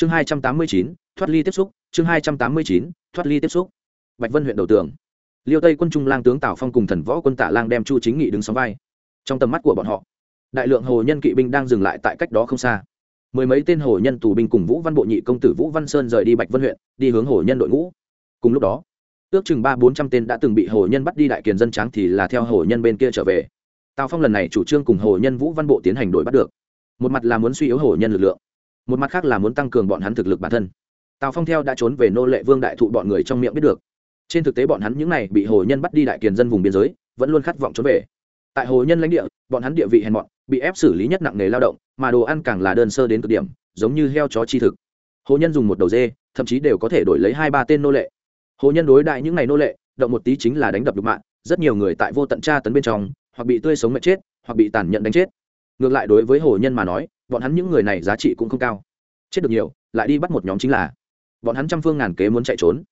chương hai trăm tám mươi chín, thoát ly tiếp xúc, chương hai trăm tám mươi chín, thoát ly tiếp xúc. Bạch vân huyện đầu tường. Liêu tây quân trung lang tướng tào phong cùng thần võ quân Tả lang đem chu chính nghị đứng sóng vai. Trong tầm mắt của bọn họ, đại lượng hồ nhân kỵ binh đang dừng lại tại cách đó không xa. Mười mấy tên hồ nhân tù binh cùng vũ văn bộ nhị công tử vũ văn sơn rời đi bạch vân huyện, đi hướng hồ nhân đội ngũ. Cùng lúc đó, ước chừng ba bốn trăm tên đã từng bị hồ nhân bắt đi đại kiền dân tráng thì là theo hồ nhân bên kia trở về. Tào phong lần này chủ trương cùng hồ nhân vũ văn bộ tiến hành đổi bắt được. Một mặt là muốn suy yếu hồ nhân lực lượng một mặt khác là muốn tăng cường bọn hắn thực lực bản thân. Tào phong theo đã trốn về nô lệ vương đại thụ bọn người trong miệng biết được. Trên thực tế bọn hắn những n à y bị hồ nhân bắt đi đại kiền dân vùng biên giới, vẫn luôn khát vọng trốn về. Tại hồ nhân lãnh địa, bọn hắn địa vị hèn mọn, bị ép xử lý nhất nặng nghề lao động, mà đồ ăn càng là đơn sơ đến cực điểm, giống như heo chó chi thực. Hồ nhân dùng một đầu dê, thậm chí đều có thể đổi lấy hai ba tên nô lệ. Hồ nhân đối đại những ngày nô lệ, động một tí chính là đánh đập đục mạng, rất nhiều người tại vô tận tra tấn bên trong, hoặc bị tươi sống mệt chết, hoặc bị tàn nhẫn đánh chết. Ngược lại đối với hồ nhân mà nói bọn hắn những người này giá trị cũng không cao. Chết được nhiều, lại đi bắt một nhóm chính là. Bọn hắn trăm phương ngàn kế muốn chạy trốn.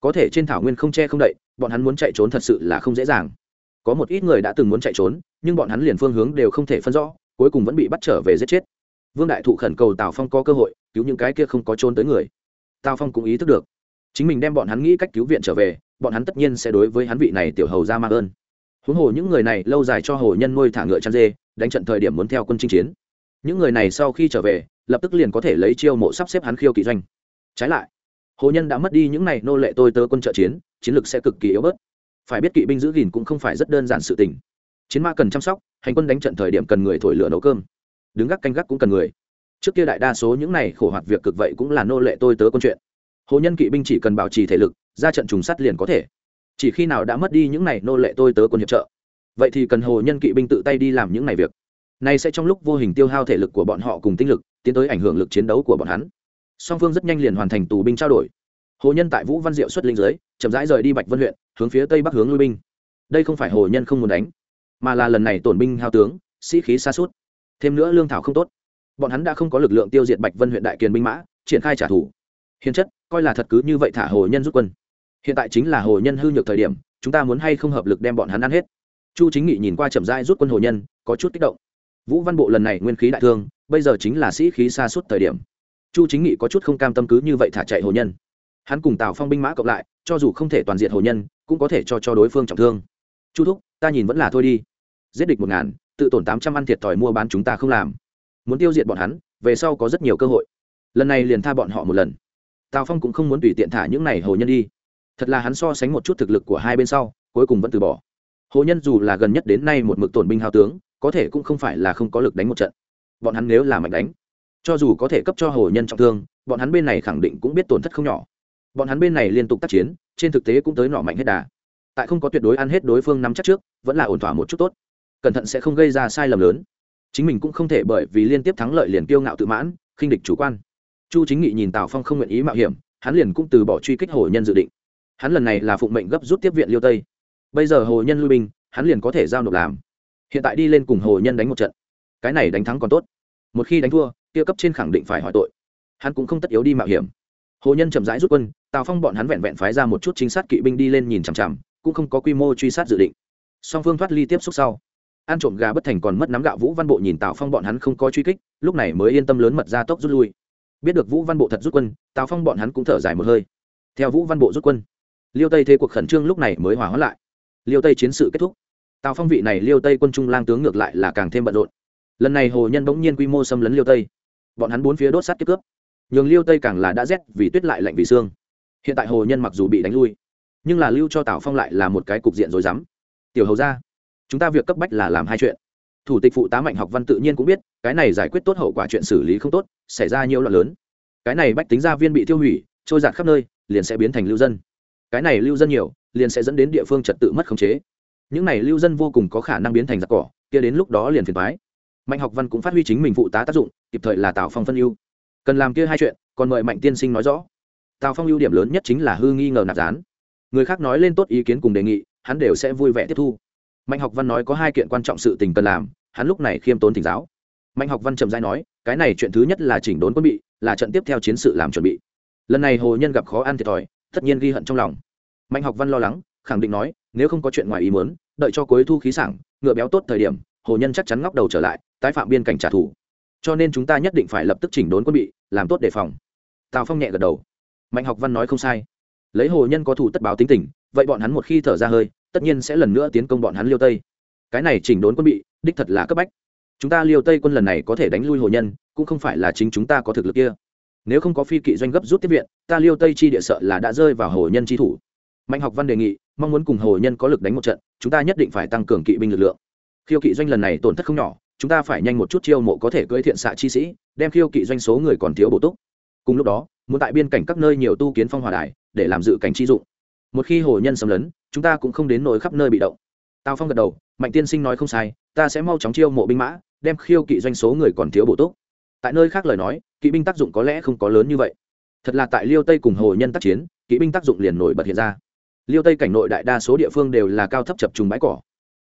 Có thể trên thảo nguyên không che không đậy, bọn hắn muốn chạy trốn thật sự là không dễ dàng. Có một ít người đã từng muốn chạy trốn, nhưng bọn hắn liền phương hướng đều không thể phân rõ, cuối cùng vẫn bị bắt trở về giết chết. Vương đại thụ khẩn cầu tào phong có cơ hội, cứu những cái kia không có trốn tới người. Tào phong cũng ý thức được. Chính mình đem bọn hắn nghĩ cách cứu viện trở về, bọn hắn tất nhiên sẽ đối với hắn vị này tiểu hầu ra mạng ơn. Huống hồ những người này lâu dài cho hồ nhân nuôi thả ngựa chăn dê, đánh trận thời điểm muốn theo quân chinh chiến những người này sau khi trở về, lập tức liền có thể lấy chiêu mộ sắp xếp hắn khiêu kỵ doanh. Trái lại, hồ nhân đã mất đi những này nô lệ tôi tớ quân trợ chiến chiến lược sẽ cực kỳ yếu bớt. Phải biết kỵ binh giữ gìn cũng không phải rất đơn giản sự tình. Chiến ma cần chăm sóc, hành quân đánh trận thời điểm cần người thổi lửa nấu cơm. Đứng gác canh gác cũng cần người. Trước kia đại đa số những này khổ hoạt việc cực vậy cũng là nô lệ tôi tớ quân chuyện. Hồ nhân kỵ binh chỉ cần bảo trì thể lực, ra trận trùng sắt liền có thể. Chỉ khi nào đã mất đi những này nô lệ tôi tớ quân hiệp trợ, vậy thì cần hồ nhân kỵ binh tự tay đi làm những này việc nay sẽ trong lúc vô hình tiêu hao thể lực của bọn họ cùng tinh lực, tiến tới ảnh hưởng lực chiến đấu của bọn hắn. Song phương rất nhanh liền hoàn thành tù binh trao đổi. Hồ nhân tại vũ văn diệu xuất linh giới chậm rãi rời đi bạch vân huyện, hướng phía tây bắc hướng lui binh. Đây không phải hồ nhân không muốn đánh, mà là lần này tổn binh hao tướng, sĩ khí xa suốt thêm nữa lương thảo không tốt. Bọn hắn đã không có lực lượng tiêu diệt bạch vân huyện đại kiền binh mã, triển khai trả thù. Hiền chất, coi là thật cứ như vậy thả hồ nhân rút quân. Hiện tại chính là hồ nhân hư nhược thời điểm, chúng ta muốn hay không hợp lực đem bọn hắn ăn hết. Chu chính nghị nhìn qua chậm rãi rút quân hồ nhân, có chút kích động vũ văn bộ lần này nguyên khí đại thương, bây giờ chính là sĩ khí xa suốt thời điểm. Chu chính nghị có chút không cam tâm cứ như vậy thả chạy hồ nhân. Hắn cùng tào phong binh mã cộng lại, cho dù không thể toàn diện hồ nhân, cũng có thể cho cho đối phương trọng thương. Chu thúc, ta nhìn vẫn là thôi đi. Giết địch một ngàn, tự tổn tám trăm ăn thiệt thòi mua bán chúng ta không làm. Muốn tiêu diệt bọn hắn, về sau có rất nhiều cơ hội. Lần này liền tha bọn họ một lần. Tào phong cũng không muốn tùy tiện thả những này hồ nhân đi. Thật là hắn so sánh một chút thực lực của hai bên sau, cuối cùng vẫn từ bỏ. Hồ nhân dù là gần nhất đến nay một mực tổn binh hao tướng có thể cũng không phải là không có lực đánh một trận. Bọn hắn nếu là mạnh đánh, cho dù có thể cấp cho hồ nhân trọng thương, bọn hắn bên này khẳng định cũng biết tổn thất không nhỏ. Bọn hắn bên này liên tục tác chiến, trên thực tế cũng tới nọ mạnh hết đà. Tại không có tuyệt đối ăn hết đối phương nắm chắc trước, vẫn là ổn thỏa một chút tốt. Cẩn thận sẽ không gây ra sai lầm lớn. Chính mình cũng không thể bởi vì liên tiếp thắng lợi liền kiêu ngạo tự mãn, khinh địch chủ quan. Chu chính nghị nhìn tào phong không nguyện ý mạo hiểm, hắn liền cũng từ bỏ truy kích hồ nhân dự định. Hắn lần này là phụng mệnh gấp rút tiếp viện liêu tây. Bây giờ hồ nhân lui binh, hắn liền có thể giao nộp làm hiện tại đi lên cùng hồ nhân đánh một trận. Cái này đánh thắng còn tốt. Một khi đánh thua, kia cấp trên khẳng định phải hỏi tội. Hắn cũng không tất yếu đi mạo hiểm. Hồ nhân chậm rãi rút quân, tào phong bọn hắn vẹn vẹn phái ra một chút chính sát kỵ binh đi lên nhìn chằm chằm, cũng không có quy mô truy sát dự định. Song phương thoát ly tiếp xúc sau, ăn trộm gà bất thành còn mất nắm gạo vũ văn bộ nhìn tào phong bọn hắn không có truy kích, lúc này mới yên tâm lớn mật ra tốc rút lui. Biết được vũ văn bộ thật rút quân, tào phong bọn hắn cũng thở dài một hơi. Theo vũ văn bộ rút quân, liêu tây thế cuộc khẩn trương lúc này mới hòa hoãn lại. Liêu tây chiến sự kết thúc tào phong vị này liêu tây quân trung lang tướng ngược lại là càng thêm bận rộn. Lần này hồ nhân bỗng nhiên quy mô xâm lấn liêu tây. Bọn hắn bốn phía đốt sát tiếp cướp. Nhường liêu tây càng là đã rét vì tuyết lại lạnh vì xương hiện tại hồ nhân mặc dù bị đánh lui, nhưng là lưu cho tào phong lại là một cái cục diện rồi dám tiểu hầu ra chúng ta việc cấp bách là làm hai chuyện. Thủ tịch phụ tá mạnh học văn tự nhiên cũng biết, cái này giải quyết tốt hậu quả chuyện xử lý không tốt, xảy ra nhiều loạn lớn. Cái này bách tính gia viên bị tiêu hủy, trôi giạt khắp nơi, liền sẽ biến thành lưu dân. Cái này lưu dân nhiều, liền sẽ dẫn đến địa phương trật tự mất khống chế những này lưu dân vô cùng có khả năng biến thành giặc cỏ, kia đến lúc đó liền phiền thoái mạnh học văn cũng phát huy chính mình phụ tá tác dụng, kịp thời là tào phong phân ưu. Cần làm kia hai chuyện, còn mời mạnh tiên sinh nói rõ. Tào phong ưu điểm lớn nhất chính là hư nghi ngờ nạp dán. Người khác nói lên tốt ý kiến cùng đề nghị, hắn đều sẽ vui vẻ tiếp thu. Mạnh học văn nói có hai kiện quan trọng sự tình cần làm, hắn lúc này khiêm tốn thỉnh giáo. Mạnh học văn trầm dai nói, cái này chuyện thứ nhất là chỉnh đốn quân bị, là trận tiếp theo chiến sự làm chuẩn bị. Lần này hồ nhân gặp khó ăn thiệt thòi, tất nhiên ghi hận trong lòng. Mạnh học văn lo lắng, khẳng định nói nếu không có chuyện ngoài ý muốn, đợi cho cuối thu khí sảng, ngựa béo tốt thời điểm, hồ nhân chắc chắn ngóc đầu trở lại, tái phạm biên cảnh trả thù. Cho nên chúng ta nhất định phải lập tức chỉnh đốn quân bị, làm tốt đề phòng. Tào phong nhẹ gật đầu. Mạnh học văn nói không sai. Lấy hồ nhân có thủ tất báo tính tình, vậy bọn hắn một khi thở ra hơi, tất nhiên sẽ lần nữa tiến công bọn hắn liêu tây. Cái này chỉnh đốn quân bị, đích thật là cấp bách. Chúng ta liêu tây quân lần này có thể đánh lui hồ nhân, cũng không phải là chính chúng ta có thực lực kia. Nếu không có phi kỵ doanh gấp rút tiếp viện, ta liêu tây chi địa sợ là đã rơi vào hồ nhân chi thủ mạnh học văn đề nghị, mong muốn cùng hồ nhân có lực đánh một trận, chúng ta nhất định phải tăng cường kỵ binh lực lượng. Khiêu kỵ doanh lần này tổn thất không nhỏ, chúng ta phải nhanh một chút chiêu mộ có thể cưỡi thiện xạ chi sĩ, đem khiêu kỵ doanh số người còn thiếu bổ túc. Cùng lúc đó, muốn tại biên cảnh các nơi nhiều tu kiến phong hòa đài, để làm dự cảnh chi dụng. Một khi hồ nhân xâm lấn, chúng ta cũng không đến nỗi khắp nơi bị động. Tào phong gật đầu, mạnh tiên sinh nói không sai, ta sẽ mau chóng chiêu mộ binh mã, đem khiêu kỵ doanh số người còn thiếu bổ túc. Tại nơi khác lời nói, kỵ binh tác dụng có lẽ không có lớn như vậy. Thật là tại liêu tây cùng hồ nhân tác chiến, kỵ binh tác dụng liền nổi bật hiện ra liêu tây cảnh nội đại đa số địa phương đều là cao thấp chập trùng bãi cỏ.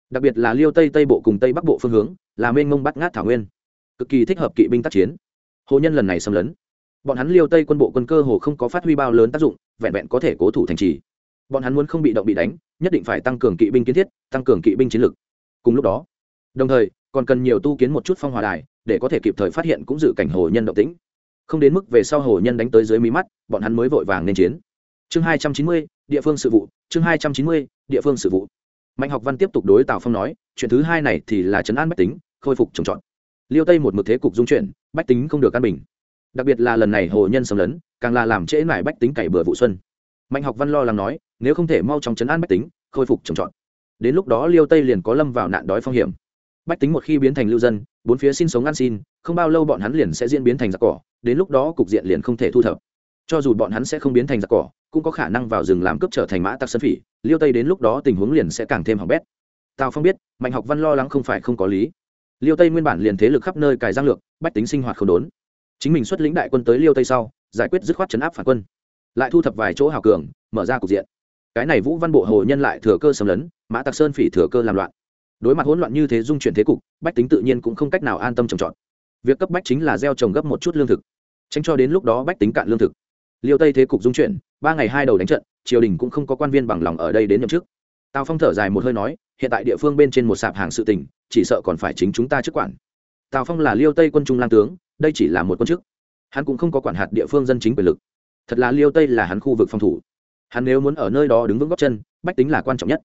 Đặc biệt là liêu tây tây bộ cùng tây bắc bộ phương hướng, là mênh mông bắt ngát thảo nguyên. Cực kỳ thích hợp kỵ binh tác chiến. Hồ nhân lần này xâm lấn. Bọn hắn liêu tây quân bộ quân cơ hồ không có phát huy bao lớn tác dụng, vẹn vẹn có thể cố thủ thành trì. Bọn hắn muốn không bị động bị đánh, nhất định phải tăng cường kỵ binh kiến thiết, tăng cường kỵ binh chiến lược cùng lúc đó, đồng thời, còn cần nhiều tu kiến một chút phong hòa đài, để có thể kịp thời phát hiện cũng dự cảnh hồ nhân động tĩnh. Không đến mức về sau hồ nhân đánh tới dưới mí mắt, bọn hắn mới vội vàng nên chiến. Chương hai trăm chín mươi địa phương sự vụ, chương hai trăm chín mươi, địa phương sự vụ. Mạnh học văn tiếp tục đối tào phong nói, chuyện thứ hai này thì là chấn an bách tính, khôi phục trồng trọt. Liêu tây một mực thế cục dung chuyển, bách tính không được an bình. Đặc biệt là lần này hồ nhân xâm lấn, càng là làm trễ mải bách tính cày bừa vụ xuân. Mạnh học văn lo lắng nói, nếu không thể mau chóng chấn an bách tính, khôi phục trồng trọt. Đến lúc đó liêu tây liền có lâm vào nạn đói phong hiểm. Bách tính một khi biến thành lưu dân, bốn phía xin sống ăn xin, không bao lâu bọn hắn liền sẽ diễn biến thành giặc cỏ, đến lúc đó cục diện liền không thể thu thập cho dù bọn hắn sẽ không biến thành giặc cỏ, cũng có khả năng vào rừng làm cướp trở thành mã tặc sân phỉ, liêu tây đến lúc đó tình huống liền sẽ càng thêm hỏng bét. Tào phong biết, mạnh học văn lo lắng không phải không có lý. Liêu tây nguyên bản liền thế lực khắp nơi cài giang lược, bách tính sinh hoạt không đốn. Chính mình xuất lĩnh đại quân tới liêu tây sau, giải quyết dứt khoát chấn áp phản quân. Lại thu thập vài chỗ hào cường, mở ra cục diện. Cái này vũ văn bộ hồ nhân lại thừa cơ xâm lấn, mã tặc sơn phỉ thừa cơ làm loạn. Đối mặt hỗn loạn như thế dung chuyển thế cục, bách tính tự nhiên cũng không cách nào an tâm trồng trọt. Việc cấp bách chính là gieo trồng gấp một chút lương thực. Tránh cho đến lúc đó bách tính cạn lương thực liêu tây thế cục dung chuyển, ba ngày hai đầu đánh trận, triều đình cũng không có quan viên bằng lòng ở đây đến nhậm chức. Tào phong thở dài một hơi nói, hiện tại địa phương bên trên một sạp hàng sự tình, chỉ sợ còn phải chính chúng ta chức quản. Tào phong là liêu tây quân trung lang tướng, đây chỉ là một quân chức. Hắn cũng không có quản hạt địa phương dân chính quyền lực. Thật là liêu tây là hắn khu vực phòng thủ. Hắn nếu muốn ở nơi đó đứng vững góc chân, bách tính là quan trọng nhất.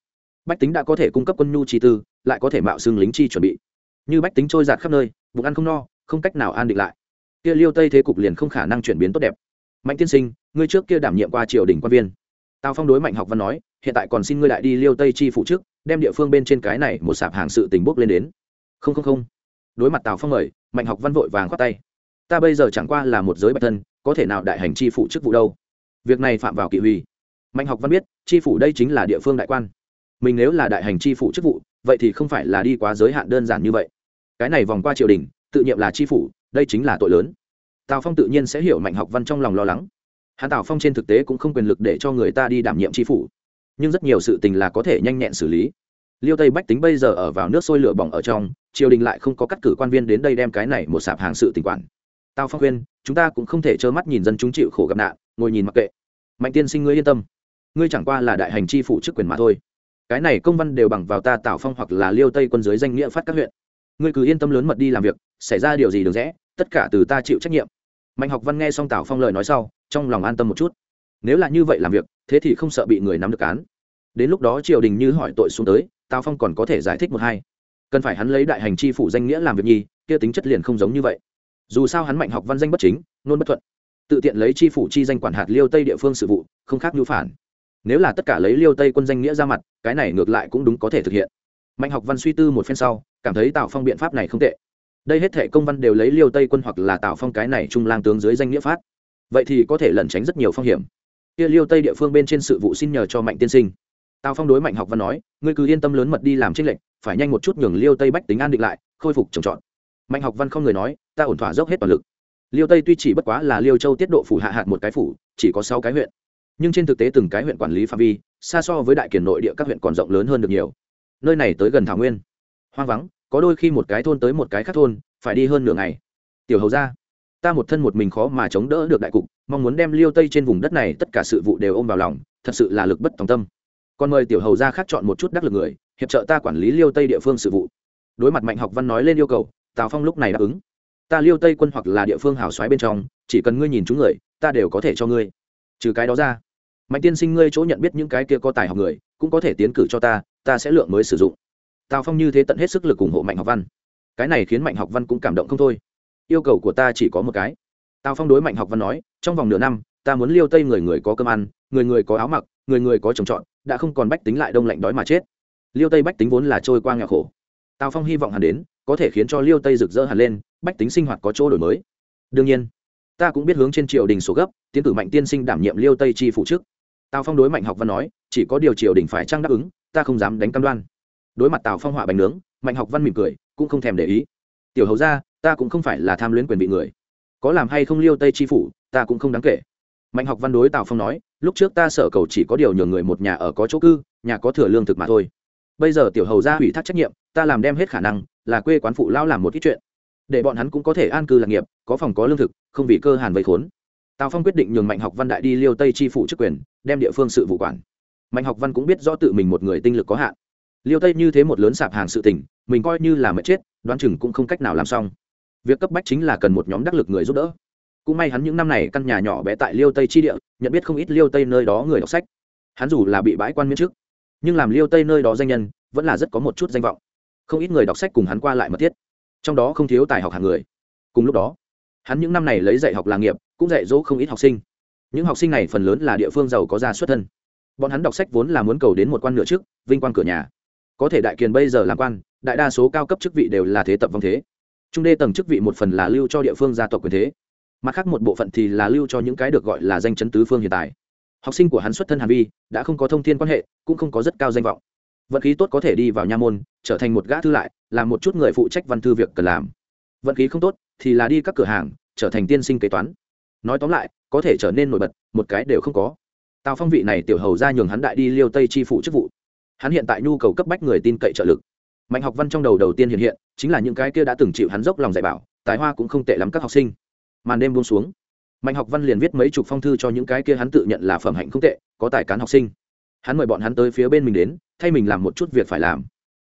Bách tính đã có thể cung cấp quân nhu chi tư, lại có thể mạo xương lính chi chuẩn bị. Như bách tính trôi giạt khắp nơi, bụng ăn không no, không cách nào an định lại. Kia liêu tây thế cục liền không khả năng chuyển biến tốt đẹp mạnh tiên sinh, ngươi trước kia đảm nhiệm qua triều đình quan viên. Tào phong đối mạnh học văn nói, hiện tại còn xin ngươi lại đi liêu tây chi phụ trước, đem địa phương bên trên cái này một sạp hàng sự tình bốc lên đến. Không không không. Đối mặt tào phong mời, mạnh học văn vội vàng khoát tay. Ta bây giờ chẳng qua là một giới bạch thân, có thể nào đại hành chi phụ chức vụ đâu? Việc này phạm vào kỵ huy. Mạnh học văn biết, chi phủ đây chính là địa phương đại quan. Mình nếu là đại hành chi phủ chức vụ, vậy thì không phải là đi quá giới hạn đơn giản như vậy. Cái này vòng qua triều đình, tự nhiệm là chi phủ, đây chính là tội lớn tào phong tự nhiên sẽ hiểu mạnh học văn trong lòng lo lắng. Hắn tào phong trên thực tế cũng không quyền lực để cho người ta đi đảm nhiệm tri phủ. Nhưng rất nhiều sự tình là có thể nhanh nhẹn xử lý. Liêu tây bách tính bây giờ ở vào nước sôi lửa bỏng ở trong, triều đình lại không có cắt cử quan viên đến đây đem cái này một sạp hàng sự tình quản. Tào phong khuyên, chúng ta cũng không thể trơ mắt nhìn dân chúng chịu khổ gặp nạn, ngồi nhìn mặc kệ. Mạnh tiên sinh ngươi yên tâm. Ngươi chẳng qua là đại hành tri phủ chức quyền mà thôi. Cái này công văn đều bằng vào ta tào phong hoặc là liêu tây quân dưới danh nghĩa phát các huyện. Ngươi cứ yên tâm lớn mật đi làm việc, xảy ra điều gì được rẽ, tất cả từ ta chịu trách nhiệm mạnh học văn nghe xong tào phong lời nói sau, trong lòng an tâm một chút. Nếu là như vậy làm việc, thế thì không sợ bị người nắm được cán đến lúc đó triều đình như hỏi tội xuống tới, tào phong còn có thể giải thích một hai. Cần phải hắn lấy đại hành chi phủ danh nghĩa làm việc nhi, kia tính chất liền không giống như vậy. Dù sao hắn mạnh học văn danh bất chính, nôn bất thuận. Tự tiện lấy chi phủ chi danh quản hạt liêu tây địa phương sự vụ, không khác nhu phản. Nếu là tất cả lấy liêu tây quân danh nghĩa ra mặt, cái này ngược lại cũng đúng có thể thực hiện. Mạnh học văn suy tư một phen sau, cảm thấy tào phong biện pháp này không tệ đây hết thể công văn đều lấy liêu tây quân hoặc là tào phong cái này trung lang tướng dưới danh nghĩa phát. Vậy thì có thể lẩn tránh rất nhiều phong hiểm. Kia liêu tây địa phương bên trên sự vụ xin nhờ cho mạnh tiên sinh. Tào phong đối mạnh học văn nói, ngươi cứ yên tâm lớn mật đi làm trích lệnh phải nhanh một chút nhường liêu tây bách tính an định lại, khôi phục trồng trọt. Mạnh học văn không người nói, ta ổn thỏa dốc hết toàn lực. Liêu tây tuy chỉ bất quá là liêu châu tiết độ phủ hạ hạt một cái phủ, chỉ có sáu cái huyện. Nhưng trên thực tế từng cái huyện quản lý phạm vi, xa so với đại kiển nội địa các huyện còn rộng lớn hơn được nhiều. Nơi này tới gần thảo nguyên. Hoang vắng có đôi khi một cái thôn tới một cái khác thôn, phải đi hơn nửa ngày. Tiểu hầu ra ta một thân một mình khó mà chống đỡ được đại cục, mong muốn đem liêu tây trên vùng đất này tất cả sự vụ đều ôm vào lòng, thật sự là lực bất tòng tâm. Còn mời tiểu hầu ra khác chọn một chút đắc lực người, hiệp trợ ta quản lý liêu tây địa phương sự vụ. Đối mặt mạnh học văn nói lên yêu cầu, tào phong lúc này đáp ứng. Ta liêu tây quân hoặc là địa phương hào xoáy bên trong, chỉ cần ngươi nhìn chúng người, ta đều có thể cho ngươi. Trừ cái đó ra, mạnh tiên sinh ngươi chỗ nhận biết những cái kia có tài học người, cũng có thể tiến cử cho ta ta sẽ lượng mới sử dụng tào phong như thế tận hết sức lực ủng hộ mạnh học văn. Cái này khiến mạnh học văn cũng cảm động không thôi. Yêu cầu của ta chỉ có một cái. Tào phong đối mạnh học văn nói, trong vòng nửa năm, ta muốn liêu tây người người có cơm ăn, người người có áo mặc, người người có trồng trọt, đã không còn bách tính lại đông lạnh đói mà chết. Liêu tây bách tính vốn là trôi qua nghèo khổ. Tào phong hy vọng hẳn đến, có thể khiến cho liêu tây rực rỡ hẳn lên, bách tính sinh hoạt có chỗ đổi mới. Đương nhiên, ta cũng biết hướng trên triều đình số gấp, tiến cử mạnh tiên sinh đảm nhiệm liêu tây chi phụ chức. Tào phong đối mạnh học văn nói, chỉ có điều triều đình phải trang đáp ứng, ta không dám đánh cam đoan đối mặt tào phong họa bánh nướng, mạnh học văn mỉm cười, cũng không thèm để ý. Tiểu hầu ra ta cũng không phải là tham luyến quyền vị người. Có làm hay không liêu tây chi phủ, ta cũng không đáng kể. Mạnh học văn đối tào phong nói, lúc trước ta sở cầu chỉ có điều nhường người một nhà ở có chỗ cư, nhà có thừa lương thực mà thôi. Bây giờ tiểu hầu ra ủy thác trách nhiệm, ta làm đem hết khả năng, là quê quán phụ lao làm một ít chuyện. Để bọn hắn cũng có thể an cư lạc nghiệp, có phòng có lương thực, không vì cơ hàn vây khốn. Tào phong quyết định nhường mạnh học văn đại đi liêu tây chi phủ chức quyền, đem địa phương sự vụ quản. Mạnh học văn cũng biết rõ tự mình một người tinh lực có hạn liêu tây như thế một lớn sạp hàng sự tình, mình coi như là mệt chết, đoán chừng cũng không cách nào làm xong. Việc cấp bách chính là cần một nhóm đắc lực người giúp đỡ. Cũng may hắn những năm này căn nhà nhỏ bé tại liêu tây chi địa, nhận biết không ít liêu tây nơi đó người đọc sách. Hắn dù là bị bãi quan miễn trước, nhưng làm liêu tây nơi đó danh nhân, vẫn là rất có một chút danh vọng. Không ít người đọc sách cùng hắn qua lại mật thiết. Trong đó không thiếu tài học hàng người. Cùng lúc đó, hắn những năm này lấy dạy học làng nghiệp, cũng dạy dỗ không ít học sinh. Những học sinh này phần lớn là địa phương giàu có gia xuất thân. Bọn hắn đọc sách vốn là muốn cầu đến một quan nửa trước, vinh quang cửa nhà có thể đại kiền bây giờ làm quan, đại đa số cao cấp chức vị đều là thế tập vong thế. Trung đê tầng chức vị một phần là lưu cho địa phương gia tộc quyền thế. Mặt khác một bộ phận thì là lưu cho những cái được gọi là danh chấn tứ phương hiện tại. Học sinh của hắn xuất thân hàn vi, đã không có thông tin quan hệ, cũng không có rất cao danh vọng. Vận khí tốt có thể đi vào nha môn, trở thành một gã thư lại, làm một chút người phụ trách văn thư việc cần làm. Vận khí không tốt thì là đi các cửa hàng, trở thành tiên sinh kế toán. Nói tóm lại, có thể trở nên nổi bật, một cái đều không có. Tào phong vị này tiểu hầu ra nhường hắn đại đi liêu tây chi phụ chức vụ hắn hiện tại nhu cầu cấp bách người tin cậy trợ lực. Mạnh học văn trong đầu đầu tiên hiện hiện, chính là những cái kia đã từng chịu hắn dốc lòng dạy bảo, tài hoa cũng không tệ lắm các học sinh. Màn đêm buông xuống, mạnh học văn liền viết mấy chục phong thư cho những cái kia hắn tự nhận là phẩm hạnh không tệ, có tài cán học sinh. Hắn mời bọn hắn tới phía bên mình đến, thay mình làm một chút việc phải làm.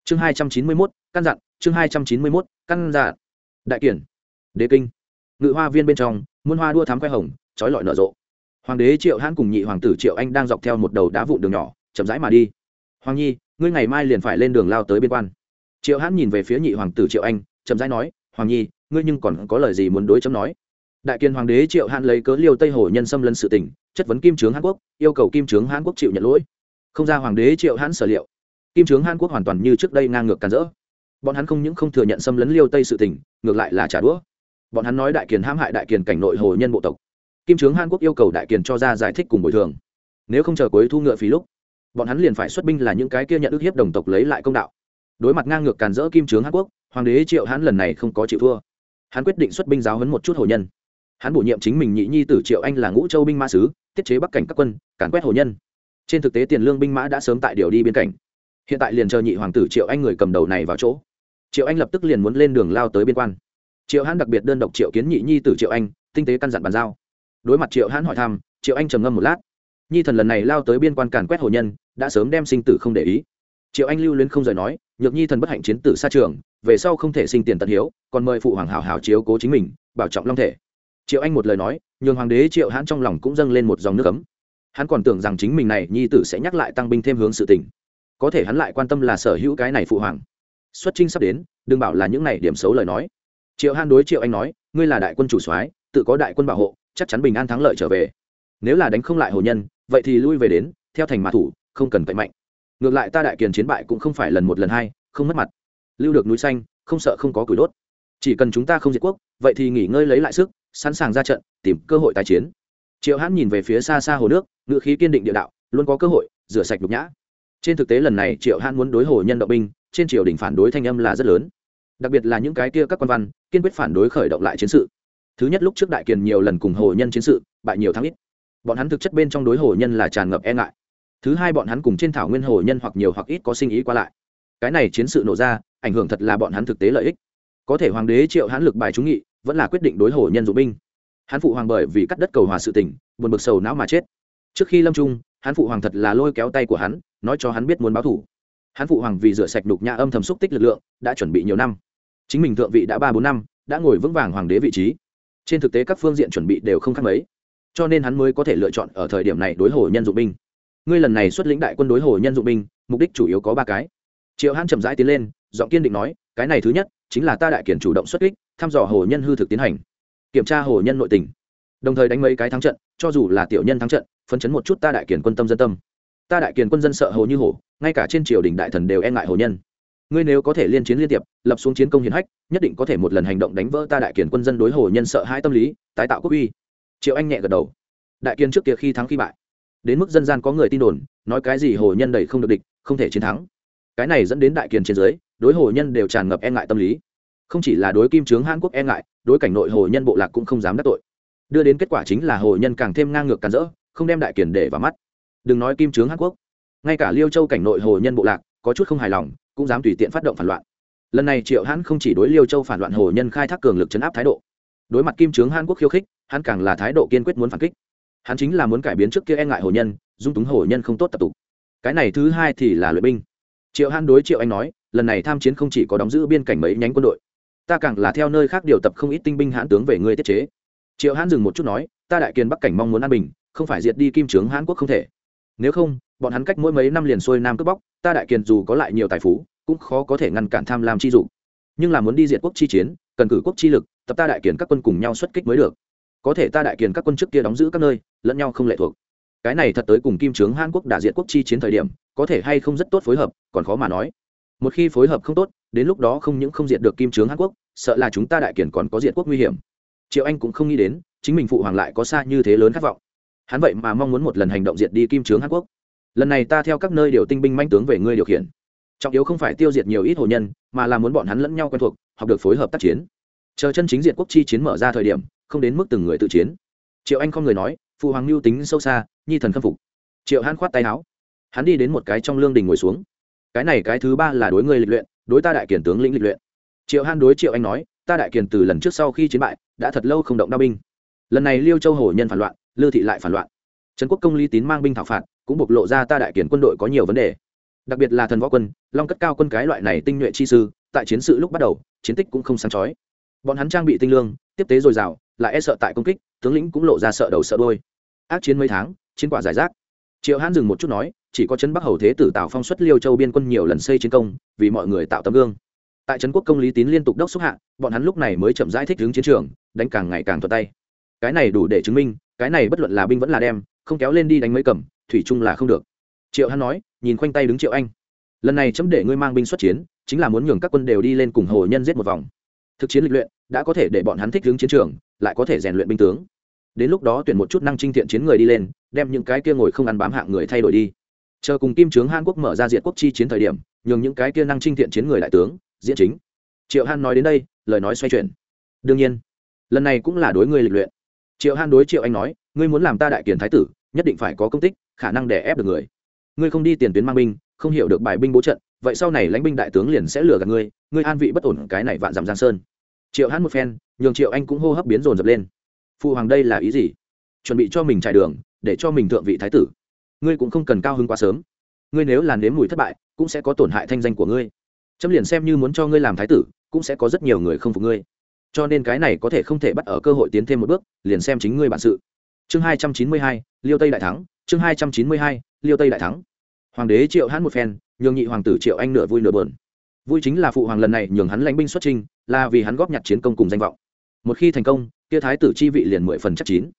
Chương hai trăm chín mươi mốt, căn dặn, chương hai trăm chín mươi mốt, căn dặn. Đại kiển, đế kinh. Ngự hoa viên bên trong, muôn hoa đua thám khoe hồng, trói lọi nở rộ. Hoàng đế triệu hãn cùng nhị hoàng tử triệu anh đang dọc theo một đầu đá vụn đường nhỏ, chậm rãi mà đi hoàng nhi, ngươi ngày mai liền phải lên đường lao tới biên quan. Triệu hãn nhìn về phía nhị hoàng tử triệu anh, chậm rãi nói, hoàng nhi, ngươi nhưng còn có lời gì muốn đối chấm nói? Đại kiên hoàng đế triệu hãn lấy cớ liêu tây hồ nhân xâm lấn sự tỉnh chất vấn kim trướng hàn quốc, yêu cầu kim trướng hàn quốc chịu nhận lỗi. Không ra hoàng đế triệu hãn sở liệu, kim trướng hàn quốc hoàn toàn như trước đây ngang ngược càn rỡ. Bọn hắn không những không thừa nhận xâm lấn liêu tây sự tỉnh ngược lại là trả đũa. Bọn hắn nói đại kiền hãm hại đại kiền cảnh nội hồ nhân bộ tộc. Kim trướng hàn quốc yêu cầu đại kiền cho ra giải thích cùng bồi thường. Nếu không chờ cuối thu ngựa phí lúc bọn hắn liền phải xuất binh là những cái kia nhận ức hiếp đồng tộc lấy lại công đạo. Đối mặt ngang ngược càn rỡ kim trướng hàn quốc, hoàng đế triệu hãn lần này không có chịu thua. Hắn quyết định xuất binh giáo hấn một chút hồ nhân. Hắn bổ nhiệm chính mình nhị nhi tử triệu anh là ngũ châu binh mã sứ, tiết chế bắc cảnh các quân, càn quét hồ nhân. Trên thực tế tiền lương binh mã đã sớm tại điều đi biên cảnh. Hiện tại liền chờ nhị hoàng tử triệu anh người cầm đầu này vào chỗ. Triệu anh lập tức liền muốn lên đường lao tới biên quan. Triệu hãn đặc biệt đơn độc triệu kiến nhị nhi tử triệu anh, tinh tế căn dặn bàn giao. Đối mặt triệu hãn hỏi thăm, triệu anh trầm ngâm một lát. Nhi thần lần này lao tới biên quan càn quét hồ nhân đã sớm đem sinh tử không để ý. Triệu anh lưu luyến không rời nói, nhược nhi thần bất hạnh chiến tử xa trường, về sau không thể sinh tiền tận hiếu, còn mời phụ hoàng hảo hảo chiếu cố chính mình, bảo trọng long thể. Triệu anh một lời nói, nhường hoàng đế triệu hãn trong lòng cũng dâng lên một dòng nước ấm. Hắn còn tưởng rằng chính mình này nhi tử sẽ nhắc lại tăng binh thêm hướng sự tình. Có thể hắn lại quan tâm là sở hữu cái này phụ hoàng. Xuất trinh sắp đến, đừng bảo là những này điểm xấu lời nói. Triệu hãn đối triệu anh nói, ngươi là đại quân chủ soái, tự có đại quân bảo hộ, chắc chắn bình an thắng lợi trở về. Nếu là đánh không lại hồ nhân, vậy thì lui về đến, theo thành mã thủ không cần cậy mạnh. Ngược lại ta đại kiền chiến bại cũng không phải lần một lần hai, không mất mặt. Lưu được núi xanh, không sợ không có củi đốt. Chỉ cần chúng ta không diệt quốc, vậy thì nghỉ ngơi lấy lại sức, sẵn sàng ra trận, tìm cơ hội tái chiến. Triệu hãn nhìn về phía xa xa hồ nước ngự khí kiên định địa đạo, luôn có cơ hội, rửa sạch nhục nhã. Trên thực tế lần này triệu hãn muốn đối hồ nhân động binh, trên triều đình phản đối thanh âm là rất lớn. Đặc biệt là những cái kia các quan văn, kiên quyết phản đối khởi động lại chiến sự. Thứ nhất lúc trước đại kiền nhiều lần cùng hồ nhân chiến sự, bại nhiều thắng ít. Bọn hắn thực chất bên trong đối hồ nhân là tràn ngập e ngại thứ hai bọn hắn cùng trên thảo nguyên hồ nhân hoặc nhiều hoặc ít có sinh ý qua lại. Cái này chiến sự nổ ra, ảnh hưởng thật là bọn hắn thực tế lợi ích. Có thể hoàng đế triệu hãn lực bài trúng nghị, vẫn là quyết định đối hồ nhân dụng binh. Hắn phụ hoàng bởi vì cắt đất cầu hòa sự tỉnh buồn bực sầu não mà chết. Trước khi lâm trung, hắn phụ hoàng thật là lôi kéo tay của hắn, nói cho hắn biết muốn báo thủ. Hắn phụ hoàng vì rửa sạch đục nhã âm thầm xúc tích lực lượng, đã chuẩn bị nhiều năm. Chính mình thượng vị đã ba bốn năm, đã ngồi vững vàng hoàng đế vị trí. Trên thực tế các phương diện chuẩn bị đều không khác mấy. Cho nên hắn mới có thể lựa chọn ở thời điểm này đối hồ nhân dụng binh ngươi lần này xuất lĩnh đại quân đối hồ nhân dụng binh, mục đích chủ yếu có ba cái. Triệu hãn chậm rãi tiến lên, giọng kiên định nói, cái này thứ nhất, chính là ta đại kiển chủ động xuất kích, thăm dò hồ nhân hư thực tiến hành. Kiểm tra hồ nhân nội tình. Đồng thời đánh mấy cái thắng trận, cho dù là tiểu nhân thắng trận, phấn chấn một chút ta đại kiển quân tâm dân tâm. Ta đại kiển quân dân sợ hồ như hổ, ngay cả trên triều đình đại thần đều e ngại hồ nhân. Ngươi nếu có thể liên chiến liên tiệp, lập xuống chiến công hiển hách, nhất định có thể một lần hành động đánh vỡ ta đại kiển quân dân đối hồ nhân sợ hai tâm lý, tái tạo quốc uy. Triệu anh nhẹ gật đầu. Đại kiên trước kia khi thắng khi bại đến mức dân gian có người tin đồn, nói cái gì hồ nhân đầy không được địch, không thể chiến thắng. Cái này dẫn đến đại kiền trên dưới, đối hồ nhân đều tràn ngập e ngại tâm lý. Không chỉ là đối kim trướng hàn quốc e ngại, đối cảnh nội hồ nhân bộ lạc cũng không dám đắc tội. Đưa đến kết quả chính là hồ nhân càng thêm ngang ngược càn rỡ, không đem đại kiền để vào mắt. Đừng nói kim trướng hàn quốc, ngay cả liêu châu cảnh nội hồ nhân bộ lạc có chút không hài lòng, cũng dám tùy tiện phát động phản loạn. Lần này triệu hãn không chỉ đối liêu châu phản loạn hồ nhân khai thác cường lực chấn áp thái độ, đối mặt kim trướng hàn quốc khiêu khích, hắn càng là thái độ kiên quyết muốn phản kích hắn chính là muốn cải biến trước kia e ngại hồ nhân, dung túng hồ nhân không tốt tập tục. Cái này thứ hai thì là luyện binh. Triệu hãn đối triệu anh nói, lần này tham chiến không chỉ có đóng giữ biên cảnh mấy nhánh quân đội, ta càng là theo nơi khác điều tập không ít tinh binh hãn tướng về ngươi tiết chế. Triệu hãn dừng một chút nói, ta đại kiên bắc cảnh mong muốn an bình, không phải diệt đi kim trướng hãn quốc không thể. Nếu không, bọn hắn cách mỗi mấy năm liền xuôi nam cướp bóc, ta đại kiên dù có lại nhiều tài phú, cũng khó có thể ngăn cản tham lam chi dụ nhưng là muốn đi diệt quốc chi chiến, cần cử quốc chi lực, tập ta đại kiên các quân cùng nhau xuất kích mới được. Có thể ta đại kiên các quân trước kia đóng giữ các nơi lẫn nhau không lệ thuộc. Cái này thật tới cùng kim trướng hàn quốc đả diện quốc chi chiến thời điểm, có thể hay không rất tốt phối hợp, còn khó mà nói. Một khi phối hợp không tốt, đến lúc đó không những không diệt được kim trướng hàn quốc, sợ là chúng ta đại kiển còn có diện quốc nguy hiểm. Triệu anh cũng không nghĩ đến, chính mình phụ hoàng lại có xa như thế lớn khát vọng. Hắn vậy mà mong muốn một lần hành động diệt đi kim trướng hàn quốc. Lần này ta theo các nơi điều tinh binh manh tướng về ngươi điều khiển. Trọng yếu không phải tiêu diệt nhiều ít hồ nhân, mà là muốn bọn hắn lẫn nhau quen thuộc, học được phối hợp tác chiến. Chờ chân chính diện quốc chi chiến mở ra thời điểm, không đến mức từng người tự chiến. Triệu anh không người nói phụ hoàng mưu tính sâu xa, nhi thần khâm phục. Triệu hãn khoát tay áo. Hắn đi đến một cái trong lương đình ngồi xuống. Cái này cái thứ ba là đối ngươi lịch luyện, đối ta đại kiển tướng lĩnh lịch luyện. Triệu hãn đối triệu anh nói, ta đại kiển từ lần trước sau khi chiến bại, đã thật lâu không động đao binh. Lần này liêu châu hổ nhân phản loạn, lư thị lại phản loạn. Trần quốc công lý tín mang binh thảo phạt, cũng bộc lộ ra ta đại kiển quân đội có nhiều vấn đề. Đặc biệt là thần võ quân, long cất cao quân cái loại này tinh nhuệ chi sư, tại chiến sự lúc bắt đầu, chiến tích cũng không sáng chói. Bọn hắn trang bị tinh lương, tiếp tế dồi dào lại e sợ tại công kích, tướng lĩnh cũng lộ ra sợ đầu sợ đôi ác chiến mấy tháng, chiến quả giải rác. Triệu hãn dừng một chút nói, chỉ có trấn bắc hầu thế tử tạo phong xuất liêu châu biên quân nhiều lần xây chiến công, vì mọi người tạo tấm gương. Tại trấn quốc công lý tín liên tục đốc xúc hạ, bọn hắn lúc này mới chậm rãi thích hướng chiến trường, đánh càng ngày càng thuật tay. Cái này đủ để chứng minh, cái này bất luận là binh vẫn là đem, không kéo lên đi đánh mấy cầm, thủy chung là không được. Triệu hắn nói, nhìn khoanh tay đứng triệu anh. Lần này chấm để ngươi mang binh xuất chiến, chính là muốn nhường các quân đều đi lên cùng hồ nhân giết một vòng. Thực chiến lịch luyện đã có thể để bọn hắn thích hướng chiến trường, lại có thể rèn luyện binh tướng. Đến lúc đó tuyển một chút năng trinh thiện chiến người đi lên, đem những cái kia ngồi không ăn bám hạng người thay đổi đi. Chờ cùng kim trướng hàn quốc mở ra diện quốc chi chiến thời điểm, nhường những cái kia năng trinh thiện chiến người đại tướng, diễn chính. Triệu han nói đến đây, lời nói xoay chuyển. Đương nhiên, lần này cũng là đối ngươi lịch luyện. Triệu han đối triệu anh nói, ngươi muốn làm ta đại kiền thái tử, nhất định phải có công tích, khả năng để ép được người. Ngươi không đi tiền tuyến mang binh, không hiểu được bài binh bố trận, vậy sau này lãnh binh đại tướng liền sẽ lừa gạt ngươi ngươi an vị bất ổn cái này vạn dặm giang sơn triệu hắn một phen, nhường triệu anh cũng hô hấp biến rồn dập lên. Phụ hoàng đây là ý gì? Chuẩn bị cho mình trải đường, để cho mình thượng vị thái tử. Ngươi cũng không cần cao hứng quá sớm. Ngươi nếu là nếm mùi thất bại, cũng sẽ có tổn hại thanh danh của ngươi. Chấm liền xem như muốn cho ngươi làm thái tử, cũng sẽ có rất nhiều người không phục ngươi. Cho nên cái này có thể không thể bắt ở cơ hội tiến thêm một bước, liền xem chính ngươi bản sự. Chương hai trăm chín mươi hai, liêu tây đại thắng. Chương hai trăm chín mươi hai, liêu tây đại thắng. Hoàng đế triệu hãn một phen, nhường nhị hoàng tử triệu anh nửa vui nửa bờn vui chính là phụ hoàng lần này nhường hắn lãnh binh xuất trinh là vì hắn góp nhặt chiến công cùng danh vọng. Một khi thành công, kia thái tử chi vị liền mười phần chắc chín.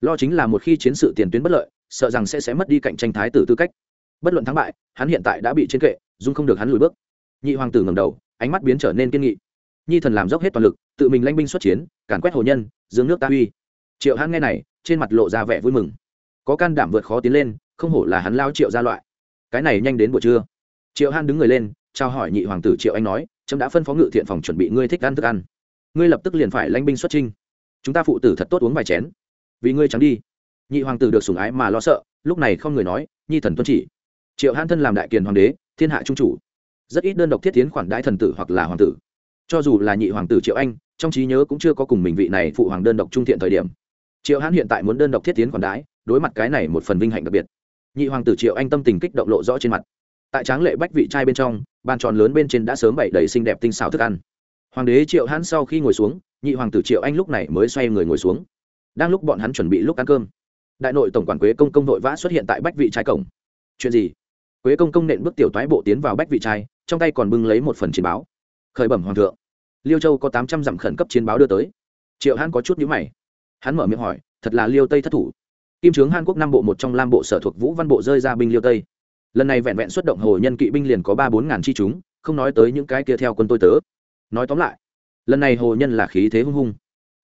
Lo chính là một khi chiến sự tiền tuyến bất lợi, sợ rằng sẽ sẽ mất đi cạnh tranh thái tử tư cách. Bất luận thắng bại, hắn hiện tại đã bị trên kệ, dung không được hắn lùi bước. Nhị hoàng tử ngầm đầu, ánh mắt biến trở nên kiên nghị. Nhi thần làm dốc hết toàn lực, tự mình lãnh binh xuất chiến, càn quét hồ nhân, dương nước ta uy. Triệu hắn nghe này, trên mặt lộ ra vẻ vui mừng. Có can đảm vượt khó tiến lên, không hổ là hắn lao triệu ra loại. Cái này nhanh đến buổi trưa. Triệu han đứng người lên trao hỏi nhị hoàng tử triệu anh nói trâm đã phân phó ngự thiện phòng chuẩn bị ngươi thích ăn thức ăn. Ngươi lập tức liền phải lanh binh xuất trinh chúng ta phụ tử thật tốt uống vài chén. Vì ngươi trắng đi. Nhị hoàng tử được sủng ái mà lo sợ, lúc này không người nói, nhi thần tuân chỉ. Triệu hãn thân làm đại kiền hoàng đế, thiên hạ trung chủ. Rất ít đơn độc thiết tiến khoản đại thần tử hoặc là hoàng tử. Cho dù là nhị hoàng tử triệu anh, trong trí nhớ cũng chưa có cùng mình vị này phụ hoàng đơn độc trung thiện thời điểm. Triệu hãn hiện tại muốn đơn độc thiết tiến khoản đái đối mặt cái này một phần vinh hạnh đặc biệt. Nhị hoàng tử triệu anh tâm tình kích động lộ rõ trên mặt. Tại tráng lệ bách vị trai bên trong bàn tròn lớn bên trên đã sớm bày đầy xinh đẹp tinh xào thức ăn. Hoàng đế triệu hãn sau khi ngồi xuống, nhị hoàng tử triệu anh lúc này mới xoay người ngồi xuống. Đang lúc bọn hắn chuẩn bị lúc ăn cơm, đại nội tổng quản quế công công nội vã xuất hiện tại bách vị trai cổng. Chuyện gì? Quế công công nện bước tiểu toái bộ tiến vào bách vị trai, trong tay còn bưng lấy một phần chiến báo. Khởi bẩm hoàng thượng. Liêu châu có tám trăm dặm khẩn cấp chiến báo đưa tới. Triệu hãn có chút nhữ mày. Hắn mở miệng hỏi, thật là liêu tây thất thủ. Kim trướng hàn quốc năm bộ một trong lam bộ sở thuộc vũ văn bộ rơi ra binh liêu tây lần này vẹn vẹn xuất động hồ nhân kỵ binh liền có ba bốn ngàn chi chúng, không nói tới những cái kia theo quân tôi tớ. Nói tóm lại, lần này hồ nhân là khí thế hung hung.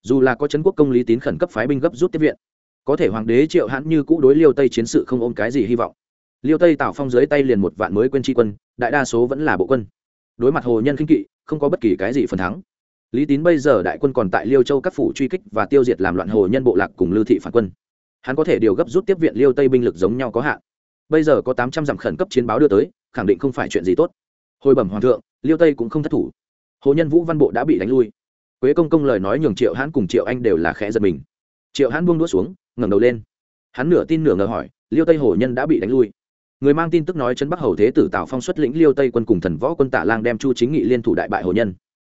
Dù là có trấn quốc công lý tín khẩn cấp phái binh gấp rút tiếp viện, có thể hoàng đế triệu hãn như cũ đối liêu tây chiến sự không ôm cái gì hy vọng. Liêu tây tạo phong dưới tay liền một vạn mới quân tri quân, đại đa số vẫn là bộ quân. Đối mặt hồ nhân kinh kỵ, không có bất kỳ cái gì phần thắng. Lý tín bây giờ đại quân còn tại liêu châu các phủ truy kích và tiêu diệt làm loạn hồ nhân bộ lạc cùng lưu thị phản quân. Hắn có thể điều gấp rút tiếp viện liêu tây binh lực giống nhau có hạn bây giờ có tám trăm dặm khẩn cấp chiến báo đưa tới, khẳng định không phải chuyện gì tốt. Hồi bẩm hoàng thượng, liêu tây cũng không thất thủ. Hồ nhân vũ văn bộ đã bị đánh lui. Quế công công lời nói nhường triệu hãn cùng triệu anh đều là khẽ giật mình. Triệu hãn buông đũa xuống, ngẩng đầu lên. Hắn nửa tin nửa ngờ hỏi, liêu tây hồ nhân đã bị đánh lui. Người mang tin tức nói chân bắc hầu thế tử tào phong xuất lĩnh liêu tây quân cùng thần võ quân tạ lang đem chu chính nghị liên thủ đại bại hồ nhân.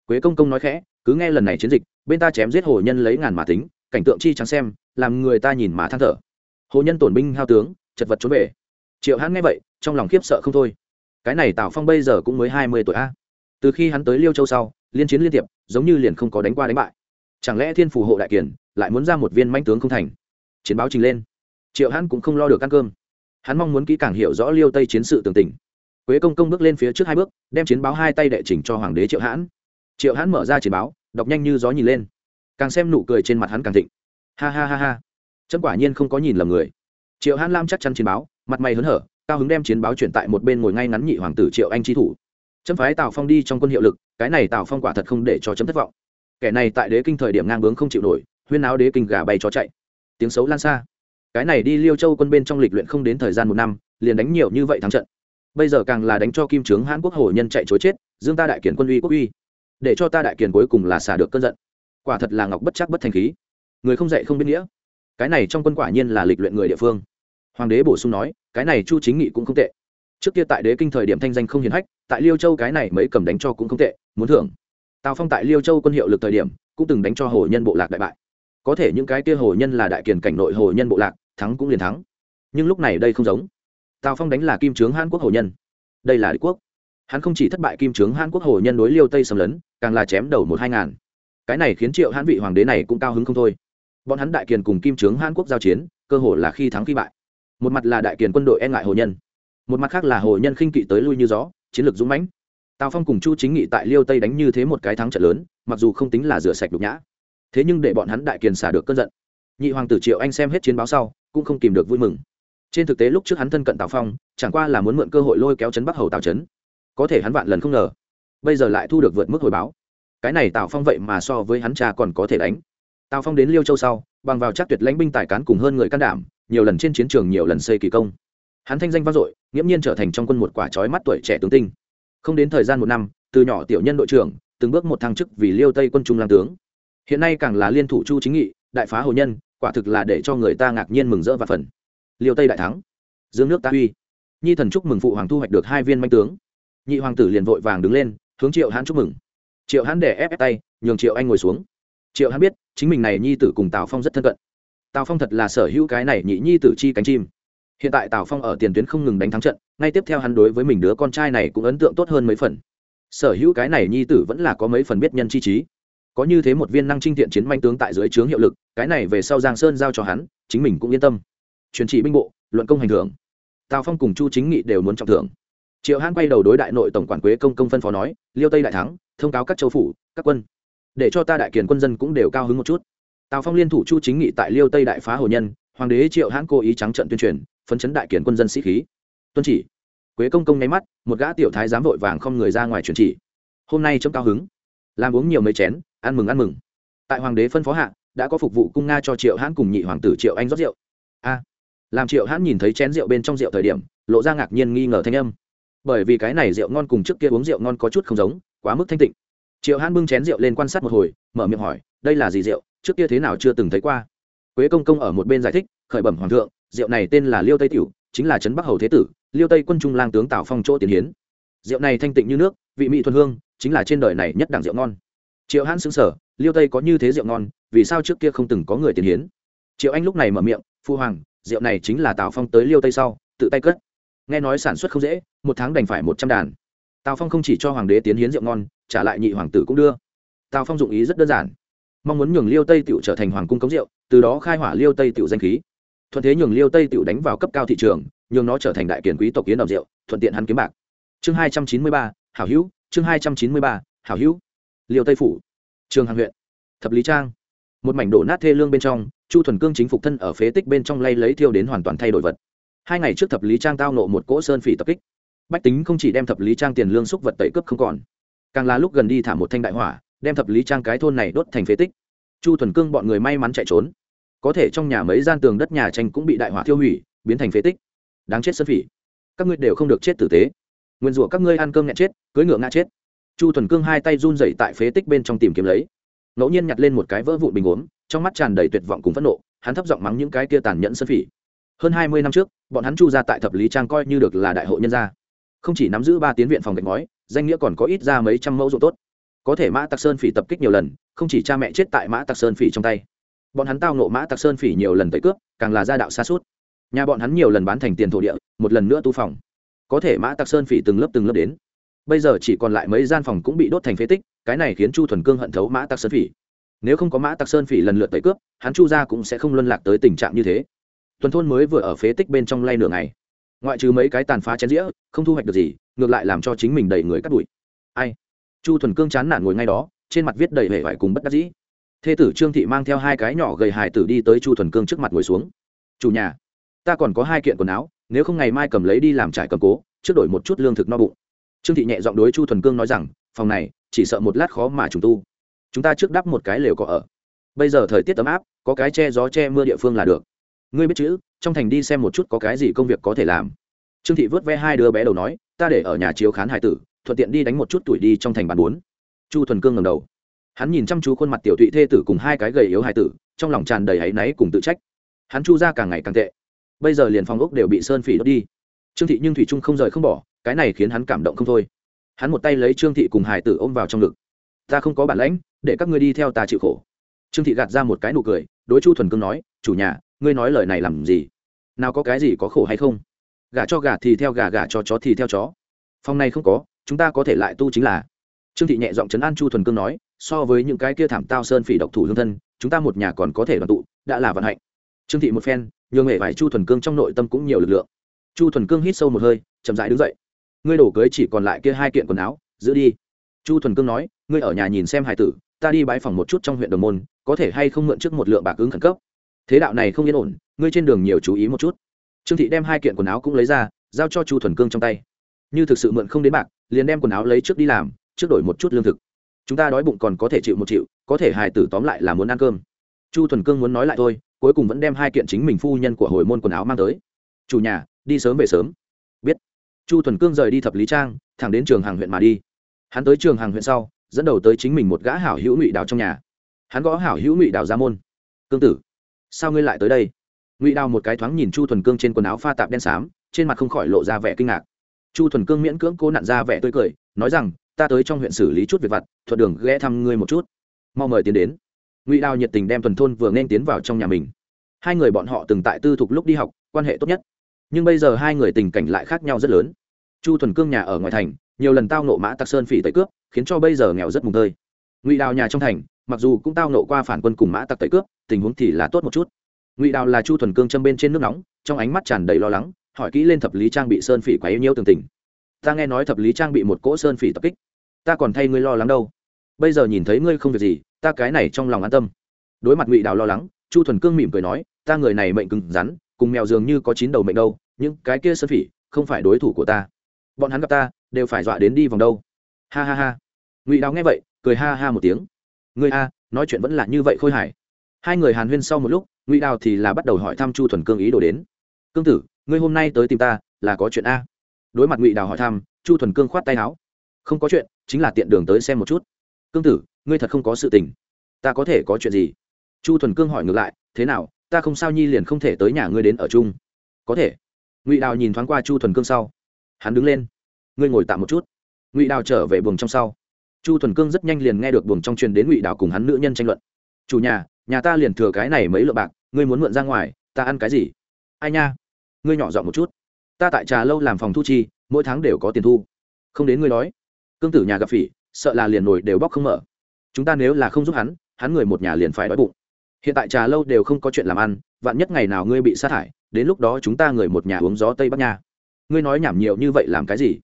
Quế công công nói khẽ, cứ nghe lần này chiến dịch, bên ta chém giết hồ nhân lấy ngàn mà tính, cảnh tượng chi trắng xem, làm người ta nhìn mà than thở. Hồ nhân tổn binh hao tướng, chật vật trốn về triệu hãn nghe vậy, trong lòng khiếp sợ không thôi. Cái này tào phong bây giờ cũng mới hai mươi tuổi a. Từ khi hắn tới liêu châu sau, liên chiến liên tiệp, giống như liền không có đánh qua đánh bại. Chẳng lẽ thiên phù hộ đại kiển lại muốn ra một viên manh tướng không thành? Chiến báo trình lên. Triệu hãn cũng không lo được ăn cơm. Hắn mong muốn kỹ càng hiểu rõ liêu tây chiến sự tường tình. Quế công công bước lên phía trước hai bước, đem chiến báo hai tay đệ trình cho hoàng đế triệu hãn triệu hãn mở ra chiến báo, đọc nhanh như gió nhìn lên. Càng xem nụ cười trên mặt hắn càng thịnh. Ha ha ha ha. Chấm quả nhiên không có nhìn lầm người. Triệu hãn lam chắc chắn chiến báo mặt mày hớn hở, cao hứng đem chiến báo chuyển tại một bên ngồi ngay ngắn nhị hoàng tử triệu anh chi thủ. Chấm phái tào phong đi trong quân hiệu lực, cái này tào phong quả thật không để cho chấm thất vọng. Kẻ này tại đế kinh thời điểm ngang bướng không chịu nổi, huyên áo đế kinh gà bay chó chạy. Tiếng xấu lan xa. Cái này đi liêu châu quân bên trong lịch luyện không đến thời gian một năm, liền đánh nhiều như vậy thắng trận. Bây giờ càng là đánh cho kim trướng hãn quốc hồ nhân chạy chối chết, dương ta đại kiển quân uy quốc uy. Để cho ta đại kiển cuối cùng là xả được cơn giận. Quả thật là ngọc bất chắc bất thành khí. Người không dạy không biết nghĩa. Cái này trong quân quả nhiên là lịch luyện người địa phương hoàng đế bổ sung nói, cái này chu chính nghị cũng không tệ. Trước kia tại đế kinh thời điểm thanh danh không hiền hách, tại liêu châu cái này mấy cầm đánh cho cũng không tệ, muốn thưởng. Tào phong tại liêu châu quân hiệu lực thời điểm, cũng từng đánh cho hồ nhân bộ lạc đại bại. Có thể những cái kia hồ nhân là đại kiền cảnh nội hồ nhân bộ lạc, thắng cũng liền thắng. Nhưng lúc này đây không giống. Tào phong đánh là kim trướng hàn quốc hồ nhân. Đây là đế quốc. Hắn không chỉ thất bại kim trướng hàn quốc hồ nhân đối liêu tây xâm lấn, càng là chém đầu một hai ngàn. Cái này khiến triệu hãn vị hoàng đế này cũng cao hứng không thôi. Bọn hắn đại kiền cùng kim trướng hàn quốc giao chiến, cơ hồ là khi thắng khi bại một mặt là đại kiền quân đội e ngại hồ nhân, một mặt khác là hồ nhân khinh kỵ tới lui như gió, chiến lược dũng mãnh. Tào phong cùng chu chính nghị tại liêu tây đánh như thế một cái thắng trận lớn, mặc dù không tính là rửa sạch đục nhã. Thế nhưng để bọn hắn đại kiền xả được cơn giận. Nhị hoàng tử triệu anh xem hết chiến báo sau, cũng không kìm được vui mừng. Trên thực tế lúc trước hắn thân cận tào phong, chẳng qua là muốn mượn cơ hội lôi kéo chấn bắc hầu tào trấn. Có thể hắn vạn lần không ngờ, bây giờ lại thu được vượt mức hồi báo. Cái này tào phong vậy mà so với hắn cha còn có thể đánh. Tào phong đến liêu châu sau, bằng vào chắc tuyệt lãnh binh tài cán cùng hơn người can đảm nhiều lần trên chiến trường nhiều lần xây kỳ công. Hắn thanh danh vang dội nghiễm nhiên trở thành trong quân một quả trói mắt tuổi trẻ tướng tinh. Không đến thời gian một năm từ nhỏ tiểu nhân đội trưởng từng bước một thăng chức vì liêu tây quân trung làm tướng. Hiện nay càng là liên thủ chu chính nghị đại phá hồ nhân quả thực là để cho người ta ngạc nhiên mừng rỡ và phần liêu tây đại thắng. Dương nước ta uy. Nhi thần chúc mừng phụ hoàng thu hoạch được hai viên manh tướng. Nhị hoàng tử liền vội vàng đứng lên hướng triệu hãn chúc mừng. Triệu hãn để ép, ép tay nhường triệu anh ngồi xuống. Triệu hãn biết chính mình này nhi tử cùng tào phong rất thân cận tào phong thật là sở hữu cái này nhị nhi tử chi cánh chim. Hiện tại tào phong ở tiền tuyến không ngừng đánh thắng trận, ngay tiếp theo hắn đối với mình đứa con trai này cũng ấn tượng tốt hơn mấy phần. Sở hữu cái này nhi tử vẫn là có mấy phần biết nhân chi trí. Có như thế một viên năng trinh thiện chiến manh tướng tại dưới trướng hiệu lực, cái này về sau giang sơn giao cho hắn, chính mình cũng yên tâm. Truyền trị binh bộ, luận công hành thưởng. Tào phong cùng chu chính nghị đều muốn trọng thưởng. Triệu hãn quay đầu đối đại nội tổng quản quế công công phân phó nói, liêu tây đại thắng, thông cáo các châu phủ, các quân. Để cho ta đại kiền quân dân cũng đều cao hứng một chút tào phong liên thủ chu chính nghị tại liêu tây đại phá hồ nhân, hoàng đế triệu hãn cố ý trắng trận tuyên truyền, phấn chấn đại kiến quân dân sĩ khí. Tuân chỉ, quế công công nháy mắt, một gã tiểu thái giám vội vàng không người ra ngoài truyền chỉ. Hôm nay trông cao hứng, làm uống nhiều mấy chén, ăn mừng ăn mừng. Tại hoàng đế phân phó hạ, đã có phục vụ cung nga cho triệu hãn cùng nhị hoàng tử triệu anh rót rượu. A, làm triệu hãn nhìn thấy chén rượu bên trong rượu thời điểm, lộ ra ngạc nhiên nghi ngờ thanh âm. Bởi vì cái này rượu ngon cùng trước kia uống rượu ngon có chút không giống, quá mức thanh tịnh. Triệu hãn bưng chén rượu lên quan sát một hồi, mở miệng hỏi, đây là gì rượu? Trước kia thế nào chưa từng thấy qua. Quế công công ở một bên giải thích, khởi bẩm hoàng thượng, rượu này tên là liêu tây tiểu, chính là trấn bắc hầu thế tử, liêu tây quân trung lang tướng tào phong chỗ tiền hiến. Rượu này thanh tịnh như nước, vị mỹ thuần hương, chính là trên đời này nhất đẳng rượu ngon. Triệu hãn xứng sở liêu tây có như thế rượu ngon, vì sao trước kia không từng có người tiền hiến? Triệu anh lúc này mở miệng, phu hoàng, rượu này chính là tào phong tới liêu tây sau, tự tay cất. Nghe nói sản xuất không dễ, một tháng đành phải một trăm đàn. Tào phong không chỉ cho hoàng đế tiến hiến rượu ngon, trả lại nhị hoàng tử cũng đưa. Tào phong dụng ý rất đơn giản mong muốn nhường liêu tây tiểu trở thành hoàng cung cống rượu, từ đó khai hỏa liêu tây tiểu danh khí. Thuận thế nhường liêu tây tiểu đánh vào cấp cao thị trường, nhường nó trở thành đại kiển quý tộc kiến đọc rượu, thuận tiện hắn kiếm bạc. Chương hai trăm chín mươi ba, hảo hữu, chương hai trăm chín mươi ba, hảo hữu. Liêu tây phủ, trường hàng huyện, thập lý trang. Một mảnh đổ nát thê lương bên trong, chu thuần cương chính phục thân ở phế tích bên trong lay lấy thiêu đến hoàn toàn thay đổi vật. Hai ngày trước thập lý trang tao nộ một cỗ sơn phỉ tập kích. Bách tính không chỉ đem thập lý trang tiền lương xúc vật tẩy cướp không còn, càng là lúc gần đi thả một thanh đại hỏa đem thập lý trang cái thôn này đốt thành phế tích. Chu thuần cương bọn người may mắn chạy trốn. Có thể trong nhà mấy gian tường đất nhà tranh cũng bị đại hỏa thiêu hủy, biến thành phế tích. Đáng chết sơn phỉ. Các ngươi đều không được chết tử tế. Nguyên rủa các ngươi ăn cơm nhẹ chết, cưới ngựa ngã chết. Chu thuần cương hai tay run dậy tại phế tích bên trong tìm kiếm lấy. Ngẫu nhiên nhặt lên một cái vỡ vụn bình uống trong mắt tràn đầy tuyệt vọng cùng phẫn nộ, hắn thấp giọng mắng những cái kia tàn nhẫn sơn phỉ. Hơn hai mươi năm trước, bọn hắn chu ra tại thập lý trang coi như được là đại hội nhân gia. Không chỉ nắm giữ ba tiến viện phòng gạch ngói, danh nghĩa còn có ít ra mấy trăm mẫu ruộng tốt có thể mã tặc sơn phỉ tập kích nhiều lần, không chỉ cha mẹ chết tại mã tặc sơn phỉ trong tay. Bọn hắn tao nộ mã tặc sơn phỉ nhiều lần tới cướp, càng là gia đạo xa suốt. Nhà bọn hắn nhiều lần bán thành tiền thổ địa, một lần nữa tu phòng. Có thể mã tặc sơn phỉ từng lớp từng lớp đến. Bây giờ chỉ còn lại mấy gian phòng cũng bị đốt thành phế tích, cái này khiến chu thuần cương hận thấu mã tặc sơn phỉ. Nếu không có mã tặc sơn phỉ lần lượt tới cướp, hắn chu ra cũng sẽ không luân lạc tới tình trạng như thế. Tuần thôn mới vừa ở phế tích bên trong lay nửa ngày. Ngoại trừ mấy cái tàn phá chén dĩa, không thu hoạch được gì, ngược lại làm cho chính mình đầy người cắt đuổi ai? Chu thuần cương chán nản ngồi ngay đó, trên mặt viết đầy vẻ vải cùng bất đắc dĩ. Thê tử trương thị mang theo hai cái nhỏ gầy hài tử đi tới chu thuần cương trước mặt ngồi xuống. Chủ nhà, ta còn có hai kiện quần áo, nếu không ngày mai cầm lấy đi làm trải cầm cố, trước đổi một chút lương thực no bụng. Trương thị nhẹ giọng đối chu thuần cương nói rằng, phòng này, chỉ sợ một lát khó mà trùng tu. Chúng ta trước đắp một cái lều có ở. Bây giờ thời tiết ấm áp, có cái che gió che mưa địa phương là được. Ngươi biết chữ, trong thành đi xem một chút có cái gì công việc có thể làm. Trương thị vớt ve hai đứa bé đầu nói, ta để ở nhà chiếu khán hải tử thuận tiện đi đánh một chút tuổi đi trong thành bàn bốn chu thuần cương ngầm đầu. Hắn nhìn chăm chú khuôn mặt tiểu thụy thê tử cùng hai cái gầy yếu hài tử, trong lòng tràn đầy áy náy cùng tự trách. Hắn chu ra càng ngày càng tệ. Bây giờ liền phòng ốc đều bị sơn phỉ đốt đi. Trương thị nhưng thủy trung không rời không bỏ, cái này khiến hắn cảm động không thôi. Hắn một tay lấy trương thị cùng hải tử ôm vào trong ngực. Ta không có bản lãnh, để các ngươi đi theo ta chịu khổ. Trương thị gạt ra một cái nụ cười, đối chu thuần cương nói, chủ nhà, ngươi nói lời này làm gì? Nào có cái gì có khổ hay không? Gà cho gà thì theo gà gà cho chó thì theo chó. Phòng này không có chúng ta có thể lại tu chính là. Trương thị nhẹ giọng trấn an chu thuần cương nói, so với những cái kia thảm tao sơn phỉ độc thủ hương thân, chúng ta một nhà còn có thể đoàn tụ, đã là vận hạnh. Trương thị một phen, nhường hệ vải chu thuần cương trong nội tâm cũng nhiều lực lượng. Chu thuần cương hít sâu một hơi, chậm rãi đứng dậy. Ngươi đổ cưới chỉ còn lại kia hai kiện quần áo, giữ đi. Chu thuần cương nói, ngươi ở nhà nhìn xem hải tử, ta đi bãi phòng một chút trong huyện đồng môn, có thể hay không mượn trước một lượng bạc ứng khẩn cấp. Thế đạo này không yên ổn, ngươi trên đường nhiều chú ý một chút. Trương thị đem hai kiện quần áo cũng lấy ra, giao cho chu thuần cương trong tay. Như thực sự mượn không đến bạc liền đem quần áo lấy trước đi làm, trước đổi một chút lương thực. Chúng ta đói bụng còn có thể chịu một chịu, có thể hài tử tóm lại là muốn ăn cơm. Chu thuần cương muốn nói lại thôi, cuối cùng vẫn đem hai kiện chính mình phu nhân của hồi môn quần áo mang tới. Chủ nhà, đi sớm về sớm. Biết. Chu thuần cương rời đi thập lý trang, thẳng đến trường hàng huyện mà đi. Hắn tới trường hàng huyện sau, dẫn đầu tới chính mình một gã hảo hữu ngụy đào trong nhà. Hắn gõ hảo hữu ngụy đào ra môn. Cương tử, sao ngươi lại tới đây? Ngụy đào một cái thoáng nhìn chu thuần cương trên quần áo pha tạp đen xám, trên mặt không khỏi lộ ra vẻ kinh ngạc chu thuần cương miễn cưỡng cố nặn ra vẻ tươi cười, nói rằng, ta tới trong huyện xử lý chút việc vặt, thuận đường ghé thăm ngươi một chút. Mau mời tiến đến. Ngụy đào nhiệt tình đem thuần thôn vừa nên tiến vào trong nhà mình. Hai người bọn họ từng tại tư thục lúc đi học, quan hệ tốt nhất. Nhưng bây giờ hai người tình cảnh lại khác nhau rất lớn. Chu thuần cương nhà ở ngoài thành, nhiều lần tao nộ mã tặc sơn phỉ tẩy cướp, khiến cho bây giờ nghèo rất mùng tơi. Ngụy đào nhà trong thành, mặc dù cũng tao nộ qua phản quân cùng mã tặc tẩy cướp, tình huống thì là tốt một chút. Ngụy đào là chu thuần cương châm bên trên nước nóng, trong ánh mắt tràn đầy lo lắng hỏi kỹ lên thập lý trang bị sơn phỉ quấy nhiễu nhiêu tường tình. Ta nghe nói thập lý trang bị một cỗ sơn phỉ tập kích. Ta còn thay ngươi lo lắng đâu. Bây giờ nhìn thấy ngươi không việc gì, ta cái này trong lòng an tâm. Đối mặt ngụy đào lo lắng, chu thuần cương mỉm cười nói, ta người này mệnh cứng rắn, cùng mèo dường như có chín đầu mệnh đâu, những cái kia sơn phỉ không phải đối thủ của ta. Bọn hắn gặp ta, đều phải dọa đến đi vòng đâu. Ha ha ha. Ngụy đào nghe vậy, cười ha ha một tiếng. Ngươi a, nói chuyện vẫn là như vậy khôi hài. Hai người hàn huyên sau một lúc, ngụy đào thì là bắt đầu hỏi thăm chu thuần cương ý đồ đến cương tử, ngươi hôm nay tới tìm ta, là có chuyện a? Đối mặt ngụy đào hỏi thăm, chu thuần cương khoát tay áo. Không có chuyện, chính là tiện đường tới xem một chút. Cương tử, ngươi thật không có sự tình. Ta có thể có chuyện gì? Chu thuần cương hỏi ngược lại, thế nào, ta không sao nhi liền không thể tới nhà ngươi đến ở chung. Có thể. Ngụy đào nhìn thoáng qua chu thuần cương sau. Hắn đứng lên. Ngươi ngồi tạm một chút. Ngụy đào trở về buồng trong sau. Chu thuần cương rất nhanh liền nghe được buồng trong truyền đến ngụy đào cùng hắn nữ nhân tranh luận. Chủ nhà nhà ta liền thừa cái này mấy lượng bạc, ngươi muốn mượn ra ngoài, ta ăn cái gì? Ai nha ngươi nhỏ dọn một chút. Ta tại trà lâu làm phòng thu chi mỗi tháng đều có tiền thu. Không đến ngươi nói, cương tử nhà gặp phỉ sợ là liền nổi đều bóc không mở. Chúng ta nếu là không giúp hắn hắn người một nhà liền phải đói bụng. Hiện tại trà lâu đều không có chuyện làm ăn vạn nhất ngày nào ngươi bị sa thải đến lúc đó chúng ta người một nhà uống gió tây bắc nha. Ngươi nói nhảm nhiều như vậy làm cái gì?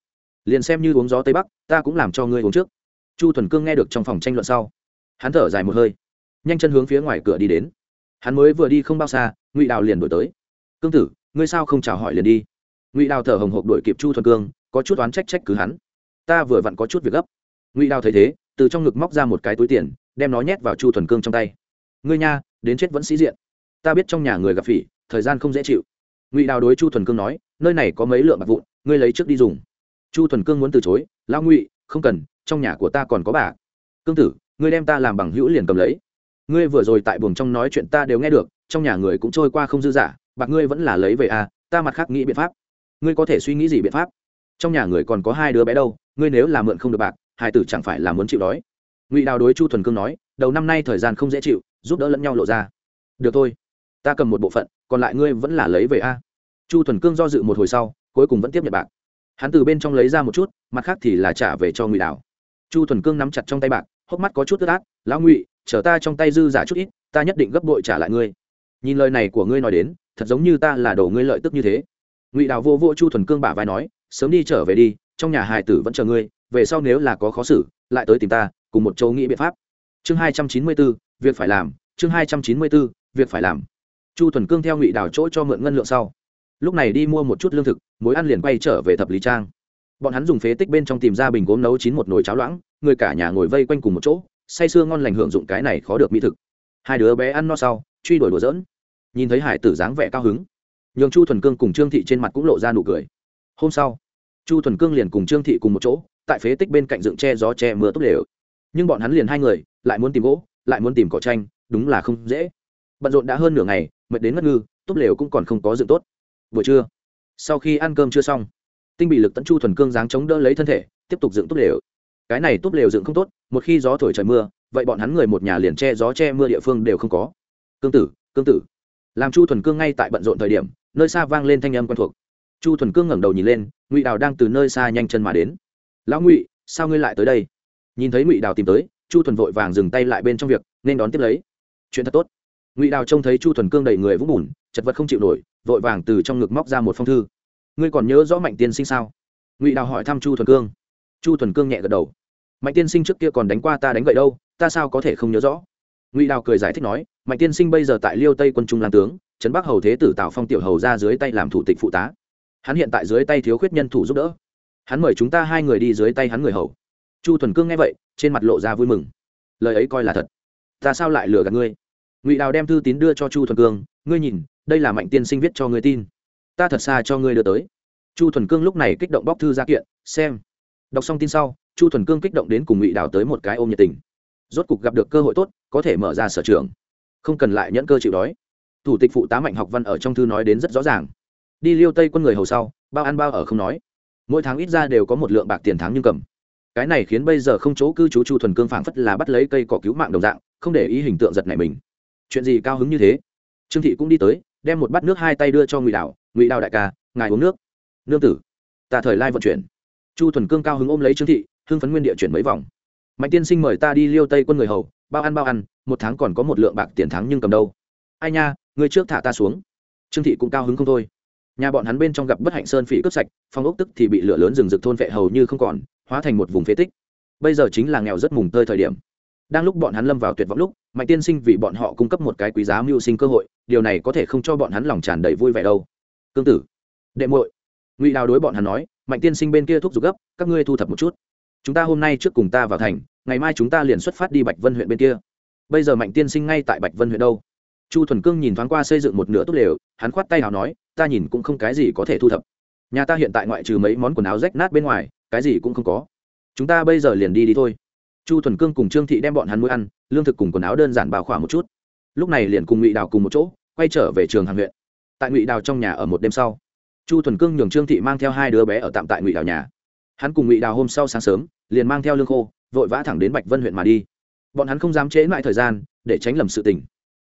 Liền xem như uống gió tây bắc ta cũng làm cho ngươi uống trước. Chu thuần cương nghe được trong phòng tranh luận sau hắn thở dài một hơi nhanh chân hướng phía ngoài cửa đi đến. Hắn mới vừa đi không bao xa ngụy đào liền đổi tới. Cương tử ngươi sao không chào hỏi liền đi? Ngụy đào thở hồng hộc đuổi kịp chu thuần cương, có chút oán trách trách cứ hắn. Ta vừa vặn có chút việc gấp. Ngụy đào thấy thế, từ trong ngực móc ra một cái túi tiền, đem nó nhét vào chu thuần cương trong tay. Ngươi nha, đến chết vẫn sĩ diện. Ta biết trong nhà người gặp phỉ, thời gian không dễ chịu. Ngụy đào đối chu thuần cương nói, nơi này có mấy lượng bạc vụn, ngươi lấy trước đi dùng. Chu thuần cương muốn từ chối, lão ngụy, không cần, trong nhà của ta còn có bà cương tử, ngươi đem ta làm bằng hữu liền cầm lấy. Ngươi vừa rồi tại buồng trong nói chuyện ta đều nghe được, trong nhà người cũng trôi qua không dư giả bạc ngươi vẫn là lấy về à ta mặt khác nghĩ biện pháp. Ngươi có thể suy nghĩ gì biện pháp? Trong nhà người còn có hai đứa bé đâu, ngươi nếu là mượn không được bạc, hai tử chẳng phải là muốn chịu đói. Ngụy đào đối chu thuần cương nói, đầu năm nay thời gian không dễ chịu, giúp đỡ lẫn nhau lộ ra. Được thôi, ta cầm một bộ phận, còn lại ngươi vẫn là lấy về a chu thuần cương do dự một hồi sau, cuối cùng vẫn tiếp nhận bạc. Hắn từ bên trong lấy ra một chút, mặt khác thì là trả về cho ngụy đào. Chu thuần cương nắm chặt trong tay bạc, hốc mắt có chút tức át, lão ngụy chở ta trong tay dư giả chút ít, ta nhất định gấp bội trả lại ngươi nhìn lời này của ngươi nói đến, thật giống như ta là đồ ngươi lợi tức như thế. Ngụy đào vô vô chu thuần cương bả vai nói, sớm đi trở về đi, trong nhà hài tử vẫn chờ ngươi, về sau nếu là có khó xử, lại tới tìm ta, cùng một châu nghĩ biện pháp. Chương hai trăm chín mươi bốn, việc phải làm, chương hai trăm chín mươi bốn, việc phải làm. Chu thuần cương theo ngụy đào chỗ cho mượn ngân lượng sau. Lúc này đi mua một chút lương thực, mối ăn liền quay trở về thập lý trang. Bọn hắn dùng phế tích bên trong tìm ra bình gốm nấu chín một nồi cháo loãng, người cả nhà ngồi vây quanh cùng một chỗ, say sưa ngon lành hưởng dụng cái này khó được mỹ thực hai đứa bé ăn no sau, truy đuổi đùa dỡn nhìn thấy hải tử dáng vẻ cao hứng, nhường chu thuần cương cùng trương thị trên mặt cũng lộ ra nụ cười. Hôm sau, chu thuần cương liền cùng trương thị cùng một chỗ, tại phế tích bên cạnh dựng che gió che mưa tốt đều. Nhưng bọn hắn liền hai người, lại muốn tìm gỗ, lại muốn tìm cỏ tranh đúng là không dễ. Bận rộn đã hơn nửa ngày, mệt đến ngất ngư, tốt lều cũng còn không có dựng tốt. Buổi trưa, sau khi ăn cơm chưa xong, tinh bị lực tận chu thuần cương dáng chống đỡ lấy thân thể, tiếp tục dựng tốt lều cái này tốt lều dựng không tốt, một khi gió thổi trời mưa vậy bọn hắn người một nhà liền che gió che mưa địa phương đều không có. Cương tử cương tử. Làm chu thuần cương ngay tại bận rộn thời điểm, nơi xa vang lên thanh âm quen thuộc. Chu thuần cương ngẩng đầu nhìn lên, ngụy đào đang từ nơi xa nhanh chân mà đến. Lão ngụy, sao ngươi lại tới đây? Nhìn thấy ngụy đào tìm tới, chu thuần vội vàng dừng tay lại bên trong việc, nên đón tiếp lấy. Chuyện thật tốt. Ngụy đào trông thấy chu thuần cương đầy người vũng bùn, chật vật không chịu nổi, vội vàng từ trong ngực móc ra một phong thư. Ngươi còn nhớ rõ mạnh tiên sinh sao? Ngụy đào hỏi thăm chu thuần cương. Chu thuần cương nhẹ gật đầu. Mạnh tiên sinh trước kia còn đánh qua ta đánh gậy đâu ta sao có thể không nhớ rõ? Ngụy đào cười giải thích nói, mạnh tiên sinh bây giờ tại liêu tây quân trung làm tướng, trấn bắc hầu thế tử Tào phong tiểu hầu ra dưới tay làm thủ tịch phụ tá. Hắn hiện tại dưới tay thiếu khuyết nhân thủ giúp đỡ. Hắn mời chúng ta hai người đi dưới tay hắn người hầu. Chu thuần cương nghe vậy, trên mặt lộ ra vui mừng. Lời ấy coi là thật. Ta sao lại lừa gạt ngươi? Ngụy đào đem thư tín đưa cho chu thuần cương, ngươi nhìn, đây là mạnh tiên sinh viết cho ngươi tin. Ta thật xa cho ngươi đưa tới. Chu thuần cương lúc này kích động bóc thư ra kiện, xem. Đọc xong tin sau, chu thuần cương kích động đến cùng ngụy đào tới một cái ôm nhiệt tình rốt cục gặp được cơ hội tốt, có thể mở ra sở trường. Không cần lại nhẫn cơ chịu đói. Thủ tịch phụ tá mạnh học văn ở trong thư nói đến rất rõ ràng. Đi liêu tây quân người hầu sau, bao ăn bao ở không nói. Mỗi tháng ít ra đều có một lượng bạc tiền tháng nhưng cầm. Cái này khiến bây giờ không chỗ cư trú chu thuần cương phảng phất là bắt lấy cây cỏ cứu mạng đồng dạng, không để ý hình tượng giật này mình. Chuyện gì cao hứng như thế? Trương thị cũng đi tới, đem một bát nước hai tay đưa cho ngụy đạo ngụy đạo đại ca, ngài uống nước. Nương tử, ta thời lai vận chuyển. Chu thuần cương cao hứng ôm lấy trương thị, hưng phấn nguyên địa chuyển mấy vòng mạnh tiên sinh mời ta đi liêu tây quân người hầu, bao ăn bao ăn, một tháng còn có một lượng bạc tiền thắng nhưng cầm đâu. Ai nha, người trước thả ta xuống. Trương thị cũng cao hứng không thôi. Nhà bọn hắn bên trong gặp bất hạnh sơn phỉ cướp sạch phong ốc tức thì bị lửa lớn rừng rực thôn vệ hầu như không còn, hóa thành một vùng phế tích. Bây giờ chính là nghèo rất mùng tơi thời điểm. Đang lúc bọn hắn lâm vào tuyệt vọng lúc, mạnh tiên sinh vì bọn họ cung cấp một cái quý giá mưu sinh cơ hội, điều này có thể không cho bọn hắn lòng tràn đầy vui vẻ đâu. Cương tử, đệ muội. Ngụy đào đối bọn hắn nói, mạnh tiên sinh bên kia thúc giục gấp, các ngươi thu thập một chút chúng ta hôm nay trước cùng ta vào thành, ngày mai chúng ta liền xuất phát đi bạch vân huyện bên kia. Bây giờ mạnh tiên sinh ngay tại bạch vân huyện đâu? Chu thuần cương nhìn thoáng qua xây dựng một nửa tốt lều, hắn khoát tay nào nói, ta nhìn cũng không cái gì có thể thu thập. Nhà ta hiện tại ngoại trừ mấy món quần áo rách nát bên ngoài, cái gì cũng không có. Chúng ta bây giờ liền đi đi thôi. Chu thuần cương cùng trương thị đem bọn hắn nuôi ăn, lương thực cùng quần áo đơn giản bảo khỏa một chút. Lúc này liền cùng ngụy đào cùng một chỗ, quay trở về trường hàng huyện. Tại ngụy đào trong nhà ở một đêm sau, chu thuần cương nhường trương thị mang theo hai đứa bé ở tạm tại ngụy đào nhà hắn cùng ngụy đào hôm sau sáng sớm, liền mang theo lương khô, vội vã thẳng đến bạch vân huyện mà đi. Bọn hắn không dám trễ lại thời gian, để tránh lầm sự tình.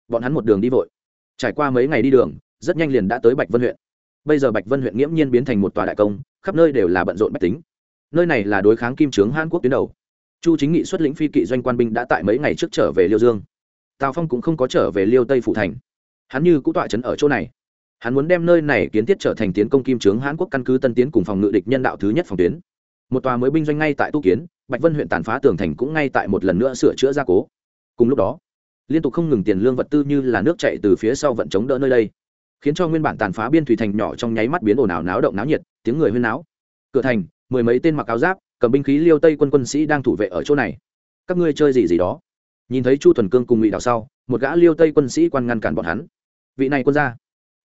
Bọn hắn một đường đi vội. Trải qua mấy ngày đi đường, rất nhanh liền đã tới bạch vân huyện. Bây giờ bạch vân huyện nghiễm nhiên biến thành một tòa đại công, khắp nơi đều là bận rộn bách tính. Nơi này là đối kháng kim trướng hàn quốc tuyến đầu. Chu chính nghị xuất lĩnh phi kỵ doanh quan binh đã tại mấy ngày trước trở về liêu dương. Tào phong cũng không có trở về liêu tây phủ thành. Hắn như cũng tọa trấn ở chỗ này. Hắn muốn đem nơi này kiến thiết trở thành tiến công kim trướng hàn quốc căn cứ tân tiến cùng phòng ngự địch nhân đạo thứ nhất phòng tuyến một tòa mới binh doanh ngay tại tu kiến, bạch vân huyện tàn phá tường thành cũng ngay tại một lần nữa sửa chữa gia cố. Cùng lúc đó, liên tục không ngừng tiền lương vật tư như là nước chạy từ phía sau vận chống đỡ nơi đây, khiến cho nguyên bản tàn phá biên thủy thành nhỏ trong nháy mắt biến ồn ào náo động náo nhiệt, tiếng người huyên náo. Cửa thành, mười mấy tên mặc áo giáp, cầm binh khí liêu tây quân quân sĩ đang thủ vệ ở chỗ này. Các ngươi chơi gì gì đó? Nhìn thấy chu thuần cương cùng ngụy đào sau, một gã liêu tây quân sĩ quan ngăn cản bọn hắn. Vị này quân ra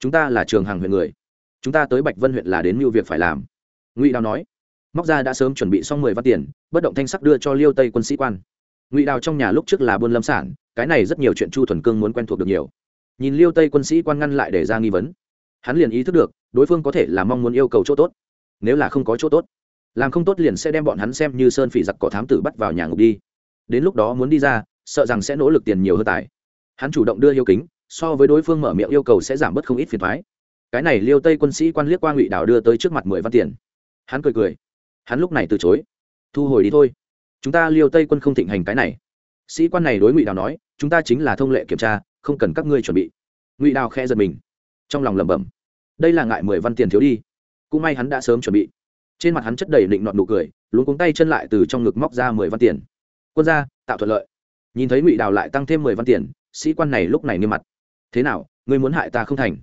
chúng ta là trường hàng huyện người. Chúng ta tới bạch vân huyện là đến mưu việc phải làm. Ngụy đào nói móc ra đã sớm chuẩn bị xong mười văn tiền, bất động thanh sắc đưa cho liêu tây quân sĩ quan. Ngụy đào trong nhà lúc trước là buôn lâm sản, cái này rất nhiều chuyện chu thuần cương muốn quen thuộc được nhiều. Nhìn liêu tây quân sĩ quan ngăn lại để ra nghi vấn. Hắn liền ý thức được, đối phương có thể là mong muốn yêu cầu chỗ tốt. Nếu là không có chỗ tốt, làm không tốt liền sẽ đem bọn hắn xem như sơn phỉ giặc cỏ thám tử bắt vào nhà ngục đi. Đến lúc đó muốn đi ra, sợ rằng sẽ nỗ lực tiền nhiều hơn tài. Hắn chủ động đưa yêu kính, so với đối phương mở miệng yêu cầu sẽ giảm bớt không ít phiền thoái cái này liêu tây quân sĩ quan liếc qua ngụy đào đưa tới trước mặt mười văn tiền. Hắn cười cười hắn lúc này từ chối. Thu hồi đi thôi. Chúng ta liêu tây quân không thịnh hành cái này. Sĩ quan này đối ngụy đào nói, chúng ta chính là thông lệ kiểm tra, không cần các ngươi chuẩn bị. Ngụy đào khe giật mình, trong lòng lẩm bẩm. Đây là ngại mười văn tiền thiếu đi. Cũng may hắn đã sớm chuẩn bị. Trên mặt hắn chất đầy định nọn nụ cười luôn cuống tay chân lại từ trong ngực móc ra mười văn tiền. Quân gia, tạo thuận lợi. Nhìn thấy ngụy đào lại tăng thêm mười văn tiền, sĩ quan này lúc này nghiêm mặt. Thế nào, ngươi muốn hại ta không thành?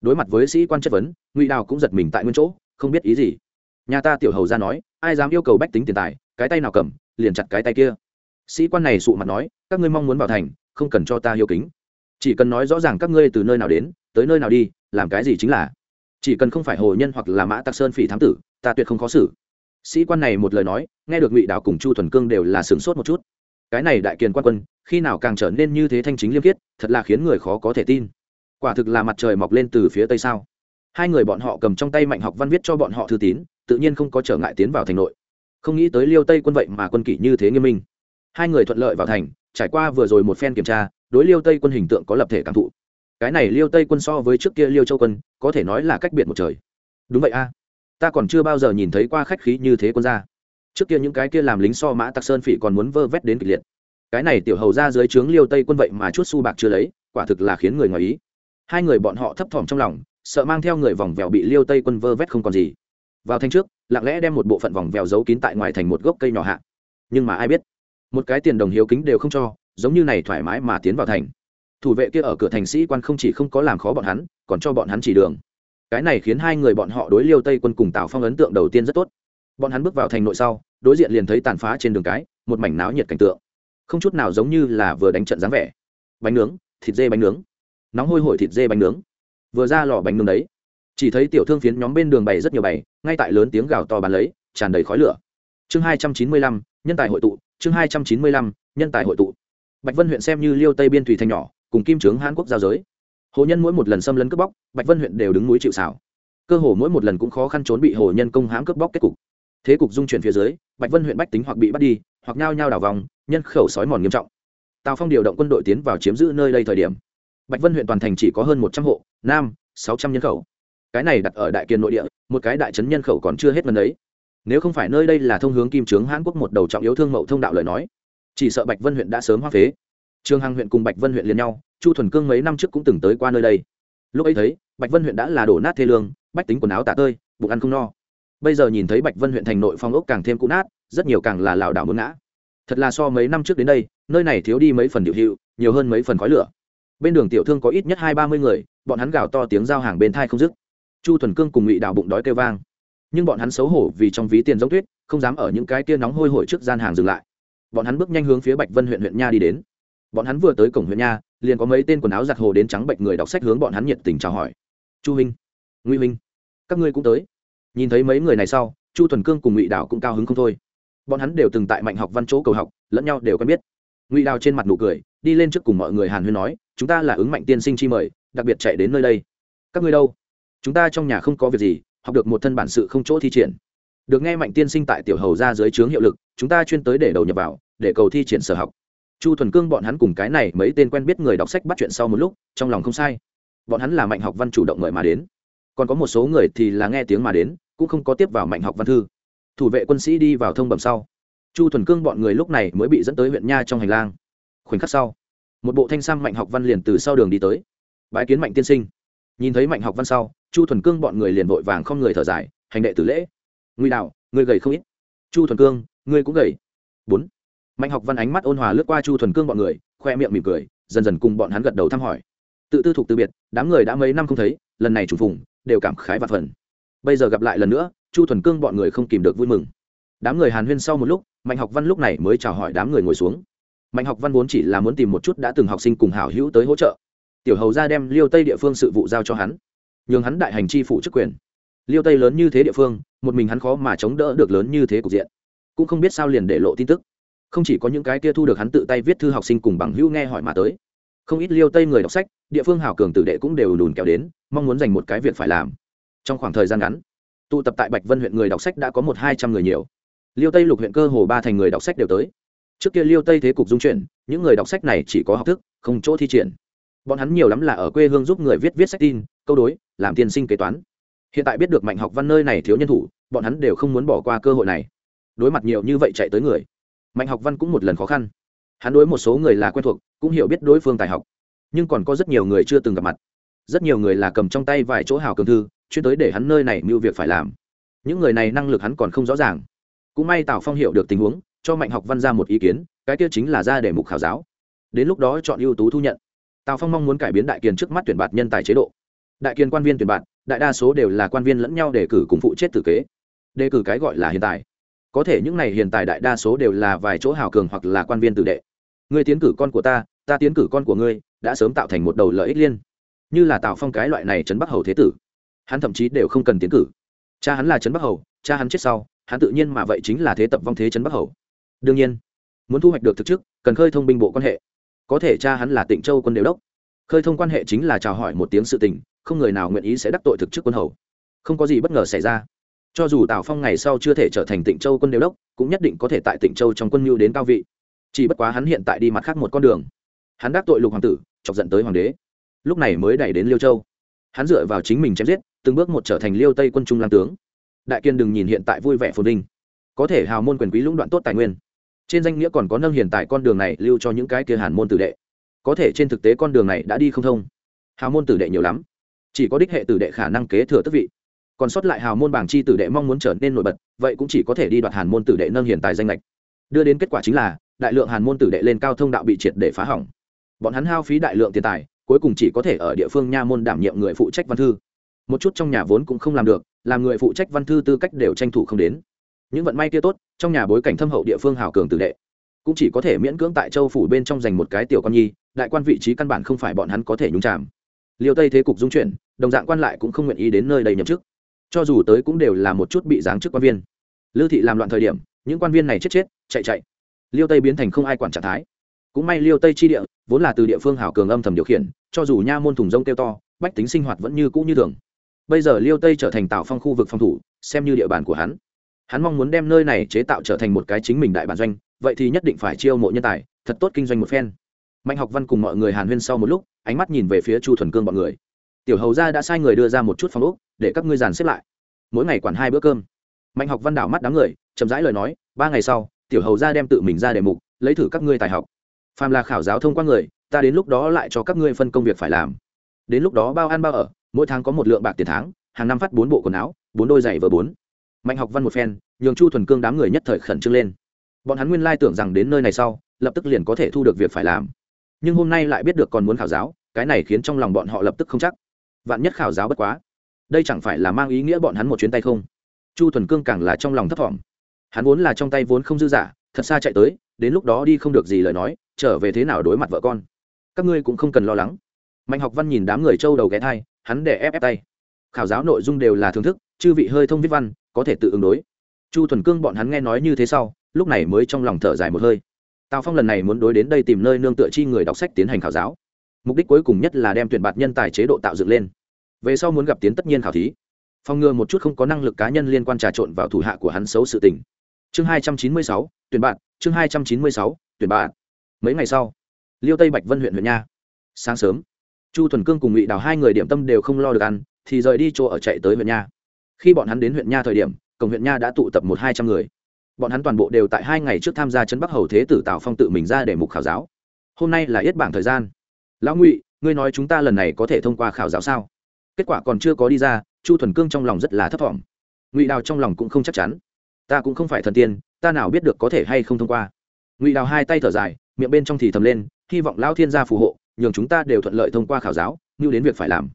Đối mặt với sĩ quan chất vấn, ngụy đào cũng giật mình tại nguyên chỗ, không biết ý gì nhà ta tiểu hầu ra nói, ai dám yêu cầu bách tính tiền tài, cái tay nào cầm, liền chặt cái tay kia. Sĩ quan này sụ mặt nói, các ngươi mong muốn vào thành, không cần cho ta hiếu kính. Chỉ cần nói rõ ràng các ngươi từ nơi nào đến, tới nơi nào đi, làm cái gì chính là. Chỉ cần không phải hồ nhân hoặc là mã tạc sơn phỉ thám tử, ta tuyệt không khó xử. Sĩ quan này một lời nói, nghe được ngụy đạo cùng chu thuần cương đều là sửng sốt một chút. Cái này đại kiền quan quân, khi nào càng trở nên như thế thanh chính liêm khiết, thật là khiến người khó có thể tin. Quả thực là mặt trời mọc lên từ phía tây sao. Hai người bọn họ cầm trong tay mạnh học văn viết cho bọn họ thư tín tự nhiên không có trở ngại tiến vào thành nội. Không nghĩ tới liêu tây quân vậy mà quân kỷ như thế nghiêm minh. Hai người thuận lợi vào thành, trải qua vừa rồi một phen kiểm tra, đối liêu tây quân hình tượng có lập thể cảm thụ. Cái này liêu tây quân so với trước kia liêu châu quân, có thể nói là cách biệt một trời. Đúng vậy a. Ta còn chưa bao giờ nhìn thấy qua khách khí như thế quân ra trước kia những cái kia làm lính so mã tặc sơn phỉ còn muốn vơ vét đến kịch liệt. Cái này tiểu hầu ra dưới trướng liêu tây quân vậy mà chút su bạc chưa lấy, quả thực là khiến người ngoài ý. Hai người bọn họ thấp thỏm trong lòng, sợ mang theo người vòng vèo bị liêu tây quân vơ vét không còn gì vào thành trước, lặng lẽ đem một bộ phận vòng vèo giấu kín tại ngoài thành một gốc cây nhỏ hạ. Nhưng mà ai biết, một cái tiền đồng hiếu kính đều không cho, giống như này thoải mái mà tiến vào thành. Thủ vệ kia ở cửa thành sĩ quan không chỉ không có làm khó bọn hắn, còn cho bọn hắn chỉ đường. Cái này khiến hai người bọn họ đối liêu tây quân cùng tào phong ấn tượng đầu tiên rất tốt. Bọn hắn bước vào thành nội sau, đối diện liền thấy tàn phá trên đường cái, một mảnh náo nhiệt cảnh tượng. Không chút nào giống như là vừa đánh trận dáng vẻ. Bánh nướng, thịt dê bánh nướng. Nóng hôi hổi thịt dê bánh nướng. Vừa ra lò bánh nướng đấy chỉ thấy tiểu thương phiến nhóm bên đường bày rất nhiều bày, ngay tại lớn tiếng gào to bàn lấy, tràn đầy khói lửa. Chương hai trăm chín mươi lăm, nhân tài hội tụ, chương hai trăm chín mươi lăm, nhân tài hội tụ. Bạch vân huyện xem như liêu tây biên thủy thành nhỏ, cùng kim trướng hàn quốc giao giới. Hồ nhân mỗi một lần xâm lấn cướp bóc, bạch vân huyện đều đứng núi chịu xảo cơ hồ mỗi một lần cũng khó khăn trốn bị hồ nhân công hãm cướp bóc kết cục. Thế cục dung chuyển phía dưới, bạch vân huyện bách tính hoặc bị bắt đi, hoặc nhao nhao đảo vòng, nhân khẩu sói mòn nghiêm trọng. Tào phong điều động quân đội tiến vào chiếm giữ nơi đây thời điểm. Bạch vân huyện toàn thành chỉ có hơn một trăm hộ, nam, sáu trăm nhân khẩu cái này đặt ở đại kiên nội địa, một cái đại trấn nhân khẩu còn chưa hết lần đấy nếu không phải nơi đây là thông hướng kim trướng hãn quốc một đầu trọng yếu thương mậu thông đạo lời nói, chỉ sợ bạch vân huyện đã sớm hoa phế. Trường hằng huyện cùng bạch vân huyện liền nhau, chu thuần cương mấy năm trước cũng từng tới qua nơi đây. Lúc ấy thấy, bạch vân huyện đã là đổ nát thê lương, bách tính quần áo tả tơi, bụng ăn không no. Bây giờ nhìn thấy bạch vân huyện thành nội phong ốc càng thêm cũ nát, rất nhiều càng là lảo đảo muốn ngã. Thật là so mấy năm trước đến đây, nơi này thiếu đi mấy phần điệu hiệu, nhiều hơn mấy phần khói lửa. Bên đường tiểu thương có ít nhất hai ba mươi người, bọn hắn gào to tiếng giao hàng bên thai không dứt chu thuần cương cùng ngụy đào bụng đói kêu vang. Nhưng bọn hắn xấu hổ vì trong ví tiền giống tuyết, không dám ở những cái tia nóng hôi hổi trước gian hàng dừng lại. Bọn hắn bước nhanh hướng phía bạch vân huyện huyện nha đi đến. Bọn hắn vừa tới cổng huyện nha, liền có mấy tên quần áo giặt hồ đến trắng bệnh người đọc sách hướng bọn hắn nhiệt tình chào hỏi. Chu huynh nguy huynh, các ngươi cũng tới. Nhìn thấy mấy người này sau, chu thuần cương cùng ngụy đào cũng cao hứng không thôi. Bọn hắn đều từng tại mạnh học văn chỗ cầu học, lẫn nhau đều quen biết. Ngụy đào trên mặt nụ cười, đi lên trước cùng mọi người hàn huyên nói, chúng ta là ứng mạnh tiên sinh chi mời, đặc biệt chạy đến nơi đây. Các ngươi đâu? Chúng ta trong nhà không có việc gì, học được một thân bản sự không chỗ thi triển. Được nghe mạnh tiên sinh tại tiểu hầu ra dưới trướng hiệu lực, chúng ta chuyên tới để đầu nhập vào, để cầu thi triển sở học. Chu thuần cương bọn hắn cùng cái này mấy tên quen biết người đọc sách bắt chuyện sau một lúc, trong lòng không sai. Bọn hắn là mạnh học văn chủ động mời mà đến. Còn có một số người thì là nghe tiếng mà đến, cũng không có tiếp vào mạnh học văn thư. Thủ vệ quân sĩ đi vào thông bẩm sau. Chu thuần cương bọn người lúc này mới bị dẫn tới huyện nha trong hành lang. Khoảnh khắc sau, một bộ thanh sam mạnh học văn liền từ sau đường đi tới. Bãi kiến mạnh tiên sinh nhìn thấy mạnh học văn sau, chu thuần cương bọn người liền vội vàng không người thở dài, hành đệ tử lễ. Nguy đạo người gầy không ít. Chu thuần cương, ngươi cũng gầy. Bốn. Mạnh học văn ánh mắt ôn hòa lướt qua chu thuần cương bọn người, khoe miệng mỉm cười, dần dần cùng bọn hắn gật đầu thăm hỏi. Tự tư thục từ biệt, đám người đã mấy năm không thấy, lần này trùng phùng, đều cảm khái và phần. Bây giờ gặp lại lần nữa, chu thuần cương bọn người không kìm được vui mừng. Đám người hàn huyên sau một lúc, mạnh học văn lúc này mới chào hỏi đám người ngồi xuống. Mạnh học văn vốn chỉ là muốn tìm một chút đã từng học sinh cùng hảo hữu tới hỗ trợ tiểu hầu ra đem liêu tây địa phương sự vụ giao cho hắn. Nhường hắn đại hành chi phủ chức quyền. Liêu tây lớn như thế địa phương, một mình hắn khó mà chống đỡ được lớn như thế cục diện. Cũng không biết sao liền để lộ tin tức. Không chỉ có những cái kia thu được hắn tự tay viết thư học sinh cùng bằng hữu nghe hỏi mà tới. Không ít liêu tây người đọc sách, địa phương hảo cường tử đệ cũng đều lùn kéo đến, mong muốn dành một cái việc phải làm. Trong khoảng thời gian ngắn, tụ tập tại bạch vân huyện người đọc sách đã có một hai trăm người nhiều. Liêu tây lục huyện cơ hồ ba thành người đọc sách đều tới. Trước kia liêu tây thế cục dung chuyển, những người đọc sách này chỉ có học thức, không chỗ thi triển bọn hắn nhiều lắm là ở quê hương giúp người viết viết sách tin, câu đối, làm tiên sinh kế toán. Hiện tại biết được mạnh học văn nơi này thiếu nhân thủ, bọn hắn đều không muốn bỏ qua cơ hội này. Đối mặt nhiều như vậy chạy tới người, mạnh học văn cũng một lần khó khăn. Hắn đối một số người là quen thuộc, cũng hiểu biết đối phương tài học. Nhưng còn có rất nhiều người chưa từng gặp mặt. Rất nhiều người là cầm trong tay vài chỗ hào cường thư, chuyên tới để hắn nơi này mưu việc phải làm. Những người này năng lực hắn còn không rõ ràng. Cũng may tào phong hiểu được tình huống, cho mạnh học văn ra một ý kiến, cái kia chính là ra để mục khảo giáo. Đến lúc đó chọn ưu tú thu nhận tào phong mong muốn cải biến đại kiền trước mắt tuyển bạt nhân tài chế độ. Đại kiền quan viên tuyển bạt, đại đa số đều là quan viên lẫn nhau đề cử cùng phụ chết tử kế. Đề cử cái gọi là hiện tại có thể những này hiện tại đại đa số đều là vài chỗ hào cường hoặc là quan viên tử đệ. Ngươi tiến cử con của ta ta tiến cử con của ngươi, đã sớm tạo thành một đầu lợi ích liên. Như là tào phong cái loại này trấn bắc hầu thế tử. Hắn thậm chí đều không cần tiến cử. Cha hắn là trấn bắc hầu, cha hắn chết sau, hắn tự nhiên mà vậy chính là thế tập vong thế trấn bắc hầu. Đương nhiên, muốn thu hoạch được thực chức, cần khơi thông binh bộ quan hệ có thể cha hắn là tịnh châu quân đều đốc. Khơi thông quan hệ chính là chào hỏi một tiếng sự tình, không người nào nguyện ý sẽ đắc tội thực chức quân hầu. Không có gì bất ngờ xảy ra. Cho dù tào phong ngày sau chưa thể trở thành tịnh châu quân đều đốc, cũng nhất định có thể tại tịnh châu trong quân mưu đến cao vị. Chỉ bất quá hắn hiện tại đi mặt khác một con đường. Hắn đắc tội lục hoàng tử, chọc giận tới hoàng đế. Lúc này mới đẩy đến liêu châu. Hắn dựa vào chính mình chém giết, từng bước một trở thành liêu tây quân trung lam tướng. Đại kiên đừng nhìn hiện tại vui vẻ phồn vinh. Có thể hào môn quyền quý lũng đoạn tốt tài nguyên trên danh nghĩa còn có nâng hiện tại con đường này lưu cho những cái kia hàn môn tử đệ. Có thể trên thực tế con đường này đã đi không thông. Hào môn tử đệ nhiều lắm. Chỉ có đích hệ tử đệ khả năng kế thừa tức vị. Còn sót lại hào môn bảng chi tử đệ mong muốn trở nên nổi bật, vậy cũng chỉ có thể đi đoạt hàn môn tử đệ nâng hiện tại danh lệch đưa đến kết quả chính là, đại lượng hàn môn tử đệ lên cao thông đạo bị triệt để phá hỏng. Bọn hắn hao phí đại lượng tiền tài, cuối cùng chỉ có thể ở địa phương nha môn đảm nhiệm người phụ trách văn thư. Một chút trong nhà vốn cũng không làm được, làm người phụ trách văn thư tư cách đều tranh thủ không đến những vận may kia tốt, trong nhà bối cảnh thâm hậu địa phương hào cường tử đệ. Cũng chỉ có thể miễn cưỡng tại châu phủ bên trong giành một cái tiểu con nhi, đại quan vị trí căn bản không phải bọn hắn có thể nhúng chạm liêu tây thế cục dung chuyển, đồng dạng quan lại cũng không nguyện ý đến nơi đây nhậm chức. Cho dù tới cũng đều là một chút bị giáng chức quan viên. Lưu thị làm loạn thời điểm, những quan viên này chết chết, chạy chạy. Liêu tây biến thành không ai quản trạng thái. Cũng may liêu tây chi địa, vốn là từ địa phương hảo cường âm thầm điều khiển, cho dù nha môn thùng rông kêu to, bách tính sinh hoạt vẫn như cũ như thường. Bây giờ liêu tây trở thành tạo phong khu vực phòng thủ, xem như địa bàn của hắn hắn mong muốn đem nơi này chế tạo trở thành một cái chính mình đại bản doanh, vậy thì nhất định phải chiêu mộ nhân tài, thật tốt kinh doanh một phen. Mạnh học văn cùng mọi người hàn huyên sau một lúc, ánh mắt nhìn về phía chu thuần cương b ọ n người. Tiểu hầu gia đã sai người đưa ra một chút phòng úc để các ngươi dàn xếp lại. Mỗi ngày quản hai bữa cơm. Mạnh học văn đảo mắt đám người, chậm rãi lời nói, ba ngày sau, tiểu hầu gia đem tự mình ra đề mục, lấy thử các ngươi tài học. Phàm là khảo giáo thông qua người, ta đến lúc đó lại cho các ngươi phân công việc phải làm. Đến lúc đó bao ăn bao ở, mỗi tháng có một lượng bạc tiền tháng, hàng năm phát bốn bộ quần áo, bốn đôi giày vờ bốn mạnh học văn một phen, nhường chu thuần cương đám người nhất thời khẩn trương lên. Bọn hắn nguyên lai tưởng rằng đến nơi này sau, lập tức liền có thể thu được việc phải làm. Nhưng hôm nay lại biết được còn muốn khảo giáo, cái này khiến trong lòng bọn họ lập tức không chắc. Vạn nhất khảo giáo bất quá, đây chẳng phải là mang ý nghĩa bọn hắn một chuyến tay không? Chu thuần cương càng là trong lòng thấp t hắn vốn là trong tay vốn không dư giả thật xa chạy tới, đến lúc đó đi không được gì lời nói, trở về thế nào đối mặt vợ con? Các ngươi cũng không cần lo lắng. Mạnh học văn nhìn đám người trâu đầu ghé thai, hắn để ép ép tay. Khảo giáo nội dung đều là thưởng thức, chư vị hơi thông viết văn có thể tự ứng đối. Chu thuần cương bọn hắn nghe nói như thế sau, lúc này mới trong lòng thở dài một hơi. Tào phong lần này muốn đối đến đây tìm nơi nương tựa chi người đọc sách tiến hành khảo giáo. Mục đích cuối cùng nhất là đem tuyển bạt nhân tài chế độ tạo dựng lên. Về sau muốn gặp tiến tất nhiên khảo thí. Phòng ngừa một chút không có năng lực cá nhân liên quan trà trộn vào thủ hạ của hắn xấu sự tình. Chương hai trăm chín mươi sáu, tuyển bạn chương hai trăm chín mươi sáu, tuyển bạn mấy ngày sau, liêu tây bạch vân huyện huyện nha. Sáng sớm, chu thuần cương cùng ngụy đào hai người điểm tâm đều không lo được ăn, thì rời đi chỗ ở chạy tới huyện nha khi bọn hắn đến huyện nha thời điểm, cổng huyện nha đã tụ tập một hai trăm người. Bọn hắn toàn bộ đều tại hai ngày trước tham gia chấn bắc hầu thế tử tào phong tự mình ra để mục khảo giáo. Hôm nay là yết bảng thời gian. Lão ngụy, ngươi nói chúng ta lần này có thể thông qua khảo giáo sao? Kết quả còn chưa có đi ra, chu thuần cương trong lòng rất là thấp t ngụy đào trong lòng cũng không chắc chắn. Ta cũng không phải thần tiên, ta nào biết được có thể hay không thông qua. Ngụy đào hai tay thở dài, miệng bên trong thì thầm lên, hy vọng lão thiên gia phù hộ, nhường chúng ta đều thuận lợi thông qua khảo giáo, như đến việc phải làm.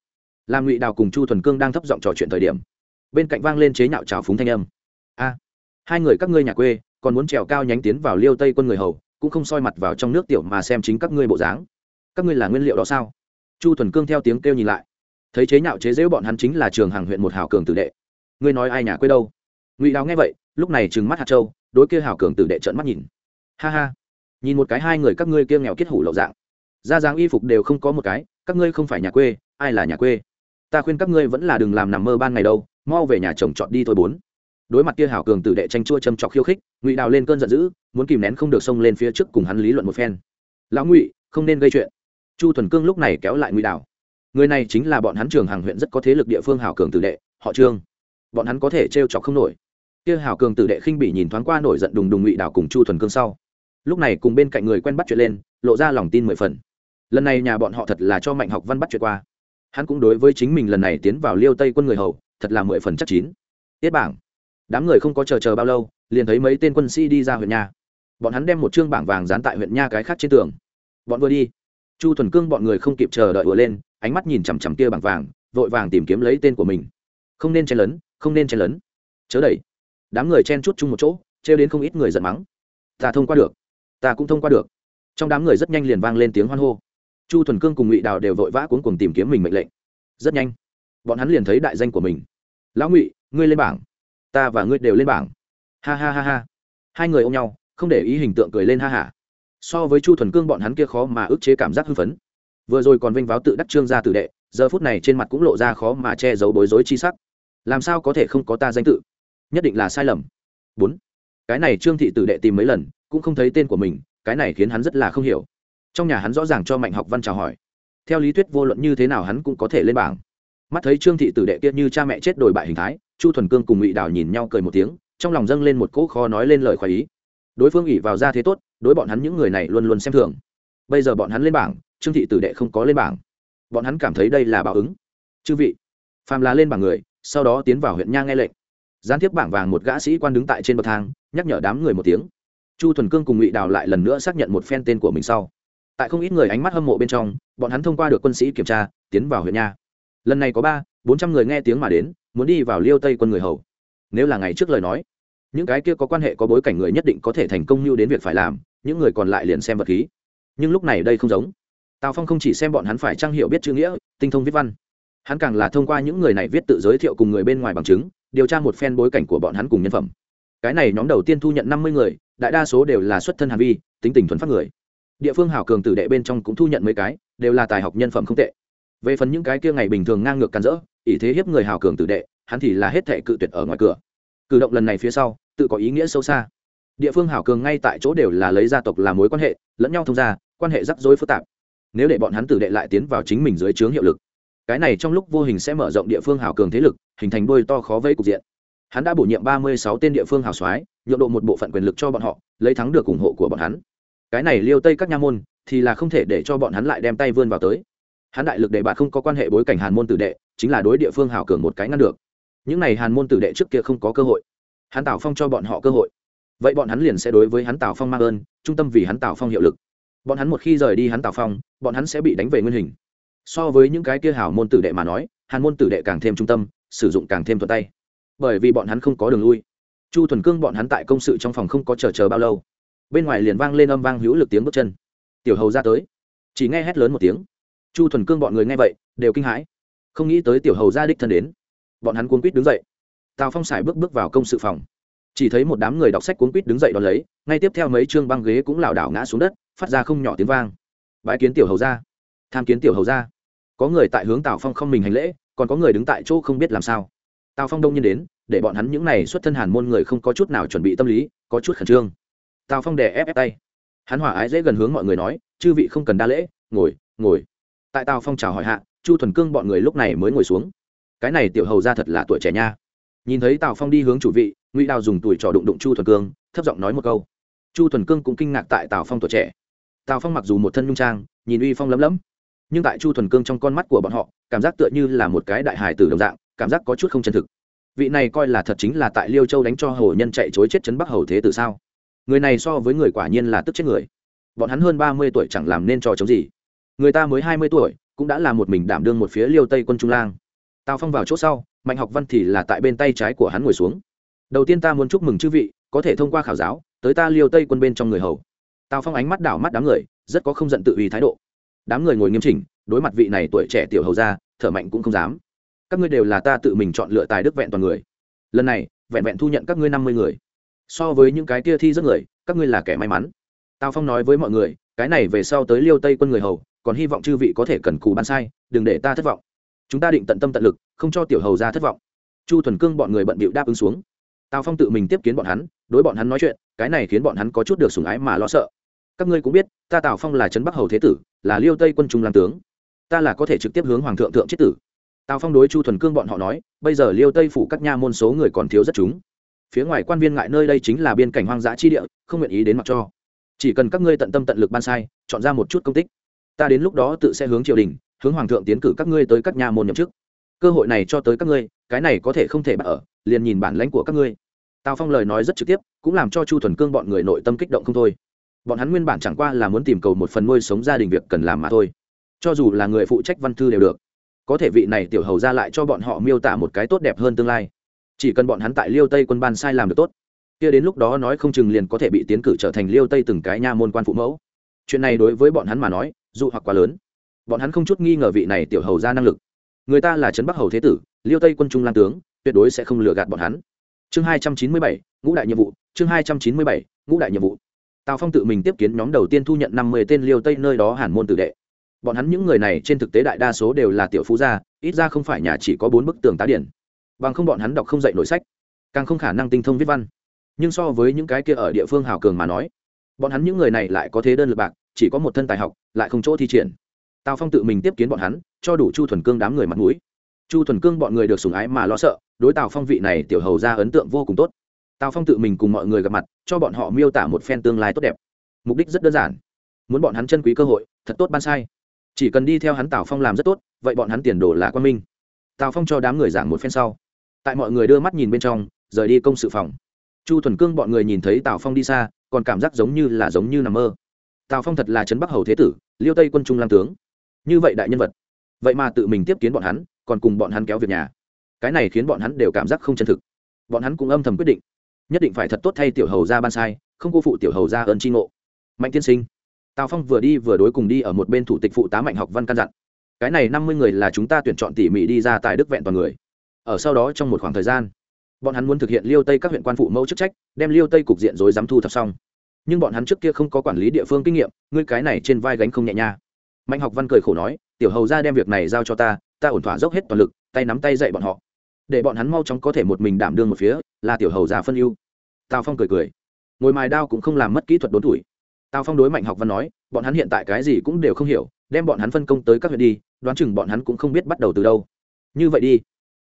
Làm ngụy đào cùng chu thuần cương đang thấp giọng trò chuyện thời điểm bên cạnh vang lên chế nhạo trào phúng thanh âm. A, hai người các ngươi nhà quê, còn muốn trèo cao nhánh tiến vào liêu tây quân người hầu, cũng không soi mặt vào trong nước tiểu mà xem chính các ngươi bộ dáng. Các ngươi là nguyên liệu đó sao? Chu thuần cương theo tiếng kêu nhìn lại. Thấy chế nhạo chế dễu bọn hắn chính là trường hàng huyện một hào cường tử đệ. Ngươi nói ai nhà quê đâu? Ngụy đào nghe vậy, lúc này trừng mắt hạt châu, đối kia hào cường tử đệ trợn mắt nhìn. Ha ha, nhìn một cái hai người các ngươi kia nghèo kết hủ lậu dạng. Ra dáng y phục đều không có một cái, các ngươi không phải nhà quê, ai là nhà quê? Ta khuyên các ngươi vẫn là đừng làm nằm mơ ban ngày đâu mau về nhà chồng chọn đi thôi bốn. Đối mặt kia hảo cường tử đệ tranh chua châm chọc khiêu khích, ngụy đào lên cơn giận dữ, muốn kìm nén không được xông lên phía trước cùng hắn lý luận một phen. Lão ngụy, không nên gây chuyện. Chu thuần cương lúc này kéo lại ngụy đào. Người này chính là bọn hắn trường hàng huyện rất có thế lực địa phương hảo cường tử đệ, họ trương. Bọn hắn có thể trêu chọc không nổi. Kia hảo cường tử đệ khinh bị nhìn thoáng qua nổi giận đùng đùng ngụy đào cùng chu thuần cương sau. Lúc này cùng bên cạnh người quen bắt chuyện lên, lộ ra lòng tin mười phần. Lần này nhà bọn họ thật là cho mạnh học văn bắt chuyện qua. Hắn cũng đối với chính mình lần này tiến vào liêu tây quân người hầu thật là mười phần chắc chín. Tiết bảng. Đám người không có chờ chờ bao lâu, liền thấy mấy tên quân sĩ đi ra huyện nha. Bọn hắn đem một chương bảng vàng dán tại huyện nha cái khác trên tường. Bọn vừa đi. Chu thuần cương bọn người không kịp chờ đợi ùa lên, ánh mắt nhìn chằm chằm kia bảng vàng, vội vàng tìm kiếm lấy tên của mình. Không nên chen lấn, không nên chen lấn. Chớ đẩy. Đám người chen chút chung một chỗ, trêu đến không ít người giận mắng. Ta thông qua được. Ta cũng thông qua được. Trong đám người rất nhanh liền vang lên tiếng hoan hô. Chu thuần cương cùng ngụy đào đều vội vã cuốn cùng tìm kiếm mình mệnh lệnh. Rất nhanh, bọn hắn liền thấy đại danh của mình lão ngụy, ngươi lên bảng. Ta và ngươi đều lên bảng. Ha ha ha ha. Hai người ôm nhau, không để ý hình tượng cười lên ha hả so với chu thuần cương bọn hắn kia khó mà ức chế cảm giác hưng phấn. Vừa rồi còn vinh váo tự đắc trương gia tử đệ, giờ phút này trên mặt cũng lộ ra khó mà che giấu bối rối chi sắc. Làm sao có thể không có ta danh tự? Nhất định là sai lầm. Bốn. Cái này trương thị tử đệ tìm mấy lần, cũng không thấy tên của mình, cái này khiến hắn rất là không hiểu. Trong nhà hắn rõ ràng cho mạnh học văn chào hỏi. Theo lý thuyết vô luận như thế nào hắn cũng có thể lên bảng mắt thấy trương thị tử đệ kia như cha mẹ chết đổi bại hình thái, chu thuần cương cùng ngụy đào nhìn nhau cười một tiếng, trong lòng dâng lên một cỗ kho nói lên lời khoái ý. Đối phương ỉ vào ra thế tốt, đối bọn hắn những người này luôn luôn xem thường. Bây giờ bọn hắn lên bảng, trương thị tử đệ không có lên bảng. Bọn hắn cảm thấy đây là báo ứng. Chư vị phàm là lên bảng người, sau đó tiến vào huyện nha nghe lệnh. Gián tiếp bảng vàng một gã sĩ quan đứng tại trên bậc thang, nhắc nhở đám người một tiếng. Chu thuần cương cùng ngụy đào lại lần nữa xác nhận một phen tên của mình sau. Tại không ít người ánh mắt hâm mộ bên trong, bọn hắn thông qua được quân sĩ kiểm tra, tiến vào huyện nha lần này có ba, bốn trăm người nghe tiếng mà đến, muốn đi vào liêu tây quân người hầu. Nếu là ngày trước lời nói, những cái kia có quan hệ có bối cảnh người nhất định có thể thành công như đến việc phải làm, những người còn lại liền xem vật khí. Nhưng lúc này đây không giống. Tào phong không chỉ xem bọn hắn phải trang hiểu biết chữ nghĩa, tinh thông viết văn. Hắn càng là thông qua những người này viết tự giới thiệu cùng người bên ngoài bằng chứng, điều tra một phen bối cảnh của bọn hắn cùng nhân phẩm. Cái này nhóm đầu tiên thu nhận năm mươi người, đại đa số đều là xuất thân hàn vi, tính tình thuần phát người. Địa phương hảo cường tử đệ bên trong cũng thu nhận mấy cái, đều là tài học nhân phẩm không tệ về phần những cái kia ngày bình thường ngang ngược can rỡ ý thế hiếp người hảo cường tử đệ, hắn thì là hết thệ cự tuyệt ở ngoài cửa. Cử động lần này phía sau, tự có ý nghĩa sâu xa. Địa phương hảo cường ngay tại chỗ đều là lấy gia tộc làm mối quan hệ, lẫn nhau thông gia, quan hệ rắc rối phức tạp. Nếu để bọn hắn tử đệ lại tiến vào chính mình dưới trướng hiệu lực, cái này trong lúc vô hình sẽ mở rộng địa phương hảo cường thế lực, hình thành đôi to khó vây cục diện. Hắn đã bổ nhiệm ba mươi sáu tên địa phương hảo soái, nhượng độ một bộ phận quyền lực cho bọn họ, lấy thắng được ủng hộ của bọn hắn. Cái này liêu tây các nha môn, thì là không thể để cho bọn hắn lại đem tay vươn vào tới hắn đại lực để bạt không có quan hệ bối cảnh hàn môn tử đệ, chính là đối địa phương hảo cường một cái ngăn được. Những này hàn môn tử đệ trước kia không có cơ hội. Hắn tào phong cho bọn họ cơ hội. Vậy bọn hắn liền sẽ đối với hắn tào phong mang ơn, trung tâm vì hắn tào phong hiệu lực. Bọn hắn một khi rời đi hắn tào phong, bọn hắn sẽ bị đánh về nguyên hình. So với những cái kia hảo môn tử đệ mà nói, hàn môn tử đệ càng thêm trung tâm, sử dụng càng thêm thuận tay. Bởi vì bọn hắn không có đường lui. Chu thuần cương bọn hắn tại công sự trong phòng không có chờ chờ bao lâu. Bên ngoài liền vang lên âm vang hữu lực tiếng bước chân. Tiểu hầu ra tới. Chỉ nghe hét lớn một tiếng chu thuần cương bọn người nghe vậy đều kinh hãi. Không nghĩ tới tiểu hầu gia đích thân đến. Bọn hắn cuốn quýt đứng dậy. Tào phong xài bước bước vào công sự phòng. Chỉ thấy một đám người đọc sách cuốn quýt đứng dậy đón lấy ngay tiếp theo mấy chương băng ghế cũng lảo đảo ngã xuống đất phát ra không nhỏ tiếng vang. Bãi kiến tiểu hầu gia, tham kiến tiểu hầu gia. có người tại hướng tào phong không mình hành lễ còn có người đứng tại chỗ không biết làm sao. Tào phong đông nhiên đến để bọn hắn những này xuất thân hàn môn người không có chút nào chuẩn bị tâm lý có chút khẩn trương. Tào phong đè ép ép tay. Hắn hỏa ái dễ gần hướng mọi người nói chư vị không cần đa lễ ngồi ngồi tại tào phong chào hỏi hạ, chu thuần cương bọn người lúc này mới ngồi xuống. Cái này tiểu hầu ra thật là tuổi trẻ nha. Nhìn thấy tào phong đi hướng chủ vị, ngụy đào dùng tuổi trò đụng đụng chu thuần cương, thấp giọng nói một câu. Chu thuần cương cũng kinh ngạc tại tào phong tuổi trẻ. Tào phong mặc dù một thân nhung trang, nhìn uy phong lấm lấm, nhưng tại chu thuần cương trong con mắt của bọn họ, cảm giác tựa như là một cái đại hải tử đồng dạng, cảm giác có chút không chân thực. Vị này coi là thật chính là tại liêu châu đánh cho hồ nhân chạy chối chết chấn bắc hầu thế tử sao? Người này so với người quả nhiên là tức chết người. Bọn hắn hơn ba mươi tuổi chẳng làm nên trò chống gì người ta mới hai mươi tuổi, cũng đã là một mình đảm đương một phía liêu tây quân trung lang. Tào phong vào chỗ sau, mạnh học văn thì là tại bên tay trái của hắn ngồi xuống. Đầu tiên ta muốn chúc mừng chư vị, có thể thông qua khảo giáo, tới ta liêu tây quân bên trong người hầu. Tào phong ánh mắt đảo mắt đám người, rất có không giận tự ý thái độ. Đám người ngồi nghiêm chỉnh, đối mặt vị này tuổi trẻ tiểu hầu ra thở mạnh cũng không dám. Các ngươi đều là ta tự mình chọn lựa tài đức vẹn toàn người. Lần này, vẹn vẹn thu nhận các ngươi năm mươi người. So với những cái kia thi rất người, các ngươi là kẻ may mắn. Tào phong nói với mọi người, cái này về sau tới liêu tây quân người hầu còn hy vọng chư vị có thể cần cù ban sai, đừng để ta thất vọng. Chúng ta định tận tâm tận lực, không cho tiểu hầu ra thất vọng. Chu thuần cương bọn người bận bịu đáp ứng xuống. Tào phong tự mình tiếp kiến bọn hắn, đối bọn hắn nói chuyện, cái này khiến bọn hắn có chút được sùng ái mà lo sợ. Các ngươi cũng biết, ta tào phong là trấn bắc hầu thế tử, là liêu tây quân trung làm tướng. Ta là có thể trực tiếp hướng hoàng thượng thượng chết tử. Tào phong đối chu thuần cương bọn họ nói, bây giờ liêu tây phủ các nha môn số người còn thiếu rất chúng. Phía ngoài quan viên ngại nơi đây chính là biên cảnh hoang dã chi địa, không nguyện ý đến mặc cho. Chỉ cần các ngươi tận tâm tận lực ban sai, chọn ra một chút công tích ta đến lúc đó tự sẽ hướng triều đình, hướng hoàng thượng tiến cử các ngươi tới các nhà môn nhậm chức. Cơ hội này cho tới các ngươi, cái này có thể không thể bắt ở, liền nhìn bản lãnh của các ngươi. Tào phong lời nói rất trực tiếp, cũng làm cho chu thuần cương bọn người nội tâm kích động không thôi. Bọn hắn nguyên bản chẳng qua là muốn tìm cầu một phần nuôi sống gia đình việc cần làm mà thôi. Cho dù là người phụ trách văn thư đều được. Có thể vị này tiểu hầu ra lại cho bọn họ miêu tả một cái tốt đẹp hơn tương lai. Chỉ cần bọn hắn tại liêu tây quân ban sai làm được tốt, kia đến lúc đó nói không chừng liền có thể bị tiến cử trở thành liêu tây từng cái nha môn quan phụ mẫu. Chuyện này đối với bọn hắn mà nói dụ hoặc quá lớn. Bọn hắn không chút nghi ngờ vị này tiểu hầu ra năng lực. Người ta là trấn bắc hầu thế tử, liêu tây quân trung lan tướng, tuyệt đối sẽ không lừa gạt bọn hắn. Chương hai trăm chín mươi bảy, ngũ đại nhiệm vụ, chương hai trăm chín mươi bảy, ngũ đại nhiệm vụ. Tào phong tự mình tiếp kiến nhóm đầu tiên thu nhận năm mươi tên liêu tây nơi đó hàn môn tử đệ. Bọn hắn những người này trên thực tế đại đa số đều là tiểu phú gia, ít ra không phải nhà chỉ có bốn bức tường tá điển. Bằng không bọn hắn đọc không dạy nổi sách, càng không khả năng tinh thông viết văn. Nhưng so với những cái kia ở địa phương hào cường mà nói, bọn hắn những người này lại có thế đơn lực bạc chỉ có một thân tài học, lại không chỗ thi triển. Tào phong tự mình tiếp kiến bọn hắn, cho đủ chu thuần cương đám người mặt mũi. Chu thuần cương bọn người được sùng ái mà lo sợ, đối tào phong vị này tiểu hầu ra ấn tượng vô cùng tốt. Tào phong tự mình cùng mọi người gặp mặt, cho bọn họ miêu tả một phen tương lai tốt đẹp. Mục đích rất đơn giản. Muốn bọn hắn chân quý cơ hội, thật tốt ban sai. Chỉ cần đi theo hắn tào phong làm rất tốt, vậy bọn hắn tiền đồ là quan minh. Tào phong cho đám người giảng một phen sau. Tại mọi người đưa mắt nhìn bên trong, rời đi công sự phòng. Chu thuần cương bọn người nhìn thấy tào phong đi xa, còn cảm giác giống như là giống như nằm mơ tào phong thật là trấn bắc hầu thế tử, liêu tây quân trung lam tướng. Như vậy đại nhân vật. Vậy mà tự mình tiếp kiến bọn hắn, còn cùng bọn hắn kéo việc nhà. Cái này khiến bọn hắn đều cảm giác không chân thực. Bọn hắn cũng âm thầm quyết định, nhất định phải thật tốt thay tiểu hầu ra ban sai, không cô phụ tiểu hầu ra ơn tri ngộ. Mạnh tiên sinh. Tào phong vừa đi vừa đối cùng đi ở một bên thủ tịch phụ tá mạnh học văn căn dặn. Cái này năm mươi người là chúng ta tuyển chọn tỉ mỉ đi ra tại đức vẹn toàn người. Ở sau đó trong một khoảng thời gian, bọn hắn muốn thực hiện liêu tây các huyện quan phụ mẫu chức trách, đem liêu tây cục diện rồi dám thu thập xong nhưng bọn hắn trước kia không có quản lý địa phương kinh nghiệm, ngươi cái này trên vai gánh không nhẹ nha. Mạnh học văn cười khổ nói, tiểu hầu ra đem việc này giao cho ta ta ổn thỏa dốc hết toàn lực, tay nắm tay dạy bọn họ. Để bọn hắn mau chóng có thể một mình đảm đương một phía, là tiểu hầu già phân ưu. Tào phong cười cười, ngồi mài đao cũng không làm mất kỹ thuật đốn tuổi. Tào phong đối mạnh học văn nói, bọn hắn hiện tại cái gì cũng đều không hiểu, đem bọn hắn phân công tới các huyện đi, đoán chừng bọn hắn cũng không biết bắt đầu từ đâu. Như vậy đi,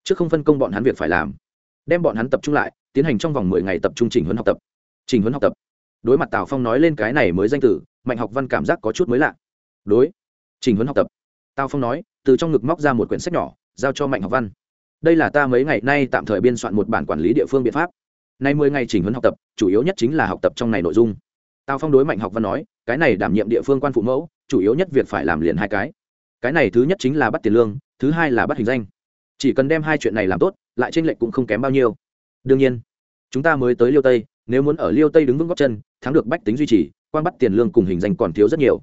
trước không phân công bọn hắn việc phải làm, đem bọn hắn tập trung lại, tiến hành trong vòng mười ngày tập trung chỉnh huấn học tập. Chỉnh huấn học tập đối mặt tào phong nói lên cái này mới danh tử mạnh học văn cảm giác có chút mới lạ. Đối chỉnh huấn học tập. Tào phong nói, từ trong ngực móc ra một quyển sách nhỏ, giao cho mạnh học văn. Đây là ta mấy ngày nay tạm thời biên soạn một bản quản lý địa phương biện pháp. Nay mười ngày chỉnh huấn học tập, chủ yếu nhất chính là học tập trong này nội dung. Tào phong đối mạnh học văn nói, cái này đảm nhiệm địa phương quan phụ mẫu, chủ yếu nhất việc phải làm liền hai cái. Cái này thứ nhất chính là bắt tiền lương, thứ hai là bắt hình danh. Chỉ cần đem hai chuyện này làm tốt, lại tranh lệch cũng không kém bao nhiêu. Đương nhiên, chúng ta mới tới liêu tây nếu muốn ở liêu tây đứng vững góc chân, thắng được bách tính duy trì quan bắt tiền lương cùng hình danh còn thiếu rất nhiều.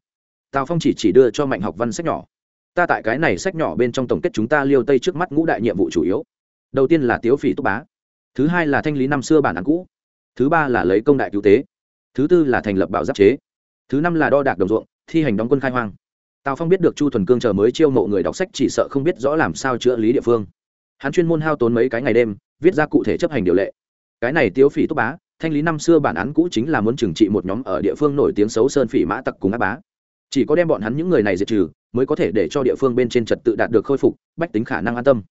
Tào phong chỉ chỉ đưa cho mạnh học văn sách nhỏ. Ta tại cái này sách nhỏ bên trong tổng kết chúng ta liêu tây trước mắt ngũ đại nhiệm vụ chủ yếu. Đầu tiên là tiếu phỉ túc bá. Thứ hai là thanh lý năm xưa bản án cũ. Thứ ba là lấy công đại cứu tế. Thứ tư là thành lập bảo giáp chế. Thứ năm là đo đạc đồng ruộng, thi hành đóng quân khai hoang. Tào phong biết được chu thuần cương chờ mới chiêu mộ người đọc sách chỉ sợ không biết rõ làm sao chữa lý địa phương. Hắn chuyên môn hao tốn mấy cái ngày đêm, viết ra cụ thể chấp hành điều lệ. Cái này tiếu phỉ túc bá thanh lý năm xưa bản án cũ chính là muốn trừng trị một nhóm ở địa phương nổi tiếng xấu sơn phỉ mã tặc cùng áp bá. Chỉ có đem bọn hắn những người này diệt trừ, mới có thể để cho địa phương bên trên trật tự đạt được khôi phục, bách tính khả năng an tâm.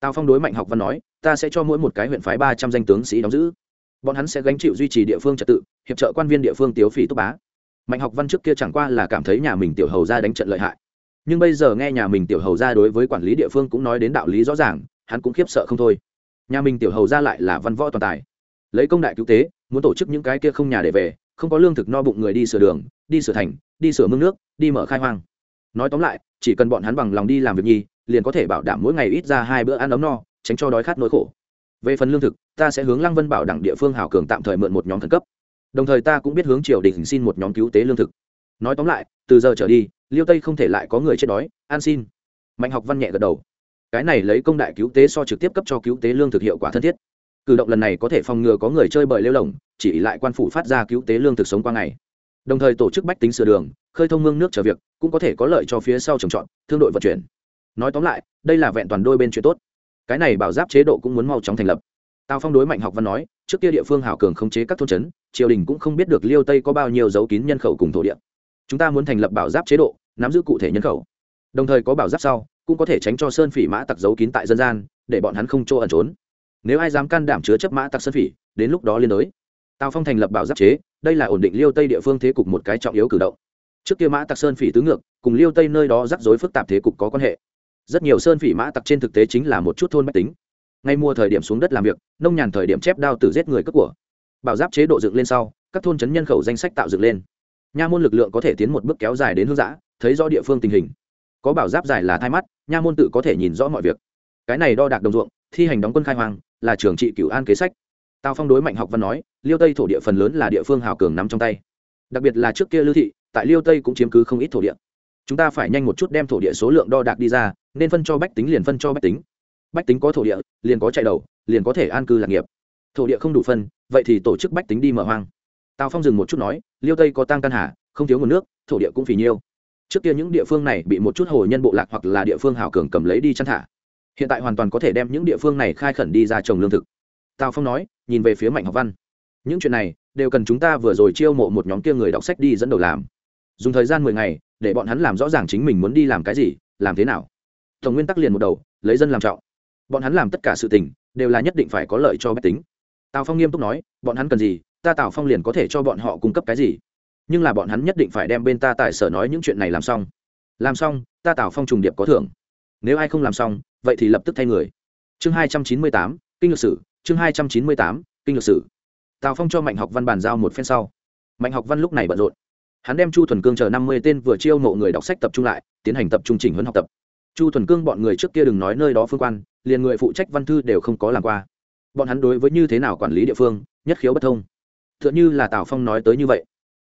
Tào phong đối mạnh học văn nói, ta sẽ cho mỗi một cái huyện phái ba trăm danh tướng sĩ đóng giữ. Bọn hắn sẽ gánh chịu duy trì địa phương trật tự, hiệp trợ quan viên địa phương tiếu phỉ túc bá. Mạnh học văn trước kia chẳng qua là cảm thấy nhà mình tiểu hầu ra đánh trận lợi hại. Nhưng bây giờ nghe nhà mình tiểu hầu ra đối với quản lý địa phương cũng nói đến đạo lý rõ ràng, hắn cũng khiếp sợ không thôi. Nhà mình tiểu hầu ra lại là văn võ toàn tài. Lấy công đại cứu tế muốn tổ chức những cái kia không nhà để về, không có lương thực no bụng người đi sửa đường, đi sửa thành, đi sửa mương nước, đi mở khai hoang. Nói tóm lại, chỉ cần bọn hắn bằng lòng đi làm việc nhi, liền có thể bảo đảm mỗi ngày ít ra hai bữa ăn ấm no, tránh cho đói khát nỗi khổ. Về phần lương thực, ta sẽ hướng lăng vân bảo đẳng địa phương hào cường tạm thời mượn một nhóm khẩn cấp. Đồng thời ta cũng biết hướng triều đình xin một nhóm cứu tế lương thực. Nói tóm lại, từ giờ trở đi, liêu tây không thể lại có người chết đói, an xin. Mạnh học văn nhẹ gật đầu. Cái này lấy công đại cứu tế so trực tiếp cấp cho cứu tế lương thực hiệu quả thân thiết cử động lần này có thể phòng ngừa có người chơi bời lêu lồng chỉ lại quan phủ phát ra cứu tế lương thực sống qua ngày. Đồng thời tổ chức bách tính sửa đường, khơi thông mương nước trở việc, cũng có thể có lợi cho phía sau trồng trọt, thương đội vận chuyển. Nói tóm lại, đây là vẹn toàn đôi bên chuyện tốt. Cái này bảo giáp chế độ cũng muốn mau chóng thành lập. Tào phong đối mạnh học văn nói, trước kia địa phương hảo cường khống chế các thôn trấn, triều đình cũng không biết được liêu tây có bao nhiêu dấu kín nhân khẩu cùng thổ địa. Chúng ta muốn thành lập bảo giáp chế độ, nắm giữ cụ thể nhân khẩu. Đồng thời có bảo giáp sau, cũng có thể tránh cho sơn phỉ mã tặc giấu kín tại dân gian, để bọn hắn không chỗ ẩn trốn nếu ai dám can đảm chứa chấp mã tặc sơn phỉ, đến lúc đó liên đối. Tào phong thành lập bảo giáp chế, đây là ổn định liêu tây địa phương thế cục một cái trọng yếu cử động. Trước kia mã tặc sơn phỉ tứ ngược, cùng liêu tây nơi đó rắc rối phức tạp thế cục có quan hệ. Rất nhiều sơn phỉ mã tặc trên thực tế chính là một chút thôn bách tính. Ngay mua thời điểm xuống đất làm việc, nông nhàn thời điểm chép đao tử giết người cất của. Bảo giáp chế độ dựng lên sau, các thôn chấn nhân khẩu danh sách tạo dựng lên. Nha môn lực lượng có thể tiến một bước kéo dài đến hướng giã thấy rõ địa phương tình hình. Có bảo giáp dài là thai mắt, nha môn tự có thể nhìn rõ mọi việc. Cái này đo đạc đồng ruộng thi hành đóng quân khai hoang, là trường trị cửu an kế sách. Tào phong đối mạnh học văn nói, liêu tây thổ địa phần lớn là địa phương hào cường nắm trong tay. Đặc biệt là trước kia lưu thị, tại liêu tây cũng chiếm cứ không ít thổ địa. Chúng ta phải nhanh một chút đem thổ địa số lượng đo đạc đi ra, nên phân cho bách tính liền phân cho bách tính. Bách tính có thổ địa, liền có chạy đầu, liền có thể an cư lạc nghiệp. Thổ địa không đủ phân, vậy thì tổ chức bách tính đi mở hoang. Tào phong dừng một chút nói, liêu tây có tăng căn hà, không thiếu nguồn nước, thổ địa cũng phì nhiêu. Trước kia những địa phương này bị một chút hồ nhân bộ lạc hoặc là địa phương hào cường cầm lấy đi chăn thả hiện tại hoàn toàn có thể đem những địa phương này khai khẩn đi ra trồng lương thực. Tào phong nói, nhìn về phía mạnh học văn. Những chuyện này, đều cần chúng ta vừa rồi chiêu mộ một nhóm kia người đọc sách đi dẫn đầu làm. Dùng thời gian mười ngày, để bọn hắn làm rõ ràng chính mình muốn đi làm cái gì, làm thế nào. Tổng nguyên tắc liền một đầu, lấy dân làm trọng. Bọn hắn làm tất cả sự tình, đều là nhất định phải có lợi cho bách tính. Tào phong nghiêm túc nói, bọn hắn cần gì, ta tào phong liền có thể cho bọn họ cung cấp cái gì. Nhưng là bọn hắn nhất định phải đem bên ta tại sở nói những chuyện này làm xong. Làm xong, ta tào phong trùng điệp có thưởng. Nếu ai không làm xong vậy thì lập tức thay người. Chương hai trăm chín mươi tám, kinh lược sử. Chương hai trăm chín mươi tám, kinh lược sử. Tào phong cho mạnh học văn bàn giao một phen sau. Mạnh học văn lúc này bận rộn. Hắn đem chu thuần cương chờ năm mươi tên vừa chiêu mộ người đọc sách tập trung lại, tiến hành tập trung chỉnh huấn học tập. Chu thuần cương bọn người trước kia đừng nói nơi đó phương quan, liền người phụ trách văn thư đều không có làm qua. Bọn hắn đối với như thế nào quản lý địa phương, nhất khiếu bất thông. T h ư ợ n như là tào phong nói tới như vậy.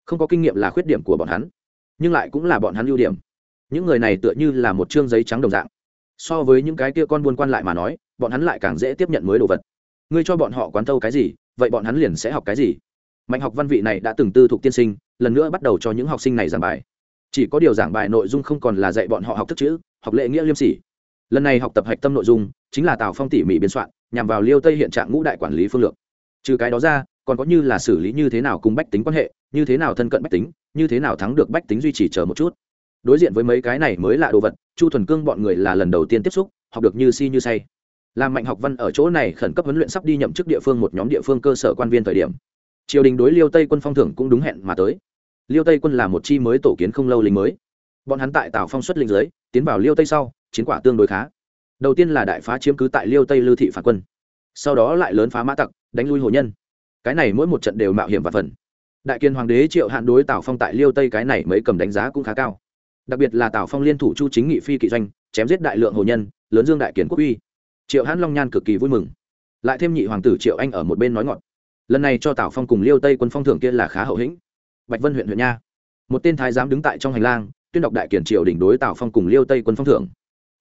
Không có kinh nghiệm là khuyết điểm của bọn hắn, nhưng lại cũng là bọn hắn ưu điểm. Những người này tựa như là một chương giấy trắng đồng dạng so với những cái kia con buôn quan lại mà nói, bọn hắn lại càng dễ tiếp nhận mới đồ vật. Ngươi cho bọn họ quán thâu cái gì, vậy bọn hắn liền sẽ học cái gì? Mạnh học văn vị này đã từng tư thục tiên sinh, lần nữa bắt đầu cho những học sinh này giảng bài. Chỉ có điều giảng bài nội dung không còn là dạy bọn họ học thức chữ, học lệ nghĩa liêm sỉ. Lần này học tập hạch tâm nội dung, chính là tào phong tỉ mỉ biên soạn, nhằm vào liêu tây hiện trạng ngũ đại quản lý phương lược. Trừ cái đó ra, còn có như là xử lý như thế nào cùng bách tính quan hệ, như thế nào thân cận bách tính, như thế nào thắng được bách tính duy trì chờ một chút đối diện với mấy cái này mới là đồ vật, chu thuần cương bọn người là lần đầu tiên tiếp xúc, học được như si như say. Làm mạnh học văn ở chỗ này khẩn cấp huấn luyện sắp đi nhậm chức địa phương một nhóm địa phương cơ sở quan viên thời điểm. Triều đình đối liêu tây quân phong thưởng cũng đúng hẹn mà tới. Liêu tây quân là một chi mới tổ kiến không lâu lính mới. Bọn hắn tại tào phong xuất linh giới tiến vào liêu tây sau, chiến quả tương đối khá. Đầu tiên là đại phá chiếm cứ tại liêu tây lưu thị phản quân. Sau đó lại lớn phá mã tặc, đánh lui hồ nhân. Cái này mỗi một trận đều mạo hiểm và phần. Đại kiên hoàng đế triệu hạn đối tào phong tại liêu tây cái này mới cầm đánh giá cũng khá cao đặc biệt là tào phong liên thủ chu chính nghị phi kỵ doanh chém giết đại lượng hồ nhân lớn dương đại kiến quốc uy triệu hãn long nhan cực kỳ vui mừng lại thêm nhị hoàng tử triệu anh ở một bên nói ngọt lần này cho tào phong cùng liêu tây quân phong thưởng kia là khá hậu hĩnh bạch vân huyện huyện nha một tên thái giám đứng tại trong hành lang tuyên đọc đại kiển triều đỉnh đối tào phong cùng liêu tây quân phong thưởng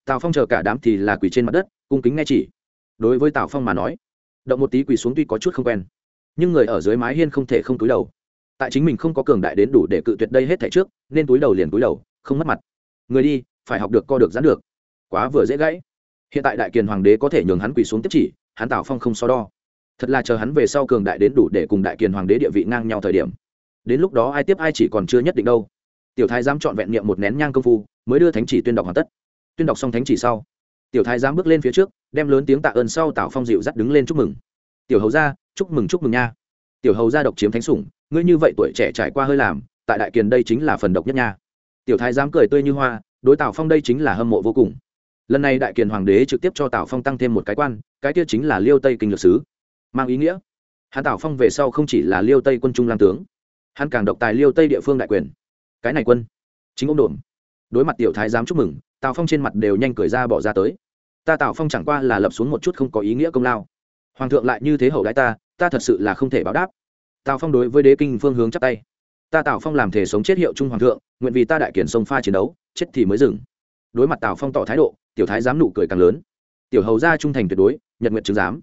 tào phong chờ cả đám thì là quỳ trên mặt đất cung kính nghe chỉ đối với tào phong mà nói động một tí quỳ xuống tuy có chút không quen nhưng người ở dưới mái hiên không thể không túi đầu tại chính mình không có cường đại đến đủ để cự tuyệt đây hết thảy trước nên túi đầu liền túi đầu không mất mặt. Người đi, phải học được co được giãn được. Quá vừa dễ gãy. Hiện tại đại kiền hoàng đế có thể nhường hắn quỳ xuống tiếp chỉ, hắn tào phong không so đo. Thật là chờ hắn về sau cường đại đến đủ để cùng đại kiền hoàng đế địa vị ngang nhau thời điểm. Đến lúc đó ai tiếp ai chỉ còn chưa nhất định đâu. Tiểu thái giám chọn vẹn niệm một nén nhang công phu, mới đưa thánh chỉ tuyên đọc hoàn tất. Tuyên đọc xong thánh chỉ sau, tiểu thái giám bước lên phía trước, đem lớn tiếng tạ ơn sau tào phong dịu dắt đứng lên chúc mừng. Tiểu hầu ra chúc mừng chúc mừng nha. Tiểu hầu ra độc chiếm thánh sủng, ngươi như vậy tuổi trẻ trải qua hơi làm, tại đại kiền đây chính là phần độc nhất nha tiểu thái giám cười tươi như hoa, đối tào phong đây chính là hâm mộ vô cùng. Lần này đại kiền hoàng đế trực tiếp cho tào phong tăng thêm một cái quan, cái kia chính là liêu tây kinh lược sứ. Mang ý nghĩa, hắn tào phong về sau không chỉ là liêu tây quân trung lam tướng, hắn càng độc tài liêu tây địa phương đại quyền. Cái này quân, chính ông đồn. Đối mặt tiểu thái giám chúc mừng, tào phong trên mặt đều nhanh cười ra bỏ ra tới. Ta tào phong chẳng qua là lập xuống một chút không có ý nghĩa công lao. Hoàng thượng lại như thế hậu đãi ta ta thật sự là không thể báo đáp. Tào phong đối với đế kinh phương hướng chắp tay ta tào phong làm thể sống chết hiệu trung hoàng thượng, nguyện vì ta đại kiển sông pha chiến đấu, chết thì mới dừng. Đối mặt tào phong tỏ thái độ, tiểu thái giám nụ cười càng lớn. Tiểu hầu ra trung thành tuyệt đối, nhật nguyện chứng giám.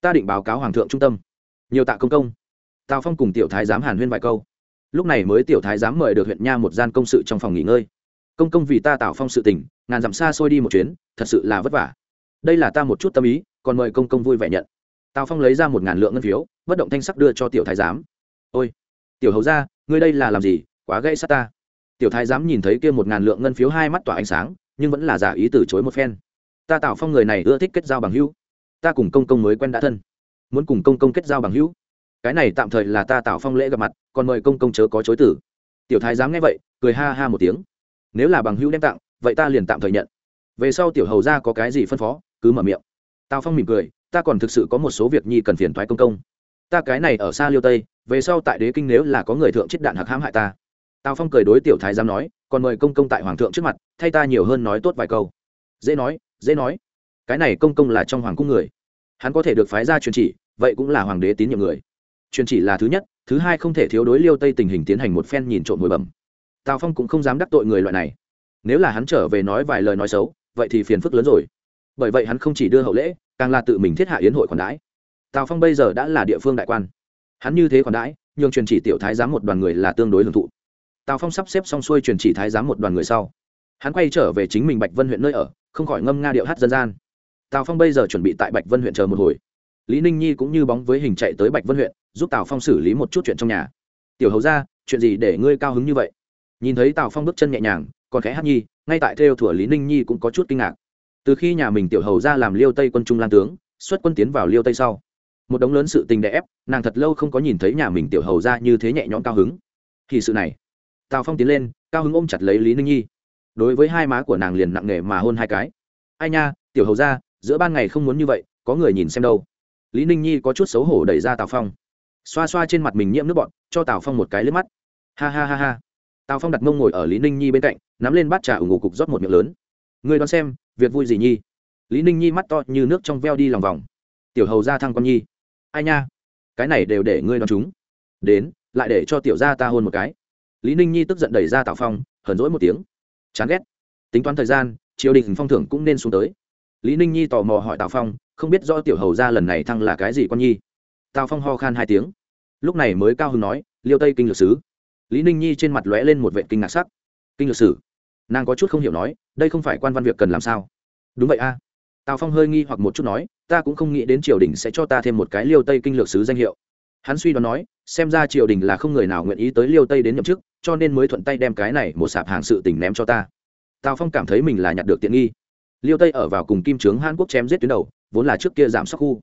Ta định báo cáo hoàng thượng trung tâm. Nhiều tạ công công. Tào phong cùng tiểu thái giám hàn huyên vài câu. Lúc này mới tiểu thái giám mời được huyện nha một gian công sự trong phòng nghỉ ngơi. Công công vì ta tào phong sự tình, ngàn dặm xa xôi đi một chuyến, thật sự là vất vả. Đây là ta một chút tâm ý, còn mời công công vui vẻ nhận. Tào phong lấy ra một ngàn lượng ngân phiếu, bất động thanh sắc đưa cho tiểu thái giám. Ôi, tiểu hầu ra ngươi đây là làm gì, quá gây sát ta. Tiểu thái dám nhìn thấy kia một ngàn lượng ngân phiếu hai mắt tỏa ánh sáng, nhưng vẫn là giả ý từ chối một phen. Ta tạo phong người này ưa thích kết giao bằng hữu. Ta cùng công công mới quen đã thân. Muốn cùng công công kết giao bằng hữu. Cái này tạm thời là ta tạo phong lễ gặp mặt, còn mời công công chớ có chối tử tiểu thái dám nghe vậy, cười ha ha một tiếng. Nếu là bằng hữu đem tặng, vậy ta liền tạm thời nhận. Về sau tiểu hầu ra có cái gì phân phó, cứ mở miệng. Tào phong mỉm cười, ta còn thực sự có một số việc nhi cần phiền thoái công công ta cái này ở xa liêu tây, về sau tại đế kinh nếu là có người thượng chết đạn hạc hãm hại ta. Tào phong cười đối tiểu thái giám nói, còn mời công công tại hoàng thượng trước mặt, thay ta nhiều hơn nói tốt vài câu. Dễ nói dễ nói. Cái này công công là trong hoàng cung người. Hắn có thể được phái ra truyền chỉ, vậy cũng là hoàng đế tín nhiệm người. Truyền chỉ là thứ nhất, thứ hai không thể thiếu đối liêu tây tình hình tiến hành một phen nhìn trộm hồi bẩm. Tào phong cũng không dám đắc tội người loại này. Nếu là hắn trở về nói vài lời nói xấu, vậy thì phiền phức lớn rồi. Bởi vậy hắn không chỉ đưa hậu lễ, càng là tự mình thiết hạ yến hội còn đãi tào phong bây giờ đã là địa phương đại quan. Hắn như thế còn đãi, nhường truyền chỉ tiểu thái giám một đoàn người là tương đối hưởng thụ. Tào phong sắp xếp xong xuôi truyền chỉ thái giám một đoàn người sau, hắn quay trở về chính mình bạch vân huyện nơi ở, không khỏi ngâm nga điệu hát dân gian. Tào phong bây giờ chuẩn bị tại bạch vân huyện chờ một hồi. Lý ninh nhi cũng như bóng với hình chạy tới bạch vân huyện, giúp tào phong xử lý một chút chuyện trong nhà. Tiểu hầu ra chuyện gì để ngươi cao hứng như vậy? Nhìn thấy tào phong bước chân nhẹ nhàng, còn khẽ hát nhi, ngay tại theo thủa lý ninh nhi cũng có chút kinh ngạc. Từ khi nhà mình tiểu hầu ra làm liêu tây quân trung lan tướng, xuất quân tiến vào liêu tây sau một đống lớn sự tình đè ép, nàng thật lâu không có nhìn thấy nhà mình tiểu hầu ra như thế nhẹ nhõm cao hứng. Thì sự này, tào phong tiến lên, cao hứng ôm chặt lấy lý ninh nhi. Đối với hai má của nàng liền nặng nề mà hôn hai cái. Ai nha, tiểu hầu ra, giữa ban ngày không muốn như vậy, có người nhìn xem đâu. Lý ninh nhi có chút xấu hổ đẩy ra tào phong. Xoa xoa trên mặt mình nhiễm nước bọn cho tào phong một cái lên mắt. Ha ha ha ha. Tào phong đặt mông ngồi ở lý ninh nhi bên cạnh, nắm lên bát trà ủng ngủ cục rót một miệng lớn. Người đoán xem, việc vui gì nhi? Lý ninh nhi mắt to như nước trong veo đi lòng vòng. Tiểu hầu ra thăng con nhi ai nha, cái này đều để ngươi đoán chúng. Đến, lại để cho tiểu gia ta hôn một cái. Lý ninh nhi tức giận đẩy ra tào phong, hờn rỗi một tiếng. Chán ghét. Tính toán thời gian, triều đình phong thưởng cũng nên xuống tới. Lý ninh nhi tò mò hỏi tào phong, không biết do tiểu hầu ra lần này thăng là cái gì con nhi. Tào phong ho khan hai tiếng. Lúc này mới cao hưng nói, liêu tây kinh lược sứ. Lý ninh nhi trên mặt lóe lên một vệ kinh ngạc sắc. Kinh lược sử nàng có chút không hiểu nói, đây không phải quan văn việc cần làm sao? Đúng vậy a tào phong hơi nghi hoặc một chút nói, ta cũng không nghĩ đến triều đình sẽ cho ta thêm một cái liêu tây kinh lược sứ danh hiệu. Hắn suy đoán nói, xem ra triều đình là không người nào nguyện ý tới liêu tây đến nhậm chức, cho nên mới thuận tay đem cái này một sạp hàng sự tình ném cho ta. Tào phong cảm thấy mình là nhặt được tiện nghi. Liêu tây ở vào cùng kim trướng hàn quốc chém giết tuyến đầu, vốn là trước kia giảm sắc khu.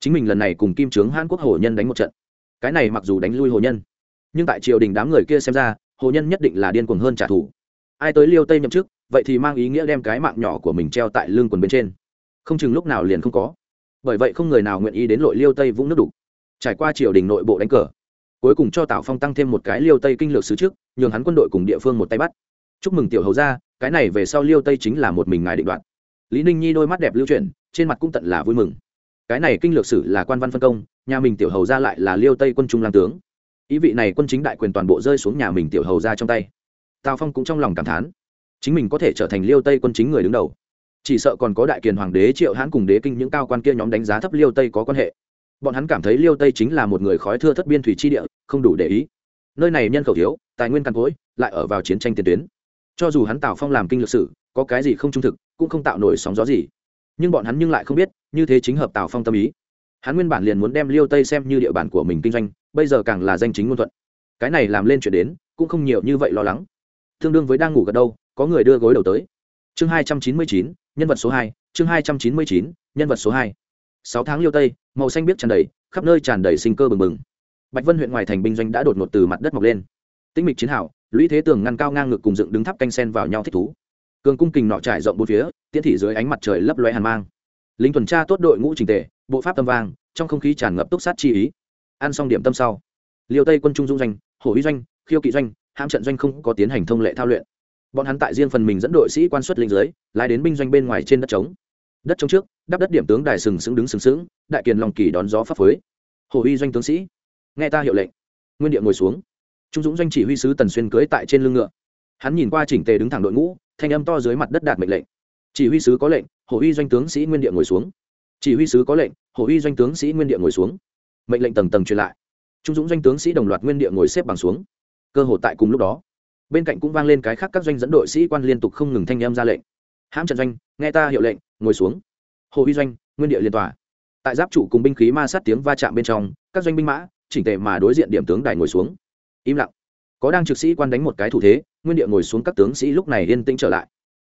Chính mình lần này cùng kim trướng hàn quốc hồ nhân đánh một trận. Cái này mặc dù đánh lui hồ nhân, nhưng tại triều đình đám người kia xem ra, hồ nhân nhất định là điên cuồng hơn trả thù. Ai tới liêu tây nhậm chức, vậy thì mang ý nghĩa đem cái mạng nhỏ của mình treo tại lưng quần bên trên không chừng lúc nào liền không có. Bởi vậy không người nào nguyện ý đến lội liêu tây vũng nước đục. Trải qua triều đình nội bộ đánh cờ, cuối cùng cho tào phong tăng thêm một cái liêu tây kinh lược sứ trước, nhường hắn quân đội cùng địa phương một tay bắt. Chúc mừng tiểu hầu ra cái này về sau liêu tây chính là một mình ngài định đoạt. Lý ninh nhi đôi mắt đẹp lưu chuyển, trên mặt cũng tận là vui mừng. Cái này kinh lược sử là quan văn phân công, nhà mình tiểu hầu ra lại là liêu tây quân trung làm tướng. Ý vị này quân chính đại quyền toàn bộ rơi xuống nhà mình tiểu hầu ra trong tay. Tào phong cũng trong lòng cảm thán, chính mình có thể trở thành liêu tây quân chính người đứng đầu chỉ sợ còn có đại kiền hoàng đế, triệu hãn cùng đế kinh những cao quan kia nhóm đánh giá thấp liêu tây có quan hệ. Bọn hắn cảm thấy liêu tây chính là một người khói thưa thất biên thủy chi địa, không đủ để ý. Nơi này nhân khẩu thiếu, tài nguyên càn cối, lại ở vào chiến tranh tiền tuyến. Cho dù hắn tào phong làm kinh lược sử, có cái gì không trung thực, cũng không tạo nổi sóng gió gì. Nhưng bọn hắn nhưng lại không biết, như thế chính hợp tào phong tâm ý. Hắn nguyên bản liền muốn đem liêu tây xem như địa bàn của mình kinh doanh, bây giờ càng là danh chính ngôn thuận. Cái này làm lên chuyện đến, cũng không nhiều như vậy lo lắng. Tương đương với đang ngủ gật đâu có người đưa gối đầu tới. Chương hai trăm chín mươi chín nhân vật số hai, chương hai trăm chín mươi chín, nhân vật số hai. Sáu tháng liêu tây, màu xanh biếc tràn đầy, khắp nơi tràn đầy sinh cơ bừng bừng. Bạch vân huyện ngoài thành binh doanh đã đột ngột từ mặt đất mọc lên. Tinh mịch chiến hảo lũy thế tường ngăn cao ngang ngực cùng dựng đứng tháp canh sen vào nhau thích thú. Cường cung kình nọ trải rộng bốn phía, tiễn thị dưới ánh mặt trời lấp loe hàn mang. Lính tuần tra tốt đội ngũ trình tề, bộ pháp tâm vang, trong không khí tràn ngập túc sát chi ý. Ăn xong điểm tâm sau, liêu tây quân trung dung doanh, hổ uy doanh, khiêu kỵ doanh, hãm trận doanh không có tiến hành thông lệ thao luyện bọn hắn tại riêng phần mình dẫn đội sĩ quan xuất linh dưới, lái đến binh doanh bên ngoài trên đất trống. Đất trống trước, đắp đất điểm tướng đài sừng sững đứng sừng sững, đại kiền lòng kỳ đón gió pháp phới hồ uy doanh tướng sĩ, nghe ta hiệu lệnh. Nguyên địa ngồi xuống. Trung dũng doanh chỉ huy sứ tần xuyên cưới tại trên lưng ngựa. Hắn nhìn qua chỉnh tề đứng thẳng đội ngũ, thanh âm to dưới mặt đất đạt mệnh lệnh. Chỉ huy sứ có lệnh, hồ uy doanh tướng sĩ nguyên địa ngồi xuống. Chỉ huy sứ có lệnh, hồ uy doanh tướng sĩ nguyên địa ngồi xuống. Mệnh lệnh tầng tầng truyền lại. Trung dũng doanh tướng sĩ đồng loạt nguyên địa ngồi xếp bằng xuống. Cơ hội tại cùng lúc đó bên cạnh cũng vang lên cái khác các doanh dẫn đội sĩ quan liên tục không ngừng thanh em ra lệnh. Hãm trận doanh, nghe ta hiệu lệnh, ngồi xuống. Hồ uy doanh, nguyên địa liên tòa. Tại giáp trụ cùng binh khí ma sát tiếng va chạm bên trong, các doanh binh mã, chỉnh tề mà đối diện điểm tướng đài ngồi xuống. Im lặng. Có đang trực sĩ quan đánh một cái thủ thế, nguyên địa ngồi xuống các tướng sĩ lúc này yên tĩnh trở lại.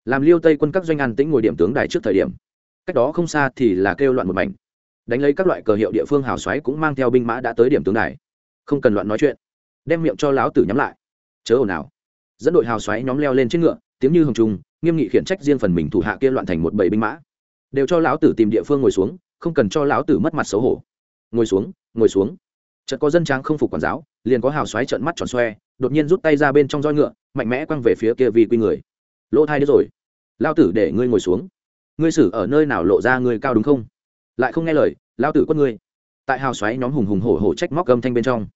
Làm liêu tây quân các doanh an tĩnh ngồi điểm tướng đài trước thời điểm. Cách đó không xa thì là kêu loạn một mảnh. Đánh lấy các loại cờ hiệu địa phương hào xoáy cũng mang theo binh mã đã tới điểm tướng đài. Không cần loạn nói chuyện. Đem miệng cho lão tử nhắm lại. Chớ ồn ào dẫn đội hào xoáy nhóm leo lên trên ngựa, tiếng như hồng trung nghiêm nghị khiển trách riêng phần mình thủ hạ kia loạn thành một bầy binh mã. Đều cho lão tử tìm địa phương ngồi xuống, không cần cho lão tử mất mặt xấu hổ. Ngồi xuống ngồi xuống. Chợt có dân tráng không phục quản giáo, liền có hào xoáy trợn mắt tròn xoe, đột nhiên rút tay ra bên trong roi ngựa, mạnh mẽ quăng về phía kia vì quy người. Lỗ thai đứa rồi. Lao tử để ngươi ngồi xuống. Ngươi xử ở nơi nào lộ ra ngươi cao đúng không? Lại không nghe lời lao tử quất ngươi. Tại hào xoáy nhóm hùng hùng hổ hổ trách móc gầm thanh bên trong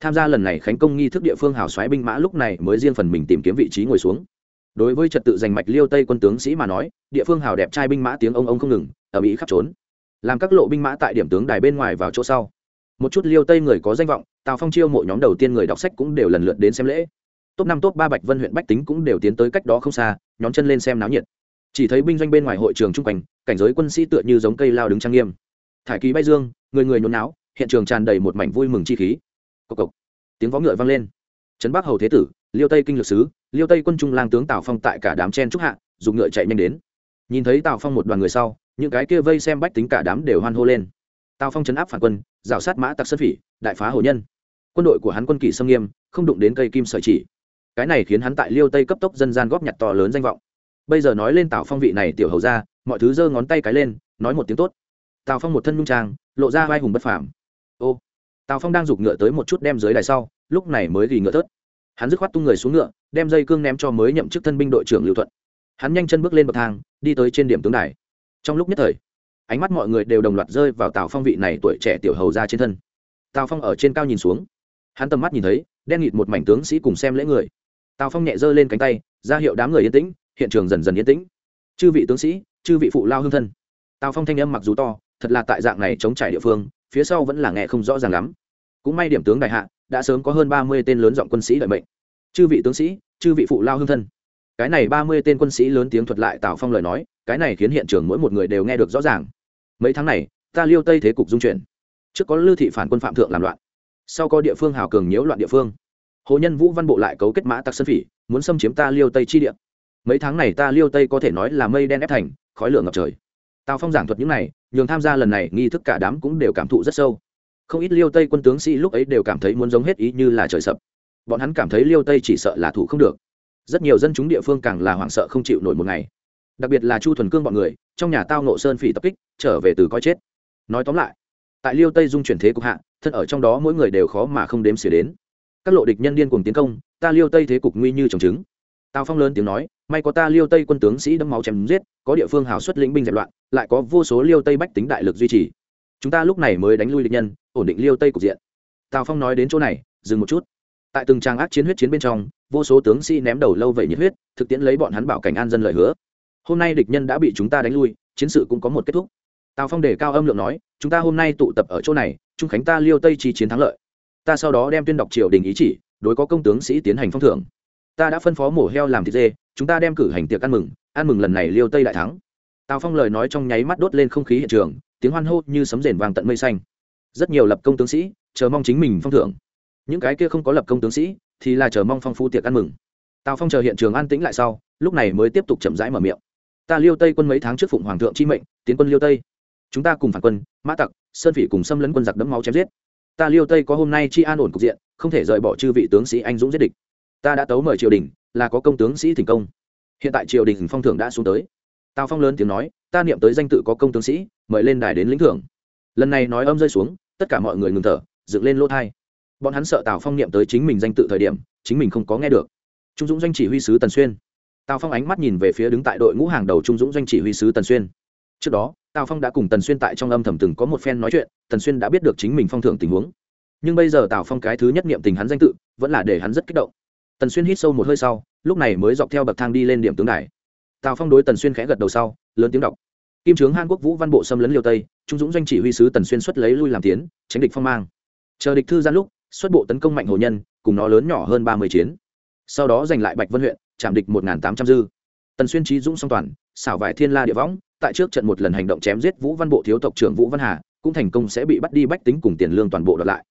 tham gia lần này khánh công nghi thức địa phương hào xoáy binh mã lúc này mới riêng phần mình tìm kiếm vị trí ngồi xuống. Đối với trật tự giành mạch liêu tây quân tướng sĩ mà nói, địa phương hào đẹp trai binh mã tiếng ông ông không ngừng ở mỹ khắp trốn. Làm các lộ binh mã tại điểm tướng đài bên ngoài vào chỗ sau. Một chút liêu tây người có danh vọng, tào phong chiêu mộ nhóm đầu tiên người đọc sách cũng đều lần lượt đến xem lễ. Top năm, top ba bạch vân huyện bách tính cũng đều tiến tới cách đó không xa nhóm chân lên xem náo nhiệt. Chỉ thấy binh doanh bên ngoài hội trường trung quanh, cảnh giới quân sĩ tựa như giống cây lao đứng trang nghiêm. Thải ký bay dương, người người nhốn náo, hiện trường tràn đầy một mảnh vui mừng chi khí cộc cộc. Tiếng võ ngựa vang lên. Trấn bắc hầu thế tử, liêu tây kinh lược sứ, liêu tây quân trung lang tướng tào phong tại cả đám chen trúc hạ, dùng ngựa chạy nhanh đến. Nhìn thấy tào phong một đoàn người sau, những cái kia vây xem bách tính cả đám đều hoan hô lên. Tào phong chấn áp phản quân, rào sát mã tặc sơn phỉ, đại phá hồ nhân. Quân đội của hắn quân kỷ sâm nghiêm, không đụng đến cây kim sợi chỉ. Cái này khiến hắn tại liêu tây cấp tốc dân gian góp nhặt to lớn danh vọng. Bây giờ nói lên tào phong vị này tiểu hầu ra mọi thứ giơ ngón tay cái lên, nói một tiếng tốt. Tào phong một thân nhung trang, lộ ra vai hùng bất phàm tào phong đang giục ngựa tới một chút đem dưới đài sau lúc này mới ghi ngựa thớt, hắn dứt khoát tung người xuống ngựa đem dây cương ném cho mới nhậm chức thân binh đội trưởng lưu thuận. Hắn nhanh chân bước lên bậc thang đi tới trên điểm tướng đài. Trong lúc nhất thời ánh mắt mọi người đều đồng loạt rơi vào tào phong vị này tuổi trẻ tiểu hầu ra trên thân. Tào phong ở trên cao nhìn xuống. Hắn tầm mắt nhìn thấy đen nghịt một mảnh tướng sĩ cùng xem lễ người. Tào phong nhẹ giơ lên cánh tay ra hiệu đám người yên tĩnh hiện trường dần dần yên tĩnh. Chư vị tướng sĩ chư vị phụ lao hương thân. Tào phong thanh âm mặc dù to thật là tại dạng này chống trải địa phương phía sau vẫn là nghe không rõ ràng lắm cũng may điểm tướng đại hạ đã sớm có hơn ba mươi tên lớn giọng quân sĩ đợi mệnh. Chư vị tướng sĩ, chư vị phụ lao hương thân. Cái này ba mươi tên quân sĩ lớn tiếng thuật lại tào phong lời nói, cái này khiến hiện trường mỗi một người đều nghe được rõ ràng. Mấy tháng này, ta liêu tây thế cục dung chuyển. Trước có lưu thị phản quân phạm thượng làm loạn. Sau có địa phương hào cường nhiễu loạn địa phương. Hồ nhân vũ văn bộ lại cấu kết mã tặc sân phỉ, muốn xâm chiếm ta liêu tây chi địa. Mấy tháng này ta liêu tây có thể nói là mây đen ép thành, khói lửa ngập trời. Tào phong giảng thuật những này, nhường tham gia lần này nghi thức cả đám cũng đều cảm thụ rất sâu không ít liêu tây quân tướng sĩ lúc ấy đều cảm thấy muốn giống hết ý như là trời sập. Bọn hắn cảm thấy liêu tây chỉ sợ là thủ không được. Rất nhiều dân chúng địa phương càng là hoảng sợ không chịu nổi một ngày. Đặc biệt là chu thuần cương bọn người, trong nhà tao nộ sơn phỉ tập kích, trở về từ coi chết. Nói tóm lại, tại liêu tây dung chuyển thế cục hạ, thân ở trong đó mỗi người đều khó mà không đếm xỉa đến. Các lộ địch nhân điên cùng tiến công, ta liêu tây thế cục nguy như trồng trứng. Tào phong lớn tiếng nói, may có ta liêu tây quân tướng sĩ đâm máu chém giết, có địa phương hào xuất lĩnh binh dẹp loạn, lại có vô số liêu tây bách tính đại lực duy trì chúng ta lúc này mới đánh lui địch nhân, ổn định liêu tây cục diện. Tào phong nói đến chỗ này, dừng một chút. Tại từng trang ác chiến huyết chiến bên trong, vô số tướng sĩ ném đầu lâu vậy nhiệt huyết, thực tiễn lấy bọn hắn bảo cảnh an dân lời hứa. Hôm nay địch nhân đã bị chúng ta đánh lui, chiến sự cũng có một kết thúc. Tào phong đề cao âm lượng nói, chúng ta hôm nay tụ tập ở chỗ này trung khánh ta liêu tây chi chiến thắng lợi. Ta sau đó đem tuyên đọc triều đình ý chỉ, đối có công tướng sĩ tiến hành phong thưởng. Ta đã phân phó mổ heo làm thịt dê, chúng ta đem cử hành tiệc ăn mừng ăn mừng lần này liêu tây đại thắng. Tào phong lời nói trong nháy mắt đốt lên không khí hiện trường tiếng hoan hô như sấm rền vàng tận mây xanh. Rất nhiều lập công tướng sĩ chờ mong chính mình phong thưởng. Những cái kia không có lập công tướng sĩ thì là chờ mong phong phú tiệc ăn mừng. Tào phong chờ hiện trường an tĩnh lại sau, lúc này mới tiếp tục chậm rãi mở miệng. Ta liêu tây quân mấy tháng trước phụng hoàng thượng chi mệnh, tiến quân liêu tây. Chúng ta cùng phản quân, mã tặc, sơn phỉ cùng xâm lấn quân giặc đẫm máu chém giết. Ta liêu tây có hôm nay chi an ổn cục diện, không thể rời bỏ chư vị tướng sĩ anh dũng giết địch. Ta đã tấu mời triều đình, là có công tướng sĩ thành công. Hiện tại triều đình phong thưởng đã xuống tới tào phong lớn tiếng nói, ta niệm tới danh tự có công tướng sĩ, mời lên đài đến lĩnh thưởng. Lần này nói âm rơi xuống, tất cả mọi người ngừng thở, dựng lên lỗ thai. Bọn hắn sợ tào phong niệm tới chính mình danh tự thời điểm, chính mình không có nghe được. Trung dũng doanh chỉ huy sứ tần xuyên. Tào phong ánh mắt nhìn về phía đứng tại đội ngũ hàng đầu trung dũng doanh chỉ huy sứ tần xuyên. Trước đó, tào phong đã cùng tần xuyên tại trong âm thầm từng có một phen nói chuyện, tần xuyên đã biết được chính mình phong thưởng tình huống. Nhưng bây giờ tào phong cái thứ nhất niệm tình hắn danh tự, vẫn là để hắn rất kích động. Tần xuyên hít sâu một hơi sau, lúc này mới dọc theo bậc thang đi lên điểm tướng đài tào phong đối tần xuyên khẽ gật đầu sau lớn tiếng đọc kim trướng hàn quốc vũ văn bộ xâm lấn liêu tây trung dũng doanh chỉ huy sứ tần xuyên xuất lấy lui làm tiến tránh địch phong mang chờ địch thư gian lúc xuất bộ tấn công mạnh hồ nhân cùng nó lớn nhỏ hơn ba mươi chiến sau đó giành lại bạch vân huyện chạm địch một tám trăm dư tần xuyên trí dũng song toàn xảo vải thiên la địa võng tại trước trận một lần hành động chém giết vũ văn bộ thiếu tộc trưởng vũ văn hà cũng thành công sẽ bị bắt đi bách tính cùng tiền lương toàn bộ đoạt lại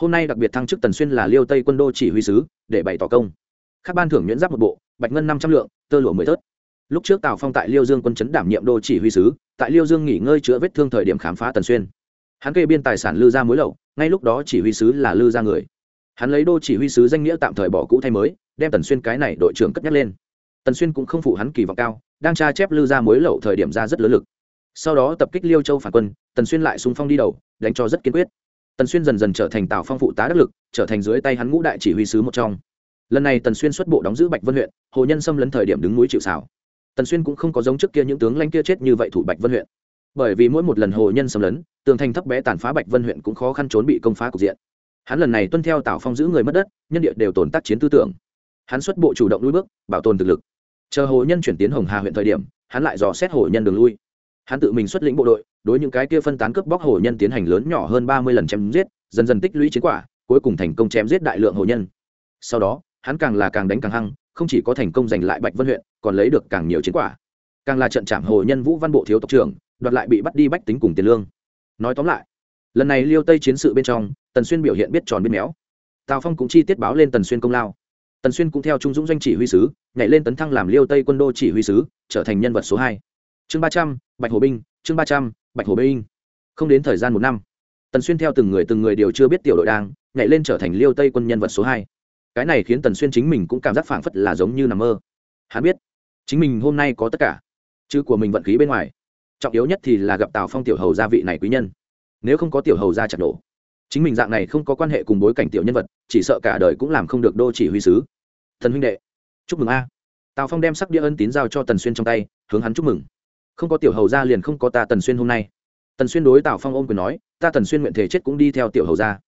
hôm nay đặc biệt thăng chức tần xuyên là liêu tây quân đô chỉ huy sứ để bày tỏ công các ban thưởng nhuyễn giáp một bộ bạch ngân năm trăm lượng tơ lụa mười tớt lúc trước tào phong tại liêu dương quân chấn đảm nhiệm đô chỉ huy sứ, tại liêu dương nghỉ ngơi chữa vết thương thời điểm khám phá tần xuyên. Hắn kê biên tài sản lư ra mối lậu, ngay lúc đó chỉ huy sứ là lư ra người. Hắn lấy đô chỉ huy sứ danh nghĩa tạm thời bỏ cũ thay mới, đem tần xuyên cái này đội trưởng cất nhắc lên. Tần xuyên cũng không phụ hắn kỳ vọng cao, đang tra chép lư ra mối lậu thời điểm ra rất lớn lực. Sau đó tập kích liêu châu phản quân, tần xuyên lại xung phong đi đầu, đánh cho rất kiên quyết. Tần xuyên dần dần trở thành tào phong phụ tá đắc lực, trở thành dưới tay hắn ngũ đại chỉ huy sứ một trong. Lần này tần xuyên xuất bộ đóng giữ bạch vân huyện, hồ nhân xâm lấn thời điểm đứng núi chịu xảo tần xuyên cũng không có giống trước kia những tướng lãnh kia chết như vậy thủ bạch vân huyện. Bởi vì mỗi một lần hồ nhân xâm lấn, tường thành thấp bé tàn phá bạch vân huyện cũng khó khăn trốn bị công phá cục diện. Hắn lần này tuân theo tào phong giữ người mất đất, nhân địa đều tồn tác chiến tư tưởng. Hắn xuất bộ chủ động lui bước, bảo tồn thực lực. Chờ hồ nhân chuyển tiến hồng hà huyện thời điểm, hắn lại dò xét hồ nhân đường lui. Hắn tự mình xuất lĩnh bộ đội, đối những cái kia phân tán cướp bóc hồ nhân tiến hành lớn nhỏ hơn ba mươi lần chém giết, dần dần tích lũy chiến quả, cuối cùng thành công chém giết đại lượng hồ nhân. Sau đó, hắn càng là càng đánh càng hăng không chỉ có thành công giành lại bạch vân huyện, còn lấy được càng nhiều chiến quả. Càng là trận trảm hồ nhân vũ văn bộ thiếu tộc trưởng, đoạt lại bị bắt đi bách tính cùng tiền lương. Nói tóm lại, lần này liêu tây chiến sự bên trong, tần xuyên biểu hiện biết tròn biết méo. Tào phong cũng chi tiết báo lên tần xuyên công lao. Tần xuyên cũng theo trung dũng doanh chỉ huy sứ, nhảy lên tấn thăng làm liêu tây quân đô chỉ huy sứ, trở thành nhân vật số hai. Chương ba trăm, bạch hồ binh, chương ba trăm, bạch hồ binh. Không đến thời gian một năm, tần xuyên theo từng người từng người đều chưa biết tiểu đội đang, nhảy lên trở thành liêu tây quân nhân vật số hai cái này khiến tần xuyên chính mình cũng cảm giác phảng phất là giống như nằm mơ. Hắn biết, chính mình hôm nay có tất cả, chứ của mình vận khí bên ngoài. Trọng yếu nhất thì là gặp tào phong tiểu hầu gia vị này quý nhân. Nếu không có tiểu hầu gia chặt nổ chính mình dạng này không có quan hệ cùng bối cảnh tiểu nhân vật, chỉ sợ cả đời cũng làm không được đô chỉ huy sứ. Thần huynh đệ, chúc mừng a. Tào phong đem sắc đĩa ân tín giao cho tần xuyên trong tay, hướng hắn chúc mừng. Không có tiểu hầu gia liền không có ta tần xuyên hôm nay. Tần xuyên đối tào phong ôm quyền nói, ta tần xuyên nguyện thể chết cũng đi theo tiểu hầu gia.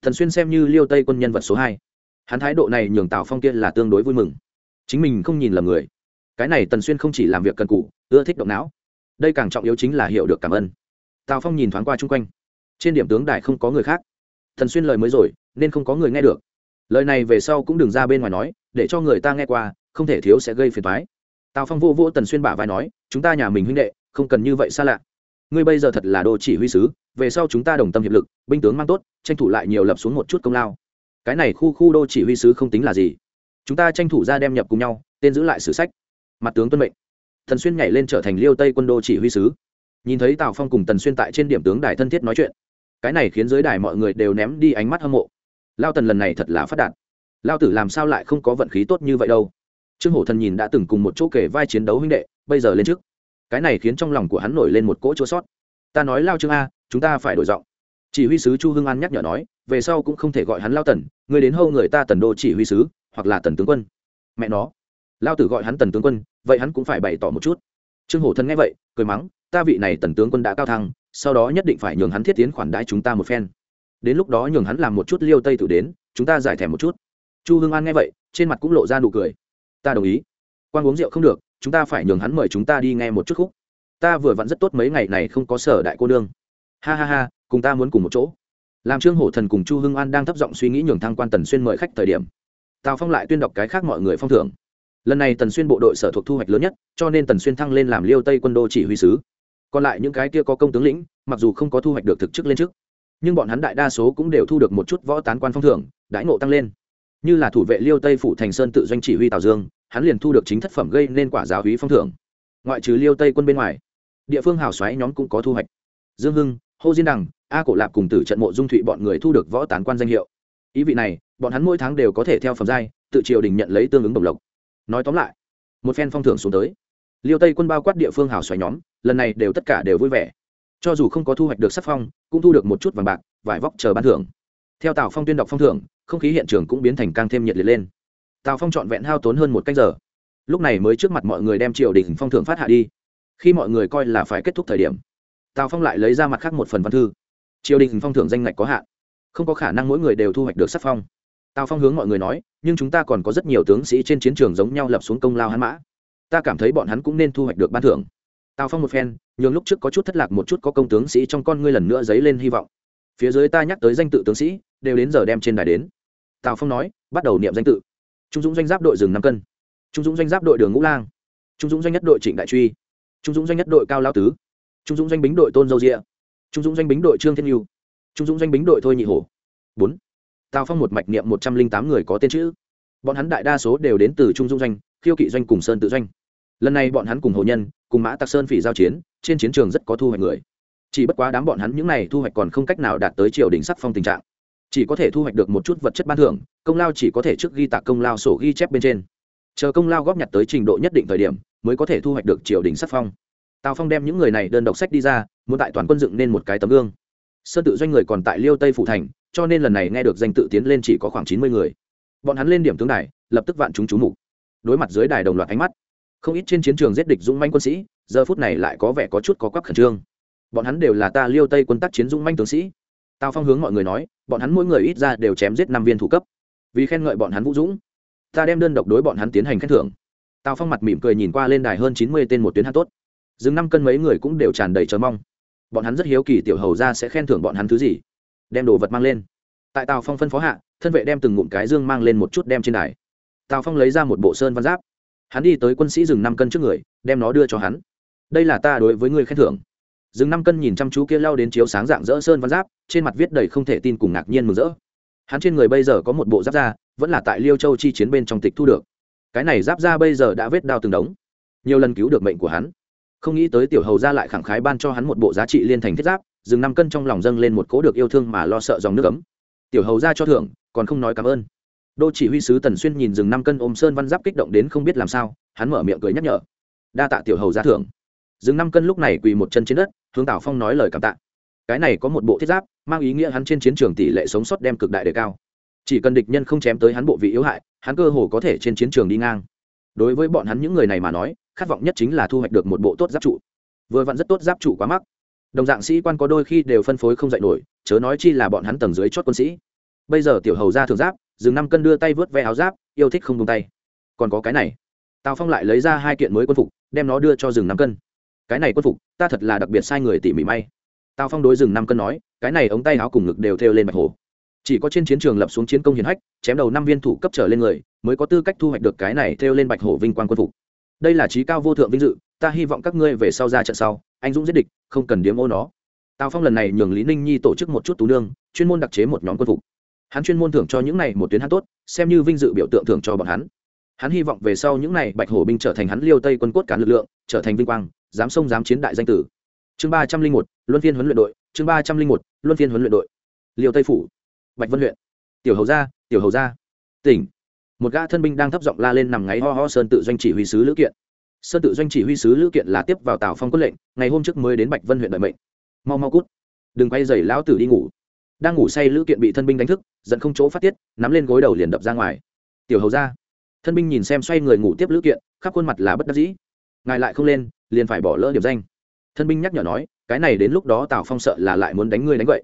Tần xuyên xem như liêu tây quân nhân vật số hai hắn thái độ này nhường tào phong kia là tương đối vui mừng. Chính mình không nhìn lầm người. Cái này tần xuyên không chỉ làm việc cần cụ ưa thích động não. Đây càng trọng yếu chính là hiểu được cảm ơn. Tào phong nhìn thoáng qua chung quanh. Trên điểm tướng đài không có người khác. Thần xuyên lời mới rồi, nên không có người nghe được. Lời này về sau cũng đừng ra bên ngoài nói, để cho người ta nghe qua, không thể thiếu sẽ gây phiền thoái tào phong vô vô tần xuyên bả vai nói, chúng ta nhà mình huynh đệ, không cần như vậy xa lạ. Ngươi bây giờ thật là đô chỉ huy sứ, về sau chúng ta đồng tâm hiệp lực, binh tướng mang tốt, tranh thủ lại nhiều lập xuống một chút công lao cái này khu khu đô chỉ huy sứ không tính là gì. Chúng ta tranh thủ ra đem nhập cùng nhau, tên giữ lại sử sách. Mặt tướng tuân mệnh. Thần xuyên nhảy lên trở thành liêu tây quân đô chỉ huy sứ. Nhìn thấy tào phong cùng tần xuyên tại trên điểm tướng đài thân thiết nói chuyện, cái này khiến giới đài mọi người đều ném đi ánh mắt hâm mộ. Lao tần lần này thật là phát đạt. Lao tử làm sao lại không có vận khí tốt như vậy đâu? Trương hổ thần nhìn đã từng cùng một chỗ kể vai chiến đấu huynh đệ, bây giờ lên trước. Cái này khiến trong lòng của hắn nổi lên một cỗ chua sót. Ta nói lao trương a, chúng ta phải đổi giọng chỉ huy sứ chu hưng an nhắc nhở nói, về sau cũng không thể gọi hắn lao tần, người đến hâu người ta tần đô chỉ huy sứ, hoặc là tần tướng quân. Mẹ nó. Lao tử gọi hắn tần tướng quân, vậy hắn cũng phải bày tỏ một chút. Trương hổ thân nghe vậy, cười mắng, ta vị này tần tướng quân đã cao thăng, sau đó nhất định phải nhường hắn thiết tiến khoản đãi chúng ta một phen. Đến lúc đó nhường hắn làm một chút liêu tây tử đến, chúng ta giải thèm một chút. Chu hương an nghe vậy, trên mặt cũng lộ ra nụ cười. Ta đồng ý. Quan uống rượu không được, chúng ta phải nhường hắn mời chúng ta đi nghe một chút khúc. Ta vừa vặn rất tốt mấy ngày này không có sở đại cô nương. Ha ha ha cùng ta muốn cùng một chỗ. Làm trương hổ thần cùng chu hưng an đang thấp giọng suy nghĩ nhường thăng quan tần xuyên mời khách thời điểm, tào phong lại tuyên đọc cái khác mọi người phong thưởng. Lần này tần xuyên bộ đội sở thuộc thu hoạch lớn nhất, cho nên tần xuyên thăng lên làm liêu tây quân đô chỉ huy sứ. Còn lại những cái kia có công tướng lĩnh, mặc dù không có thu hoạch được thực chức lên chức, nhưng bọn hắn đại đa số cũng đều thu được một chút võ tán quan phong thưởng, đãi ngộ tăng lên. Như là thủ vệ liêu tây phủ thành sơn tự doanh chỉ huy tào dương, hắn liền thu được chính thất phẩm gây nên quả giáo hí phong thưởng. Ngoại trừ liêu tây quân bên ngoài, địa phương hào xoáy nhóm cũng có thu hoạch. Dương hưng hô diên đằng, a cổ lạp cùng tử trận mộ dung thụy bọn người thu được võ tán quan danh hiệu. Ý vị này, bọn hắn mỗi tháng đều có thể theo phẩm giai, tự triều đình nhận lấy tương ứng đồng lộc. Nói tóm lại, một phen phong thưởng xuống tới. Liêu tây quân bao quát địa phương hào xoài nhóm, lần này đều tất cả đều vui vẻ. Cho dù không có thu hoạch được sắc phong, cũng thu được một chút vàng bạc, vải vóc chờ ban thưởng. Theo tào phong tuyên đọc phong thưởng, không khí hiện trường cũng biến thành càng thêm nhiệt liệt lên. Tào phong trọn vẹn hao tốn hơn một canh giờ. Lúc này mới trước mặt mọi người đem triều đình phong thưởng phát hạ đi. Khi mọi người coi là phải kết thúc thời điểm tào phong lại lấy ra mặt khác một phần văn thư triều đình phong thưởng danh ngạch có hạn không có khả năng mỗi người đều thu hoạch được sắc phong tào phong hướng mọi người nói nhưng chúng ta còn có rất nhiều tướng sĩ trên chiến trường giống nhau lập xuống công lao hắn mã ta cảm thấy bọn hắn cũng nên thu hoạch được ban thưởng tào phong một phen nhường lúc trước có chút thất lạc một chút có công tướng sĩ trong con ngươi lần nữa dấy lên hy vọng phía dưới ta nhắc tới danh tự tướng sĩ đều đến giờ đem trên đài đến tào phong nói bắt đầu niệm danh tự trung dũng doanh giáp đội rừng năm cân trung dũng doanh giáp đội đường ngũ lang trung dũng doanh nhất đội trịnh đại truy trung dũng doanh nhất đội cao lao tứ trung dũng doanh bính đội tôn dâu rịa trung dũng doanh bính đội trương thiên nhu. Trung dũng doanh bính đội thôi nhị hổ. Bốn. Tào phong một mạch niệm một trăm linh tám người có tên chữ. Bọn hắn đại đa số đều đến từ trung dũng doanh, khiêu kỵ doanh cùng sơn tự doanh. Lần này bọn hắn cùng hồ nhân, cùng mã Tạc sơn phỉ giao chiến, trên chiến trường rất có thu hoạch người. Chỉ bất quá đám bọn hắn những n à y thu hoạch còn không cách nào đạt tới triều đình sắc phong tình trạng. Chỉ có thể thu hoạch được một chút vật chất ban thưởng, công lao chỉ có thể trước ghi tạc công lao sổ ghi chép bên trên. Chờ công lao góp nhặt tới trình độ nhất định thời điểm, mới có thể thu hoạch được triều đình sắc phong tào phong đem những người này đơn độc sách đi ra, muốn tại toàn quân dựng nên một cái tấm gương. Sơn tự doanh người còn tại liêu tây phủ thành, cho nên lần này nghe được danh tự tiến lên chỉ có khoảng chín mươi người. Bọn hắn lên điểm tướng đài, lập tức vạn chúng chú mục. Đối mặt dưới đài đồng loạt ánh mắt, không ít trên chiến trường giết địch dũng manh quân sĩ, giờ phút này lại có vẻ có chút có quắc khẩn trương. Bọn hắn đều là ta liêu tây quân tác chiến dũng manh tướng sĩ. Tào phong hướng mọi người nói, bọn hắn mỗi người ít ra đều chém giết năm viên thủ cấp. Vì khen ngợi bọn hắn vũ dũng, ta đem đơn độc đối bọn hắn tiến hành khen thưởng. Tào phong mặt mỉm cười nhìn qua lên đài hơn chín mươi tên một tuyến hát tốt dừng năm cân mấy người cũng đều tràn đầy chờ mong. Bọn hắn rất hiếu kỳ tiểu hầu ra sẽ khen thưởng bọn hắn thứ gì. Đem đồ vật mang lên. Tại tào phong phân phó hạ, thân vệ đem từng ngụm cái dương mang lên một chút đem trên đài. Tào phong lấy ra một bộ sơn văn giáp. Hắn đi tới quân sĩ rừng năm cân trước người, đem nó đưa cho hắn. Đây là ta đối với người khen thưởng. Rừng năm cân nhìn chăm chú kia lao đến chiếu sáng dạng dỡ sơn văn giáp, trên mặt viết đầy không thể tin cùng ngạc nhiên mừng rỡ. Hắn trên người bây giờ có một bộ giáp da, vẫn là tại liêu châu chi chiến bên trong tịch thu được. Cái này giáp da bây giờ đã vết đao từng đống. Nhiều lần cứu được mệnh của hắn không nghĩ tới tiểu hầu ra lại khẳng khái ban cho hắn một bộ giá trị liên thành thiết giáp, dừng năm cân trong lòng dâng lên một cố được yêu thương mà lo sợ dòng nước ấm. Tiểu hầu ra cho thưởng, còn không nói cảm ơn. Đô chỉ huy sứ tần xuyên nhìn Dừng năm cân ôm sơn văn giáp kích động đến không biết làm sao, hắn mở miệng cười nhắc nhở. Đa tạ tiểu hầu ra thưởng. Dừng năm cân lúc này quỳ một chân trên đất, hướng tào phong nói lời cảm tạ. Cái này có một bộ thiết giáp, mang ý nghĩa hắn trên chiến trường tỷ lệ sống sót đem cực đại đề cao. Chỉ cần địch nhân không chém tới hắn bộ vị yếu hại, hắn cơ hồ có thể trên chiến trường đi ngang. Đối với bọn hắn những người này mà nói khát vọng nhất chính là thu hoạch được một bộ tốt giáp trụ. Vừa vặn rất tốt giáp trụ quá mắc. Đồng dạng sĩ quan có đôi khi đều phân phối không dạy nổi, chớ nói chi là bọn hắn tầng dưới chót quân sĩ. Bây giờ tiểu hầu ra thường giáp, dừng năm cân đưa tay vớt ve áo giáp, yêu thích không tung tay. Còn có cái này. Tào phong lại lấy ra hai kiện mới quân phục, đem nó đưa cho rừng năm cân. Cái này quân phục, ta thật là đặc biệt sai người tỉ mỉ may. Tào phong đối rừng năm cân nói, cái này ống tay áo cùng ngực đều thêu lên bạch hồ chỉ có trên chiến trường lập xuống chiến công hiển hách, chém đầu năm viên thủ cấp trở lên người, mới có tư cách thu hoạch được cái này thêu lên bạch hổ vinh quang quân phục đây là trí cao vô thượng vinh dự, ta hy vọng các ngươi về sau ra trận sau, anh dũng giết địch, không cần điếm ô nó. Tào phong lần này nhường lý ninh nhi tổ chức một chút tú nương, chuyên môn đặc chế một nhóm quân phục. Hắn chuyên môn thưởng cho những này một tuyến hắn tốt, xem như vinh dự biểu tượng thưởng cho bọn hắn. Hắn hy vọng về sau những này bạch hổ binh trở thành hắn liêu tây quân cốt cả lực lượng, trở thành vinh quang, dám sông dám chiến đại danh tử. Chương ba trăm linh một, luân phiên huấn luyện đội, chương ba trăm linh một, luân phiên huấn luyện đội. Liêu tây phủ, bạch vân huyện. Tiểu hầu gia, tiểu hầu gia. Tỉnh một gã thân binh đang thấp giọng la lên nằm ngáy ho ho sơn tự doanh chỉ huy sứ lữ kiện. Sơn tự doanh chỉ huy sứ lữ kiện là tiếp vào tào phong quân lệnh, ngày hôm trước mới đến bạch vân huyện đợi mệnh. Mau mau cút. Đừng quay dày lão tử đi ngủ. Đang ngủ say lữ kiện bị thân binh đánh thức, giận không chỗ phát tiết, nắm lên gối đầu liền đập ra ngoài. Tiểu hầu gia thân binh nhìn xem xoay người ngủ tiếp lữ kiện, khắp khuôn mặt là bất đắc dĩ. Ngài lại không lên, liền phải bỏ lỡ điểm danh. Thân binh nhắc nhở nói, cái này đến lúc đó tào phong sợ là lại muốn đánh ngươi đánh vậy.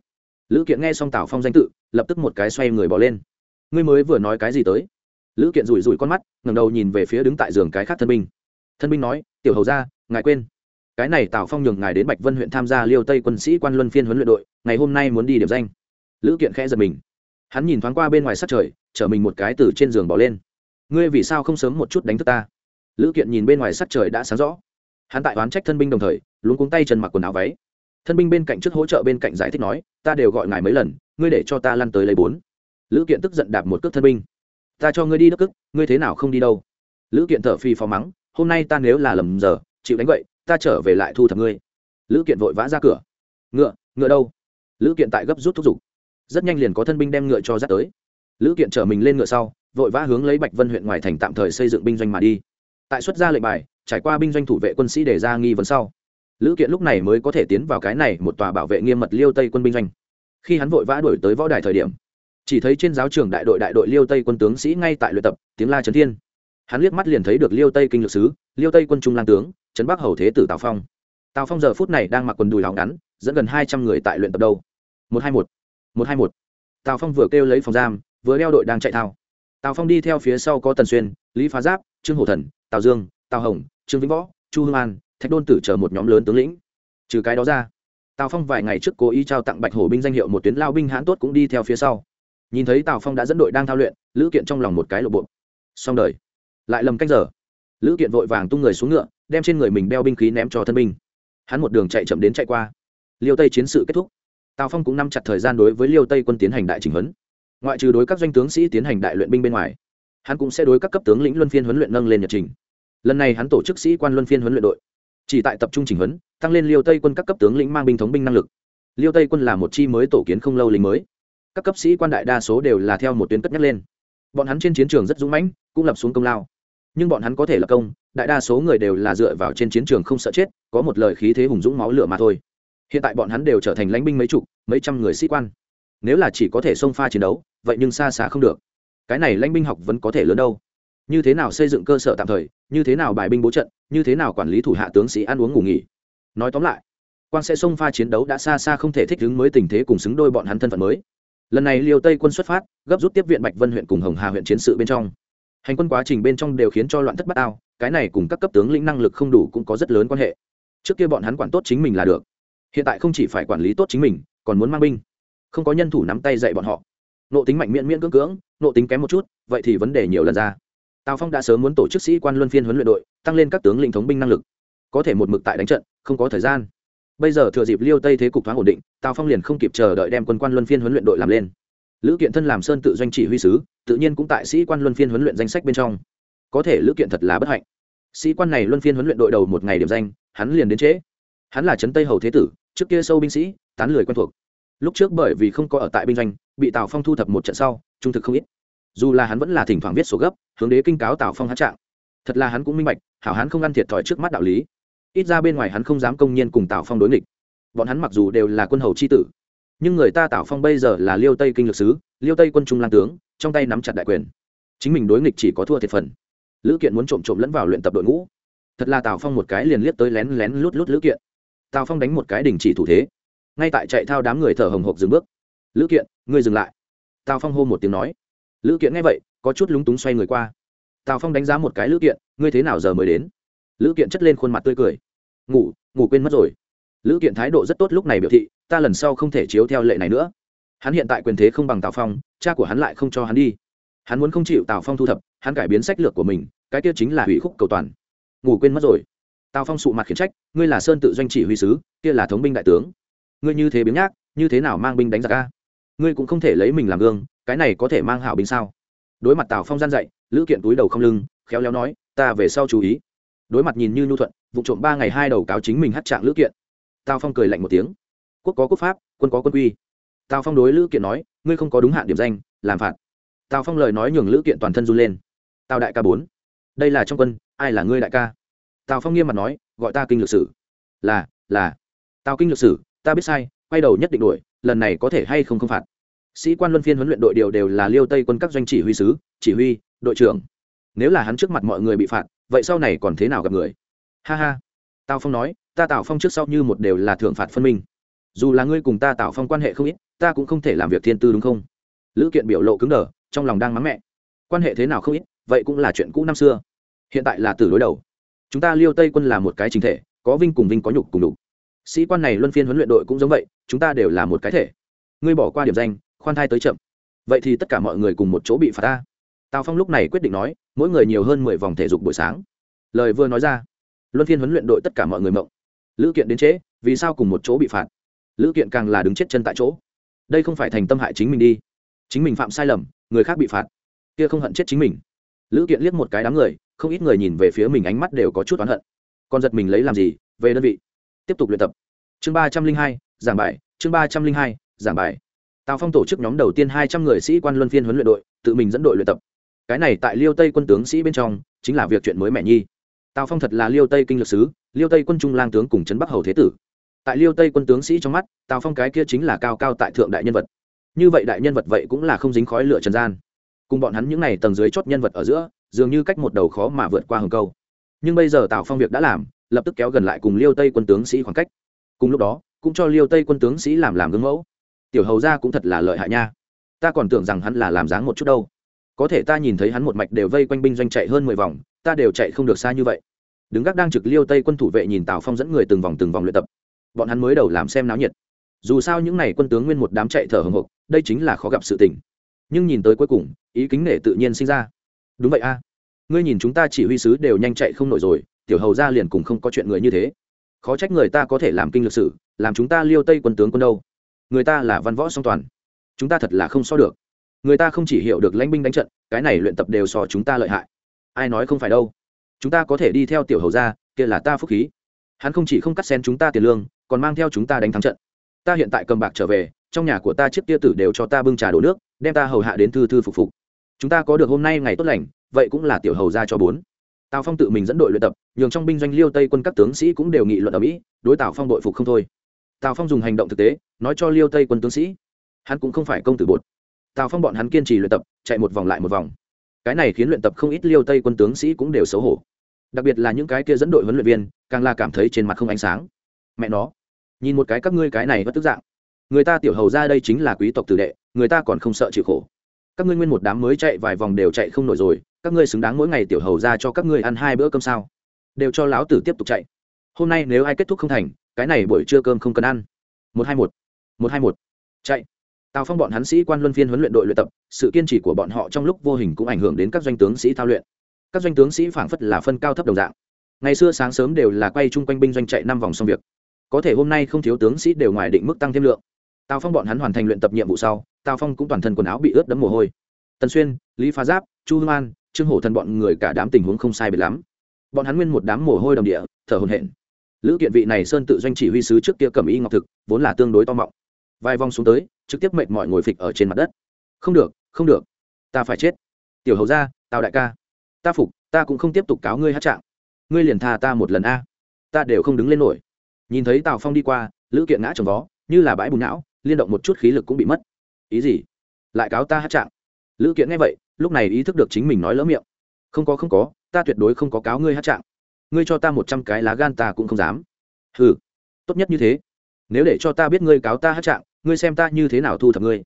Lữ kiện nghe xong tào phong danh tự, lập tức một cái xoay người bỏ lên. Ngươi mới vừa nói cái gì tới? Lữ kiện rủi rủi con mắt, ngẩng đầu nhìn về phía đứng tại giường cái khác thân binh. Thân binh nói, tiểu hầu ra ngài quên. Cái này tào phong nhường ngài đến bạch vân huyện tham gia liêu tây quân sĩ quan luân phiên huấn luyện đội, ngày hôm nay muốn đi điểm danh. Lữ kiện khẽ giật mình. Hắn nhìn thoáng qua bên ngoài sát trời, chở mình một cái từ trên giường bỏ lên. Ngươi vì sao không sớm một chút đánh thức ta? Lữ kiện nhìn bên ngoài sát trời đã sáng rõ. Hắn tại oán trách thân binh đồng thời luôn cuống tay chân mặc quần áo váy. Thân binh bên cạnh trước hỗ trợ bên cạnh giải thích nói, ta đều gọi ngài mấy lần, ngươi để cho ta lăn tới lấy bốn. Lữ kiện tức giận đạp một cước thân binh ta cho ngươi đi đất cức, ngươi thế nào không đi đâu? Lữ kiện thở phi phó mắng, hôm nay ta nếu là lầm giờ, chịu đánh vậy, ta trở về lại thu thập ngươi. Lữ kiện vội vã ra cửa. Ngựa ngựa đâu? Lữ kiện tại gấp rút thúc giục. Rất nhanh liền có thân binh đem ngựa cho dắt tới. Lữ kiện chở mình lên ngựa sau, vội vã hướng lấy bạch vân huyện ngoài thành tạm thời xây dựng binh doanh mà đi. Tại xuất ra lệnh bài, trải qua binh doanh thủ vệ quân sĩ để ra nghi vấn sau, lữ kiện lúc này mới có thể tiến vào cái này một tòa bảo vệ nghiêm mật liêu tây quân binh doanh. Khi hắn vội vã đuổi tới võ đài thời điểm chỉ thấy trên giáo trường đại đội đại đội liêu tây quân tướng sĩ ngay tại luyện tập, tiếng la trấn thiên. Hắn liếc mắt liền thấy được liêu tây kinh lược sứ, liêu tây quân trung lang tướng, trấn bắc hầu thế tử tào phong. Tào phong giờ phút này đang mặc quần đùi hào ngắn, dẫn gần hai trăm người tại luyện tập đâu? Một hai một một hai một. Tào phong vừa kêu lấy phòng giam, vừa đeo đội đang chạy thao. Tào phong đi theo phía sau có tần xuyên, lý phá giáp, trương hổ thần, tào dương, tào hồng, trương vĩnh võ, chu hương an, thạch đôn tử chờ một nhóm lớn tướng lĩnh. Trừ cái đó ra, tào phong vài ngày trước cố ý trao tặng bạch hổ binh danh hiệu một tuyến lao binh hãn tốt cũng đi theo phía sau nhìn thấy tào phong đã dẫn đội đang thao luyện, lữ kiện trong lòng một cái lộ bộ. Xong đời. Lại lầm cách giờ. Lữ kiện vội vàng tung người xuống ngựa, đem trên người mình đeo binh khí ném cho thân binh. Hắn một đường chạy chậm đến chạy qua. Liêu tây chiến sự kết thúc. Tào phong cũng nắm chặt thời gian đối với liêu tây quân tiến hành đại trình huấn. Ngoại trừ đối các doanh tướng sĩ tiến hành đại luyện binh bên ngoài, hắn cũng sẽ đối các cấp tướng lĩnh luân phiên huấn luyện nâng lên nhật trình. Lần này hắn tổ chức sĩ quan luân phiên huấn luyện đội. Chỉ tại tập trung chỉnh huấn, tăng lên liêu tây quân các cấp tướng lĩnh mang binh thống binh năng lực. Liêu tây quân là một chi mới tổ kiến không lâu lính mới các cấp sĩ quan đại đa số đều là theo một tuyến cất nhắc lên. Bọn hắn trên chiến trường rất dũng mãnh, cũng lập xuống công lao. Nhưng bọn hắn có thể lập công, đại đa số người đều là dựa vào trên chiến trường không sợ chết, có một lời khí thế hùng dũng máu lửa mà thôi. Hiện tại bọn hắn đều trở thành lãnh binh mấy chục, mấy trăm người sĩ quan. Nếu là chỉ có thể xông pha chiến đấu, vậy nhưng xa xa không được. Cái này lãnh binh học vẫn có thể lớn đâu. Như thế nào xây dựng cơ sở tạm thời, như thế nào bài binh bố trận, như thế nào quản lý thủ hạ tướng sĩ ăn uống ngủ nghỉ. Nói tóm lại quan sẽ xông pha chiến đấu đã xa xa không thể thích ứng mới tình thế cùng xứng đôi bọn hắn thân phận mới lần này liều tây quân xuất phát, gấp rút tiếp viện bạch vân huyện cùng hồng hà huyện chiến sự bên trong. Hành quân quá trình bên trong đều khiến cho loạn thất bát ao, cái này cùng các cấp tướng lĩnh năng lực không đủ cũng có rất lớn quan hệ. Trước kia bọn hắn quản tốt chính mình là được. Hiện tại không chỉ phải quản lý tốt chính mình, còn muốn mang binh. Không có nhân thủ nắm tay dạy bọn họ. Nộ tính mạnh miễn miễn cưỡng cưỡng, nộ tính kém một chút, vậy thì vấn đề nhiều lần ra. Tào phong đã sớm muốn tổ chức sĩ quan luân phiên huấn luyện đội, tăng lên các tướng lĩnh thống binh năng lực. Có thể một mực tại đánh trận, không có thời gian bây giờ thừa dịp liêu tây thế cục thoáng ổn định, tào phong liền không kịp chờ đợi đem quân quan luân phiên huấn luyện đội làm lên. Lữ kiện thân làm sơn tự doanh chỉ huy sứ, tự nhiên cũng tại sĩ quan luân phiên huấn luyện danh sách bên trong. Có thể lữ kiện thật là bất hạnh. Sĩ quan này luân phiên huấn luyện đội đầu một ngày điểm danh, hắn liền đến trễ. Hắn là trấn tây hầu thế tử, trước kia sâu binh sĩ, tán lười quen thuộc. Lúc trước bởi vì không có ở tại binh doanh, bị tào phong thu thập một trận sau, trung thực không ít. Dù là hắn vẫn là thỉnh thoảng viết số gấp, hướng đế kinh cáo tào phong hát trạng. Thật là hắn cũng minh bạch, hảo hắn không ăn thiệt thòi trước mắt đạo lý ít ra bên ngoài hắn không dám công nhiên cùng tào phong đối nghịch. Bọn hắn mặc dù đều là quân hầu c h i tử, nhưng người ta tào phong bây giờ là liêu tây kinh lược sứ, liêu tây quân trung lan tướng, trong tay nắm chặt đại quyền. Chính mình đối nghịch chỉ có thua thiệt phần. Lữ kiện muốn trộm trộm lẫn vào luyện tập đội ngũ. Thật là tào phong một cái liền liếc tới lén lén lút lút lữ kiện. Tào phong đánh một cái đình chỉ thủ thế. Ngay tại chạy thao đám người thở hồng hộc dừng bước. Lữ kiện, ngươi dừng lại. Tào phong hô một tiếng nói. Lữ kiện nghe vậy, có chút lúng túng xoay người qua. Tào phong đánh giá một cái lữ kiện, ngươi thế nào giờ mới đến? Lữ kiện chất lên khuôn mặt tươi cười. Ngủ ngủ quên mất rồi. Lữ kiện thái độ rất tốt lúc này biểu thị, ta lần sau không thể chiếu theo lệ này nữa. Hắn hiện tại quyền thế không bằng tào phong, cha của hắn lại không cho hắn đi. Hắn muốn không chịu tào phong thu thập, hắn cải biến sách lược của mình, cái kia chính là hủy khúc cầu toàn. Ngủ quên mất rồi. Tào phong sụ mặt khiển trách, ngươi là sơn tự doanh chỉ huy sứ, kia là thống binh đại tướng. Ngươi như thế biếng nhác, như thế nào mang binh đánh giặc ca ngươi cũng không thể lấy mình làm gương, cái này có thể mang hảo binh sao? Đối mặt tào phong gian dạy, lữ kiện túi đầu không lưng, khéo léo nói, ta về sau chú ý đối mặt nhìn như nhu thuận, vụ trộm ba ngày hai đầu cáo chính mình hát trạng lữ kiện. Tào phong cười lạnh một tiếng. Quốc có quốc pháp, quân có quân quy. Tào phong đối lữ kiện nói, ngươi không có đúng hạn điểm danh, làm phạt. Tào phong lời nói nhường lữ kiện toàn thân run lên. Tào đại ca bốn, đây là trong quân, ai là ngươi đại ca? Tào phong nghiêm mặt nói, gọi ta kinh lược sử. Là là. Tào kinh lược sử, ta biết sai, quay đầu nhất định đuổi, lần này có thể hay không không phạt. Sĩ quan luân phiên huấn luyện đội điều đều là liêu tây quân các doanh chỉ huy sứ, chỉ huy, đội trưởng. Nếu là hắn trước mặt mọi người bị phạt vậy sau này còn thế nào gặp người? Ha ha. Tào phong nói, ta tào phong trước sau như một đều là thượng phạt phân minh. Dù là ngươi cùng ta tào phong quan hệ không ít, ta cũng không thể làm việc thiên tư đúng không? Lữ kiện biểu lộ cứng đờ, trong lòng đang mắng mẹ. Quan hệ thế nào không ít, vậy cũng là chuyện cũ năm xưa. Hiện tại là từ đối đầu. Chúng ta liêu tây quân là một cái chính thể, có vinh cùng vinh có nhục cùng đục sĩ quan này luân phiên huấn luyện đội cũng giống vậy, chúng ta đều là một cái thể. Ngươi bỏ qua điểm danh, khoan thai tới chậm. Vậy thì tất cả mọi người cùng một chỗ bị phạt ta tào phong lúc này quyết định nói, mỗi người nhiều hơn mười vòng thể dục buổi sáng. Lời vừa nói ra, luân phiên huấn luyện đội tất cả mọi người mộng. Lữ kiện đến trễ, vì sao cùng một chỗ bị phạt? Lữ kiện càng là đứng chết chân tại chỗ. Đây không phải thành tâm hại chính mình đi. Chính mình phạm sai lầm, người khác bị phạt. Kia không hận chết chính mình. Lữ kiện liếc một cái đám người, không ít người nhìn về phía mình ánh mắt đều có chút oán hận. Còn giật mình lấy làm gì? Về đơn vị. Tiếp tục luyện tập. Chương ba trăm linh hai, giảng bài, chương ba trăm linh hai, giảng bài. Tào phong tổ chức nhóm đầu tiên hai trăm người sĩ quan luân phiên huấn luyện đội, tự mình dẫn đội luyện tập cái này tại liêu tây quân tướng sĩ bên trong, chính là việc chuyện mới mẹ nhi. Tào phong thật là liêu tây kinh lược sứ, liêu tây quân trung lang tướng cùng trấn bắc hầu thế tử. Tại liêu tây quân tướng sĩ trong mắt, tào phong cái kia chính là cao cao tại thượng đại nhân vật. Như vậy đại nhân vật vậy cũng là không dính khói lửa trần gian. Cùng bọn hắn những n à y tầng dưới chót nhân vật ở giữa, dường như cách một đầu khó mà vượt qua hầm câu. Nhưng bây giờ tào phong việc đã làm, lập tức kéo gần lại cùng liêu tây quân tướng sĩ khoảng cách. Cùng lúc đó, cũng cho liêu tây quân tướng sĩ làm làm gương mẫu. Tiểu hầu ra cũng thật là lợi hại nha. Ta còn tưởng rằng hắn là làm dáng một chút đâu có thể ta nhìn thấy hắn một mạch đều vây quanh binh doanh chạy hơn mười vòng, ta đều chạy không được xa như vậy. Đứng gác đang trực liêu tây quân thủ vệ nhìn tào phong dẫn người từng vòng từng vòng luyện tập. Bọn hắn mới đầu làm xem náo nhiệt. Dù sao những n à y quân tướng nguyên một đám chạy thở hồng hộc, đây chính là khó gặp sự tình. Nhưng nhìn tới cuối cùng, ý kính nể tự nhiên sinh ra. Đúng vậy a. Ngươi nhìn chúng ta chỉ huy sứ đều nhanh chạy không nổi rồi, tiểu hầu ra liền cùng không có chuyện người như thế. Khó trách người ta có thể làm kinh lược sử, làm chúng ta liêu tây quân tướng quân đâu. Người ta là văn võ song toàn. Chúng ta thật là không so được người ta không chỉ hiểu được lãnh binh đánh trận, cái này luyện tập đều so chúng ta lợi hại. Ai nói không phải đâu. Chúng ta có thể đi theo tiểu hầu ra kia là ta phúc khí. Hắn không chỉ không cắt xén chúng ta tiền lương, còn mang theo chúng ta đánh thắng trận. Ta hiện tại cầm bạc trở về, trong nhà của ta chiếc tia tử đều cho ta bưng trà đổ nước, đem ta hầu hạ đến thư thư phục phục. Chúng ta có được hôm nay ngày tốt lành, vậy cũng là tiểu hầu ra cho bốn. Tào phong tự mình dẫn đội luyện tập, nhường trong binh doanh liêu tây quân các tướng sĩ cũng đều nghị luận ở mỹ, đối tào phong đội phục không thôi. Tào phong dùng hành động thực tế, nói cho liêu tây quân tướng sĩ, hắn cũng không phải công tử bột tào phong bọn hắn kiên trì luyện tập, chạy một vòng lại một vòng. Cái này khiến luyện tập không ít liêu tây quân tướng sĩ cũng đều xấu hổ. Đặc biệt là những cái kia dẫn đội huấn luyện viên, càng là cảm thấy trên mặt không ánh sáng. Mẹ nó, nhìn một cái các ngươi cái này bất tức dạng. Người ta tiểu hầu ra đây chính là quý tộc tử đệ, người ta còn không sợ chịu khổ. Các ngươi nguyên một đám mới chạy vài vòng đều chạy không nổi rồi, các ngươi xứng đáng mỗi ngày tiểu hầu ra cho các ngươi ăn hai bữa cơm sao? Đều cho lão tử tiếp tục chạy. Hôm nay nếu ai kết thúc không thành, cái này buổi trưa cơm không cần ăn. Một hai một một hai một. Chạy tào phong bọn hắn sĩ quan luân phiên huấn luyện đội luyện tập, sự kiên trì của bọn họ trong lúc vô hình cũng ảnh hưởng đến các doanh tướng sĩ thao luyện. Các doanh tướng sĩ phảng phất là phân cao thấp đồng dạng. Ngày xưa sáng sớm đều là quay chung quanh binh doanh chạy năm vòng xong việc. Có thể hôm nay không thiếu tướng sĩ đều ngoài định mức tăng thêm lượng. Tào phong bọn hắn hoàn thành luyện tập nhiệm vụ sau, tào phong cũng toàn thân quần áo bị ướt đẫm mồ hôi. Tần xuyên, lý phá giáp, chu hương an, trương hổ thần bọn người cả đám tình huống không sai biệt lắm. Bọn hắn nguyên một đám mồ hôi đồng địa, thở hồn hển. Lữ kiện vị này sơn tự doanh chỉ huy sứ trước kia cầm y ngọc thực, vốn là tương đối to mọng vài vòng xuống tới, trực tiếp mệt mọi ngồi phịch ở trên mặt đất. Không được không được. Ta phải chết. Tiểu hầu ra tào đại ca. Ta phục, ta cũng không tiếp tục cáo ngươi hát trạng. Ngươi liền tha ta một lần a. Ta đều không đứng lên nổi. Nhìn thấy tào phong đi qua, lữ kiện ngã trồng vó, như là bãi bùn não, liên động một chút khí lực cũng bị mất. Ý gì? Lại cáo ta hát trạng. Lữ kiện nghe vậy, lúc này ý thức được chính mình nói lỡ miệng. Không có không có, ta tuyệt đối không có cáo ngươi hát trạng. Ngươi cho ta một trăm cái lá gan ta cũng không dám. Ừ tốt nhất như thế. Nếu để cho ta biết ngươi cáo ta hát trạng ngươi xem ta như thế nào thu thập ngươi.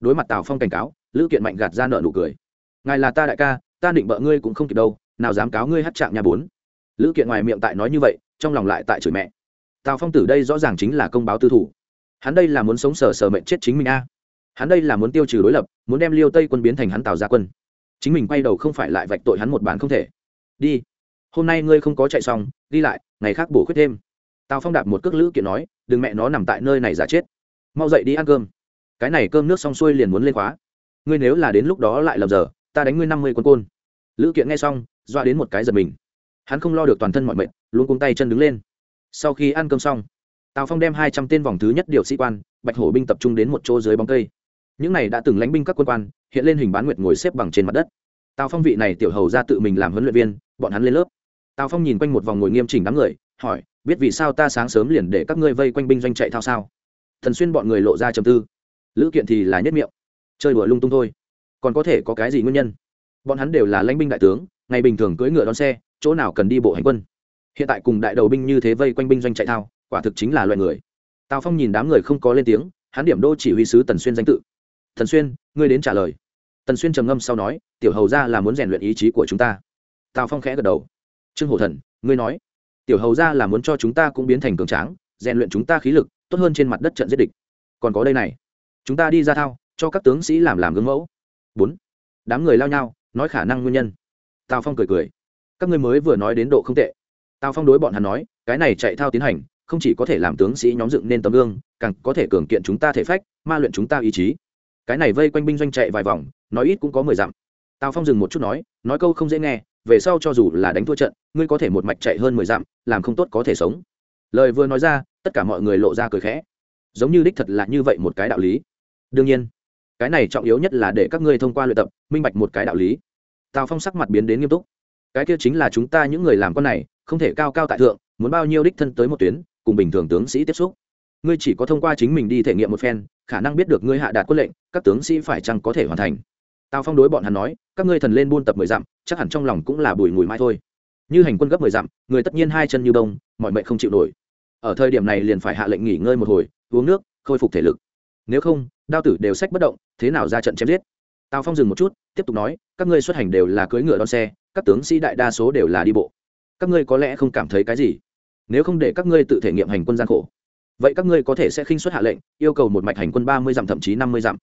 Đối mặt tào phong cảnh cáo, lữ kiện mạnh gạt ra nợ nụ cười. Ngài là ta đại ca, ta định bợ ngươi cũng không kịp đâu, nào dám cáo ngươi hát trạng nhà bốn. Lữ kiện ngoài miệng tại nói như vậy, trong lòng lại tại chửi mẹ. Tào phong tử đây rõ ràng chính là công báo tư thủ. Hắn đây là muốn sống sờ sờ mệnh chết chính mình a. Hắn đây là muốn tiêu trừ đối lập, muốn đem liêu tây quân biến thành hắn tào gia quân. Chính mình quay đầu không phải lại vạch tội hắn một bản không thể. Đi. Hôm nay ngươi không có chạy xong, đi lại, ngày khác bổ khuyết thêm. Tào phong đạp một cước lữ kiện nói, đừng mẹ nó nằm tại nơi này giả chết mau dậy đi ăn cơm. Cái này cơm nước xong xuôi liền muốn lên khóa. Ngươi nếu là đến lúc đó lại lầm giờ, ta đánh ngươi năm mươi quân côn. Lữ kiện nghe xong doa đến một cái giật mình. Hắn không lo được toàn thân mọi mệnh luôn cung tay chân đứng lên. Sau khi ăn cơm xong, tào phong đem hai trăm tên vòng thứ nhất điều sĩ quan, bạch hổ binh tập trung đến một chỗ dưới bóng cây. Những này đã từng lánh binh các quân quan, hiện lên hình bán nguyệt ngồi xếp bằng trên mặt đất. Tào phong vị này tiểu hầu ra tự mình làm huấn luyện viên, bọn hắn lên lớp. Tào phong nhìn quanh một vòng ngồi nghiêm chỉnh đám người, hỏi, biết vì sao ta sáng sớm liền để các ngươi vây quanh binh doanh chạy thao sao? Thần xuyên bọn người lộ ra trầm tư. Lữ kiện thì là nhất miệng. Chơi đùa lung tung thôi. Còn có thể có cái gì nguyên nhân? Bọn hắn đều là lãnh binh đại tướng, ngày bình thường cưỡi ngựa đón xe, chỗ nào cần đi bộ hành quân. Hiện tại cùng đại đầu binh như thế vây quanh binh doanh chạy thao, quả thực chính là loại người. Tào phong nhìn đám người không có lên tiếng, hắn điểm đô chỉ huy sứ tần xuyên danh tự. Thần xuyên, ngươi đến trả lời. Tần xuyên trầm ngâm sau nói, tiểu hầu ra là muốn rèn luyện ý chí của chúng ta. Tào phong khẽ gật đầu. Trương hổ thần, ngươi nói. Tiểu hầu ra là muốn cho chúng ta cũng biến thành cường tráng, rèn luyện chúng ta khí lực tốt hơn trên mặt đất trận giết địch. Còn có đây này. Chúng ta đi ra thao, cho các tướng sĩ làm làm gương mẫu. Bốn. Đám người lao nhau, nói khả năng nguyên nhân. Tào phong cười cười. Các ngươi mới vừa nói đến độ không tệ. Tào phong đối bọn hắn nói, cái này chạy thao tiến hành, không chỉ có thể làm tướng sĩ nhóm dựng nên tấm gương, càng có thể cường kiện chúng ta thể phách, ma luyện chúng ta ý chí. Cái này vây quanh binh doanh chạy vài vòng, nói ít cũng có mười dặm. Tào phong dừng một chút nói nói câu không dễ nghe, về sau cho dù là đánh thua trận, ngươi có thể một mạch chạy hơn mười dặm, làm không tốt có thể sống. Lời vừa nói ra tất cả mọi người lộ ra cười khẽ. Giống như đích thật là như vậy một cái đạo lý. Đương nhiên, cái này trọng yếu nhất là để các ngươi thông qua luyện tập, minh bạch một cái đạo lý. Tào phong sắc mặt biến đến nghiêm túc. Cái kia chính là chúng ta những người làm con này, không thể cao cao tại thượng, muốn bao nhiêu đích thân tới một tuyến, cùng bình thường tướng sĩ tiếp xúc. Ngươi chỉ có thông qua chính mình đi thể nghiệm một phen, khả năng biết được ngươi hạ đạt quân lệnh, các tướng sĩ phải chăng có thể hoàn thành. Tào phong đối bọn hắn nói, các ngươi thần lên buôn tập mười dặm, chắc hẳn trong lòng cũng là bùi ngùi mãi thôi. Như hành quân gấp mười dặm, người tất nhiên hai chân như đông mọi mệnh không chịu nổi ở thời điểm này liền phải hạ lệnh nghỉ ngơi một hồi, uống nước, khôi phục thể lực. Nếu không, đao tử đều sách bất động, thế nào ra trận chém giết? Tào phong dừng một chút, tiếp tục nói, các ngươi xuất hành đều là cưỡi ngựa đón xe, các tướng sĩ đại đa số đều là đi bộ. Các ngươi có lẽ không cảm thấy cái gì. Nếu không để các ngươi tự thể nghiệm hành quân gian khổ. Vậy các ngươi có thể sẽ khinh xuất hạ lệnh, yêu cầu một mạch hành quân ba mươi dặm, thậm chí năm mươi dặm.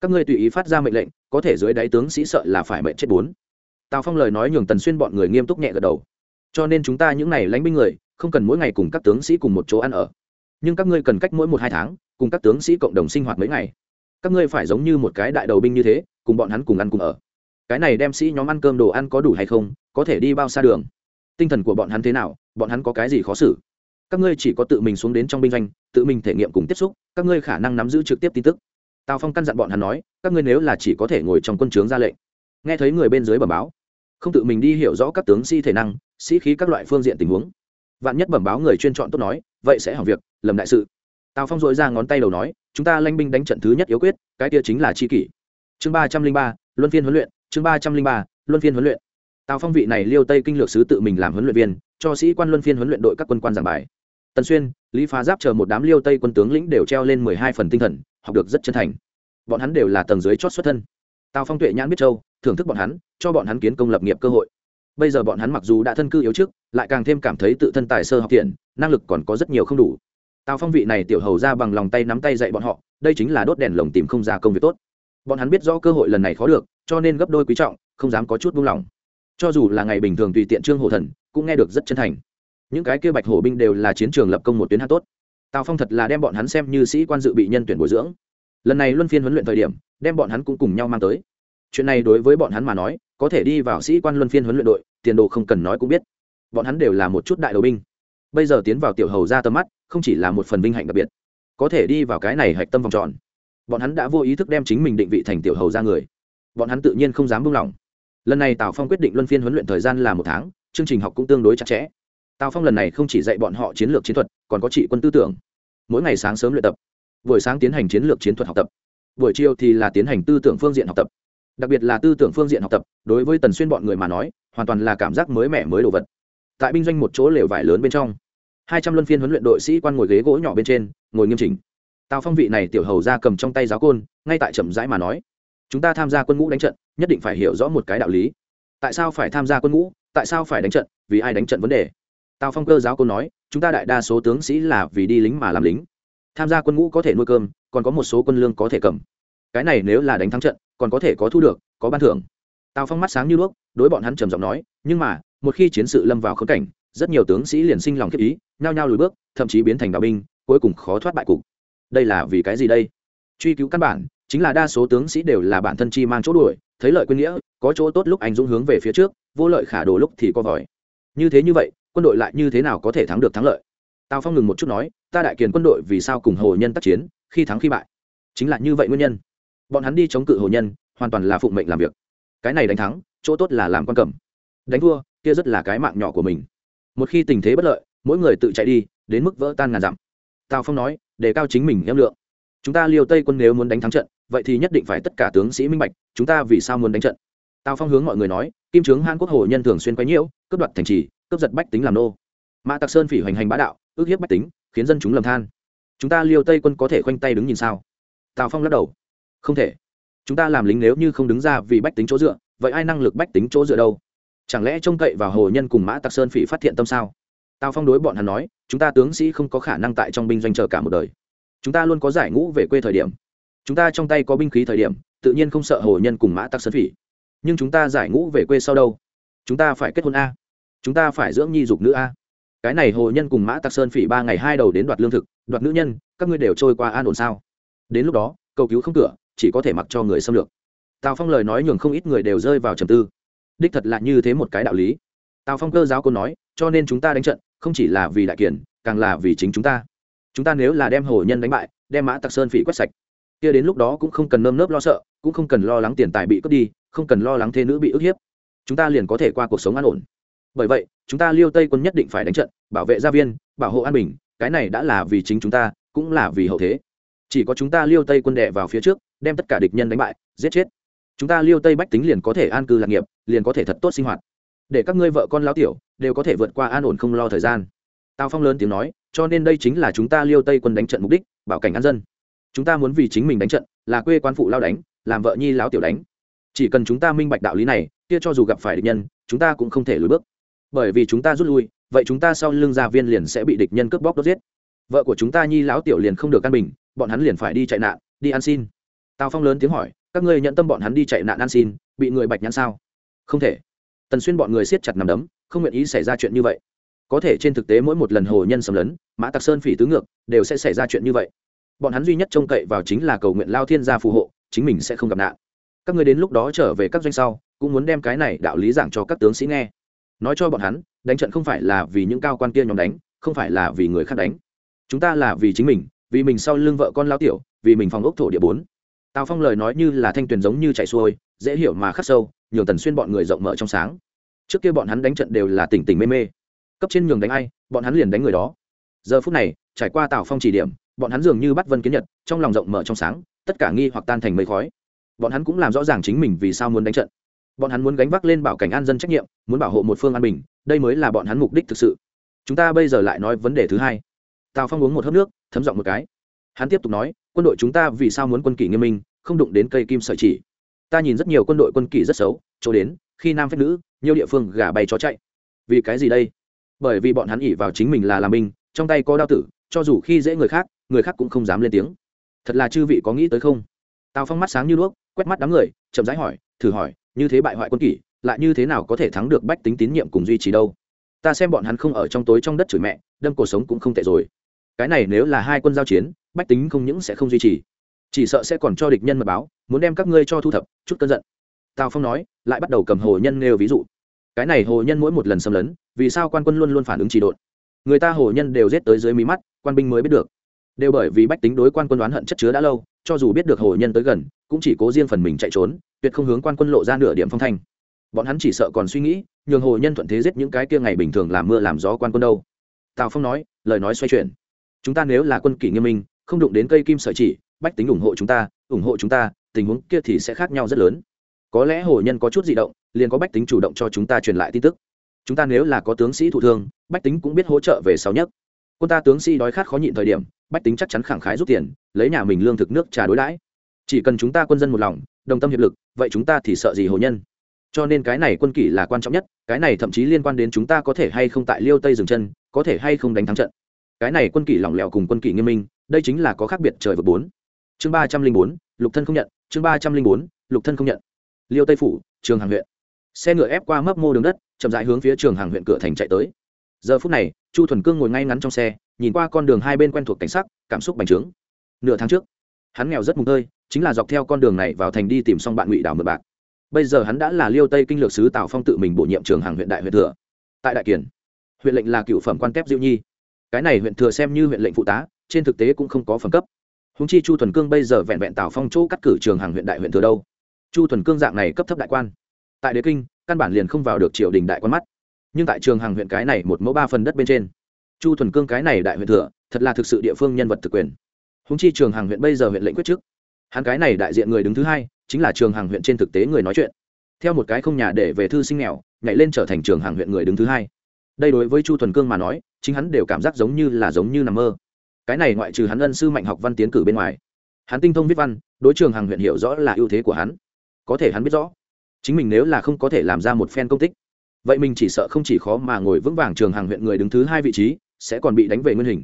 Các ngươi tùy ý phát ra mệnh lệnh, có thể dưới đáy tướng sĩ sợ là phải mệnh chết bốn. Tào phong lời nói nhường tần xuyên bọn người nghiêm túc nhẹ gật đầu. Cho nên chúng ta những n à y lánh binh người không cần mỗi ngày cùng các tướng sĩ cùng một chỗ ăn ở. Nhưng các ngươi cần cách mỗi một hai tháng, cùng các tướng sĩ cộng đồng sinh hoạt mấy ngày. Các ngươi phải giống như một cái đại đầu binh như thế, cùng bọn hắn cùng ăn cùng ở. Cái này đem sĩ nhóm ăn cơm đồ ăn có đủ hay không, có thể đi bao xa đường. Tinh thần của bọn hắn thế nào, bọn hắn có cái gì khó xử? Các ngươi chỉ có tự mình xuống đến trong binh doanh, tự mình thể nghiệm cùng tiếp xúc, các ngươi khả năng nắm giữ trực tiếp tin tức. Tào phong căn dặn bọn hắn nói, các ngươi nếu là chỉ có thể ngồi trong quân trướng ra lệnh. Nghe thấy người bên dưới bẩm báo, không tự mình đi hiểu rõ các tướng sĩ thể năng, sĩ khí các loại phương diện tình huống vạn nhất bẩm báo người chuyên chọn tốt nói, vậy sẽ hỏng việc lầm đại sự. Tào phong dội ra ngón tay đầu nói, chúng ta lanh binh đánh trận thứ nhất yếu quyết, cái kia chính là chi kỷ. Chương ba trăm linh ba, luân phiên huấn luyện, chương ba trăm linh ba, luân phiên huấn luyện. Tào phong vị này liêu tây kinh lược sứ tự mình làm huấn luyện viên, cho sĩ quan luân phiên huấn luyện đội các quân quan giảng bài. Tần xuyên, lý phá giáp chờ một đám liêu tây quân tướng lĩnh đều treo lên mười hai phần tinh thần, học được rất chân thành. Bọn hắn đều là tầng dưới chót xuất thân. Tào phong tuệ nhãn biết châu, thưởng thức bọn hắn, cho bọn hắn kiến công lập nghiệp cơ hội bây giờ bọn hắn mặc dù đã thân cư yếu trước, lại càng thêm cảm thấy tự thân tài sơ học tiện, năng lực còn có rất nhiều không đủ. Tào phong vị này tiểu hầu ra bằng lòng tay nắm tay dạy bọn họ, đây chính là đốt đèn lồng tìm không ra công việc tốt. Bọn hắn biết rõ cơ hội lần này khó được, cho nên gấp đôi quý trọng, không dám có chút buông lỏng. Cho dù là ngày bình thường tùy tiện trương hổ thần, cũng nghe được rất chân thành. Những cái kia bạch hổ binh đều là chiến trường lập công một tuyến hát tốt. Tào phong thật là đem bọn hắn xem như sĩ quan dự bị nhân tuyển bồi dưỡng. Lần này luân phiên huấn luyện thời điểm, đem bọn hắn cũng cùng nhau mang tới. Chuyện này đối với bọn hắn mà nói, có thể đi vào sĩ quan luân phiên huấn luyện đội tiền đồ không cần nói cũng biết. Bọn hắn đều là một chút đại đầu binh. Bây giờ tiến vào tiểu hầu ra tầm mắt, không chỉ là một phần vinh hạnh đặc biệt, có thể đi vào cái này hạch tâm vòng tròn. Bọn hắn đã vô ý thức đem chính mình định vị thành tiểu hầu ra người. Bọn hắn tự nhiên không dám buông lỏng. Lần này tào phong quyết định luân phiên huấn luyện thời gian là một tháng, chương trình học cũng tương đối chặt chẽ. Tào phong lần này không chỉ dạy bọn họ chiến lược chiến thuật, còn có trị quân tư tưởng. Mỗi ngày sáng sớm luyện tập, buổi sáng tiến hành chiến lược chiến thuật học tập, buổi chiều thì là tiến hành tư tưởng phương diện học tập đặc biệt là tư tưởng phương diện học tập, đối với tần xuyên bọn người mà nói, hoàn toàn là cảm giác mới mẻ mới đồ vật. Tại binh doanh một chỗ lều vải lớn bên trong, hai trăm luân phiên huấn luyện đội sĩ quan ngồi ghế gỗ nhỏ bên trên, ngồi nghiêm chỉnh. Tào phong vị này tiểu hầu ra cầm trong tay giáo côn, ngay tại chậm rãi mà nói, chúng ta tham gia quân ngũ đánh trận, nhất định phải hiểu rõ một cái đạo lý. Tại sao phải tham gia quân ngũ, tại sao phải đánh trận, vì ai đánh trận vấn đề? Tào phong cơ giáo côn nói, chúng ta đại đa số tướng sĩ là vì đi lính mà làm lính. Tham gia quân ngũ có thể nuôi cơm, còn có một số quân lương có thể cầm. Cái này nếu là đánh thắng trận còn có thể có thu được, có ban thưởng. Tào phong mắt sáng như đuốc, đối bọn hắn trầm giọng nói, nhưng mà, một khi chiến sự lâm vào khớp cảnh, rất nhiều tướng sĩ liền sinh lòng khiếp ý, nhao nhao lùi bước, thậm chí biến thành đạo binh, cuối cùng khó thoát bại cục. Đây là vì cái gì đây? Truy cứu căn bản, chính là đa số tướng sĩ đều là bản thân chi mang chỗ đuổi, thấy lợi quên nghĩa, có chỗ tốt lúc anh dũng hướng về phía trước, vô lợi khả đồ lúc thì co vòi. Như thế như vậy, quân đội lại như thế nào có thể thắng được thắng lợi? Tào phong ngừng một chút nói, ta đại kiền quân đội vì sao cùng hồ nhân tác chiến, khi thắng khi bại? Chính là như vậy nguyên nhân bọn hắn đi chống cự hồ nhân, hoàn toàn là phụng mệnh làm việc. Cái này đánh thắng, chỗ tốt là làm quan cầm. Đánh thua, kia rất là cái mạng nhỏ của mình. Một khi tình thế bất lợi, mỗi người tự chạy đi, đến mức vỡ tan ngàn dặm. Tào phong nói để cao chính mình em lượng. Chúng ta liều tây quân nếu muốn đánh thắng trận, vậy thì nhất định phải tất cả tướng sĩ minh bạch, chúng ta vì sao muốn đánh trận? Tào phong hướng mọi người nói, kim trướng hàn quốc hồ nhân thường xuyên quấy nhiễu, cướp đoạt thành trì, cướp giật bách tính làm nô. Mã tạc sơn phỉ hoành hành bá đạo, ước hiếp bách tính, khiến dân chúng lầm than. Chúng ta liều tây quân có thể khoanh tay đứng nhìn sao? Tào phong lắc đầu không thể. Chúng ta làm lính nếu như không đứng ra vì bách tính chỗ dựa, vậy ai năng lực bách tính chỗ dựa đâu? Chẳng lẽ trông cậy vào hồ nhân cùng mã tặc sơn phỉ phát hiện tâm sao? Tào phong đối bọn hắn nói, chúng ta tướng sĩ không có khả năng tại trong binh doanh chờ cả một đời. Chúng ta luôn có giải ngũ về quê thời điểm. Chúng ta trong tay có binh khí thời điểm, tự nhiên không sợ hồ nhân cùng mã tặc sơn phỉ. Nhưng chúng ta giải ngũ về quê sau đâu? Chúng ta phải kết hôn a. Chúng ta phải dưỡng nhi dục nữ a. Cái này hồ nhân cùng mã tặc sơn phỉ ba ngày hai đầu đến đoạt lương thực, đoạt nữ nhân, các ngươi đều trôi qua an ổn sao? Đến lúc đó, cầu cứu không cửa chỉ có thể mặc cho người xâm lược. Tào phong lời nói nhường không ít người đều rơi vào trầm tư. Đích thật là như thế một cái đạo lý. Tào phong cơ giáo côn nói, cho nên chúng ta đánh trận, không chỉ là vì đại kiển càng là vì chính chúng ta. Chúng ta nếu là đem hồ nhân đánh bại, đem mã tặc sơn phỉ quét sạch, kia đến lúc đó cũng không cần nơm nớp lo sợ, cũng không cần lo lắng tiền tài bị cướp đi, không cần lo lắng thế nữ bị ức hiếp. Chúng ta liền có thể qua cuộc sống an ổn. Bởi vậy, chúng ta liêu tây quân nhất định phải đánh trận, bảo vệ gia viên, bảo hộ an bình, cái này đã là vì chính chúng ta, cũng là vì hậu thế chỉ có chúng ta liêu tây quân đệ vào phía trước, đem tất cả địch nhân đánh bại, giết chết. Chúng ta liêu tây bách tính liền có thể an cư lạc nghiệp, liền có thể thật tốt sinh hoạt. Để các ngươi vợ con lão tiểu đều có thể vượt qua an ổn không lo thời gian. Tào phong lớn tiếng nói, cho nên đây chính là chúng ta liêu tây quân đánh trận mục đích, bảo cảnh an dân. Chúng ta muốn vì chính mình đánh trận, là quê quan phụ lao đánh, làm vợ nhi lão tiểu đánh. Chỉ cần chúng ta minh bạch đạo lý này, kia cho dù gặp phải địch nhân, chúng ta cũng không thể lùi bước. Bởi vì chúng ta rút lui, vậy chúng ta sau lưng gia viên liền sẽ bị địch nhân cướp bóc đốt giết. Vợ của chúng ta nhi lão tiểu liền không được căn bình bọn hắn liền phải đi chạy nạn, đi ăn xin. Tào phong lớn tiếng hỏi, các ngươi nhận tâm bọn hắn đi chạy nạn ăn xin, bị người bạch nhãn sao? Không thể. Tần xuyên bọn người siết chặt nằm đấm, không nguyện ý xảy ra chuyện như vậy. Có thể trên thực tế mỗi một lần hồ nhân xâm lấn, mã tặc sơn phỉ tứ ngược, đều sẽ xảy ra chuyện như vậy. Bọn hắn duy nhất trông cậy vào chính là cầu nguyện lao thiên gia phù hộ, chính mình sẽ không gặp nạn. Các người đến lúc đó trở về các doanh sau, cũng muốn đem cái này đạo lý giảng cho các tướng sĩ nghe. Nói cho bọn hắn, đánh trận không phải là vì những cao quan kia nhóm đánh, không phải là vì người khác đánh. Chúng ta là vì chính mình vì mình sau lưng vợ con lao tiểu, vì mình phòng ốc thổ địa bốn. Tào phong lời nói như là thanh tuyền giống như chạy xuôi, dễ hiểu mà khắc sâu, nhường tần xuyên bọn người rộng mở trong sáng. Trước kia bọn hắn đánh trận đều là tỉnh tỉnh mê mê. Cấp trên nhường đánh ai, bọn hắn liền đánh người đó. Giờ phút này, trải qua tào phong chỉ điểm, bọn hắn dường như bắt vân kiến nhật, trong lòng rộng mở trong sáng, tất cả nghi hoặc tan thành mây khói. Bọn hắn cũng làm rõ ràng chính mình vì sao muốn đánh trận. Bọn hắn muốn gánh vác lên bảo cảnh an dân trách nhiệm, muốn bảo hộ một phương an bình, đây mới là bọn hắn mục đích thực sự. Chúng ta bây giờ lại nói vấn đề thứ hai tào phong uống một hớp nước, thấm giọng một cái. Hắn tiếp tục nói, quân đội chúng ta vì sao muốn quân kỷ nghiêm minh, không đụng đến cây kim sợi chỉ? Ta nhìn rất nhiều quân đội quân kỷ rất xấu, chỗ đến, khi nam phép nữ, nhiều địa phương gà bay chó chạy. Vì cái gì đây? Bởi vì bọn hắn ỉ vào chính mình là làm binh, trong tay có đao tử, cho dù khi dễ người khác người khác cũng không dám lên tiếng. Thật là chư vị có nghĩ tới không? Tào phong mắt sáng như đuốc, quét mắt đám người, chậm rãi hỏi, thử hỏi, như thế bại hoại quân kỷ, lại như thế nào có thể thắng được bách tính tín nhiệm cùng duy trì đâu? Ta xem bọn hắn không ở trong tối trong đất chửi mẹ, đâm cuộc sống cũng không tệ rồi cái này nếu là hai quân giao chiến, bách tính không những sẽ không duy trì, chỉ sợ sẽ còn cho địch nhân mật báo, muốn đem các ngươi cho thu thập, chút cơn giận. Tào phong nói, lại bắt đầu cầm hồ nhân nêu ví dụ. Cái này hồ nhân mỗi một lần xâm lấn, vì sao quan quân luôn luôn phản ứng chỉ độn? Người ta hồ nhân đều giết tới dưới mí mắt, quan binh mới biết được. Đều bởi vì bách tính đối quan quân đoán hận chất chứa đã lâu, cho dù biết được hồ nhân tới gần, cũng chỉ cố riêng phần mình chạy trốn, tuyệt không hướng quan quân lộ ra nửa điểm phong thanh. Bọn hắn chỉ sợ còn suy nghĩ, nhường hồ nhân thuận thế giết những cái kia ngày bình thường làm mưa làm gió quan quân đâu. Tào phong nói, lời nói xoay chuyển chúng ta nếu là quân kỷ nghiêm minh, không đụng đến cây kim sợi chỉ, bách tính ủng hộ chúng ta, ủng hộ chúng ta, tình huống kia thì sẽ khác nhau rất lớn. Có lẽ hồ nhân có chút di động, liền có bách tính chủ động cho chúng ta truyền lại tin tức. Chúng ta nếu là có tướng sĩ thụ thương, bách tính cũng biết hỗ trợ về sau nhất. Quân ta tướng sĩ đói khát khó nhịn thời điểm, bách tính chắc chắn khẳng khái rút tiền, lấy nhà mình lương thực nước trà đối đãi. Chỉ cần chúng ta quân dân một lòng, đồng tâm hiệp lực, vậy chúng ta thì sợ gì hồ nhân? Cho nên cái này quân kỷ là quan trọng nhất, cái này thậm chí liên quan đến chúng ta có thể hay không tại liêu tây dừng chân, có thể hay không đánh thắng trận cái này quân kỷ lỏng lẻo cùng quân kỷ nghiêm minh, đây chính là có khác biệt trời vực bốn. Chương ba trăm linh bốn, lục thân không nhận, chương ba trăm linh bốn, lục thân không nhận. Liêu tây phủ, trường hàng huyện. Xe ngựa ép qua mấp mô đường đất, chậm rãi hướng phía trường hàng huyện cửa thành chạy tới. Giờ phút này, chu thuần cương ngồi ngay ngắn trong xe, nhìn qua con đường hai bên quen thuộc cảnh sắc, cảm xúc bành trướng. Nửa tháng trước, hắn nghèo rất mùng tơi, chính là dọc theo con đường này vào thành đi tìm xong bạn ngụy đảo mượn bạc. Bây giờ hắn đã là liêu tây kinh lược sứ tào phong tự mình bổ nhiệm trường hàng huyện đại huyện thừa. Tại đại kiển huyện lệnh là cựu phẩm quan tép diệu nhi cái này huyện thừa xem như huyện lệnh phụ tá, trên thực tế cũng không có phẩm cấp. Húng chi chu thuần cương bây giờ vẹn vẹn tào phong chỗ cắt cử trường hàng huyện đại huyện thừa đâu. Chu thuần cương dạng này cấp thấp đại quan. Tại đế kinh, căn bản liền không vào được triều đình đại quan mắt. Nhưng tại trường hàng huyện cái này một mẫu ba phần đất bên trên, chu thuần cương cái này đại huyện thừa, thật là thực sự địa phương nhân vật thực quyền. Húng chi trường hàng huyện bây giờ huyện lệnh quyết chức hắn cái này đại diện người đứng thứ hai, chính là trường hàng huyện trên thực tế người nói chuyện. Theo một cái không nhà để về thư sinh nghèo, nhảy lên trở thành trường hàng huyện người đứng thứ hai đây đối với chu thuần cương mà nói, chính hắn đều cảm giác giống như là giống như nằm mơ. Cái này ngoại trừ hắn ân sư mạnh học văn tiến cử bên ngoài, hắn tinh thông viết văn, đối trường hàng huyện hiểu rõ là ưu thế của hắn. Có thể hắn biết rõ, chính mình nếu là không có thể làm ra một phen công tích, vậy mình chỉ sợ không chỉ khó mà ngồi vững vàng trường hàng huyện người đứng thứ hai vị trí, sẽ còn bị đánh về nguyên hình.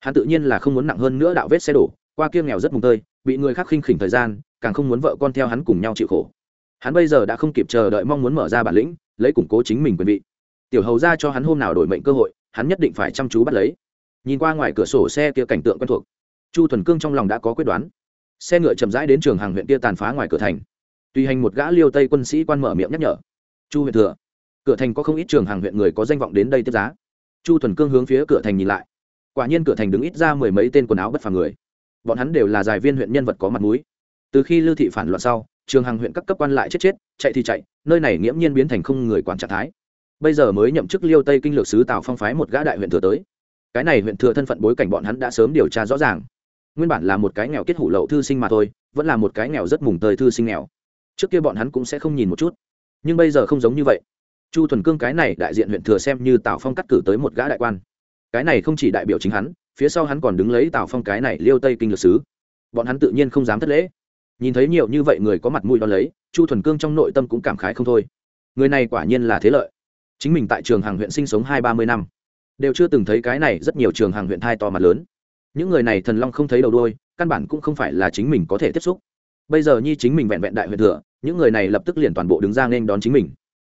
Hắn tự nhiên là không muốn nặng hơn nữa đạo vết xe đổ, qua kia nghèo rất mùng tơi, bị người khác khinh khỉnh thời gian, càng không muốn vợ con theo hắn cùng nhau chịu khổ. Hắn bây giờ đã không kịp chờ đợi mong muốn mở ra bản lĩnh, lấy củng cố chính mình quyền vị tiểu hầu ra cho hắn hôm nào đổi mệnh cơ hội, hắn nhất định phải chăm chú bắt lấy. Nhìn qua ngoài cửa sổ xe kia cảnh tượng quen thuộc, chu thuần cương trong lòng đã có quyết đoán. Xe ngựa chậm rãi đến trường hàng huyện kia tàn phá ngoài cửa thành. Tùy hành một gã liêu tây quân sĩ quan mở miệng nhắc nhở. Chu huyện thừa, cửa thành có không ít trường hàng huyện người có danh vọng đến đây tiếp giá. Chu thuần cương hướng phía cửa thành nhìn lại. Quả nhiên cửa thành đứng ít ra mười mấy tên quần áo bất phàm người. Bọn hắn đều là giải viên huyện nhân vật có mặt mũi. Từ khi lưu thị phản loạn sau, trường hàng huyện các cấp quan lại chết chết, chạy thì chạy, nơi này nghiễm nhiên biến thành không người quản trạng thái bây giờ mới nhậm chức liêu tây kinh lược sứ tào phong phái một gã đại huyện thừa tới. Cái này huyện thừa thân phận bối cảnh bọn hắn đã sớm điều tra rõ ràng. Nguyên bản là một cái nghèo kết hủ lậu thư sinh mà thôi, vẫn là một cái nghèo rất mùng tơi thư sinh nghèo. Trước kia bọn hắn cũng sẽ không nhìn một chút. Nhưng bây giờ không giống như vậy. Chu thuần cương cái này đại diện huyện thừa xem như tào phong cắt cử tới một gã đại quan. Cái này không chỉ đại biểu chính hắn, phía sau hắn còn đứng lấy tào phong cái này liêu tây kinh lược sứ. Bọn hắn tự nhiên không dám thất lễ. Nhìn thấy nhiều như vậy người có mặt mũi đo lấy, chu thuần cương trong nội tâm cũng cảm khái không thôi. Người này quả nhiên là thế lợi chính mình tại trường hàng huyện sinh sống hai ba mươi năm, đều chưa từng thấy cái này rất nhiều trường hàng huyện thai to mặt lớn. Những người này thần long không thấy đầu đôi căn bản cũng không phải là chính mình có thể tiếp xúc. Bây giờ nhi chính mình vẹn vẹn đại huyện thừa, những người này lập tức liền toàn bộ đứng ra nên đón chính mình.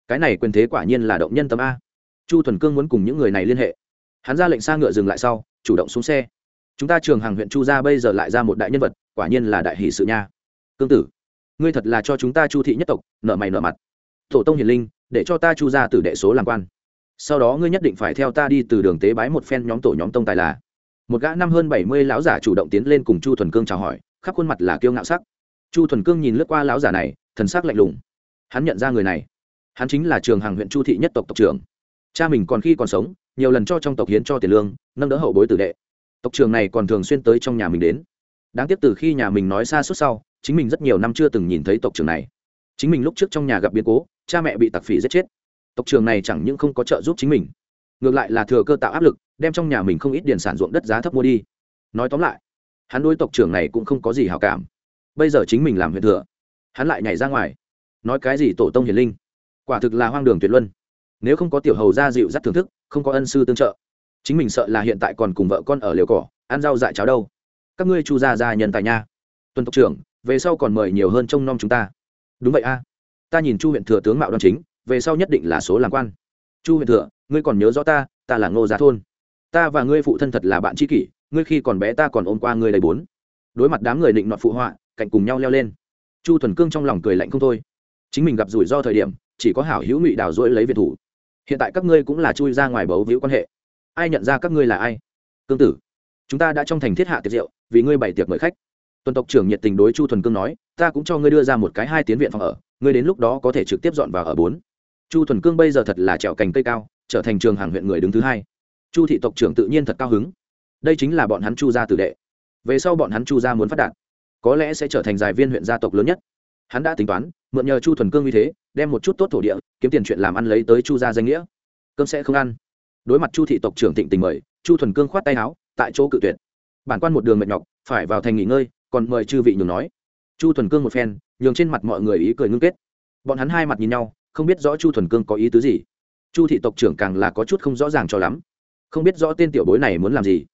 Cái này quyền thế quả nhiên là động nhân tâm a. Chu thuần cương muốn cùng những người này liên hệ. Hắn ra lệnh xa ngựa dừng lại sau, chủ động xuống xe. Chúng ta trường hàng huyện chu gia bây giờ lại ra một đại nhân vật, quả nhiên là đại hỷ sự nha. Cương tử, ngươi thật là cho chúng ta chu thị nhất tộc, nợ mày nợ mặt tổ tông hiền linh, để cho ta chu ra từ đệ số làm quan. Sau đó ngươi nhất định phải theo ta đi từ đường tế bái một phen nhóm tổ nhóm tông tài là. Một gã năm hơn bảy mươi lão giả chủ động tiến lên cùng chu thuần cương chào hỏi, khắp khuôn mặt là kiêu ngạo sắc. Chu thuần cương nhìn lướt qua lão giả này, thần sắc lạnh lùng. Hắn nhận ra người này. Hắn chính là trường hàng huyện chu thị nhất tộc tộc trưởng. Cha mình còn khi còn sống, nhiều lần cho trong tộc hiến cho tiền lương, nâng đỡ hậu bối tử đệ. Tộc trường này còn thường xuyên tới trong nhà mình đến. Đáng tiếc từ khi nhà mình nói xa suốt sau, chính mình rất nhiều năm chưa từng nhìn thấy tộc trưởng này. Chính mình lúc trước trong nhà gặp biến cố cha mẹ bị tặc phỉ giết chết. Tộc trường này chẳng những không có trợ giúp chính mình, ngược lại là thừa cơ tạo áp lực, đem trong nhà mình không ít điền sản ruộng đất giá thấp mua đi. Nói tóm lại, hắn đối tộc trưởng này cũng không có gì hào cảm. Bây giờ chính mình làm huyện thừa, hắn lại nhảy ra ngoài. Nói cái gì tổ tông hiền linh? Quả thực là hoang đường tuyệt luân. Nếu không có tiểu hầu gia dịu dắt thưởng thức, không có ân sư tương trợ, chính mình sợ là hiện tại còn cùng vợ con ở liều cỏ, ăn rau dại cháo đâu. Các ngươi chu gia gia nhân tài nha. Tuần tộc trưởng, về sau còn mời nhiều hơn trông nom chúng ta. Đúng vậy a ta nhìn chu huyện thừa tướng mạo đoan chính, về sau nhất định là số làm quan. Chu huyện thừa, ngươi còn nhớ rõ ta ta là ngô giá thôn. Ta và ngươi phụ thân thật là bạn tri kỷ, ngươi khi còn bé ta còn ôm qua ngươi đầy bốn. Đối mặt đám người định nọt phụ họa, cạnh cùng nhau leo lên. Chu thuần cương trong lòng cười lạnh không thôi. Chính mình gặp rủi ro thời điểm, chỉ có hảo hữu ngụy đào rỗi lấy việt thủ. Hiện tại các ngươi cũng là chui ra ngoài bấu víu quan hệ. Ai nhận ra các ngươi là ai? Cương tử, chúng ta đã trong thành thiết hạ tiệc rượu, vì ngươi bày tiệc mời khách tuần tộc trưởng nhiệt tình đối chu thuần cương nói, ta cũng cho ngươi đưa ra một cái hai tiến viện phòng ở, ngươi đến lúc đó có thể trực tiếp dọn vào ở bốn. Chu thuần cương bây giờ thật là trèo cành cây cao, trở thành trường hàng huyện người đứng thứ hai. Chu thị tộc trưởng tự nhiên thật cao hứng. Đây chính là bọn hắn chu gia tử đệ. Về sau bọn hắn chu gia muốn phát đạt, có lẽ sẽ trở thành giải viên huyện gia tộc lớn nhất. Hắn đã tính toán, mượn nhờ chu thuần cương như thế, đem một chút tốt thổ địa, kiếm tiền chuyện làm ăn lấy tới chu gia danh nghĩa. Cơm sẽ không ăn. Đối mặt chu thị tộc trưởng thịnh tình mời, chu thuần cương khoát tay áo, tại chỗ cự tuyệt. Bản quan một đường mệt nhọc, phải vào thành nghỉ ngơi còn mời chư vị nhường nói. Chu thuần cương một phen, nhường trên mặt mọi người ý cười ngưng kết. Bọn hắn hai mặt nhìn nhau, không biết rõ chu thuần cương có ý tứ gì. Chu thị tộc trưởng càng là có chút không rõ ràng cho lắm. Không biết rõ tên tiểu bối này muốn làm gì.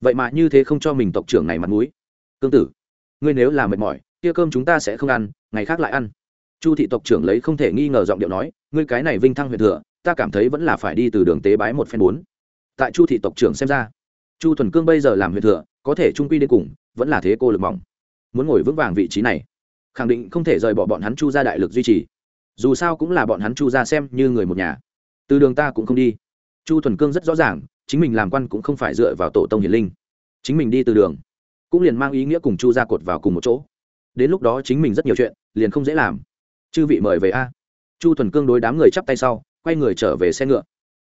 Vậy mà như thế không cho mình tộc trưởng này mặt mũi. Cương tử, ngươi nếu là mệt mỏi, kia cơm chúng ta sẽ không ăn, ngày khác lại ăn. Chu thị tộc trưởng lấy không thể nghi ngờ giọng điệu nói, ngươi cái này vinh thăng huyện thừa, ta cảm thấy vẫn là phải đi từ đường tế bái một phen bốn. Tại chu thị tộc trưởng xem ra, chu thuần cương bây giờ làm huyện thừa, có thể trung quy đến cùng vẫn là thế cô lực mỏng. Muốn ngồi vững vàng vị trí này, khẳng định không thể rời bỏ bọn hắn chu ra đại lực duy trì. Dù sao cũng là bọn hắn chu ra xem như người một nhà. Từ đường ta cũng không đi. Chu thuần cương rất rõ ràng, chính mình làm quan cũng không phải dựa vào tổ tông hiền linh. Chính mình đi từ đường, cũng liền mang ý nghĩa cùng chu ra cột vào cùng một chỗ. Đến lúc đó chính mình rất nhiều chuyện, liền không dễ làm. Chư vị mời về a. Chu thuần cương đối đám người chắp tay sau, quay người trở về xe ngựa.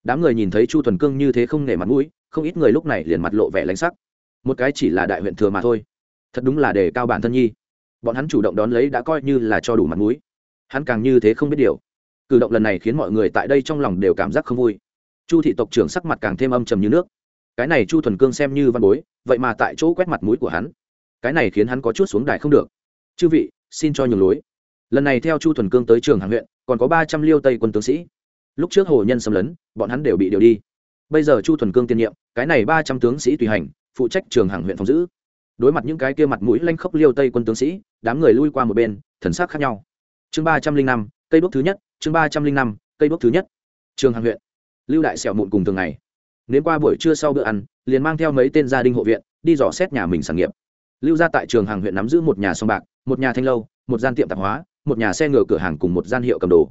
Đám người nhìn thấy chu thuần cương như thế không nể mặt mũi, không ít người lúc này liền mặt lộ vẻ lánh sắc một cái chỉ là đại huyện thừa mà thôi. Thật đúng là đề cao bản thân nhi. Bọn hắn chủ động đón lấy đã coi như là cho đủ mặt mũi. Hắn càng như thế không biết điều. Cử động lần này khiến mọi người tại đây trong lòng đều cảm giác không vui. Chu thị tộc trưởng sắc mặt càng thêm âm trầm như nước. Cái này chu thuần cương xem như văn bối, vậy mà tại chỗ quét mặt mũi của hắn. Cái này khiến hắn có chút xuống đài không được. Chư vị, xin cho nhường lối. Lần này theo chu thuần cương tới trường hàng huyện, còn có ba trăm liêu tây quân tướng sĩ. Lúc trước hồ nhân xâm lấn, bọn hắn đều bị điều đi. Bây giờ chu thuần cương tiên nhiệm, cái này ba trăm tướng sĩ tùy hành phụ trách trường hàng huyện phòng giữ. Đối mặt những cái kia mặt mũi lanh khốc liêu tây quân tướng sĩ, đám người lui qua một bên, thần sắc khác nhau. Chương ba trăm linh năm, cây đuốc thứ nhất, chương ba trăm linh năm, cây đuốc thứ nhất. Trường hàng huyện. Lưu đại sẹo mụn cùng thường ngày. Nếu qua buổi trưa sau bữa ăn, liền mang theo mấy tên gia đình hộ viện, đi dò xét nhà mình sản nghiệp. Lưu ra tại trường hàng huyện nắm giữ một nhà sông bạc, một nhà thanh lâu, một gian tiệm tạp hóa, một nhà xe ngựa cửa hàng cùng một gian hiệu cầm đồ.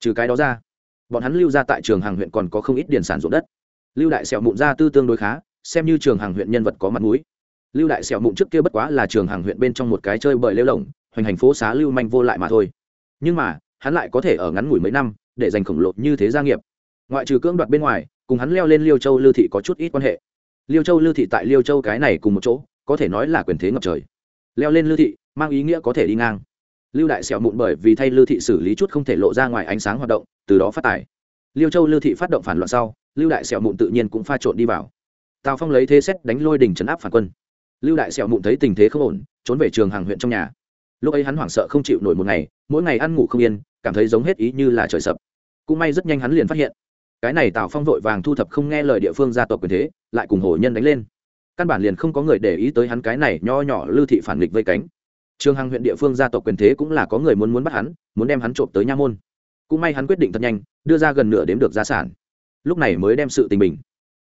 Trừ cái đó ra, bọn hắn lưu ra tại trường hàng huyện còn có không ít điền sản ruộng đất. Lưu đại sẹo mụn ra tư tương đối khá xem như trường hàng huyện nhân vật có mặt mũi. Lưu đại sẹo mụn trước kia bất quá là trường hàng huyện bên trong một cái chơi bời lêu lồng, hoành hành phố xá lưu manh vô lại mà thôi. Nhưng mà, hắn lại có thể ở ngắn ngủi mấy năm, để giành khổng lồ như thế gia nghiệp. Ngoại trừ cưỡng đoạt bên ngoài, cùng hắn leo lên liêu châu lưu thị có chút ít quan hệ. Liêu châu lưu thị tại liêu châu cái này cùng một chỗ, có thể nói là quyền thế ngập trời. Leo lên lưu thị, mang ý nghĩa có thể đi ngang. Lưu đại sẹo mụn bởi vì thay lưu thị xử lý chút không thể lộ ra ngoài ánh sáng hoạt động, từ đó phát tài. Liêu châu lưu thị phát động phản loạn sau, lưu đại sẹo mụn tự nhiên cũng pha trộn đi vào tào phong lấy thế xét đánh lôi đình chấn áp phản quân lưu đại sẹo mụn thấy tình thế không ổn trốn về trường hàng huyện trong nhà lúc ấy hắn hoảng sợ không chịu nổi một ngày mỗi ngày ăn ngủ không yên cảm thấy giống hết ý như là trời sập cũng may rất nhanh hắn liền phát hiện cái này tào phong vội vàng thu thập không nghe lời địa phương gia tộc quyền thế lại cùng hồ nhân đánh lên căn bản liền không có người để ý tới hắn cái này nho nhỏ lưu thị phản nghịch vây cánh trường hàng huyện địa phương gia tộc quyền thế cũng là có người muốn muốn bắt hắn muốn đem hắn trộm tới nha môn cũng may hắn quyết định thật nhanh đưa ra gần nửa đếm được gia sản lúc này mới đem sự tình bình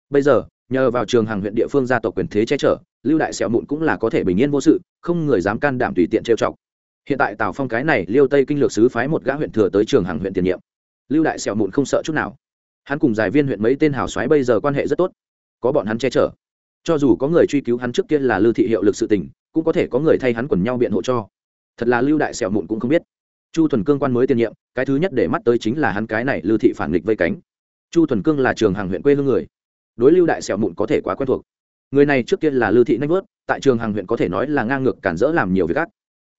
bây giờ nhờ vào trường hàng huyện địa phương gia tộc quyền thế che chở, lưu đại sẹo mụn cũng là có thể bình yên vô sự, không người dám can đảm tùy tiện trêu chọc. Hiện tại tào phong cái này liêu tây kinh lược sứ phái một gã huyện thừa tới trường hàng huyện tiền nhiệm. Lưu đại sẹo mụn không sợ chút nào. Hắn cùng giải viên huyện mấy tên hào xoáy bây giờ quan hệ rất tốt. Có bọn hắn che chở. Cho dù có người truy cứu hắn trước kia là lưu thị hiệu lực sự tình, cũng có thể có người thay hắn quần nhau biện hộ cho. Thật là lưu đại sẹo mụn cũng không biết. Chu thuần cương quan mới tiền nhiệm, cái thứ nhất để mắt tới chính là hắn cái này lưu thị phản nghịch vây cánh. Chu thuần cương là trường hàng huyện quê hương người đối lưu đại sẹo mụn có thể quá quen thuộc. Người này trước kia là lưu thị nách vớt, tại trường hàng huyện có thể nói là ngang ngược cản rỡ làm nhiều việc gắt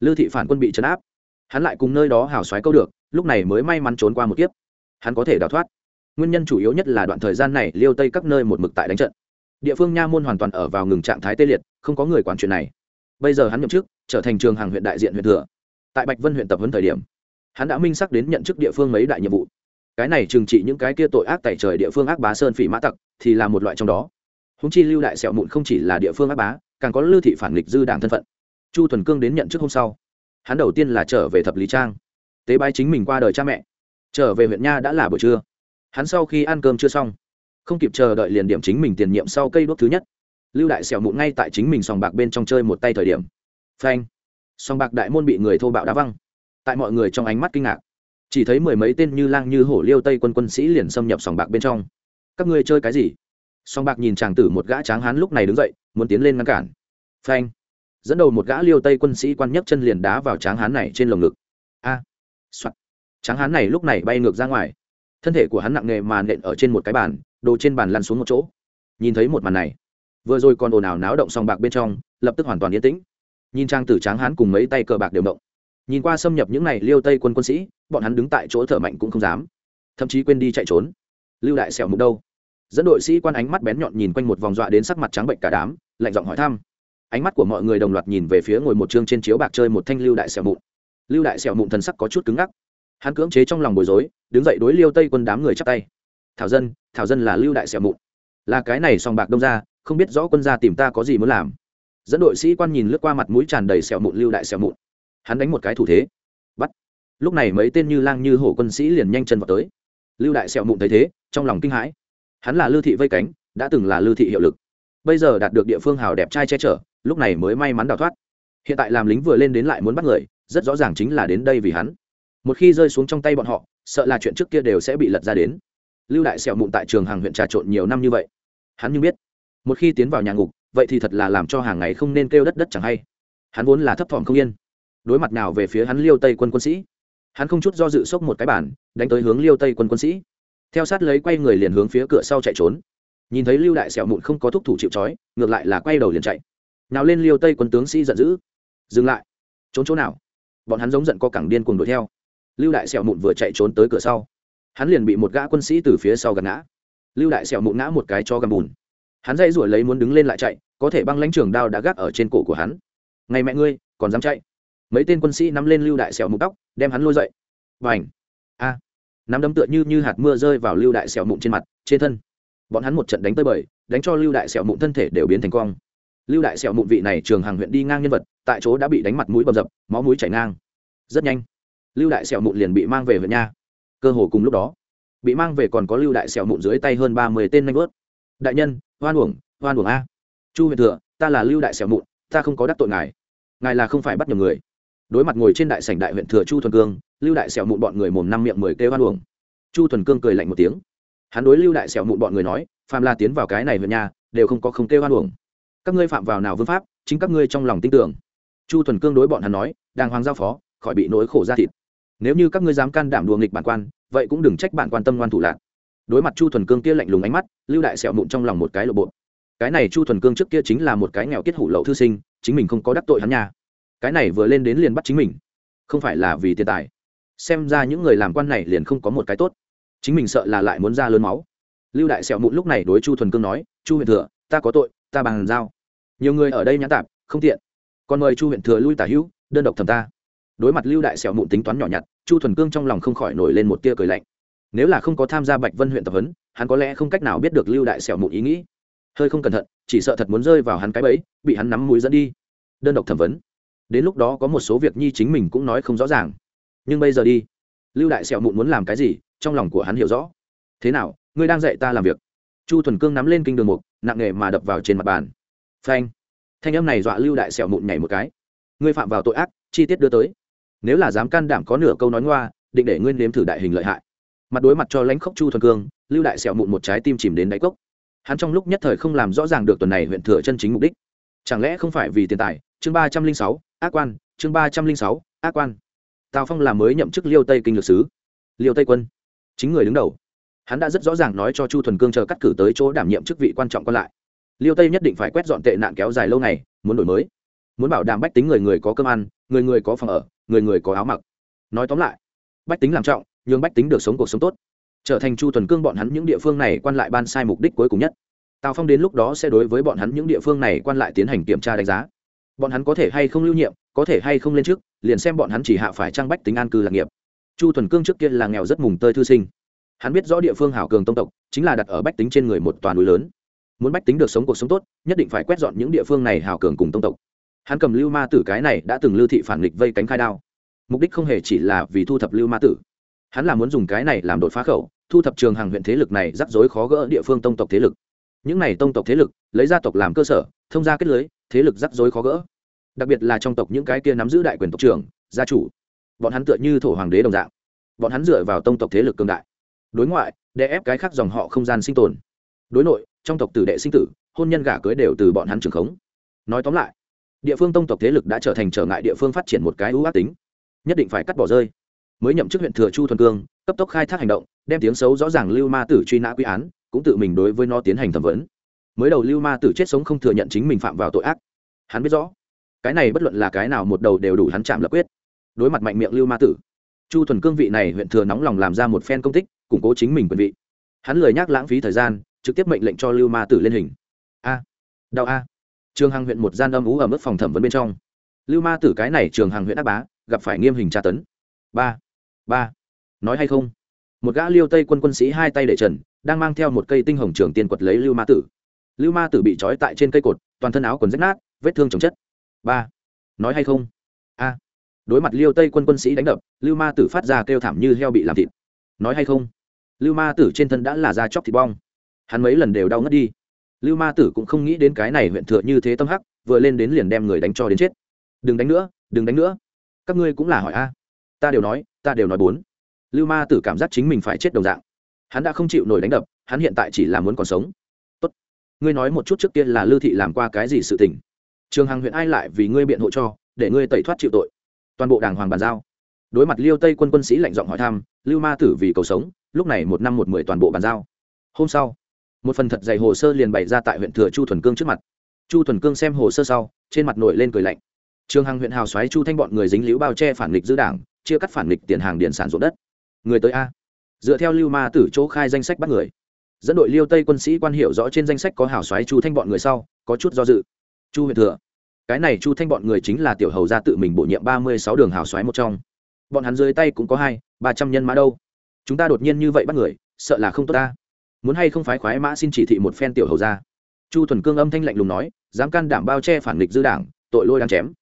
lưu thị phản quân bị chấn áp. Hắn lại cùng nơi đó hào xoáy câu được, lúc này mới may mắn trốn qua một kiếp. Hắn có thể đào thoát. Nguyên nhân chủ yếu nhất là đoạn thời gian này liêu tây các nơi một mực tại đánh trận. Địa phương nha môn hoàn toàn ở vào ngừng trạng thái tê liệt, không có người quản chuyện này. Bây giờ hắn nhậm chức, trở thành trường hàng huyện đại diện huyện thừa. Tại bạch vân huyện tập huấn thời điểm, hắn đã minh xác đến nhận chức địa phương mấy đại nhiệm vụ cái này trừng trị những cái kia tội ác tại trời địa phương ác bá sơn phỉ mã tặc, thì là một loại trong đó. Húng chi lưu đại sẹo mụn không chỉ là địa phương ác bá, càng có lưu thị phản nghịch dư đảng thân phận. Chu thuần cương đến nhận chức hôm sau, hắn đầu tiên là trở về thập lý trang, tế bái chính mình qua đời cha mẹ. Trở về huyện nha đã là buổi trưa. Hắn sau khi ăn cơm chưa xong, không kịp chờ đợi liền điểm chính mình tiền nhiệm sau cây đốt thứ nhất. Lưu đại sẹo mụn ngay tại chính mình sòng bạc bên trong chơi một tay thời điểm. Phanh. Sòng bạc đại môn bị người thô bạo đá văng. Tại mọi người trong ánh mắt kinh ngạc chỉ thấy mười mấy tên như lang như hổ liêu tây quân quân sĩ liền xâm nhập sòng bạc bên trong. Các ngươi chơi cái gì? Sòng bạc nhìn chàng tử một gã tráng hán lúc này đứng dậy, muốn tiến lên ngăn cản. Phanh. Dẫn đầu một gã liêu tây quân sĩ quan nhấc chân liền đá vào tráng hán này trên lồng ngực. A. Soạt. Tráng hán này lúc này bay ngược ra ngoài. Thân thể của hắn nặng nề mà nện ở trên một cái bàn, đồ trên bàn lăn xuống một chỗ. Nhìn thấy một màn này, vừa rồi còn ồn ào náo động sòng bạc bên trong, lập tức hoàn toàn yên tĩnh. Nhìn trang tử tráng hán cùng mấy tay cờ bạc đều động nhìn qua xâm nhập những này liêu tây quân quân sĩ, bọn hắn đứng tại chỗ thở mạnh cũng không dám. Thậm chí quên đi chạy trốn. Lưu đại xẻo mục đâu? Dẫn đội sĩ quan ánh mắt bén nhọn nhìn quanh một vòng dọa đến sắc mặt trắng bệnh cả đám, lạnh giọng hỏi thăm. Ánh mắt của mọi người đồng loạt nhìn về phía ngồi một chương trên chiếu bạc chơi một thanh lưu đại xẻo mụn. Lưu đại xẻo mụn thần sắc có chút cứng ngắc. Hắn cưỡng chế trong lòng bối rối, đứng dậy đối liêu tây quân đám người chắp tay. Thảo dân thảo dân là lưu đại xẻo mụn. Là cái này sòng bạc đông ra không biết rõ quân gia tìm ta có gì muốn làm. Dẫn đội sĩ quan nhìn lướt qua mặt mũi tràn đầy sẹo mụn lưu đại sẹo mụn hắn đánh một cái thủ thế. Bắt. Lúc này mấy tên như lang như hổ quân sĩ liền nhanh chân vào tới. Lưu đại sẹo mụn thấy thế, trong lòng kinh hãi. Hắn là lưu thị vây cánh, đã từng là lưu thị hiệu lực. Bây giờ đạt được địa phương hào đẹp trai che chở, lúc này mới may mắn đào thoát. Hiện tại làm lính vừa lên đến lại muốn bắt người, rất rõ ràng chính là đến đây vì hắn. Một khi rơi xuống trong tay bọn họ, sợ là chuyện trước kia đều sẽ bị lật ra đến. Lưu đại sẹo mụn tại trường hàng huyện trà trộn nhiều năm như vậy. Hắn như biết, một khi tiến vào nhà ngục, vậy thì thật là làm cho hàng ngày không nên kêu đất đất chẳng hay. Hắn vốn là thấp thỏm không yên đối mặt nào về phía hắn liêu tây quân quân sĩ. Hắn không chút do dự sốc một cái bản đánh tới hướng liêu tây quân quân sĩ. Theo sát lấy quay người liền hướng phía cửa sau chạy trốn. Nhìn thấy lưu đại sẹo mụn không có thúc thủ chịu trói, ngược lại là quay đầu liền chạy. Nào lên liêu tây quân tướng sĩ giận dữ. Dừng lại. Trốn chỗ nào? Bọn hắn giống giận co cẳng điên cùng đuổi theo. Lưu đại sẹo mụn vừa chạy trốn tới cửa sau. Hắn liền bị một gã quân sĩ từ phía sau gạt ngã. Lưu đại sẹo mụn ngã một cái cho gầm bùn. Hắn dây ruổi lấy muốn đứng lên lại chạy, có thể băng lãnh trường đao đã gác ở trên cổ của hắn. Ngày mẹ ngươi, còn dám chạy? Mấy tên quân sĩ nắm lên lưu đại sẹo mụn tóc, đem hắn lôi dậy. Và ảnh a! Nắm đấm tựa như như hạt mưa rơi vào lưu đại sẹo mụn trên mặt, trên thân. Bọn hắn một trận đánh tới bời, đánh cho lưu đại sẹo mụn thân thể đều biến thành quang lưu đại sẹo mụn vị này trường hàng huyện đi ngang nhân vật, tại chỗ đã bị đánh mặt mũi bầm dập, máu mũi chảy ngang. Rất nhanh, lưu đại sẹo mụn liền bị mang về huyện nha. Cơ hồ cùng lúc đó, bị mang về còn có lưu đại sẹo mụn dưới tay hơn ba mươi tên nanh vớt. Đại nhân, hoan uổng hoan uổng a. Chu huyện thừa, ta là lưu đại sẹo mụn, ta không có đắc tội ngài. Ngài là không phải bắt nhầm người đối mặt ngồi trên đại sảnh đại huyện thừa chu thuần cương, lưu đại sẹo mụn bọn người mồm năm miệng mười kêu hoan uổng. Chu thuần cương cười lạnh một tiếng. Hắn đối lưu đại sẹo mụn bọn người nói phàm la tiến vào cái này huyện nhà, đều không có không kêu hoan uổng. Các ngươi phạm vào nào vương pháp, chính các ngươi trong lòng tin tưởng. Chu thuần cương đối bọn hắn nói, đàng hoàng giao phó, khỏi bị nỗi khổ ra thịt. Nếu như các ngươi dám can đảm đùa nghịch bản quan, vậy cũng đừng trách bạn quan tâm ngoan thủ lạc. Đối mặt chu thuần cương kia lạnh lùng ánh mắt, lưu đại sẹo mụn trong lòng một cái lộ bộ. Cái này chu thuần cương trước kia chính là một cái nghèo kết hủ lậu thư sinh, chính mình không có đắc tội hắn nha cái này vừa lên đến liền bắt chính mình. Không phải là vì tiền tài. Xem ra những người làm quan này liền không có một cái tốt. Chính mình sợ là lại muốn ra lớn máu. Lưu đại sẹo mụn lúc này đối chu thuần cương nói, chu huyện thừa, ta có tội, ta bằng giao nhiều người ở đây nhã tạp, không tiện. Còn mời chu huyện thừa lui tả hữu, đơn độc thầm ta. Đối mặt lưu đại sẹo mụn tính toán nhỏ nhặt, chu thuần cương trong lòng không khỏi nổi lên một tia cười lạnh. Nếu là không có tham gia bạch vân huyện tập huấn, hắn có lẽ không cách nào biết được lưu đại sẹo mụn ý nghĩ. Hơi không cẩn thận, chỉ sợ thật muốn rơi vào hắn cái bẫy, bị hắn nắm mũi dẫn đi. Đơn độc thẩm vấn đến lúc đó có một số việc nhi chính mình cũng nói không rõ ràng. Nhưng bây giờ đi. Lưu đại sẹo mụn muốn làm cái gì, trong lòng của hắn hiểu rõ. Thế nào, ngươi đang dạy ta làm việc? Chu thuần cương nắm lên kinh đường mục, nặng nghề mà đập vào trên mặt bàn. Phanh. Thanh âm này dọa lưu đại sẹo mụn nhảy một cái. Ngươi phạm vào tội ác, chi tiết đưa tới. Nếu là dám can đảm có nửa câu nói ngoa, định để ngươi nếm thử đại hình lợi hại. Mặt đối mặt cho lãnh khốc chu thuần cương, lưu đại sẹo mụn một trái tim chìm đến đáy cốc. Hắn trong lúc nhất thời không làm rõ ràng được tuần này huyện thừa chân chính mục đích. Chẳng lẽ không phải vì tiền tài? Chương ba trăm linh sáu ác quan, chương ba trăm linh sáu, ác quan. Tào phong là mới nhậm chức liêu tây kinh lược sứ. Liêu tây quân. Chính người đứng đầu. Hắn đã rất rõ ràng nói cho chu thuần cương chờ cắt cử tới chỗ đảm nhiệm chức vị quan trọng còn lại. Liêu tây nhất định phải quét dọn tệ nạn kéo dài lâu ngày, muốn đổi mới. Muốn bảo đảm bách tính người người có cơm ăn, người người có phòng ở, người người có áo mặc. Nói tóm lại, bách tính làm trọng, nhường bách tính được sống cuộc sống tốt. Trở thành chu thuần cương bọn hắn những địa phương này quan lại ban sai mục đích cuối cùng nhất. Tào phong đến lúc đó sẽ đối với bọn hắn những địa phương này quan lại tiến hành kiểm tra đánh giá bọn hắn có thể hay không lưu nhiệm, có thể hay không lên trước, liền xem bọn hắn chỉ hạ phải trang bách tính an cư lạc nghiệp. Chu thuần cương trước kia là nghèo rất mùng tơi thư sinh. Hắn biết rõ địa phương hảo cường tông tộc, chính là đặt ở bách tính trên người một toàn núi lớn. Muốn bách tính được sống cuộc sống tốt, nhất định phải quét dọn những địa phương này hảo cường cùng tông tộc. Hắn cầm lưu ma tử cái này đã từng lưu thị phản nghịch vây cánh khai đao. Mục đích không hề chỉ là vì thu thập lưu ma tử. Hắn là muốn dùng cái này làm đột phá khẩu, thu thập trường hàng huyện thế lực này rắc rối khó gỡ địa phương tông tộc thế lực. Những này tông tộc thế lực, lấy gia tộc làm cơ sở, thông gia kết lưới thế lực rắc rối khó gỡ. Đặc biệt là trong tộc những cái kia nắm giữ đại quyền tộc trưởng, gia chủ. Bọn hắn tựa như thổ hoàng đế đồng dạng. Bọn hắn dựa vào tông tộc thế lực cường đại. Đối ngoại, đè ép cái khác dòng họ không gian sinh tồn. Đối nội, trong tộc tử đệ sinh tử, hôn nhân gả cưới đều từ bọn hắn trường khống. Nói tóm lại, địa phương tông tộc thế lực đã trở thành trở ngại địa phương phát triển một cái ưu ác tính. Nhất định phải cắt bỏ rơi. Mới nhậm chức huyện thừa chu thuần cương, cấp tốc khai thác hành động, đem tiếng xấu rõ ràng lưu ma tử truy nã quy án, cũng tự mình đối với nó tiến hành thẩm vấn mới đầu lưu ma tử chết sống không thừa nhận chính mình phạm vào tội ác. Hắn biết rõ, cái này bất luận là cái nào một đầu đều đủ hắn chạm lập quyết. Đối mặt mạnh miệng lưu ma tử, chu thuần cương vị này huyện thừa nóng lòng làm ra một phen công tích, củng cố chính mình quyền vị. Hắn lười nhắc lãng phí thời gian, trực tiếp mệnh lệnh cho lưu ma tử lên hình. A, đau a. Trường Hằng huyện một gian âm ú ở mức phòng thẩm vấn bên trong. Lưu ma tử cái này trường Hằng huyện đắc bá, gặp phải nghiêm hình tra tấn. Ba ba. Nói hay không? Một gã liêu tây quân quân sĩ hai tay để trần, đang mang theo một cây tinh hồng trường tiền quật lấy lưu ma tử lưu ma tử bị trói tại trên cây cột, toàn thân áo quần rách nát, vết thương chồng chất. Ba, nói hay không? A, đối mặt liêu tây quân quân sĩ đánh đập, lưu ma tử phát ra kêu thảm như heo bị làm thịt. Nói hay không? Lưu ma tử trên thân đã là da chóc thịt bong. Hắn mấy lần đều đau ngất đi. Lưu ma tử cũng không nghĩ đến cái này huyện thừa như thế tâm hắc, vừa lên đến liền đem người đánh cho đến chết. Đừng đánh nữa, đừng đánh nữa. Các ngươi cũng là hỏi a. Ta đều nói, ta đều nói bốn. Lưu ma tử cảm giác chính mình phải chết đồng dạng. Hắn đã không chịu nổi đánh đập, hắn hiện tại chỉ là muốn còn sống ngươi nói một chút trước tiên là lưu thị làm qua cái gì sự tình. Trường hằng huyện ai lại vì ngươi biện hộ cho, để ngươi tẩy thoát chịu tội. Toàn bộ đàng hoàng bàn giao. Đối mặt liêu tây quân quân sĩ lạnh giọng hỏi thăm, lưu ma tử vì cầu sống, lúc này một năm một mười toàn bộ bàn giao. Hôm sau, một phần thật dày hồ sơ liền bày ra tại huyện thừa chu thuần cương trước mặt. Chu thuần cương xem hồ sơ sau, trên mặt nổi lên cười lạnh. Trường hằng huyện hào xoáy chu thanh bọn người dính liễu bao che phản nghịch giữ đảng, chia cắt phản nghịch tiền hàng điện sản ruộng đất. Người tới a. Dựa theo lưu ma tử chỗ khai danh sách bắt người dẫn đội liêu tây quân sĩ quan hiểu rõ trên danh sách có hảo xoáy chu thanh bọn người sau, có chút do dự. Chu huyện thừa, cái này chu thanh bọn người chính là tiểu hầu gia tự mình bổ nhiệm ba mươi sáu đường hảo xoáy một trong. Bọn hắn dưới tay cũng có hai, ba trăm nhân mã đâu. Chúng ta đột nhiên như vậy bắt người, sợ là không tốt ta. Muốn hay không phái khoái mã xin chỉ thị một phen tiểu hầu gia. Chu thuần cương âm thanh lạnh lùng nói, dám can đảm bao che phản nghịch dư đảng, tội lôi đang chém.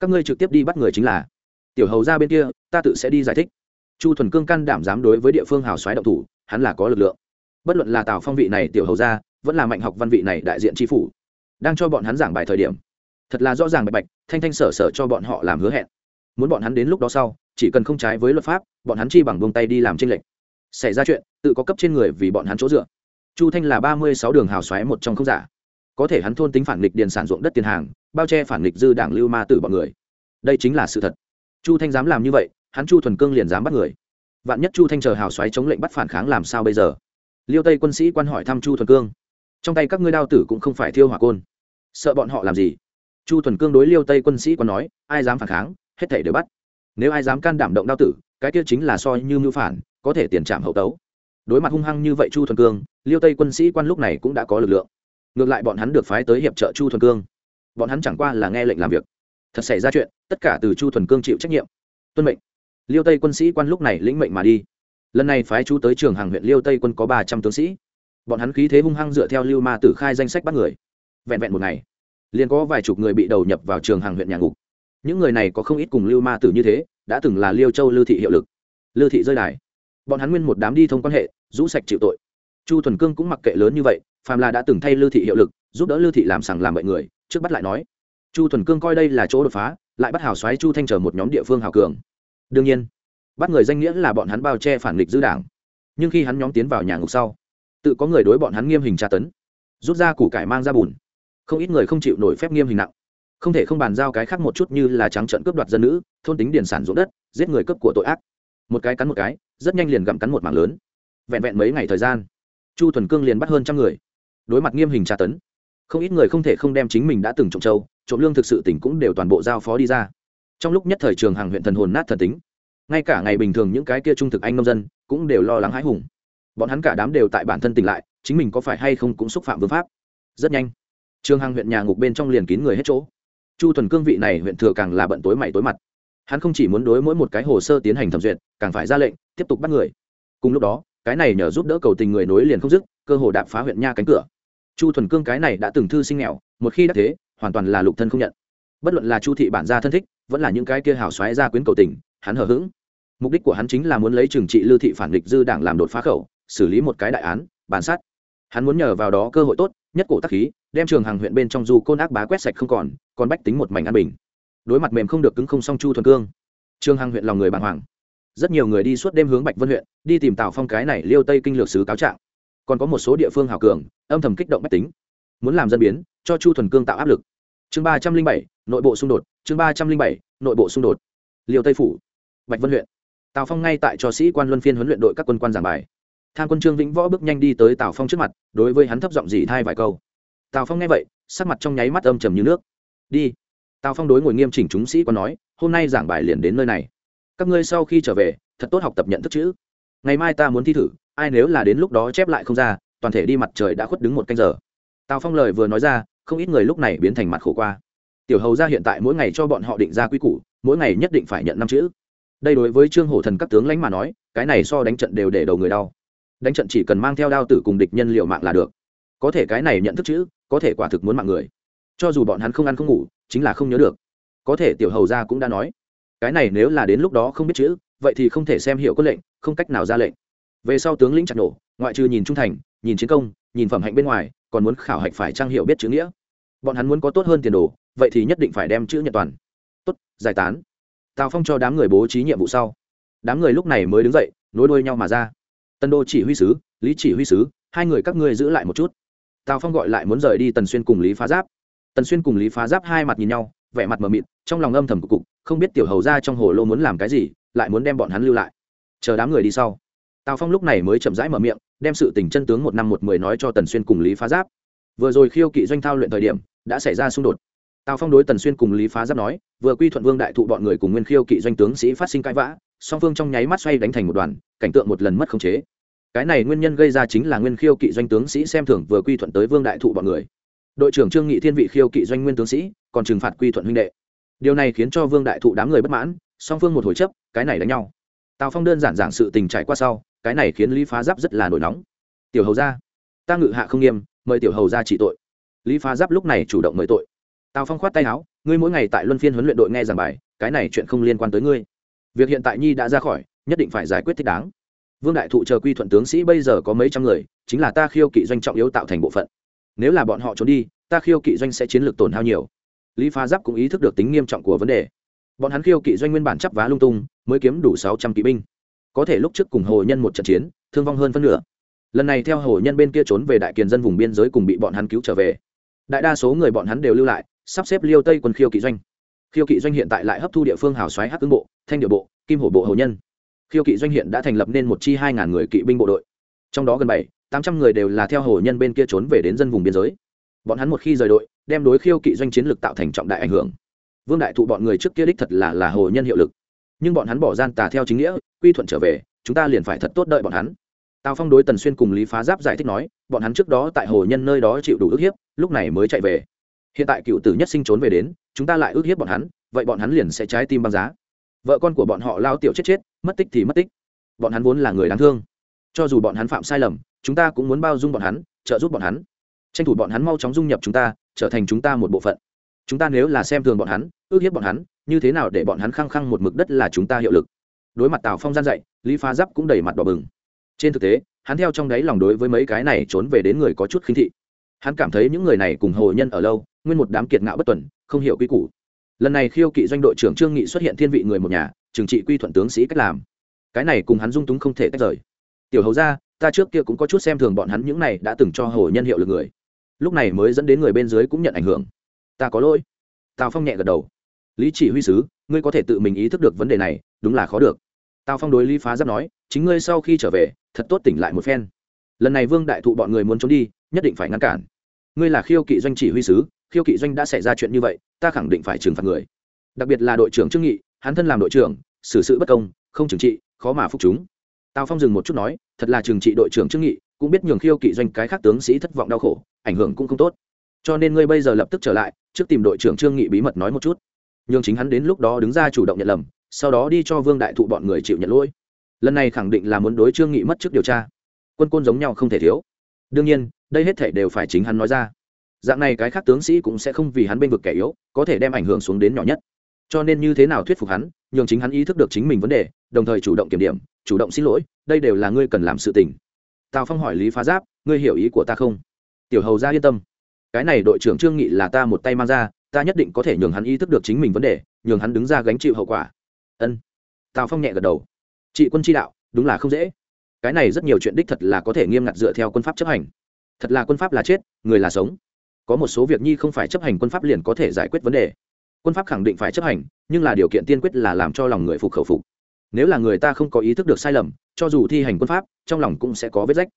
Các ngươi trực tiếp đi bắt người chính là. Tiểu hầu gia bên kia, ta tự sẽ đi giải thích. Chu thuần cương can đảm dám đối với địa phương hào xoáy động thủ, hắn là có lực lượng bất luận là tào phong vị này tiểu hầu gia, vẫn là mạnh học văn vị này đại diện tri phủ, đang cho bọn hắn giảng bài thời điểm. Thật là rõ ràng bạch bạch, thanh thanh sở sở cho bọn họ làm hứa hẹn. Muốn bọn hắn đến lúc đó sau, chỉ cần không trái với luật pháp, bọn hắn chi bằng buông tay đi làm tranh lệch. Xảy ra chuyện, tự có cấp trên người vì bọn hắn chỗ dựa. Chu thanh là ba mươi sáu đường hào xoáy một trong không giả. Có thể hắn thôn tính phản nghịch điền sản ruộng đất tiền hàng, bao che phản nghịch dư đảng lưu ma tử bọn người. Đây chính là sự thật. Chu thanh dám làm như vậy, hắn chu thuần cương liền dám bắt người. Vạn nhất chu thanh chờ hào xoáy chống lệnh bắt phản kháng làm sao bây giờ? Liêu tây quân sĩ quan hỏi thăm chu thuần cương. Trong tay các ngươi đao tử cũng không phải thiêu hỏa côn. Sợ bọn họ làm gì? Chu thuần cương đối liêu tây quân sĩ quan nói, ai dám phản kháng, hết thể đều bắt. Nếu ai dám can đảm động đao tử, cái kia chính là soi như mưu phản, có thể tiền trạm hậu tấu. Đối mặt hung hăng như vậy chu thuần cương, liêu tây quân sĩ quan lúc này cũng đã có lực lượng. Ngược lại bọn hắn được phái tới hiệp trợ chu thuần cương. Bọn hắn chẳng qua là nghe lệnh làm việc. Thật xảy ra chuyện, tất cả từ chu thuần cương chịu trách nhiệm. Tuân mệnh. Liêu tây quân sĩ quan lúc này lĩnh mệnh mà đi lần này phái chú tới trường hàng huyện liêu tây quân có ba trăm tướng sĩ. Bọn hắn khí thế hung hăng dựa theo lưu ma tử khai danh sách bắt người. Vẹn vẹn một ngày, liền có vài chục người bị đầu nhập vào trường hàng huyện nhà ngục. Những người này có không ít cùng lưu ma tử như thế, đã từng là liêu châu lưu thị hiệu lực. Lưu thị rơi đài. Bọn hắn nguyên một đám đi thông quan hệ, rũ sạch chịu tội. Chu thuần cương cũng mặc kệ lớn như vậy, phàm là đã từng thay lưu thị hiệu lực, giúp đỡ lưu thị làm sằng làm bậy người, trước bắt lại nói. Chu thuần cương coi đây là chỗ đột phá, lại bắt hào xoáy chu thanh trở một nhóm địa phương hào cường. Đương nhiên bắt người danh nghĩa là bọn hắn bao che phản nghịch dư đảng. Nhưng khi hắn nhóm tiến vào nhà ngục sau, tự có người đối bọn hắn nghiêm hình tra tấn, rút ra củ cải mang ra bùn. Không ít người không chịu nổi phép nghiêm hình nặng. Không thể không bàn giao cái khác một chút như là trắng trận cướp đoạt dân nữ, thôn tính điền sản ruộng đất, giết người cướp của tội ác. Một cái cắn một cái, rất nhanh liền gặm cắn một mảng lớn. Vẹn vẹn mấy ngày thời gian, chu thuần cương liền bắt hơn trăm người. Đối mặt nghiêm hình tra tấn, không ít người không thể không đem chính mình đã từng trộm trâu, trộm lương thực sự tỉnh cũng đều toàn bộ giao phó đi ra. Trong lúc nhất thời trường hàng huyện thần hồn nát thần tính ngay cả ngày bình thường những cái kia trung thực anh nông dân cũng đều lo lắng hãi hùng. Bọn hắn cả đám đều tại bản thân tỉnh lại, chính mình có phải hay không cũng xúc phạm vương pháp. Rất nhanh, trường hàng huyện nhà ngục bên trong liền kín người hết chỗ. Chu thuần cương vị này huyện thừa càng là bận tối mày tối mặt. Hắn không chỉ muốn đối mỗi một cái hồ sơ tiến hành thẩm duyệt, càng phải ra lệnh, tiếp tục bắt người. Cùng lúc đó, cái này nhờ giúp đỡ cầu tình người nối liền không dứt, cơ hồ đạp phá huyện nha cánh cửa. Chu thuần cương cái này đã từng thư sinh nghèo, một khi đã thế, hoàn toàn là lục thân không nhận. Bất luận là chu thị bản gia thân thích, vẫn là những cái kia hào xoáy ra quyến cầu tình, hắn hờ hững mục đích của hắn chính là muốn lấy trừng trị lưu thị phản địch dư đảng làm đột phá khẩu, xử lý một cái đại án bản sát. Hắn muốn nhờ vào đó cơ hội tốt, nhất cổ tắc khí, đem trường hàng huyện bên trong du côn ác bá quét sạch không còn còn bách tính một mảnh an bình. Đối mặt mềm không được cứng không song chu thuần cương, trường hàng huyện lòng người bàng hoàng. Rất nhiều người đi suốt đêm hướng bạch vân huyện, đi tìm tào phong cái này liêu tây kinh lược sứ cáo trạng. Còn có một số địa phương hào cường, âm thầm kích động bách tính. Muốn làm dân biến, cho chu thuần cương tạo áp lực. Chương ba trăm linh bảy, nội bộ xung đột, chương ba trăm linh bảy, nội bộ xung đột. Liêu tây phủ, bạch vân huyện tào phong ngay tại cho sĩ quan luân phiên huấn luyện đội các quân quan giảng bài. Tham quân trương vĩnh võ bước nhanh đi tới tào phong trước mặt, đối với hắn thấp giọng dỉ thai vài câu. Tào phong nghe vậy, sắc mặt trong nháy mắt âm trầm như nước. Đi. Tào phong đối ngồi nghiêm chỉnh chúng sĩ quan nói, hôm nay giảng bài liền đến nơi này. Các ngươi sau khi trở về, thật tốt học tập nhận thức chữ. Ngày mai ta muốn thi thử, ai nếu là đến lúc đó chép lại không ra, toàn thể đi mặt trời đã khuất đứng một canh giờ. Tào phong lời vừa nói ra, không ít người lúc này biến thành mặt khổ qua. Tiểu hầu ra hiện tại mỗi ngày cho bọn họ định ra quy củ, mỗi ngày nhất định phải nhận năm chữ đây đối với trương hổ thần các tướng lãnh mà nói, cái này so đánh trận đều để đầu người đau. Đánh trận chỉ cần mang theo đao tử cùng địch nhân liệu mạng là được. Có thể cái này nhận thức chữ, có thể quả thực muốn mạng người. Cho dù bọn hắn không ăn không ngủ, chính là không nhớ được. Có thể tiểu hầu gia cũng đã nói, cái này nếu là đến lúc đó không biết chữ, vậy thì không thể xem hiểu có lệnh, không cách nào ra lệnh. Về sau tướng lĩnh chặt nổ, ngoại trừ nhìn trung thành, nhìn chiến công, nhìn phẩm hạnh bên ngoài, còn muốn khảo hạch phải trang hiểu biết chữ nghĩa. Bọn hắn muốn có tốt hơn tiền đồ, vậy thì nhất định phải đem chữ nhật toàn. Tốt, giải tán tào phong cho đám người bố trí nhiệm vụ sau. Đám người lúc này mới đứng dậy, nối đuôi nhau mà ra. Tân đô chỉ huy sứ, lý chỉ huy sứ, hai người các ngươi giữ lại một chút. Tào phong gọi lại muốn rời đi tần xuyên cùng lý phá giáp. Tần xuyên cùng lý phá giáp hai mặt nhìn nhau, vẻ mặt mờ mịt, trong lòng âm thầm cục cục, không biết tiểu hầu ra trong hồ lô muốn làm cái gì, lại muốn đem bọn hắn lưu lại. Chờ đám người đi sau. Tào phong lúc này mới chậm rãi mở miệng, đem sự tình chân tướng một năm một mười nói cho tần xuyên cùng lý phá giáp. Vừa rồi khiêu kỵ doanh thao luyện thời điểm, đã xảy ra xung đột tào phong đối tần xuyên cùng lý phá giáp nói, vừa quy thuận vương đại thụ bọn người cùng nguyên khiêu kỵ doanh tướng sĩ phát sinh cãi vã, song phương trong nháy mắt xoay đánh thành một đoàn, cảnh tượng một lần mất khống chế. Cái này nguyên nhân gây ra chính là nguyên khiêu kỵ doanh tướng sĩ xem thường vừa quy thuận tới vương đại thụ bọn người. Đội trưởng trương nghị thiên vị khiêu kỵ doanh nguyên tướng sĩ, còn trừng phạt quy thuận huynh đệ. Điều này khiến cho vương đại thụ đám người bất mãn, song phương một hồi chấp, cái này đánh nhau. Tào phong đơn giản giảng sự tình trải qua sau, cái này khiến lý phá giáp rất là nổi nóng. Tiểu hầu ra ta ngự hạ không nghiêm, mời tiểu hầu ra trị tội. Lý phá giáp lúc này chủ động mời tội tào phong khoát tay áo, ngươi mỗi ngày tại luân phiên huấn luyện đội nghe giảng bài, cái này chuyện không liên quan tới ngươi. Việc hiện tại nhi đã ra khỏi, nhất định phải giải quyết thích đáng. Vương đại thụ chờ quy thuận tướng sĩ bây giờ có mấy trăm người, chính là ta khiêu kỵ doanh trọng yếu tạo thành bộ phận. Nếu là bọn họ trốn đi, ta khiêu kỵ doanh sẽ chiến lược tổn hao nhiều. Lý phá giáp cũng ý thức được tính nghiêm trọng của vấn đề. Bọn hắn khiêu kỵ doanh nguyên bản chấp vá lung tung, mới kiếm đủ sáu trăm kỵ binh. Có thể lúc trước cùng hồ nhân một trận chiến, thương vong hơn phân nửa. Lần này theo hồ nhân bên kia trốn về đại kiền dân vùng biên giới cùng bị bọn hắn cứu trở về. Đại đa số người bọn hắn đều lưu lại sắp xếp liêu tây quân khiêu kỵ doanh. Khiêu kỵ doanh hiện tại lại hấp thu địa phương hào xoáy hắc ứng bộ, thanh địa bộ, kim hổ bộ hầu nhân. Khiêu kỵ doanh hiện đã thành lập nên một chi hai ngàn người kỵ binh bộ đội. Trong đó gần bảy, tám trăm người đều là theo hồ nhân bên kia trốn về đến dân vùng biên giới. Bọn hắn một khi rời đội, đem đối khiêu kỵ doanh chiến lược tạo thành trọng đại ảnh hưởng. Vương đại thụ bọn người trước kia đích thật là là hồ nhân hiệu lực. Nhưng bọn hắn bỏ gian tà theo chính nghĩa, quy thuận trở về, chúng ta liền phải thật tốt đợi bọn hắn. Tào phong đối tần xuyên cùng lý phá giáp giải thích nói, bọn hắn trước đó tại hồ nhân nơi đó chịu đủ ức hiếp, lúc này mới chạy về hiện tại cựu tử nhất sinh trốn về đến, chúng ta lại ước hiếp bọn hắn, vậy bọn hắn liền sẽ trái tim băng giá. Vợ con của bọn họ lao tiểu chết chết, mất tích thì mất tích. Bọn hắn vốn là người đáng thương. Cho dù bọn hắn phạm sai lầm, chúng ta cũng muốn bao dung bọn hắn, trợ giúp bọn hắn. Tranh thủ bọn hắn mau chóng dung nhập chúng ta, trở thành chúng ta một bộ phận. Chúng ta nếu là xem thường bọn hắn, ước hiếp bọn hắn, như thế nào để bọn hắn khăng khăng một mực đất là chúng ta hiệu lực? Đối mặt tào phong gian dạy, lý phá giáp cũng đầy mặt đỏ bừng. Trên thực tế, hắn theo trong đáy lòng đối với mấy cái này trốn về đến người có chút khinh thị. Hắn cảm thấy những người này cùng hồ nhân ở lâu nguyên một đám kiệt ngạo bất tuần, không hiểu quy củ. Lần này khiêu kỵ doanh đội trưởng trương nghị xuất hiện thiên vị người một nhà, trừng trị quy thuận tướng sĩ cách làm. Cái này cùng hắn dung túng không thể tách rời. Tiểu hầu ra ta trước kia cũng có chút xem thường bọn hắn những này đã từng cho hồ nhân hiệu lực người. Lúc này mới dẫn đến người bên dưới cũng nhận ảnh hưởng. Ta có lỗi. Tào phong nhẹ gật đầu. Lý chỉ huy sứ, ngươi có thể tự mình ý thức được vấn đề này, đúng là khó được. Tào phong đối lý phá giáp nói, chính ngươi sau khi trở về, thật tốt tỉnh lại một phen. Lần này vương đại thụ bọn người muốn trốn đi, nhất định phải ngăn cản. Ngươi là khiêu kỵ doanh chỉ huy sứ khiêu kỵ doanh đã xảy ra chuyện như vậy, ta khẳng định phải trừng phạt người. Đặc biệt là đội trưởng trương nghị, hắn thân làm đội trưởng, xử sự bất công, không trừng trị, khó mà phục chúng. Tào phong dừng một chút nói, thật là trừng trị đội trưởng trương nghị, cũng biết nhường khiêu kỵ doanh cái khác tướng sĩ thất vọng đau khổ, ảnh hưởng cũng không tốt. Cho nên ngươi bây giờ lập tức trở lại, trước tìm đội trưởng trương nghị bí mật nói một chút. Nhường chính hắn đến lúc đó đứng ra chủ động nhận lầm, sau đó đi cho vương đại thụ bọn người chịu nhận lỗi. Lần này khẳng định là muốn đối trương nghị mất trước điều tra. Quân côn giống nhau không thể thiếu. Đương nhiên, đây hết thể đều phải chính hắn nói ra dạng này cái khác tướng sĩ cũng sẽ không vì hắn bên vực kẻ yếu, có thể đem ảnh hưởng xuống đến nhỏ nhất. Cho nên như thế nào thuyết phục hắn, nhường chính hắn ý thức được chính mình vấn đề, đồng thời chủ động kiểm điểm, chủ động xin lỗi, đây đều là ngươi cần làm sự tình. Tào phong hỏi lý phá giáp, ngươi hiểu ý của ta không? Tiểu hầu ra yên tâm. Cái này đội trưởng trương nghị là ta một tay mang ra, ta nhất định có thể nhường hắn ý thức được chính mình vấn đề, nhường hắn đứng ra gánh chịu hậu quả. Ân. Tào phong nhẹ gật đầu. Trị quân chi đạo, đúng là không dễ. Cái này rất nhiều chuyện đích thật là có thể nghiêm ngặt dựa theo quân pháp chấp hành. Thật là quân pháp là chết, người là sống có một số việc nhi không phải chấp hành quân pháp liền có thể giải quyết vấn đề. Quân pháp khẳng định phải chấp hành, nhưng là điều kiện tiên quyết là làm cho lòng người phục khẩu phục. Nếu là người ta không có ý thức được sai lầm, cho dù thi hành quân pháp, trong lòng cũng sẽ có vết rách.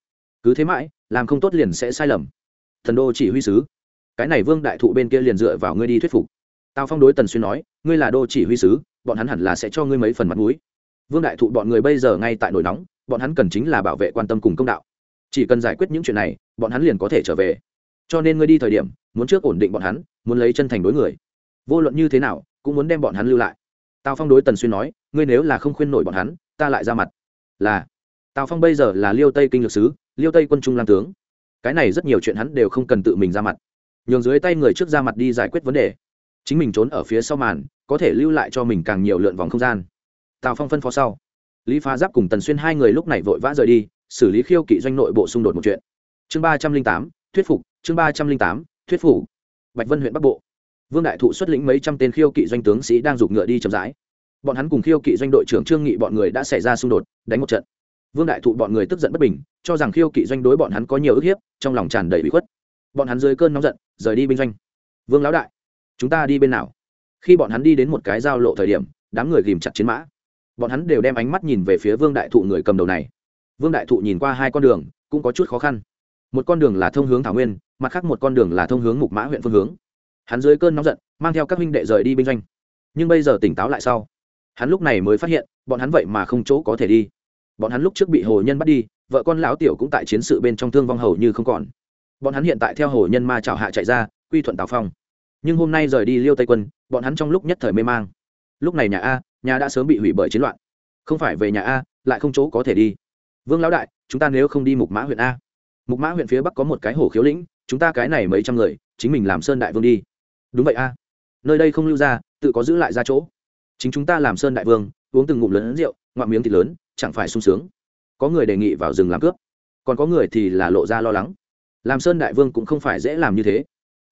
Cứ thế mãi, làm không tốt liền sẽ sai lầm. Thần đô chỉ huy sứ, cái này vương đại thụ bên kia liền dựa vào ngươi đi thuyết phục. Tào phong đối tần xuyên nói, ngươi là đô chỉ huy sứ, bọn hắn hẳn là sẽ cho ngươi mấy phần mặt mũi. Vương đại thụ bọn người bây giờ ngay tại nổi nóng, bọn hắn cần chính là bảo vệ quan tâm cùng công đạo. Chỉ cần giải quyết những chuyện này, bọn hắn liền có thể trở về cho nên ngươi đi thời điểm, muốn trước ổn định bọn hắn, muốn lấy chân thành đối người. Vô luận như thế nào, cũng muốn đem bọn hắn lưu lại. Tào phong đối tần xuyên nói, ngươi nếu là không khuyên nổi bọn hắn, ta lại ra mặt. Là, tào phong bây giờ là liêu tây kinh lược sứ, liêu tây quân trung lam tướng. Cái này rất nhiều chuyện hắn đều không cần tự mình ra mặt. Nhường dưới tay người trước ra mặt đi giải quyết vấn đề. Chính mình trốn ở phía sau màn, có thể lưu lại cho mình càng nhiều lượn vòng không gian. Tào phong phân phó sau. Lý phá giáp cùng tần xuyên hai người lúc này vội vã rời đi, xử lý khiêu kỵ doanh nội bộ xung đột một chuyện. Chương ba trăm linh tám, thuyết phục chương ba trăm linh tám, thuyết phục bạch vân huyện bắc bộ. Vương đại thụ xuất lĩnh mấy trăm tên khiêu kỵ doanh tướng sĩ đang giục ngựa đi chậm rãi. Bọn hắn cùng khiêu kỵ doanh đội trưởng trương nghị bọn người đã xảy ra xung đột, đánh một trận. Vương đại thụ bọn người tức giận bất bình, cho rằng khiêu kỵ doanh đối bọn hắn có nhiều ức hiếp, trong lòng tràn đầy bị khuất. Bọn hắn dưới cơn nóng giận, rời đi binh doanh. Vương lão đại, chúng ta đi bên nào? Khi bọn hắn đi đến một cái giao lộ thời điểm, đám người ghìm chặt chiến mã. Bọn hắn đều đem ánh mắt nhìn về phía vương đại thụ người cầm đầu này. Vương đại thụ nhìn qua hai con đường, cũng có chút khó khăn một con đường là thông hướng thảo nguyên, mặt khác một con đường là thông hướng mục mã huyện phương hướng. Hắn dưới cơn nóng giận, mang theo các huynh đệ rời đi binh doanh. Nhưng bây giờ tỉnh táo lại sau, hắn lúc này mới phát hiện, bọn hắn vậy mà không chỗ có thể đi. Bọn hắn lúc trước bị hồ nhân bắt đi, vợ con lão tiểu cũng tại chiến sự bên trong thương vong hầu như không còn. Bọn hắn hiện tại theo hồ nhân ma chảo hạ chạy ra, quy thuận tào phong. Nhưng hôm nay rời đi liêu tây quân, bọn hắn trong lúc nhất thời mê mang. Lúc này nhà a, nhà đã sớm bị hủy bởi chiến loạn. Không phải về nhà a, lại không chỗ có thể đi. Vương lão đại, chúng ta nếu không đi mục mã huyện a mục mã huyện phía bắc có một cái hồ khiếu lĩnh, chúng ta cái này mấy trăm người, chính mình làm sơn đại vương đi. Đúng vậy a. Nơi đây không lưu ra, tự có giữ lại ra chỗ. Chính chúng ta làm sơn đại vương, uống từng ngụm lớn rượu, ngoạm miếng thịt lớn, chẳng phải sung sướng. Có người đề nghị vào rừng làm cướp, còn có người thì là lộ ra lo lắng. Làm sơn đại vương cũng không phải dễ làm như thế.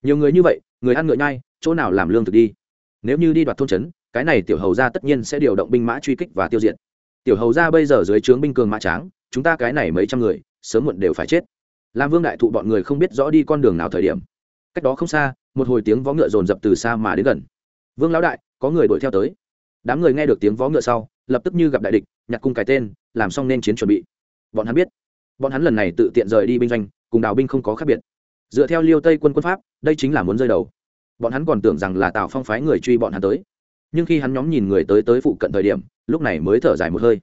Nhiều người như vậy, người ăn ngựa nhai, chỗ nào làm lương thực đi. Nếu như đi đoạt thôn trấn, cái này tiểu hầu ra tất nhiên sẽ điều động binh mã truy kích và tiêu diệt. Tiểu hầu ra bây giờ dưới trướng binh cường mã tráng, chúng ta cái này mấy trăm người, sớm muộn đều phải chết làm vương đại thụ bọn người không biết rõ đi con đường nào thời điểm. Cách đó không xa, một hồi tiếng vó ngựa rồn rập từ xa mà đến gần. Vương lão đại, có người đuổi theo tới. Đám người nghe được tiếng vó ngựa sau, lập tức như gặp đại địch, nhặt cung cái tên, làm xong nên chiến chuẩn bị. Bọn hắn biết. Bọn hắn lần này tự tiện rời đi binh doanh, cùng đào binh không có khác biệt. Dựa theo liêu tây quân quân pháp, đây chính là muốn rơi đầu. Bọn hắn còn tưởng rằng là tào phong phái người truy bọn hắn tới. Nhưng khi hắn nhóm nhìn người tới tới phụ cận thời điểm, lúc này mới thở dài một hơi.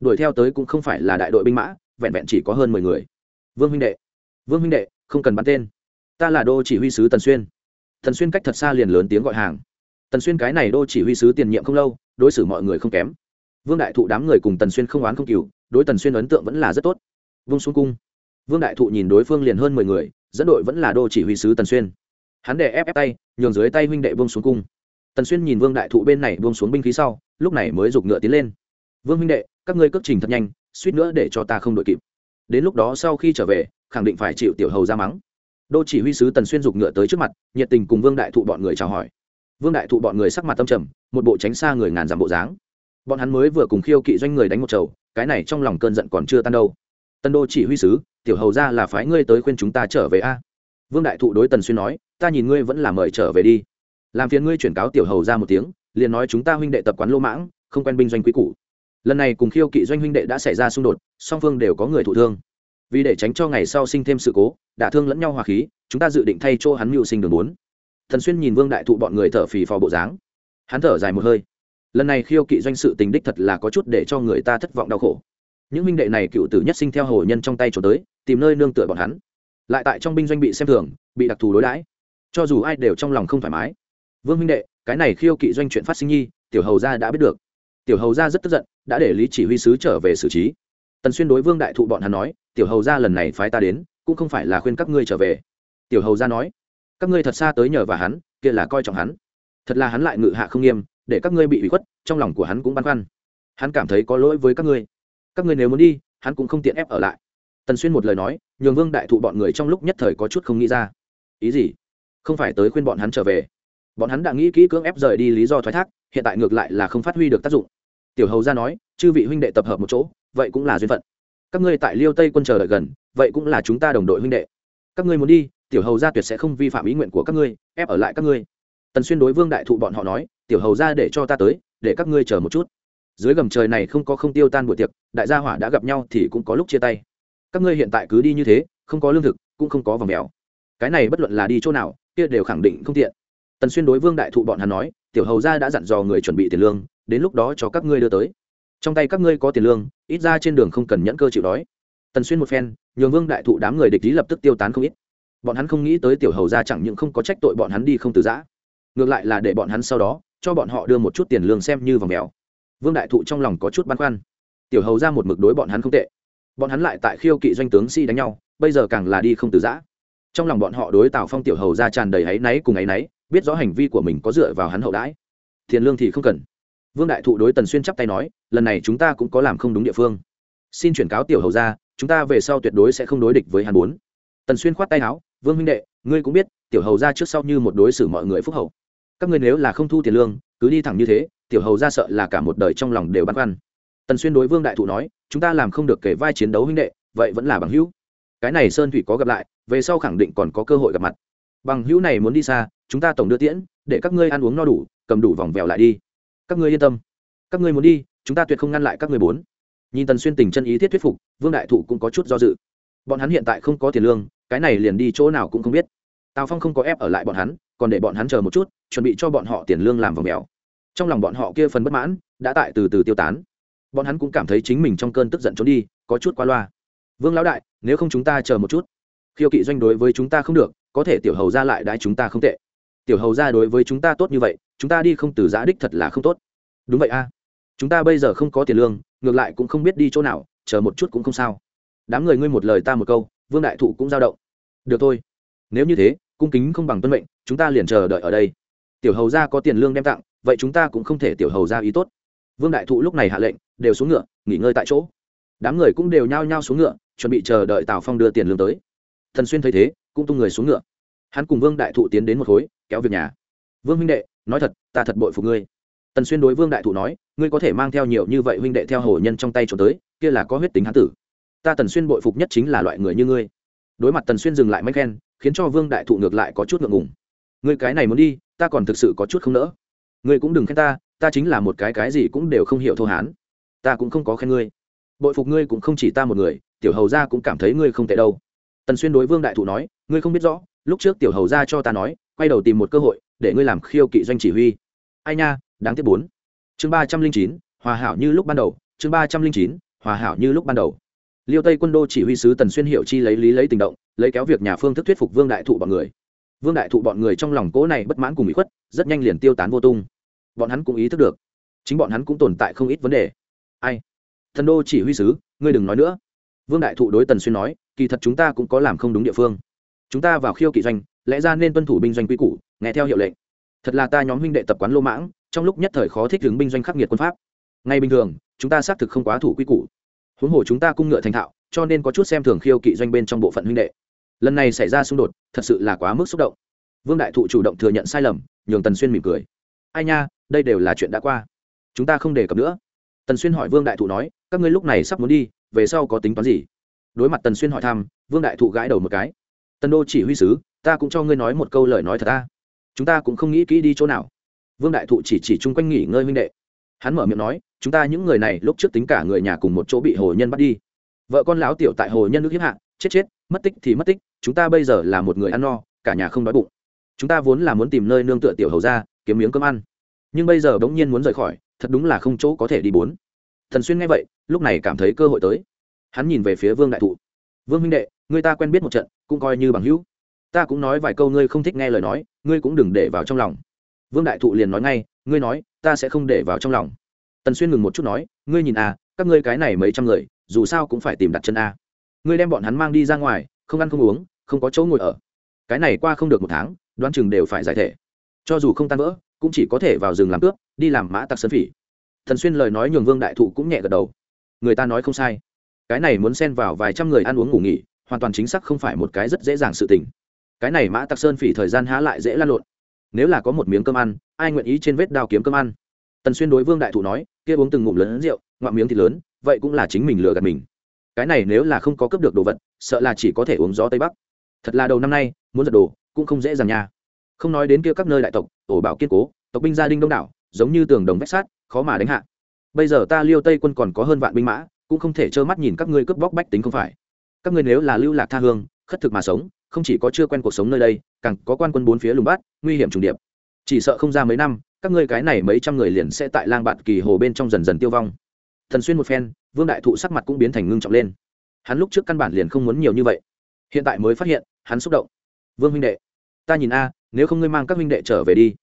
Đuổi theo tới cũng không phải là đại đội binh mã, vẹn vẹn chỉ có hơn mười người. Vương huynh đệ vương huynh đệ, không cần bắn tên. Ta là đô chỉ huy sứ tần xuyên. Tần xuyên cách thật xa liền lớn tiếng gọi hàng. Tần xuyên cái này đô chỉ huy sứ tiền nhiệm không lâu, đối xử mọi người không kém. Vương đại thụ đám người cùng tần xuyên không oán không cừu đối tần xuyên ấn tượng vẫn là rất tốt. Vương xuống cung. Vương đại thụ nhìn đối phương liền hơn mười người, dẫn đội vẫn là đô chỉ huy sứ tần xuyên. Hắn đè ép ép tay, nhường dưới tay huynh đệ vương xuống cung. Tần xuyên nhìn vương đại thụ bên này vương xuống binh khí sau, lúc này mới giục ngựa tiến lên. Vương huynh đệ, các ngươi cất trình thật nhanh, suýt nữa để cho ta không đội kịp đến lúc đó sau khi trở về, khẳng định phải chịu tiểu hầu ra mắng. Đô chỉ huy sứ tần xuyên giục ngựa tới trước mặt, nhiệt tình cùng vương đại thụ bọn người chào hỏi. Vương đại thụ bọn người sắc mặt tâm trầm, một bộ tránh xa người ngàn dặm bộ dáng. Bọn hắn mới vừa cùng khiêu kỵ doanh người đánh một chầu, cái này trong lòng cơn giận còn chưa tan đâu. Tân đô chỉ huy sứ, tiểu hầu ra là phái ngươi tới khuyên chúng ta trở về a. Vương đại thụ đối tần xuyên nói, ta nhìn ngươi vẫn là mời trở về đi. Làm phiền ngươi chuyển cáo tiểu hầu ra một tiếng, liền nói chúng ta huynh đệ tập quán lô mãng, không quen binh doanh quý cũ lần này cùng khiêu kỵ doanh huynh đệ đã xảy ra xung đột, song phương đều có người thụ thương. Vì để tránh cho ngày sau sinh thêm sự cố, đả thương lẫn nhau hòa khí, chúng ta dự định thay cho hắn mưu sinh đường bốn. Thần xuyên nhìn vương đại thụ bọn người thở phì phò bộ dáng. Hắn thở dài một hơi. Lần này khiêu kỵ doanh sự tình đích thật là có chút để cho người ta thất vọng đau khổ. Những minh đệ này cựu tử nhất sinh theo hồ nhân trong tay trốn tới, tìm nơi nương tựa bọn hắn. Lại tại trong binh doanh bị xem thường, bị đặc thù đối đãi. Cho dù ai đều trong lòng không thoải mái. Vương minh đệ, cái này khiêu kỵ doanh chuyện phát sinh nhi, tiểu hầu gia đã biết được tiểu hầu gia rất tức giận, đã để lý chỉ huy sứ trở về xử trí. Tần xuyên đối vương đại thụ bọn hắn nói, tiểu hầu gia lần này phái ta đến, cũng không phải là khuyên các ngươi trở về. Tiểu hầu gia nói, các ngươi thật xa tới nhờ và hắn, kia là coi trọng hắn. Thật là hắn lại ngự hạ không nghiêm, để các ngươi bị ủy khuất, trong lòng của hắn cũng băn khoăn. Hắn cảm thấy có lỗi với các ngươi. Các ngươi nếu muốn đi, hắn cũng không tiện ép ở lại. Tần xuyên một lời nói, nhường vương đại thụ bọn người trong lúc nhất thời có chút không nghĩ ra. Ý gì? Không phải tới khuyên bọn hắn trở về. Bọn hắn đã nghĩ kỹ cưỡng ép rời đi lý do thoái thác, hiện tại ngược lại là không phát huy được tác dụng tiểu hầu ra nói, chư vị huynh đệ tập hợp một chỗ, vậy cũng là duyên phận. Các ngươi tại liêu tây quân chờ đợi gần, vậy cũng là chúng ta đồng đội huynh đệ. Các ngươi muốn đi, tiểu hầu gia tuyệt sẽ không vi phạm ý nguyện của các ngươi, ép ở lại các ngươi. Tần xuyên đối vương đại thụ bọn họ nói, tiểu hầu gia để cho ta tới, để các ngươi chờ một chút. Dưới gầm trời này không có không tiêu tan buổi tiệc, đại gia hỏa đã gặp nhau thì cũng có lúc chia tay. Các ngươi hiện tại cứ đi như thế, không có lương thực, cũng không có vòng mèo. Cái này bất luận là đi chỗ nào, kia đều khẳng định không tiện. Tần xuyên đối vương đại thụ bọn hắn nói, tiểu hầu gia đã dặn dò người chuẩn bị tiền lương đến lúc đó cho các ngươi đưa tới. Trong tay các ngươi có tiền lương, ít ra trên đường không cần nhẫn cơ chịu đói. Tần xuyên một phen, nhường vương đại thụ đám người địch lý lập tức tiêu tán không ít. Bọn hắn không nghĩ tới tiểu hầu gia chẳng những không có trách tội bọn hắn đi không từ giã. Ngược lại là để bọn hắn sau đó, cho bọn họ đưa một chút tiền lương xem như vòng mèo vương đại thụ trong lòng có chút băn khoăn. Tiểu hầu ra một mực đối bọn hắn không tệ. Bọn hắn lại tại khiêu kỵ doanh tướng si đánh nhau, bây giờ càng là đi không từ giã. Trong lòng bọn họ đối tào phong tiểu hầu ra tràn đầy áy náy cùng áy náy, biết rõ hành vi của mình có dựa vào hắn hậu đãi. Tiền lương thì không cần vương đại thụ đối tần xuyên chắp tay nói, lần này chúng ta cũng có làm không đúng địa phương. Xin chuyển cáo tiểu hầu ra chúng ta về sau tuyệt đối sẽ không đối địch với hắn bốn. Tần xuyên khoát tay áo, vương huynh đệ, ngươi cũng biết, tiểu hầu ra trước sau như một đối xử mọi người phúc hậu. Các ngươi nếu là không thu tiền lương, cứ đi thẳng như thế, tiểu hầu ra sợ là cả một đời trong lòng đều băn khoăn. Tần xuyên đối vương đại thụ nói, chúng ta làm không được kể vai chiến đấu huynh đệ, vậy vẫn là bằng hữu. Cái này sơn thủy có gặp lại, về sau khẳng định còn có cơ hội gặp mặt. Bằng hữu này muốn đi xa, chúng ta tổng đưa tiễn, để các ngươi ăn uống no đủ, cầm đủ vòng vèo lại đi các ngươi yên tâm. Các ngươi muốn đi, chúng ta tuyệt không ngăn lại các người bốn. Nhìn tần xuyên tình chân ý thiết thuyết phục, vương đại thụ cũng có chút do dự. Bọn hắn hiện tại không có tiền lương, cái này liền đi chỗ nào cũng không biết. Tào phong không có ép ở lại bọn hắn, còn để bọn hắn chờ một chút, chuẩn bị cho bọn họ tiền lương làm vòng mèo. Trong lòng bọn họ kia phần bất mãn, đã tại từ từ tiêu tán. Bọn hắn cũng cảm thấy chính mình trong cơn tức giận trốn đi, có chút qua loa. Vương lão đại, nếu không chúng ta chờ một chút. Khiêu kỵ doanh đối với chúng ta không được, có thể tiểu hầu ra lại đái chúng ta không tệ. Tiểu hầu ra đối với chúng ta tốt như vậy chúng ta đi không từ giã đích thật là không tốt. Đúng vậy a. Chúng ta bây giờ không có tiền lương, ngược lại cũng không biết đi chỗ nào, chờ một chút cũng không sao. Đám người ngươi một lời ta một câu, vương đại thụ cũng giao động. Được thôi. Nếu như thế, cung kính không bằng tuân mệnh, chúng ta liền chờ đợi ở đây. Tiểu hầu ra có tiền lương đem tặng, vậy chúng ta cũng không thể tiểu hầu ra ý tốt. Vương đại thụ lúc này hạ lệnh, đều xuống ngựa, nghỉ ngơi tại chỗ. Đám người cũng đều nhao nhao xuống ngựa, chuẩn bị chờ đợi tào phong đưa tiền lương tới. Thần xuyên thấy thế, cũng tung người xuống ngựa. Hắn cùng vương đại thụ tiến đến một khối, kéo việc nhà. Vương minh đệ nói thật, ta thật bội phục ngươi. Tần xuyên đối vương đại thụ nói, ngươi có thể mang theo nhiều như vậy huynh đệ theo hồ nhân trong tay trốn tới, kia là có huyết tính hán tử. Ta tần xuyên bội phục nhất chính là loại người như ngươi. Đối mặt tần xuyên dừng lại mấy khen khiến cho vương đại thụ ngược lại có chút ngượng ngùng. Ngươi cái này muốn đi, ta còn thực sự có chút không nỡ. Ngươi cũng đừng khen ta ta chính là một cái cái gì cũng đều không hiểu thô hán. Ta cũng không có khen ngươi. Bội phục ngươi cũng không chỉ ta một người, tiểu hầu gia cũng cảm thấy ngươi không tệ đâu. Tần xuyên đối vương đại thụ nói, ngươi không biết rõ, lúc trước tiểu hầu gia cho ta nói quay đầu tìm một cơ hội để ngươi làm khiêu kỵ doanh chỉ huy. Ai nha, đáng tiếc bốn. Chương ba trăm linh chín, hòa hảo như lúc ban đầu. Chương ba trăm linh chín, hòa hảo như lúc ban đầu. Liêu tây quân đô chỉ huy sứ tần xuyên hiệu chi lấy lý lấy tình động, lấy kéo việc nhà phương thức thuyết phục vương đại thụ bọn người. Vương đại thụ bọn người trong lòng cố này bất mãn cùng bị khuất, rất nhanh liền tiêu tán vô tung. Bọn hắn cũng ý thức được, chính bọn hắn cũng tồn tại không ít vấn đề. Ai? Thần đô chỉ huy sứ, ngươi đừng nói nữa. Vương đại thụ đối tần xuyên nói, kỳ thật chúng ta cũng có làm không đúng địa phương. Chúng ta vào khiêu kỵ doanh lẽ ra nên tuân thủ binh doanh quy củ, nghe theo hiệu lệnh. Thật là ta nhóm huynh đệ tập quán lô mãng, trong lúc nhất thời khó thích ứng binh doanh khắc nghiệt quân pháp. Ngay bình thường, chúng ta xác thực không quá thủ quy củ. Huống hồ chúng ta cung ngựa thành thạo, cho nên có chút xem thường khiêu kỵ doanh bên trong bộ phận huynh đệ. Lần này xảy ra xung đột, thật sự là quá mức xúc động. Vương đại thụ chủ động thừa nhận sai lầm, nhường tần xuyên mỉm cười. Ai nha, đây đều là chuyện đã qua. Chúng ta không đề cập nữa. Tần xuyên hỏi vương đại thụ nói, các ngươi lúc này sắp muốn đi, về sau có tính toán gì? Đối mặt tần xuyên hỏi thăm, vương đại thụ gãi đầu một cái. Tần đô chỉ huy sứ ta cũng cho ngươi nói một câu lời nói thật ta. Chúng ta cũng không nghĩ kỹ đi chỗ nào. Vương đại thụ chỉ chỉ chung quanh nghỉ ngơi huynh đệ. Hắn mở miệng nói, chúng ta những người này lúc trước tính cả người nhà cùng một chỗ bị hồ nhân bắt đi. Vợ con lão tiểu tại hồ nhân nước hiếp hạ, chết chết, mất tích thì mất tích, chúng ta bây giờ là một người ăn no, cả nhà không đói bụng. Chúng ta vốn là muốn tìm nơi nương tựa tiểu hầu ra, kiếm miếng cơm ăn. Nhưng bây giờ bỗng nhiên muốn rời khỏi, thật đúng là không chỗ có thể đi bốn. Thần xuyên nghe vậy, lúc này cảm thấy cơ hội tới. Hắn nhìn về phía vương đại thụ. Vương huynh đệ, người ta quen biết một trận, cũng coi như bằng hữu ta cũng nói vài câu ngươi không thích nghe lời nói, ngươi cũng đừng để vào trong lòng. Vương đại thụ liền nói ngay, ngươi nói, ta sẽ không để vào trong lòng. Tần xuyên ngừng một chút nói, ngươi nhìn à các ngươi cái này mấy trăm người, dù sao cũng phải tìm đặt chân a. Ngươi đem bọn hắn mang đi ra ngoài, không ăn không uống, không có chỗ ngồi ở. Cái này qua không được một tháng, đoán chừng đều phải giải thể. Cho dù không tan vỡ, cũng chỉ có thể vào rừng làm cướp, đi làm mã tặc sơn phỉ. Thần xuyên lời nói nhường vương đại thụ cũng nhẹ gật đầu. Người ta nói không sai. Cái này muốn xen vào vài trăm người ăn uống ngủ nghỉ, hoàn toàn chính xác không phải một cái rất dễ dàng sự tình cái này mã tặc sơn phỉ thời gian há lại dễ lan lộn. Nếu là có một miếng cơm ăn, ai nguyện ý trên vết đao kiếm cơm ăn? Tần xuyên đối vương đại thụ nói, kia uống từng ngụm lớn rượu, ngoạm miếng thịt lớn, vậy cũng là chính mình lừa gạt mình. Cái này nếu là không có cấp được đồ vật, sợ là chỉ có thể uống gió tây bắc. Thật là đầu năm nay, muốn giật đồ, cũng không dễ dàng nha. Không nói đến kia các nơi đại tộc ổ bảo kiên cố, tộc binh gia đình đông đảo, giống như tường đồng vách sát khó mà đánh hạ. Bây giờ ta liêu tây quân còn có hơn vạn binh mã, cũng không thể trơ mắt nhìn các ngươi cướp bóc bách tính không phải. Các ngươi nếu là lưu lạc tha hương, khất thực mà sống không chỉ có chưa quen cuộc sống nơi đây, càng có quan quân bốn phía lùng bát, nguy hiểm trùng điệp. Chỉ sợ không ra mấy năm, các ngươi cái này mấy trăm người liền sẽ tại lang bạn kỳ hồ bên trong dần dần tiêu vong. Thần xuyên một phen, vương đại thụ sắc mặt cũng biến thành ngưng trọng lên. Hắn lúc trước căn bản liền không muốn nhiều như vậy. Hiện tại mới phát hiện, hắn xúc động. Vương huynh đệ, ta nhìn a, nếu không ngươi mang các huynh đệ trở về đi.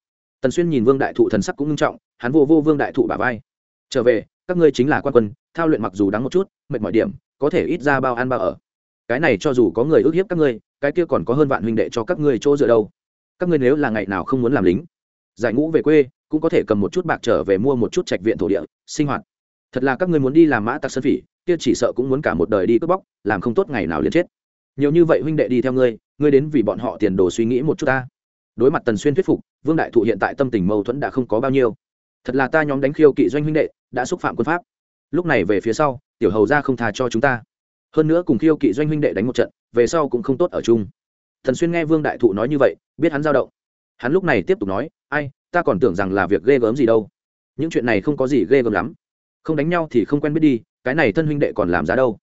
Tần xuyên nhìn vương đại thụ thần sắc cũng ngưng trọng, hắn vô vô vương đại thụ bả vai. Trở về, các ngươi chính là quan quân, thao luyện mặc dù đắng một chút, mệt mỏi điểm, có thể ít ra bao ăn bao ở. Cái này cho dù có người ước hiếp các ngươi cái kia còn có hơn vạn huynh đệ cho các ngươi chỗ dựa đâu. Các ngươi nếu là ngày nào không muốn làm lính, giải ngũ về quê, cũng có thể cầm một chút bạc trở về mua một chút trạch viện thổ địa, sinh hoạt. Thật là các ngươi muốn đi làm mã tặc sơn phỉ, kia chỉ sợ cũng muốn cả một đời đi cướp bóc, làm không tốt ngày nào liền chết. Nhiều như vậy huynh đệ đi theo ngươi ngươi đến vì bọn họ tiền đồ suy nghĩ một chút ta. Đối mặt tần xuyên thuyết phục, vương đại thụ hiện tại tâm tình mâu thuẫn đã không có bao nhiêu. Thật là ta nhóm đánh khiêu kỵ doanh huynh đệ, đã xúc phạm quân pháp. Lúc này về phía sau, tiểu hầu ra không tha cho chúng ta. Hơn nữa cùng khiêu kỵ doanh huynh đệ đánh một trận về sau cũng không tốt ở chung. Thần xuyên nghe vương đại thụ nói như vậy, biết hắn dao động. Hắn lúc này tiếp tục nói, ai, ta còn tưởng rằng là việc ghê gớm gì đâu. Những chuyện này không có gì ghê gớm lắm. Không đánh nhau thì không quen biết đi, cái này thân huynh đệ còn làm giá đâu.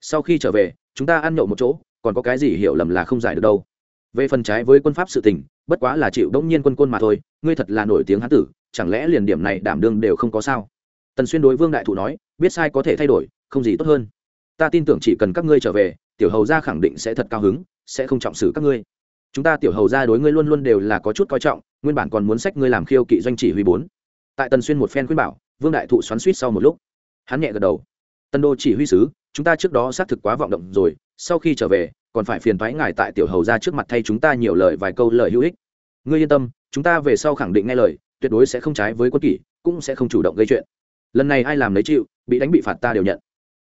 Sau khi trở về, chúng ta ăn nhậu một chỗ, còn có cái gì hiểu lầm là không giải được đâu. Về phần trái với quân pháp sự tình, bất quá là chịu đống nhiên quân quân mà thôi, ngươi thật là nổi tiếng hán tử, chẳng lẽ liền điểm này đảm đương đều không có sao? Tần xuyên đối vương đại thụ nói, biết sai có thể thay đổi, không gì tốt hơn. Ta tin tưởng chỉ cần các ngươi trở về tiểu hầu gia khẳng định sẽ thật cao hứng, sẽ không trọng xử các ngươi. Chúng ta tiểu hầu gia đối ngươi luôn luôn đều là có chút coi trọng, nguyên bản còn muốn sách ngươi làm khiêu kỵ doanh chỉ huy bốn. Tại tần xuyên một phen khuyên bảo, vương đại thụ xoắn suýt sau một lúc. Hắn nhẹ gật đầu. Tân đô chỉ huy sứ, chúng ta trước đó xác thực quá vọng động rồi, sau khi trở về, còn phải phiền thoái ngài tại tiểu hầu ra trước mặt thay chúng ta nhiều lời vài câu lời hữu ích. Ngươi yên tâm, chúng ta về sau khẳng định nghe lời, tuyệt đối sẽ không trái với quân kỷ, cũng sẽ không chủ động gây chuyện. Lần này ai làm lấy chịu, bị đánh bị phạt ta đều nhận.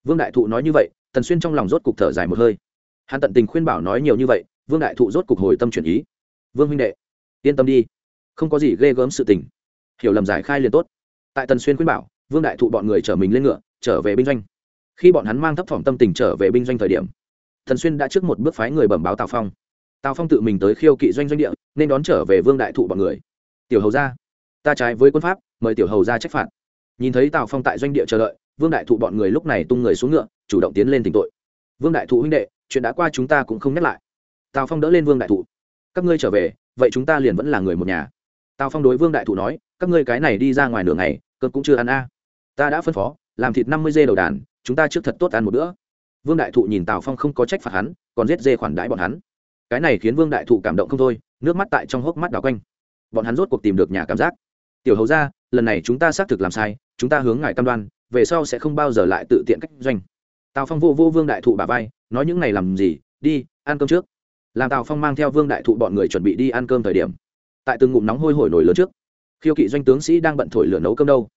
Vương đại thụ nói như vậy tần xuyên trong lòng rốt cục thở dài một hơi. Hắn tận tình khuyên bảo nói nhiều như vậy, vương đại thụ rốt cục hồi tâm chuyển ý. Vương huynh đệ, yên tâm đi, không có gì ghê gớm sự tình. Hiểu lầm giải khai liền tốt. Tại tần xuyên khuyên bảo, vương đại thụ bọn người chở mình lên ngựa, trở về binh doanh. Khi bọn hắn mang thấp thỏm tâm tình trở về binh doanh thời điểm thần xuyên đã trước một bước phái người bẩm báo tào phong. Tào phong tự mình tới khiêu kỵ doanh doanh địa, nên đón trở về vương đại thụ bọn người. Tiểu hầu ra ta trái với quân pháp, mời tiểu hầu ra trách phạt. Nhìn thấy tào phong tại doanh địa chờ đợi vương đại thụ bọn người lúc này tung người xuống ngựa, chủ động tiến lên tỉnh tội. Vương đại thụ huynh đệ, chuyện đã qua chúng ta cũng không nhắc lại. Tào phong đỡ lên vương đại thụ. Các ngươi trở về, vậy chúng ta liền vẫn là người một nhà. Tào phong đối vương đại thụ nói, các ngươi cái này đi ra ngoài nửa ngày cơn cũng chưa ăn a. Ta đã phân phó, làm thịt năm mươi dê đầu đàn, chúng ta trước thật tốt ăn một bữa. Vương đại thụ nhìn tào phong không có trách phạt hắn, còn giết dê khoản đãi bọn hắn. Cái này khiến vương đại thụ cảm động không thôi, nước mắt tại trong hốc mắt đào quanh. Bọn hắn rốt cuộc tìm được nhà cảm giác. Tiểu hầu ra, lần này chúng ta xác thực làm sai, chúng ta hướng ngài cam đoan về sau sẽ không bao giờ lại tự tiện cách doanh. Tào phong vô vô vương đại thụ bà vai, nói những này làm gì, đi, ăn cơm trước. Làm tào phong mang theo vương đại thụ bọn người chuẩn bị đi ăn cơm thời điểm, tại từng ngụm nóng hôi hổi nổi lớn trước, khiêu kỵ doanh tướng sĩ đang bận thổi lửa nấu cơm đâu.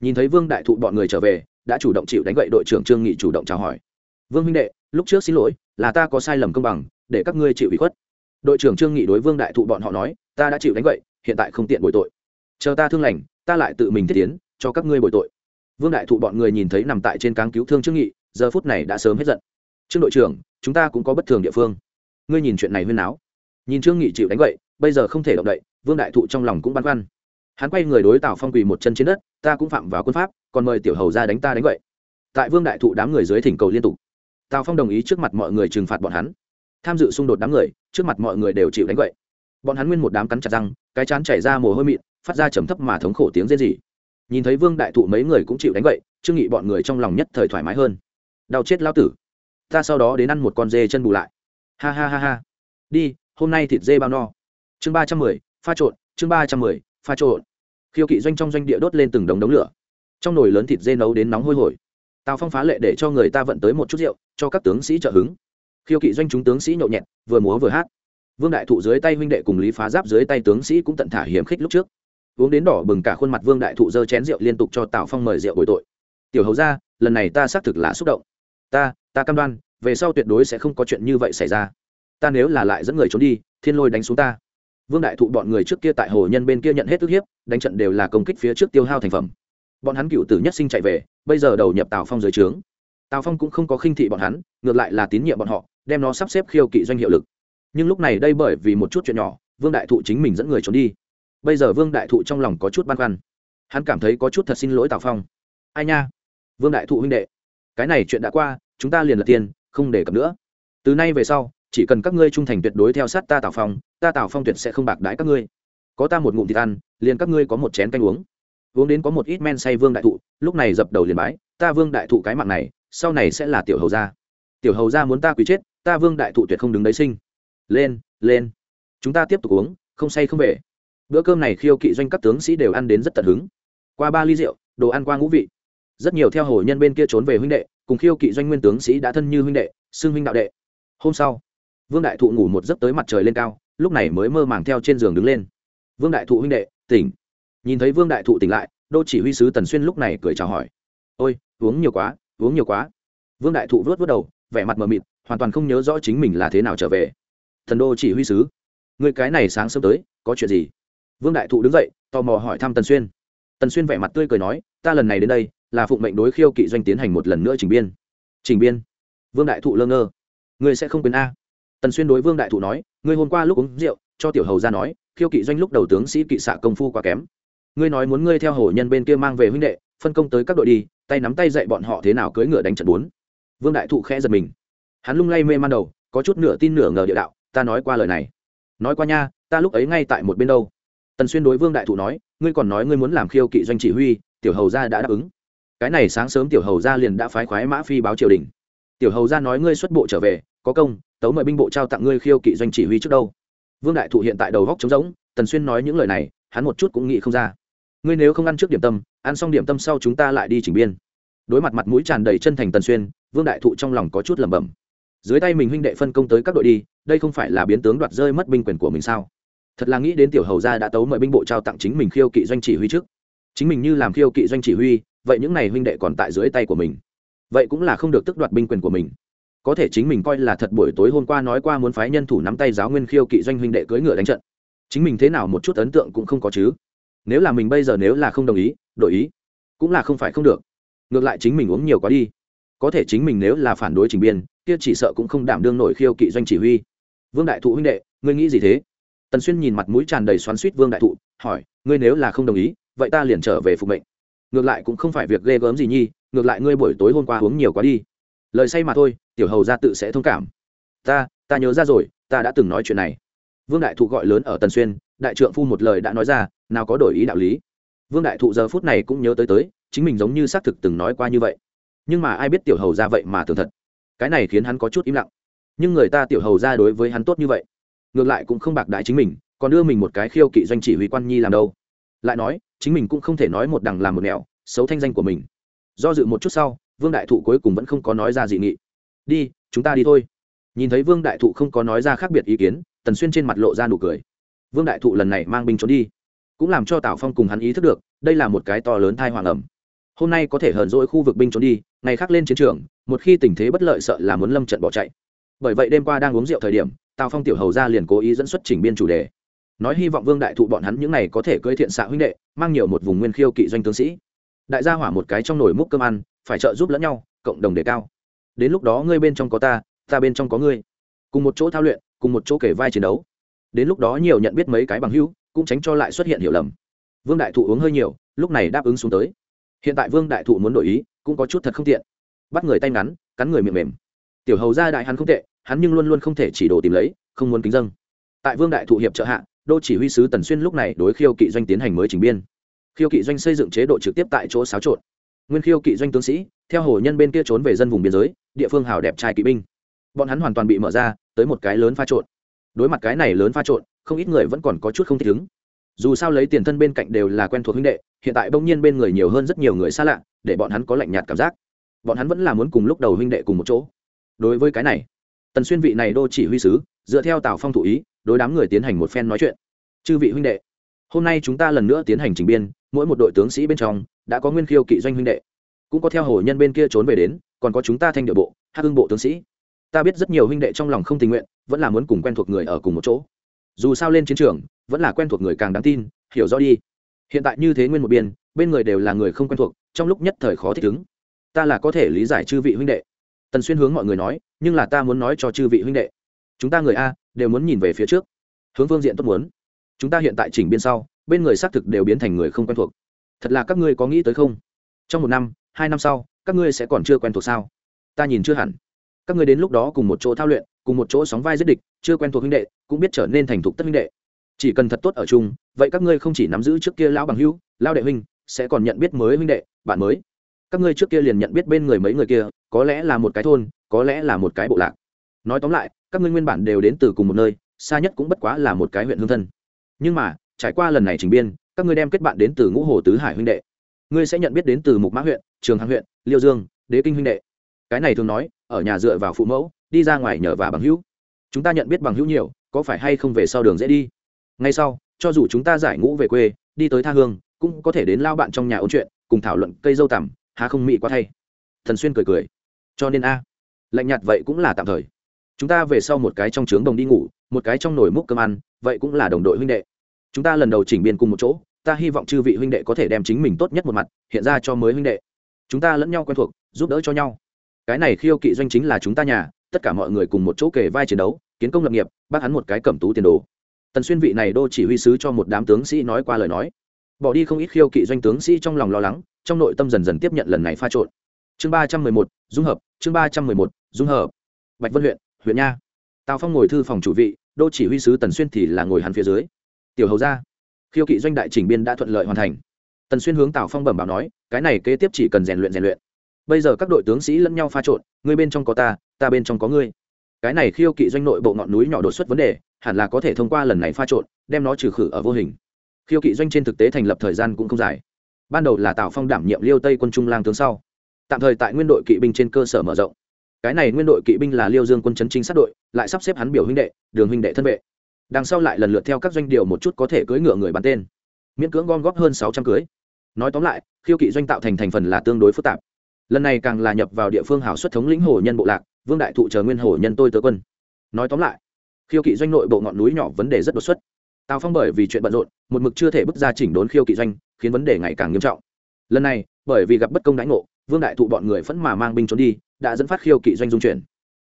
Nhìn thấy vương đại thụ bọn người trở về, đã chủ động chịu đánh gậy đội trưởng trương nghị chủ động chào hỏi. Vương huynh đệ, lúc trước xin lỗi, là ta có sai lầm công bằng, để các ngươi chịu ủy khuất. Đội trưởng trương nghị đối vương đại thụ bọn họ nói, ta đã chịu đánh gậy, hiện tại không tiện bồi tội. Chờ ta thương lành, ta lại tự mình thiết tiến, cho các ngươi bồi tội vương đại thụ bọn người nhìn thấy nằm tại trên cáng cứu thương trương nghị, giờ phút này đã sớm hết giận. Trương đội trưởng, chúng ta cũng có bất thường địa phương. Ngươi nhìn chuyện này huyên áo nhìn trương nghị chịu đánh gậy, bây giờ không thể động đậy, vương đại thụ trong lòng cũng băn khoăn. Hắn quay người đối tào phong quỳ một chân trên đất, ta cũng phạm vào quân pháp, còn mời tiểu hầu ra đánh ta đánh gậy. Tại vương đại thụ đám người dưới thỉnh cầu liên tục, tào phong đồng ý trước mặt mọi người trừng phạt bọn hắn. Tham dự xung đột đám người, trước mặt mọi người đều chịu đánh gậy. Bọn hắn nguyên một đám cắn chặt răng, cái chán chảy ra mồ hôi mịn, phát ra trầm thấp mà thống khổ tiếng rên rỉ nhìn thấy vương đại thụ mấy người cũng chịu đánh vậy, trương nghị bọn người trong lòng nhất thời thoải mái hơn. Đau chết lao tử. Ta sau đó đến ăn một con dê chân bù lại. Ha ha ha ha. Đi hôm nay thịt dê bao no. Chương ba trăm mười pha trộn chương ba trăm mười pha trộn. Khiêu kỵ doanh trong doanh địa đốt lên từng đống đống lửa. Trong nồi lớn thịt dê nấu đến nóng hôi hổi. Tào phong phá lệ để cho người ta vận tới một chút rượu cho các tướng sĩ trợ hứng. Khiêu kỵ doanh chúng tướng sĩ nhậu nhẹt vừa múa vừa hát. Vương đại thụ dưới tay huynh đệ cùng lý phá giáp dưới tay tướng sĩ cũng tận thả hiểm khích lúc trước uống đến đỏ bừng cả khuôn mặt vương đại thụ dơ chén rượu liên tục cho tào phong mời rượu bồi tội. Tiểu hầu ra lần này ta xác thực là xúc động. Ta ta cam đoan, về sau tuyệt đối sẽ không có chuyện như vậy xảy ra. Ta nếu là lại dẫn người trốn đi, thiên lôi đánh xuống ta. Vương đại thụ bọn người trước kia tại hồ nhân bên kia nhận hết ức hiếp, đánh trận đều là công kích phía trước tiêu hao thành phẩm. Bọn hắn cựu tử nhất sinh chạy về, bây giờ đầu nhập tào phong dưới trướng. Tào phong cũng không có khinh thị bọn hắn, ngược lại là tín nhiệm bọn họ, đem nó sắp xếp khiêu kỵ doanh hiệu lực. Nhưng lúc này đây bởi vì một chút chuyện nhỏ, vương đại thụ chính mình dẫn người trốn đi bây giờ vương đại thụ trong lòng có chút băn khoăn. Hắn cảm thấy có chút thật xin lỗi tào phong. Ai nha? Vương đại thụ huynh đệ. Cái này chuyện đã qua, chúng ta liền là tiền, không để cập nữa. Từ nay về sau, chỉ cần các ngươi trung thành tuyệt đối theo sát ta tào phong, ta tào phong tuyệt sẽ không bạc đãi các ngươi. Có ta một ngụm thịt ăn, liền các ngươi có một chén canh uống. Uống đến có một ít men say vương đại thụ, lúc này dập đầu liền bái, ta vương đại thụ cái mạng này, sau này sẽ là tiểu hầu gia. Tiểu hầu gia muốn ta quý chết, ta vương đại thụ tuyệt không đứng đấy sinh. Lên lên. Chúng ta tiếp tục uống, không say không về bữa cơm này khiêu kỵ doanh các tướng sĩ đều ăn đến rất tận hứng. Qua ba ly rượu, đồ ăn qua ngũ vị. Rất nhiều theo hồ nhân bên kia trốn về huynh đệ, cùng khiêu kỵ doanh nguyên tướng sĩ đã thân như huynh đệ, xưng huynh đạo đệ. Hôm sau, vương đại thụ ngủ một giấc tới mặt trời lên cao, lúc này mới mơ màng theo trên giường đứng lên. Vương đại thụ huynh đệ, tỉnh. Nhìn thấy vương đại thụ tỉnh lại, đô chỉ huy sứ tần xuyên lúc này cười chào hỏi. Ôi, uống nhiều quá, uống nhiều quá. Vương đại thụ vớt vớt đầu, vẻ mặt mờ mịt, hoàn toàn không nhớ rõ chính mình là thế nào trở về. Thần đô chỉ huy sứ, người cái này sáng sớm tới, có chuyện gì? Vương đại thụ đứng dậy, tò mò hỏi thăm tần xuyên. Tần xuyên vẻ mặt tươi cười nói, ta lần này đến đây, là phụng mệnh đối khiêu kỵ doanh tiến hành một lần nữa trình biên. Trình biên? Vương đại thụ lơ ngơ. Ngươi sẽ không quên a? Tần xuyên đối vương đại thụ nói, ngươi hôm qua lúc uống rượu, cho tiểu hầu ra nói, khiêu kỵ doanh lúc đầu tướng sĩ kỵ xạ công phu quá kém. Ngươi nói muốn ngươi theo hổ nhân bên kia mang về huynh đệ, phân công tới các đội đi, tay nắm tay dạy bọn họ thế nào cưỡi ngựa đánh trận bốn. Vương đại thụ khẽ giật mình. Hắn lung lay mê man đầu, có chút nửa tin nửa ngờ địa đạo, ta nói qua lời này. Nói qua nha, ta lúc ấy ngay tại một bên đâu tần xuyên đối vương đại thụ nói, ngươi còn nói ngươi muốn làm khiêu kỵ doanh chỉ huy, tiểu hầu gia đã đáp ứng. Cái này sáng sớm tiểu hầu gia liền đã phái khoái mã phi báo triều đình. Tiểu hầu gia nói ngươi xuất bộ trở về, có công, tấu mời binh bộ trao tặng ngươi khiêu kỵ doanh chỉ huy trước đâu. Vương đại thụ hiện tại đầu góc trống rỗng, tần xuyên nói những lời này, hắn một chút cũng nghĩ không ra. Ngươi nếu không ăn trước điểm tâm, ăn xong điểm tâm sau chúng ta lại đi chỉnh biên. Đối mặt mặt mũi tràn đầy chân thành tần xuyên, vương đại thụ trong lòng có chút lẩm bẩm. Dưới tay mình huynh đệ phân công tới các đội đi, đây không phải là biến tướng đoạt rơi mất binh quyền của mình sao? Thật là nghĩ đến tiểu hầu gia đã tấu mời binh bộ trao tặng chính mình khiêu kỵ doanh chỉ huy trước. Chính mình như làm khiêu kỵ doanh chỉ huy, vậy những này huynh đệ còn tại dưới tay của mình. Vậy cũng là không được tức đoạt binh quyền của mình. Có thể chính mình coi là thật buổi tối hôm qua nói qua muốn phái nhân thủ nắm tay giáo nguyên khiêu kỵ doanh huynh đệ cưỡi ngựa đánh trận. Chính mình thế nào một chút ấn tượng cũng không có chứ. Nếu là mình bây giờ nếu là không đồng ý, đổi ý, cũng là không phải không được. Ngược lại chính mình uống nhiều quá đi. Có thể chính mình nếu là phản đối trình biên, kia chỉ sợ cũng không đảm đương nổi khiêu kỵ doanh chỉ huy. Vương đại thụ huynh đệ, ngươi nghĩ gì thế? Tần xuyên nhìn mặt mũi tràn đầy xoắn suýt vương đại thụ, hỏi, ngươi nếu là không đồng ý, vậy ta liền trở về phục mệnh. Ngược lại cũng không phải việc ghê gớm gì nhi, ngược lại ngươi buổi tối hôm qua uống nhiều quá đi. Lời say mà thôi, tiểu hầu ra tự sẽ thông cảm. Ta ta nhớ ra rồi, ta đã từng nói chuyện này. Vương đại thụ gọi lớn ở tần xuyên, đại trượng phu một lời đã nói ra, nào có đổi ý đạo lý. Vương đại thụ giờ phút này cũng nhớ tới tới, chính mình giống như xác thực từng nói qua như vậy. Nhưng mà ai biết tiểu hầu ra vậy mà tưởng thật. Cái này khiến hắn có chút im lặng. Nhưng người ta tiểu hầu ra đối với hắn tốt như vậy ngược lại cũng không bạc đại chính mình, còn đưa mình một cái khiêu kỵ doanh chỉ huy quan nhi làm đâu. Lại nói, chính mình cũng không thể nói một đằng làm một nẻo, xấu thanh danh của mình. Do dự một chút sau, vương đại thụ cuối cùng vẫn không có nói ra dị nghị. Đi, chúng ta đi thôi. Nhìn thấy vương đại thụ không có nói ra khác biệt ý kiến, tần xuyên trên mặt lộ ra nụ cười. Vương đại thụ lần này mang binh trốn đi, cũng làm cho tào phong cùng hắn ý thức được, đây là một cái to lớn thai hoàng ẩm. Hôm nay có thể hờn dỗi khu vực binh trốn đi, ngày khác lên chiến trường, một khi tình thế bất lợi sợ là muốn lâm trận bỏ chạy. Bởi vậy đêm qua đang uống rượu thời điểm tào phong tiểu hầu ra liền cố ý dẫn xuất trình biên chủ đề. Nói hy vọng vương đại thụ bọn hắn những n à y có thể cưỡi thiện xạ huynh đệ, mang nhiều một vùng nguyên khiêu kỵ doanh tướng sĩ. Đại gia hỏa một cái trong nồi múc cơm ăn, phải trợ giúp lẫn nhau, cộng đồng đề cao. Đến lúc đó ngươi bên trong có ta ta bên trong có ngươi. Cùng một chỗ thao luyện, cùng một chỗ kể vai chiến đấu. Đến lúc đó nhiều nhận biết mấy cái bằng hữu, cũng tránh cho lại xuất hiện hiểu lầm. Vương đại thụ uống hơi nhiều, lúc này đáp ứng xuống tới. Hiện tại vương đại thụ muốn đổi ý, cũng có chút thật không tiện. Bắt người tay ngắn, cắn người miệng mềm. Tiểu hầu ra đại hắn không tệ hắn nhưng luôn luôn không thể chỉ đồ tìm lấy, không muốn kính dâng. Tại vương đại thụ hiệp trợ hạ, đô chỉ huy sứ tần xuyên lúc này đối khiêu kỵ doanh tiến hành mới trình biên. Khiêu kỵ doanh xây dựng chế độ trực tiếp tại chỗ xáo trộn. Nguyên khiêu kỵ doanh tướng sĩ, theo hồ nhân bên kia trốn về dân vùng biên giới, địa phương hào đẹp trai kỵ binh. Bọn hắn hoàn toàn bị mở ra, tới một cái lớn pha trộn. Đối mặt cái này lớn pha trộn, không ít người vẫn còn có chút không thích ứng. Dù sao lấy tiền thân bên cạnh đều là quen thuộc huynh đệ, hiện tại bỗng nhiên bên người nhiều hơn rất nhiều người xa lạ, để bọn hắn có lạnh nhạt cảm giác. Bọn hắn vẫn là muốn cùng lúc đầu huynh đệ cùng một chỗ. Đối với cái này tần xuyên vị này đô chỉ huy sứ, dựa theo tào phong thụ ý, đối đám người tiến hành một phen nói chuyện. Chư vị huynh đệ, hôm nay chúng ta lần nữa tiến hành trình biên, mỗi một đội tướng sĩ bên trong, đã có nguyên khiêu kỵ doanh huynh đệ. Cũng có theo hồ nhân bên kia trốn về đến, còn có chúng ta thanh địa bộ, hát hương bộ tướng sĩ. Ta biết rất nhiều huynh đệ trong lòng không tình nguyện, vẫn là muốn cùng quen thuộc người ở cùng một chỗ. Dù sao lên chiến trường, vẫn là quen thuộc người càng đáng tin, hiểu rõ đi. Hiện tại như thế nguyên một biên, bên người đều là người không quen thuộc, trong lúc nhất thời khó thích ứng. Ta là có thể lý giải chư vị huynh đệ. Tần xuyên hướng mọi người nói nhưng là ta muốn nói cho chư vị huynh đệ, chúng ta người a đều muốn nhìn về phía trước, hướng phương diện tốt muốn. Chúng ta hiện tại chỉnh biên sau, bên người xác thực đều biến thành người không quen thuộc. Thật là các ngươi có nghĩ tới không? Trong một năm, hai năm sau, các ngươi sẽ còn chưa quen thuộc sao? Ta nhìn chưa hẳn. Các ngươi đến lúc đó cùng một chỗ thao luyện, cùng một chỗ sóng vai giết địch, chưa quen thuộc huynh đệ, cũng biết trở nên thành thục tất huynh đệ. Chỉ cần thật tốt ở chung, vậy các ngươi không chỉ nắm giữ trước kia lão bằng hữu lao đệ huynh, sẽ còn nhận biết mới huynh đệ, bạn mới. Các ngươi trước kia liền nhận biết bên người mấy người kia, có lẽ là một cái thôn có lẽ là một cái bộ lạc. Nói tóm lại, các ngươi nguyên bản đều đến từ cùng một nơi, xa nhất cũng bất quá là một cái huyện hương thân. Nhưng mà, trải qua lần này trình biên, các ngươi đem kết bạn đến từ ngũ hồ tứ hải huynh đệ. Ngươi sẽ nhận biết đến từ mục mã huyện, trường hằng huyện, liêu dương, đế kinh huynh đệ. Cái này thường nói, ở nhà dựa vào phụ mẫu, đi ra ngoài nhờ và bằng hữu. Chúng ta nhận biết bằng hữu nhiều, có phải hay không về sau đường dễ đi? Ngay sau, cho dù chúng ta giải ngũ về quê, đi tới tha hương, cũng có thể đến lao bạn trong nhà ôn chuyện, cùng thảo luận cây dâu tằm, há không mị quá thay. Thần xuyên cười cười. Cho nên a lạnh nhạt vậy cũng là tạm thời. Chúng ta về sau một cái trong trướng đồng đi ngủ, một cái trong nồi múc cơm ăn, vậy cũng là đồng đội huynh đệ. Chúng ta lần đầu chỉnh biên cùng một chỗ, ta hy vọng chư vị huynh đệ có thể đem chính mình tốt nhất một mặt, hiện ra cho mới huynh đệ. Chúng ta lẫn nhau quen thuộc, giúp đỡ cho nhau. Cái này khiêu kỵ doanh chính là chúng ta nhà, tất cả mọi người cùng một chỗ kề vai chiến đấu, kiến công lập nghiệp, bác hắn một cái cẩm tú tiền đồ. Tần xuyên vị này đô chỉ huy sứ cho một đám tướng sĩ nói qua lời nói. Bỏ đi không ít khiêu kỵ doanh tướng sĩ trong lòng lo lắng, trong nội tâm dần dần tiếp nhận lần này pha trộn chương ba trăm mười một, dung hợp, chương ba trăm mười một, dung hợp. Bạch vân huyện huyện nha. Tào phong ngồi thư phòng chủ vị, đô chỉ huy sứ tần xuyên thì là ngồi hắn phía dưới. Tiểu hầu ra, khiêu kỵ doanh đại chỉnh biên đã thuận lợi hoàn thành. Tần xuyên hướng tào phong bẩm bảo nói, cái này kế tiếp chỉ cần rèn luyện rèn luyện. Bây giờ các đội tướng sĩ lẫn nhau pha trộn ngươi bên trong có ta ta bên trong có ngươi. Cái này khiêu kỵ doanh nội bộ ngọn núi nhỏ đột xuất vấn đề, hẳn là có thể thông qua lần này pha trộn, đem nó trừ khử ở vô hình. Khiêu kỵ doanh trên thực tế thành lập thời gian cũng không dài. Ban đầu là tào phong đảm nhiệm liêu tây quân trung lang tướng sau tạm thời tại nguyên đội kỵ binh trên cơ sở mở rộng. Cái này nguyên đội kỵ binh là liêu dương quân chấn chính sát đội, lại sắp xếp hắn biểu huynh đệ, đường huynh đệ thân vệ. Đằng sau lại lần lượt theo các doanh điều một chút có thể cưỡi ngựa người bắn tên. Miễn cưỡng gom góp hơn sáu trăm cưới. Nói tóm lại, khiêu kỵ doanh tạo thành thành phần là tương đối phức tạp. Lần này càng là nhập vào địa phương hảo xuất thống lĩnh hồ nhân bộ lạc, vương đại thụ chờ nguyên hồ nhân tôi tớ quân. Nói tóm lại, khiêu kỵ doanh nội bộ ngọn núi nhỏ vấn đề rất đột xuất. Tào phong bởi vì chuyện bận rộn, một mực chưa thể bước ra chỉnh đốn khiêu kỵ doanh, khiến vấn đề ngày càng nghiêm trọng. Lần này, bởi vì gặp bất công đánh ngộ vương đại thụ bọn người phẫn mà mang binh trốn đi, đã dẫn phát khiêu kỵ doanh dung chuyển.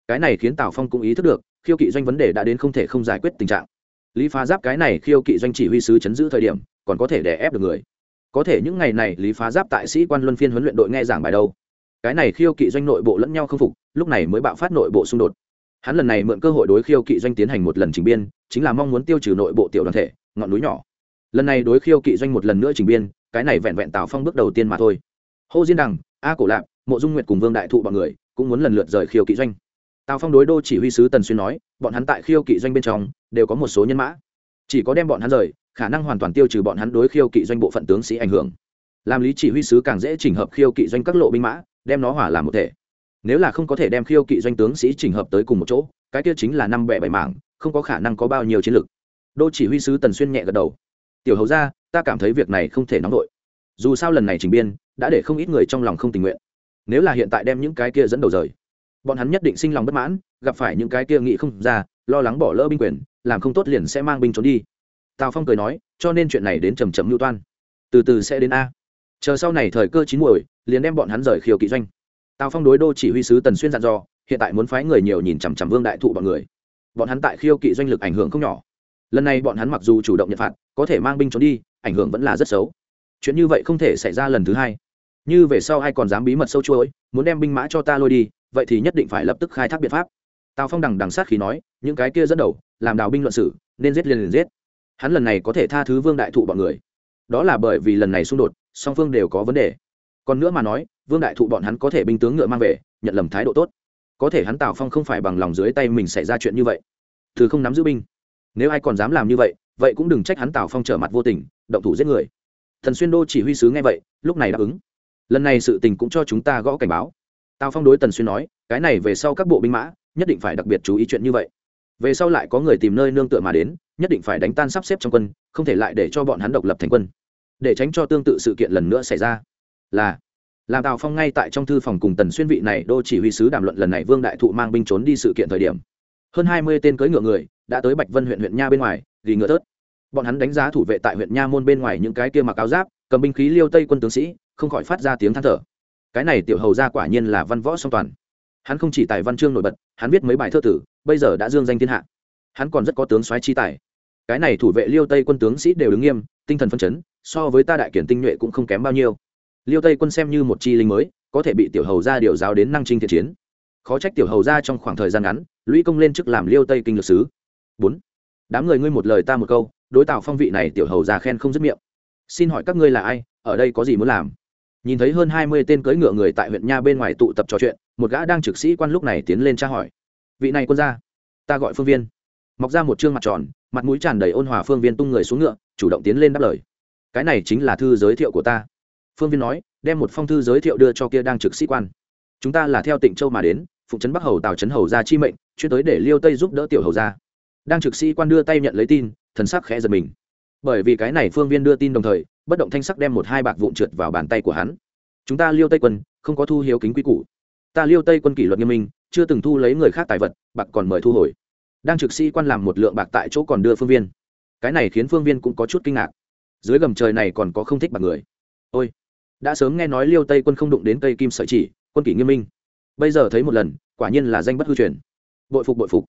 Cái này khiến tào phong cũng ý thức được, khiêu kỵ doanh vấn đề đã đến không thể không giải quyết tình trạng. Lý phá giáp cái này khiêu kỵ doanh chỉ huy sứ chấn giữ thời điểm, còn có thể đè ép được người. Có thể những ngày này lý phá giáp tại sĩ quan luân phiên huấn luyện đội nghe giảng bài đâu. Cái này khiêu kỵ doanh nội bộ lẫn nhau không phục, lúc này mới bạo phát nội bộ xung đột. Hắn lần này mượn cơ hội đối khiêu kỵ doanh tiến hành một lần trình biên, chính là mong muốn tiêu trừ nội bộ tiểu đoàn thể, ngọn núi nhỏ. Lần này đối khiêu kỵ doanh một lần nữa trình biên, cái này vẹn vẹn tào phong bước đầu tiên mà thôi. Hô diên đằng a cổ lạp, mộ dung nguyệt cùng vương đại thụ bọn người cũng muốn lần lượt rời khiêu kỵ doanh. Tào phong đối đô chỉ huy sứ tần xuyên nói, bọn hắn tại khiêu kỵ doanh bên trong đều có một số nhân mã. Chỉ có đem bọn hắn rời, khả năng hoàn toàn tiêu trừ bọn hắn đối khiêu kỵ doanh bộ phận tướng sĩ ảnh hưởng. Làm lý chỉ huy sứ càng dễ chỉnh hợp khiêu kỵ doanh các lộ binh mã, đem nó hỏa làm một thể. Nếu là không có thể đem khiêu kỵ doanh tướng sĩ chỉnh hợp tới cùng một chỗ, cái kia chính là năm bẻ bảy mảng, không có khả năng có bao nhiêu chiến lược. Đô chỉ huy sứ tần xuyên nhẹ gật đầu. Tiểu hầu ra ta cảm thấy việc này không thể nóng vội. Dù sao lần này trình biên đã để không ít người trong lòng không tình nguyện. Nếu là hiện tại đem những cái kia dẫn đầu rời, bọn hắn nhất định sinh lòng bất mãn, gặp phải những cái kia nghĩ không ra, lo lắng bỏ lỡ binh quyền, làm không tốt liền sẽ mang binh trốn đi. Tào phong cười nói, cho nên chuyện này đến trầm trầm lưu toan. Từ từ sẽ đến a. Chờ sau này thời cơ chín muồi, liền đem bọn hắn rời khiêu kỵ doanh. Tào phong đối đô chỉ huy sứ tần xuyên dặn dò, hiện tại muốn phái người nhiều nhìn chằm chằm vương đại thụ bọn người. Bọn hắn tại khiêu kỵ doanh lực ảnh hưởng không nhỏ. Lần này bọn hắn mặc dù chủ động nhận phạt, có thể mang binh trốn đi, ảnh hưởng vẫn là rất xấu. Chuyện như vậy không thể xảy ra lần thứ hai như về sau ai còn dám bí mật sâu chuỗi, muốn đem binh mã cho ta lôi đi, vậy thì nhất định phải lập tức khai thác biện pháp. Tào phong đằng đằng sát khí nói, những cái kia dẫn đầu, làm đào binh luận sử nên giết liền liền giết. Hắn lần này có thể tha thứ vương đại thụ bọn người. Đó là bởi vì lần này xung đột, song phương đều có vấn đề. Còn nữa mà nói, vương đại thụ bọn hắn có thể binh tướng ngựa mang về, nhận lầm thái độ tốt. Có thể hắn tào phong không phải bằng lòng dưới tay mình xảy ra chuyện như vậy. Thứ không nắm giữ binh. Nếu ai còn dám làm như vậy vậy cũng đừng trách hắn tào phong trở mặt vô tình, động thủ giết người. Thần xuyên đô chỉ huy sứ nghe vậy, lúc này đáp ứng lần này sự tình cũng cho chúng ta gõ cảnh báo. Tào phong đối tần xuyên nói, cái này về sau các bộ binh mã, nhất định phải đặc biệt chú ý chuyện như vậy. Về sau lại có người tìm nơi nương tựa mà đến, nhất định phải đánh tan sắp xếp trong quân, không thể lại để cho bọn hắn độc lập thành quân. Để tránh cho tương tự sự kiện lần nữa xảy ra. Là, làm tào phong ngay tại trong thư phòng cùng tần xuyên vị này đô chỉ huy sứ đàm luận lần này vương đại thụ mang binh trốn đi sự kiện thời điểm. Hơn hai mươi tên cưỡi ngựa người đã tới bạch vân huyện huyện nha bên ngoài, ghi ngựa tớt. Bọn hắn đánh giá thủ vệ tại huyện nha môn bên ngoài những cái kia mặc áo giáp cầm binh khí liêu tây quân tướng sĩ, không khỏi phát ra tiếng than thở. Cái này tiểu hầu ra quả nhiên là văn võ song toàn. Hắn không chỉ tài văn chương nổi bật, hắn viết mấy bài thơ tử, bây giờ đã dương danh thiên hạ. Hắn còn rất có tướng soái chi tài. Cái này thủ vệ liêu tây quân tướng sĩ đều đứng nghiêm, tinh thần phân chấn, so với ta đại kiển tinh nhuệ cũng không kém bao nhiêu. Liêu tây quân xem như một chi linh mới, có thể bị tiểu hầu ra điều giáo đến năng trinh thiện chiến. Khó trách tiểu hầu ra trong khoảng thời gian ngắn, lũy công lên chức làm liêu tây kinh lược sứ. Bốn. Đám người ngươi một lời ta một câu, đối tạo phong vị này tiểu hầu ra khen không dứt miệng xin hỏi các ngươi là ai, ở đây có gì muốn làm? Nhìn thấy hơn hai mươi tên cưỡi ngựa người tại huyện nha bên ngoài tụ tập trò chuyện, một gã đang trực sĩ quan lúc này tiến lên tra hỏi. Vị này quân gia, ta gọi phương viên. Mọc ra một chương mặt tròn, mặt mũi tràn đầy ôn hòa phương viên tung người xuống ngựa, chủ động tiến lên đáp lời. Cái này chính là thư giới thiệu của ta. Phương viên nói, đem một phong thư giới thiệu đưa cho kia đang trực sĩ quan. Chúng ta là theo tỉnh châu mà đến, phụ trấn bắc hầu tào trấn hầu ra chi mệnh, chuyên tới để liêu tây giúp đỡ tiểu hầu ra đang trực sĩ quan đưa tay nhận lấy tin, thần sắc khẽ giật mình bởi vì cái này phương viên đưa tin đồng thời, bất động thanh sắc đem một hai bạc vụn trượt vào bàn tay của hắn. Chúng ta liêu tây quân, không có thu hiếu kính quy củ. Ta liêu tây quân kỷ luật nghiêm minh, chưa từng thu lấy người khác tài vật, bạc còn mời thu hồi. Đang trực sĩ quan làm một lượng bạc tại chỗ còn đưa phương viên. Cái này khiến phương viên cũng có chút kinh ngạc. Dưới gầm trời này còn có không thích bạc người. Ôi, đã sớm nghe nói liêu tây quân không đụng đến cây kim sợi chỉ, quân kỷ nghiêm minh. Bây giờ thấy một lần, quả nhiên là danh bất hư truyền. Bội phục bội phục.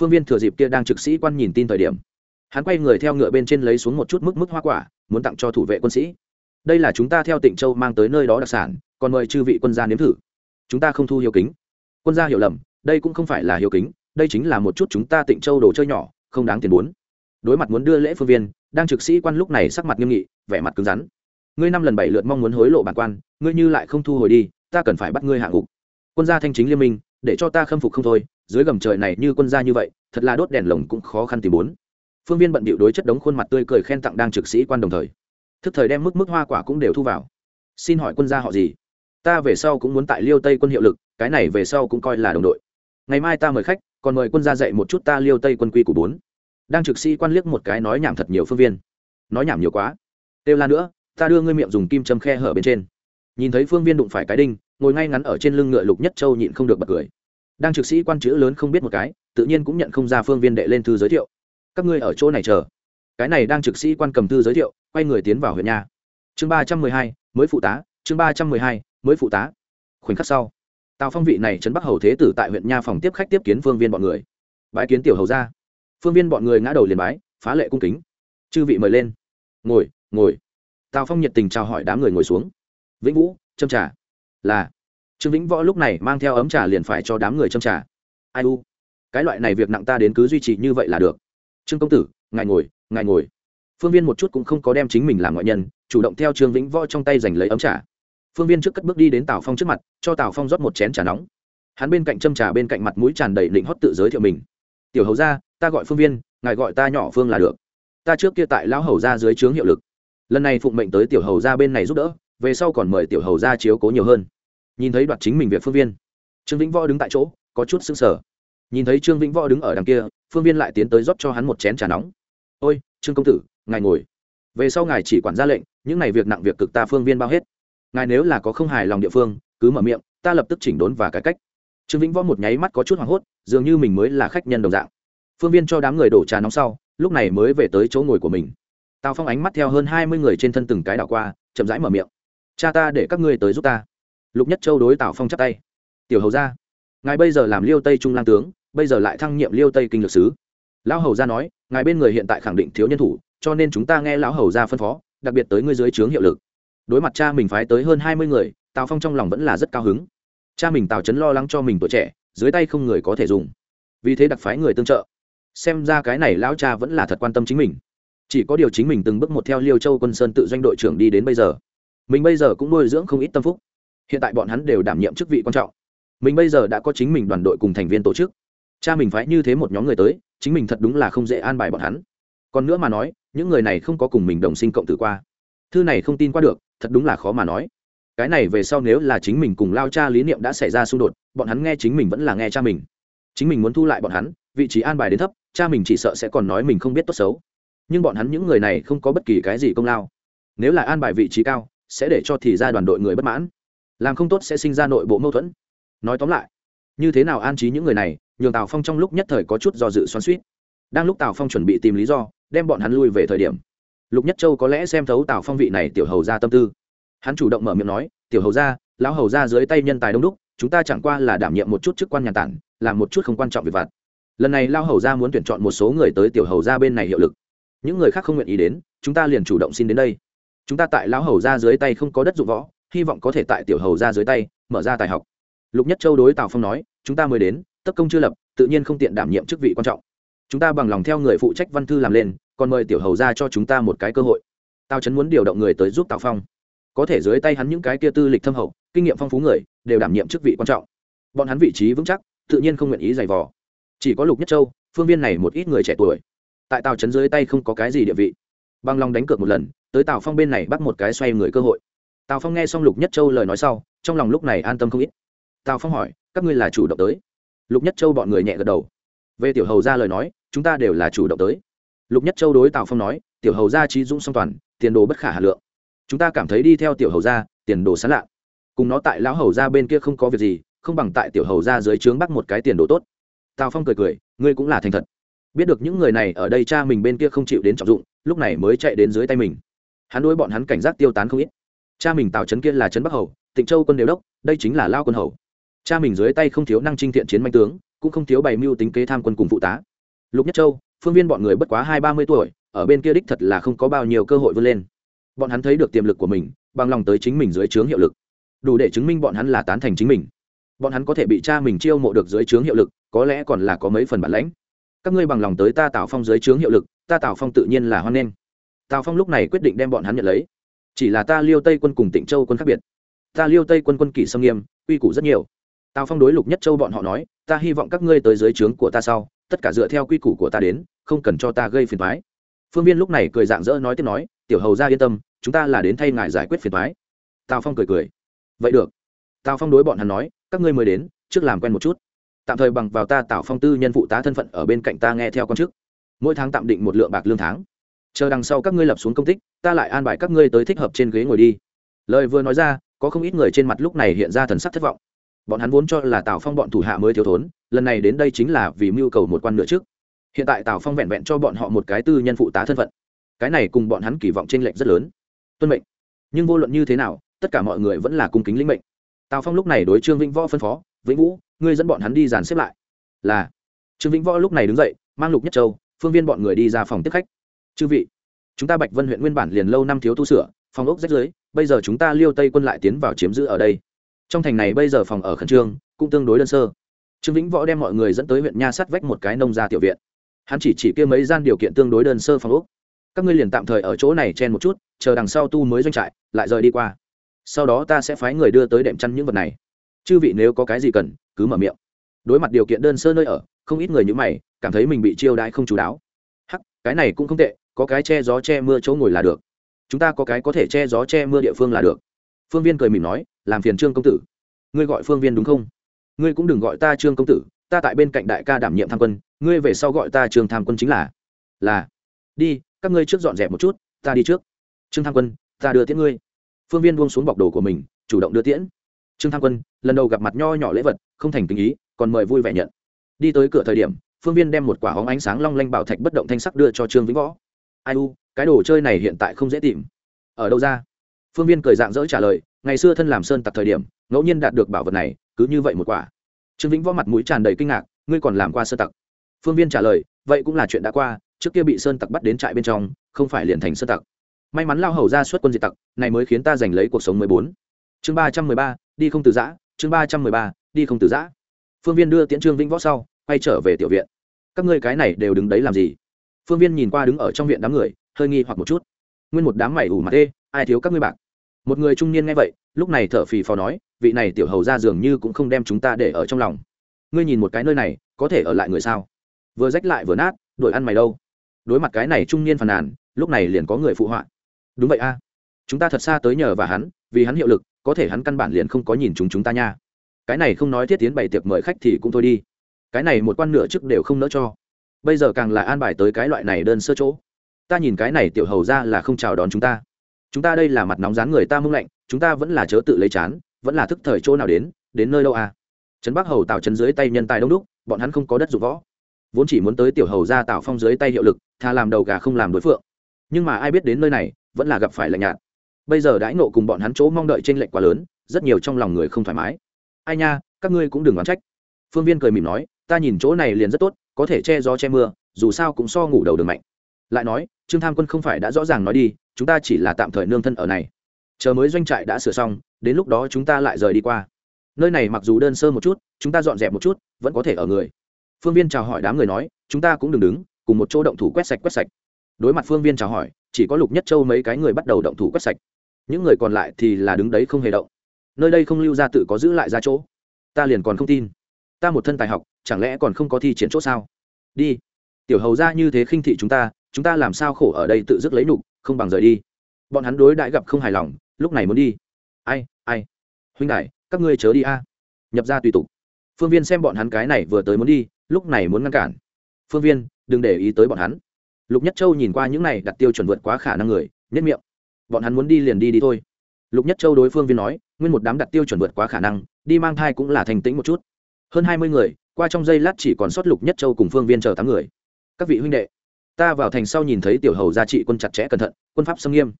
Phương viên thừa dịp kia đang trực sĩ quan nhìn tin thời điểm hắn quay người theo ngựa bên trên lấy xuống một chút mức mức hoa quả, muốn tặng cho thủ vệ quân sĩ. Đây là chúng ta theo tỉnh châu mang tới nơi đó đặc sản, còn mời chư vị quân gia nếm thử. Chúng ta không thu hiếu kính. Quân gia hiểu lầm, đây cũng không phải là hiếu kính, đây chính là một chút chúng ta tỉnh châu đồ chơi nhỏ, không đáng tiền muốn đối mặt muốn đưa lễ phương viên, đang trực sĩ quan lúc này sắc mặt nghiêm nghị, vẻ mặt cứng rắn. Ngươi năm lần bảy lượt mong muốn hối lộ bản quan, ngươi như lại không thu hồi đi, ta cần phải bắt ngươi hạ ngục quân gia thanh chính liên minh, để cho ta khâm phục không thôi, dưới gầm trời này như quân gia như vậy, thật là đốt đèn lồng cũng khó khăn tìm bốn phương viên bận bịu đối chất đống khuôn mặt tươi cười khen tặng đang trực sĩ quan đồng thời, thức thời đem mức mức hoa quả cũng đều thu vào. Xin hỏi quân gia họ gì? Ta về sau cũng muốn tại liêu tây quân hiệu lực, cái này về sau cũng coi là đồng đội. Ngày mai ta mời khách, còn mời quân gia dạy một chút ta liêu tây quân quy của bốn. Đang trực sĩ quan liếc một cái nói nhảm thật nhiều phương viên. Nói nhảm nhiều quá. Têu la nữa, ta đưa ngươi miệng dùng kim châm khe hở bên trên. Nhìn thấy phương viên đụng phải cái đinh, ngồi ngay ngắn ở trên lưng ngựa lục nhất châu nhịn không được bật cười. Đang trực sĩ quan chữ lớn không biết một cái, tự nhiên cũng nhận không ra phương viên đệ lên thư giới thiệu các ngươi ở chỗ này chờ. Cái này đang trực sĩ quan cầm thư giới thiệu, quay người tiến vào huyện nhà chương ba trăm mười hai, mới phụ tá, chương ba trăm mười hai, mới phụ tá. Khoảnh khắc sau, tào phong vị này trấn bắc hầu thế tử tại huyện nha phòng tiếp khách tiếp kiến phương viên bọn người. Bái kiến tiểu hầu ra phương viên bọn người ngã đầu liền bái, phá lệ cung kính. Chư vị mời lên. Ngồi ngồi. Tào phong nhiệt tình chào hỏi đám người ngồi xuống. Vĩnh vũ, châm trà. Là. Trương vĩnh võ lúc này mang theo ấm trà liền phải cho đám người châm trà. Ai u? Cái loại này việc nặng ta đến cứ duy trì như vậy là được trương công tử, ngài ngồi ngài ngồi. Phương viên một chút cũng không có đem chính mình làm ngoại nhân, chủ động theo trương vĩnh võ trong tay giành lấy ấm trà. Phương viên trước cất bước đi đến tào phong trước mặt, cho tào phong rót một chén trà nóng. Hắn bên cạnh châm trà bên cạnh mặt mũi tràn đầy định hót tự giới thiệu mình. Tiểu hầu ra ta gọi phương viên, ngài gọi ta nhỏ phương là được. Ta trước kia tại lão hầu ra dưới trướng hiệu lực. Lần này phụng mệnh tới tiểu hầu ra bên này giúp đỡ, về sau còn mời tiểu hầu ra chiếu cố nhiều hơn. Nhìn thấy đoạt chính mình việc phương viên, trương vĩnh võ đứng tại chỗ, có chút sững sờ. Nhìn thấy trương vĩnh võ đứng ở đằng kia phương viên lại tiến tới rót cho hắn một chén trà nóng. Ôi, trương công tử, ngài ngồi. Về sau ngài chỉ quản ra lệnh, những này việc nặng việc cực ta phương viên bao hết. Ngài nếu là có không hài lòng địa phương, cứ mở miệng, ta lập tức chỉnh đốn và cải cách. Trương vĩnh võ một nháy mắt có chút hoảng hốt, dường như mình mới là khách nhân đồng dạng. Phương viên cho đám người đổ trà nóng sau, lúc này mới về tới chỗ ngồi của mình. Tào phong ánh mắt theo hơn hai mươi người trên thân từng cái đảo qua, chậm rãi mở miệng. Cha ta để các ngươi tới giúp ta. Lục nhất châu đối tào phong chắp tay. Tiểu hầu ra ngài bây giờ làm liêu tây trung lang tướng bây giờ lại thăng nhiệm liêu tây kinh lược sứ. Lão hầu gia nói, ngài bên người hiện tại khẳng định thiếu nhân thủ, cho nên chúng ta nghe lão hầu gia phân phó, đặc biệt tới ngươi dưới trướng hiệu lực. Đối mặt cha mình phái tới hơn hai mươi người, tào phong trong lòng vẫn là rất cao hứng. Cha mình tào chấn lo lắng cho mình tuổi trẻ, dưới tay không người có thể dùng. Vì thế đặc phái người tương trợ. Xem ra cái này lão cha vẫn là thật quan tâm chính mình. Chỉ có điều chính mình từng bước một theo liêu châu quân sơn tự doanh đội trưởng đi đến bây giờ. Mình bây giờ cũng nuôi dưỡng không ít tâm phúc. Hiện tại bọn hắn đều đảm nhiệm chức vị quan trọng. Mình bây giờ đã có chính mình đoàn đội cùng thành viên tổ chức cha mình phái như thế một nhóm người tới, chính mình thật đúng là không dễ an bài bọn hắn. Còn nữa mà nói, những người này không có cùng mình đồng sinh cộng tử qua. Thư này không tin qua được, thật đúng là khó mà nói. Cái này về sau nếu là chính mình cùng lao cha lý niệm đã xảy ra xung đột, bọn hắn nghe chính mình vẫn là nghe cha mình. Chính mình muốn thu lại bọn hắn, vị trí an bài đến thấp, cha mình chỉ sợ sẽ còn nói mình không biết tốt xấu. Nhưng bọn hắn những người này không có bất kỳ cái gì công lao. Nếu là an bài vị trí cao, sẽ để cho thì ra đoàn đội người bất mãn. Làm không tốt sẽ sinh ra nội bộ mâu thuẫn. Nói tóm lại, như thế nào an trí những người này nhường tào phong trong lúc nhất thời có chút do dự xoắn suýt đang lúc tào phong chuẩn bị tìm lý do, đem bọn hắn lui về thời điểm, lục nhất châu có lẽ xem thấu tào phong vị này tiểu hầu ra tâm tư. Hắn chủ động mở miệng nói, tiểu hầu ra lão hầu ra dưới tay nhân tài đông đúc, chúng ta chẳng qua là đảm nhiệm một chút chức quan nhà tản, làm một chút không quan trọng việc vặt. Lần này lao hầu ra muốn tuyển chọn một số người tới tiểu hầu ra bên này hiệu lực. Những người khác không nguyện ý đến, chúng ta liền chủ động xin đến đây. Chúng ta tại lão hầu ra dưới tay không có đất dụng võ, hy vọng có thể tại tiểu hầu ra dưới tay, mở ra tài học. Lục nhất châu đối tào phong nói, chúng ta mới đến tất công chưa lập, tự nhiên không tiện đảm nhiệm chức vị quan trọng. Chúng ta bằng lòng theo người phụ trách văn thư làm lên, còn mời tiểu hầu ra cho chúng ta một cái cơ hội. Tào trấn muốn điều động người tới giúp tào phong. Có thể dưới tay hắn những cái kia tư lịch thâm hậu, kinh nghiệm phong phú người, đều đảm nhiệm chức vị quan trọng. Bọn hắn vị trí vững chắc, tự nhiên không nguyện ý giày vò. Chỉ có lục nhất châu, phương viên này một ít người trẻ tuổi. Tại tào trấn dưới tay không có cái gì địa vị. Bằng lòng đánh cược một lần, tới tào phong bên này bắt một cái xoay người cơ hội. Tào phong nghe xong lục nhất châu lời nói sau, trong lòng lúc này an tâm không ít. Tào phong hỏi, các ngươi là chủ động tới? Lục nhất châu bọn người nhẹ gật đầu. Về tiểu hầu ra lời nói, chúng ta đều là chủ động tới. Lục nhất châu đối tào phong nói, tiểu hầu ra trí dũng song toàn, tiền đồ bất khả hà lượng. Chúng ta cảm thấy đi theo tiểu hầu ra tiền đồ sán lạ. Cùng nó tại lão hầu ra bên kia không có việc gì, không bằng tại tiểu hầu ra dưới trướng bắt một cái tiền đồ tốt. Tào phong cười cười, ngươi cũng là thành thật. Biết được những người này ở đây cha mình bên kia không chịu đến trọng dụng, lúc này mới chạy đến dưới tay mình. Hắn đối bọn hắn cảnh giác tiêu tán không ít. Cha mình tào trấn kia là trấn bắc hầu, tịnh châu quân đều đốc, đây chính là lao quân hầu cha mình dưới tay không thiếu năng trinh thiện chiến manh tướng, cũng không thiếu bày mưu tính kế tham quân cùng phụ tá. Lục nhất châu, phương viên bọn người bất quá hai ba mươi tuổi, ở bên kia đích thật là không có bao nhiêu cơ hội vươn lên. Bọn hắn thấy được tiềm lực của mình, bằng lòng tới chính mình dưới trướng hiệu lực. Đủ để chứng minh bọn hắn là tán thành chính mình. Bọn hắn có thể bị cha mình chiêu mộ được dưới trướng hiệu lực, có lẽ còn là có mấy phần bản lãnh. Các ngươi bằng lòng tới ta tào phong dưới trướng hiệu lực, ta tào phong tự nhiên là hoan nghênh. Tào phong lúc này quyết định đem bọn hắn nhận lấy. Chỉ là ta liêu tây quân cùng tịnh châu quân khác biệt. Ta liêu tây quân quân kỷ sâm nghiêm uy củ rất nhiều tào phong đối lục nhất châu bọn họ nói, ta hy vọng các ngươi tới dưới trướng của ta sau, tất cả dựa theo quy củ của ta đến, không cần cho ta gây phiền thoái phương viên lúc này cười dạng dỡ nói tiếp nói, tiểu hầu ra yên tâm, chúng ta là đến thay ngài giải quyết phiền thoái tào phong cười cười, vậy được. Tào phong đối bọn hắn nói, các ngươi mới đến, trước làm quen một chút. Tạm thời bằng vào ta tạo phong tư nhân phụ tá thân phận ở bên cạnh ta nghe theo con chức mỗi tháng tạm định một lượng bạc lương tháng. Chờ đằng sau các ngươi lập xuống công tích, ta lại an bài các ngươi tới thích hợp trên ghế ngồi đi. Lời vừa nói ra, có không ít người trên mặt lúc này hiện ra thần sắc thất vọng bọn hắn vốn cho là tào phong bọn thủ hạ mới thiếu thốn, lần này đến đây chính là vì mưu cầu một quan nữa trước. Hiện tại tào phong vẹn vẹn cho bọn họ một cái tư nhân phụ tá thân phận. Cái này cùng bọn hắn kỳ vọng t r ê n lệch rất lớn. Tuân mệnh. Nhưng vô luận như thế nào, tất cả mọi người vẫn là cung kính lĩnh mệnh. Tào phong lúc này đối trương vĩnh võ phân phó, vĩnh vũ, ngươi dẫn bọn hắn đi dàn xếp lại. Là. Trương vĩnh võ lúc này đứng dậy, mang lục nhất châu, phương viên bọn người đi ra phòng tiếp khách. Chư vị, chúng ta bạch vân huyện nguyên bản liền lâu năm thiếu tu sửa, phòng ốc rách dưới bây giờ chúng ta liêu tây quân lại tiến vào chiếm giữ ở đây trong thành này bây giờ phòng ở khẩn trương, cũng tương đối đơn sơ. Trương vĩnh võ đem mọi người dẫn tới huyện nha sát vách một cái nông gia tiểu viện. Hắn chỉ chỉ kia mấy gian điều kiện tương đối đơn sơ phòng úc các ngươi liền tạm thời ở chỗ này chen một chút, chờ đằng sau tu mới doanh trại, lại rời đi qua. Sau đó ta sẽ phái người đưa tới đệm chăn những vật này. Chư vị nếu có cái gì cần, cứ mở miệng. Đối mặt điều kiện đơn sơ nơi ở, không ít người như mày, cảm thấy mình bị chiêu đãi không chú đáo. Hắc, cái này cũng không tệ, có cái che gió che mưa chỗ ngồi là được. Chúng ta có cái có thể che gió che mưa địa phương là được. Phương viên cười mỉm nói làm phiền trương công tử. Ngươi gọi phương viên đúng không? Ngươi cũng đừng gọi ta trương công tử, ta tại bên cạnh đại ca đảm nhiệm tham quân, ngươi về sau gọi ta trương tham quân chính là là, đi, các ngươi trước dọn dẹp một chút, ta đi trước. Trương tham quân, ta đưa tiễn ngươi. Phương viên buông xuống bọc đồ của mình, chủ động đưa tiễn. Trương tham quân, lần đầu gặp mặt nho nhỏ lễ vật, không thành tình ý, còn mời vui vẻ nhận. Đi tới cửa thời điểm, phương viên đem một quả hóng ánh sáng long lanh bảo thạch bất động thanh sắc đưa cho trương vĩnh võ. Ai u, cái đồ chơi này hiện tại không dễ tìm. Ở đâu ra? Phương viên cười dạng dỡ trả lời, ngày xưa thân làm sơn tặc thời điểm, ngẫu nhiên đạt được bảo vật này, cứ như vậy một quả. Trương vĩnh võ mặt mũi tràn đầy kinh ngạc, ngươi còn làm qua sơn tặc? Phương viên trả lời, vậy cũng là chuyện đã qua, trước kia bị sơn tặc bắt đến trại bên trong, không phải liền thành sơn tặc. May mắn lao hầu ra xuất quân diệt tặc, này mới khiến ta giành lấy cuộc sống mười bốn. Chương ba trăm mười ba, đi không từ giã, chương ba trăm mười ba, đi không từ giã. Phương viên đưa tiễn trương vĩnh võ sau, quay trở về tiểu viện. Các ngươi cái này đều đứng đấy làm gì? Phương viên nhìn qua đứng ở trong viện đám người, hơi nghi hoặc một chút. Nguyên một đám mày ủ mặt ê ai thiếu các ngươi bạc? Một người trung niên nghe vậy, lúc này thở phì phò nói, vị này tiểu hầu ra dường như cũng không đem chúng ta để ở trong lòng. Ngươi nhìn một cái nơi này, có thể ở lại người sao? Vừa rách lại vừa nát, đuổi ăn mày đâu? Đối mặt cái này trung niên phàn nàn, lúc này liền có người phụ họa. Đúng vậy a. Chúng ta thật xa tới nhờ và hắn, vì hắn hiệu lực, có thể hắn căn bản liền không có nhìn chúng chúng ta nha. Cái này không nói thiết tiến bày tiệc mời khách thì cũng thôi đi. Cái này một quan nửa chức đều không nỡ cho. Bây giờ càng là an bài tới cái loại này đơn sơ chỗ. Ta nhìn cái này tiểu hầu ra là không chào đón chúng ta chúng ta đây là mặt nóng rán người ta mưng lạnh, chúng ta vẫn là chớ tự lấy chán, vẫn là thức thời chỗ nào đến đến nơi đâu à? Trấn bắc hầu tạo trấn dưới tay nhân tài đông đúc, bọn hắn không có đất dụng võ. Vốn chỉ muốn tới tiểu hầu ra tạo phong dưới tay hiệu lực thà làm đầu gà không làm đối phượng. Nhưng mà ai biết đến nơi này, vẫn là gặp phải lạnh nhạt. Bây giờ đãi nộ cùng bọn hắn chỗ mong đợi trên lệnh quá lớn, rất nhiều trong lòng người không thoải mái. Ai nha, các ngươi cũng đừng đoán trách. Phương viên cười mỉm nói, ta nhìn chỗ này liền rất tốt, có thể che gió che mưa, dù sao cũng so ngủ đầu đường mạnh. Lại nói, trương tham quân không phải đã rõ ràng nói đi chúng ta chỉ là tạm thời nương thân ở này. Chờ mới doanh trại đã sửa xong, đến lúc đó chúng ta lại rời đi qua. Nơi này mặc dù đơn sơ một chút, chúng ta dọn dẹp một chút, vẫn có thể ở người. Phương viên chào hỏi đám người nói, chúng ta cũng đừng đứng, cùng một chỗ động thủ quét sạch quét sạch. Đối mặt phương viên chào hỏi, chỉ có lục nhất châu mấy cái người bắt đầu động thủ quét sạch. Những người còn lại thì là đứng đấy không hề động. Nơi đây không lưu ra tự có giữ lại ra chỗ. Ta liền còn không tin. Ta một thân tài học, chẳng lẽ còn không có thi triển chỗ sao? Đi. Tiểu hầu ra như thế khinh thị chúng ta chúng ta làm sao khổ ở đây tự dứt lấy nục không bằng rời đi. Bọn hắn đối đãi gặp không hài lòng, lúc này muốn đi. Ai ai? Huynh đại các ngươi chớ đi a. Nhập ra tùy tục. Phương viên xem bọn hắn cái này vừa tới muốn đi, lúc này muốn ngăn cản. Phương viên, đừng để ý tới bọn hắn. Lục nhất châu nhìn qua những này đặt tiêu chuẩn vượt quá khả năng người nhất miệng. Bọn hắn muốn đi liền đi đi thôi. Lục nhất châu đối phương viên nói, nguyên một đám đặt tiêu chuẩn vượt quá khả năng, đi mang thai cũng là thành tĩnh một chút. Hơn hai mươi người, qua trong giây lát chỉ còn sót lục nhất châu cùng phương viên chờ tám người. Các vị huynh đệ ta vào thành sau nhìn thấy tiểu hầu gia trị quân chặt chẽ cẩn thận, quân pháp xâm nghiêm.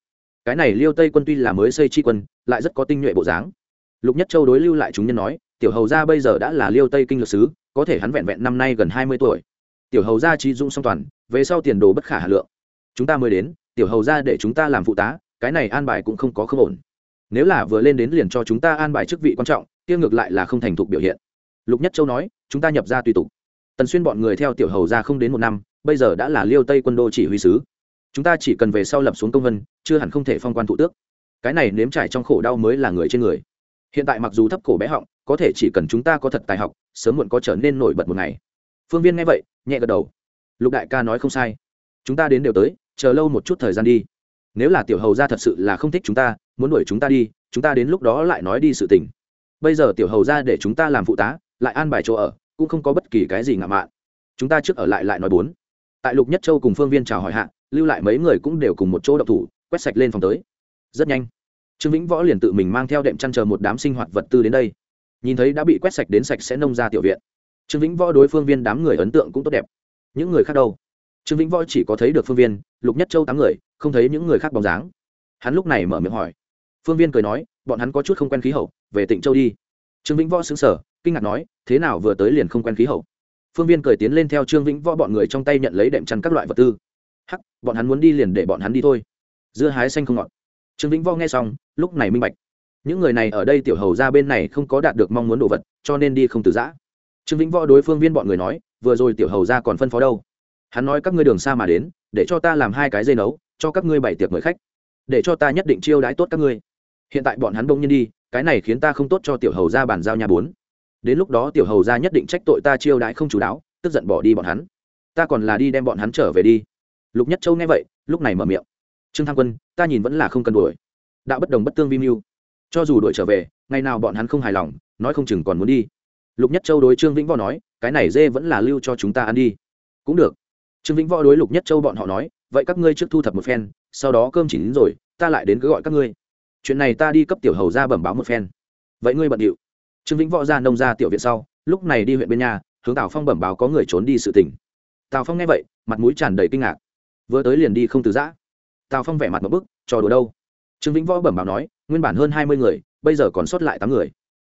Cái này liêu tây quân tuy là mới xây tri quân, lại rất có tinh nhuệ bộ dáng. Lục nhất châu đối lưu lại chúng nhân nói, tiểu hầu gia bây giờ đã là liêu tây kinh lược sứ, có thể hắn vẹn vẹn năm nay gần hai mươi tuổi. Tiểu hầu gia trí dung song toàn, về sau tiền đồ bất khả hà lượng. Chúng ta mới đến, tiểu hầu gia để chúng ta làm phụ tá, cái này an bài cũng không có không ổn. Nếu là vừa lên đến liền cho chúng ta an bài chức vị quan trọng, kia ngược lại là không thành thục biểu hiện. Lục nhất châu nói, chúng ta nhập ra tùy tục. Tần xuyên bọn người theo tiểu hầu gia không đến một năm bây giờ đã là liêu tây quân đô chỉ huy sứ. Chúng ta chỉ cần về sau lập xuống công vân, chưa hẳn không thể phong quan thủ tước. Cái này nếm trải trong khổ đau mới là người trên người. Hiện tại mặc dù thấp cổ bé họng, có thể chỉ cần chúng ta có thật tài học, sớm muộn có trở nên nổi bật một ngày. Phương viên nghe vậy, nhẹ gật đầu. Lục đại ca nói không sai. Chúng ta đến đều tới, chờ lâu một chút thời gian đi. Nếu là tiểu hầu gia thật sự là không thích chúng ta, muốn đuổi chúng ta đi, chúng ta đến lúc đó lại nói đi sự tình. Bây giờ tiểu hầu gia để chúng ta làm phụ tá, lại an bài chỗ ở, cũng không có bất kỳ cái gì ngạo mạn. Chúng ta trước ở lại lại nói bốn tại lục nhất châu cùng phương viên chào hỏi hạ, lưu lại mấy người cũng đều cùng một chỗ đậu thủ, quét sạch lên phòng tới. Rất nhanh, trương vĩnh võ liền tự mình mang theo đệm chăn chờ một đám sinh hoạt vật tư đến đây. Nhìn thấy đã bị quét sạch đến sạch sẽ nông ra tiểu viện, trương vĩnh võ đối phương viên đám người ấn tượng cũng tốt đẹp. Những người khác đâu? Trương vĩnh võ chỉ có thấy được phương viên, lục nhất châu tám người, không thấy những người khác bóng dáng. Hắn lúc này mở miệng hỏi. Phương viên cười nói, bọn hắn có chút không quen khí hậu, về tịnh châu đi. Trương vĩnh võ xứng sở kinh ngạc nói, thế nào vừa tới liền không quen khí hậu? Phương viên cười tiến lên theo trương vĩnh võ bọn người trong tay nhận lấy đệm chăn các loại vật tư. Hắc, bọn hắn muốn đi liền để bọn hắn đi thôi. Dưa hái xanh không ngọt. Trương vĩnh võ nghe xong, lúc này minh bạch. Những người này ở đây tiểu hầu ra bên này không có đạt được mong muốn đồ vật, cho nên đi không từ giã. Trương vĩnh võ đối phương viên bọn người nói, vừa rồi tiểu hầu ra còn phân phó đâu? Hắn nói các ngươi đường xa mà đến, để cho ta làm hai cái dây nấu, cho các ngươi bảy tiệc mời khách. Để cho ta nhất định chiêu đãi tốt các ngươi. Hiện tại bọn hắn đông nhiên đi, cái này khiến ta không tốt cho tiểu hầu ra bàn giao nhà bốn đến lúc đó tiểu hầu ra nhất định trách tội ta chiêu đãi không chú đáo, tức giận bỏ đi bọn hắn. Ta còn là đi đem bọn hắn trở về đi. Lục nhất châu nghe vậy, lúc này mở miệng. Trương thăng quân, ta nhìn vẫn là không cần đuổi đạo bất đồng bất tương vi mưu. Cho dù đuổi trở về, ngày nào bọn hắn không hài lòng, nói không chừng còn muốn đi. Lục nhất châu đối trương vĩnh võ nói, cái này dê vẫn là lưu cho chúng ta ăn đi. Cũng được. Trương vĩnh võ đối lục nhất châu bọn họ nói, vậy các ngươi trước thu thập một phen, sau đó cơm chỉ đến rồi, ta lại đến cứ gọi các ngươi. Chuyện này ta đi cấp tiểu hầu ra bẩm báo một phen. Vậy ngươi bận điệu trương vĩnh võ ra nông ra tiểu viện sau, lúc này đi huyện bên nhà, hướng tào phong bẩm báo có người trốn đi sự tỉnh tào phong nghe vậy, mặt mũi tràn đầy kinh ngạc. Vừa tới liền đi không từ giã. Tào phong vẻ mặt một bức, trò đùa đâu? Trương vĩnh võ bẩm báo nói, nguyên bản hơn hai mươi người, bây giờ còn sót lại tám người.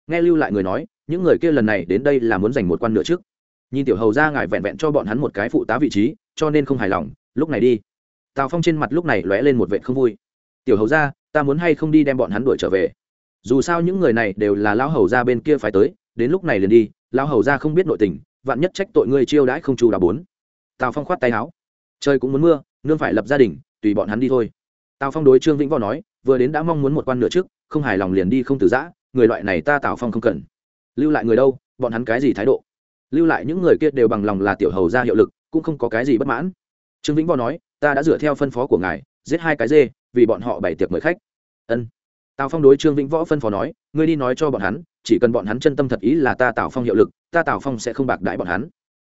Nghe lưu lại người nói, những người kia lần này đến đây là muốn giành một quan nửa trước. Nhìn tiểu hầu ra ngài vẹn vẹn cho bọn hắn một cái phụ tá vị trí, cho nên không hài lòng, lúc này đi. Tào phong trên mặt lúc này lóe lên một vệ không vui. Tiểu hầu ra, ta muốn hay không đi đem bọn hắn đuổi trở về? Dù sao những người này đều là lão hầu ra bên kia phải tới, đến lúc này liền đi, lão hầu ra không biết nội tình, vạn nhất trách tội ngươi chiêu đãi không chu đáo bốn. Tào phong khoát tay áo. Trời cũng muốn mưa, nương phải lập gia đình, tùy bọn hắn đi thôi. Tào phong đối trương vĩnh võ nói, vừa đến đã mong muốn một quan nửa trước, không hài lòng liền đi không từ giã, người loại này ta tào phong không cần. Lưu lại người đâu, bọn hắn cái gì thái độ? Lưu lại những người kia đều bằng lòng là tiểu hầu ra hiệu lực, cũng không có cái gì bất mãn. Trương vĩnh võ nói, ta đã dựa theo phân phó của ngài, giết hai cái dê, vì bọn họ bày tiệc mời khách. Ân tào phong đối trương vĩnh võ phân phó nói, ngươi đi nói cho bọn hắn, chỉ cần bọn hắn chân tâm thật ý là ta tào phong hiệu lực, ta tào phong sẽ không bạc đãi bọn hắn.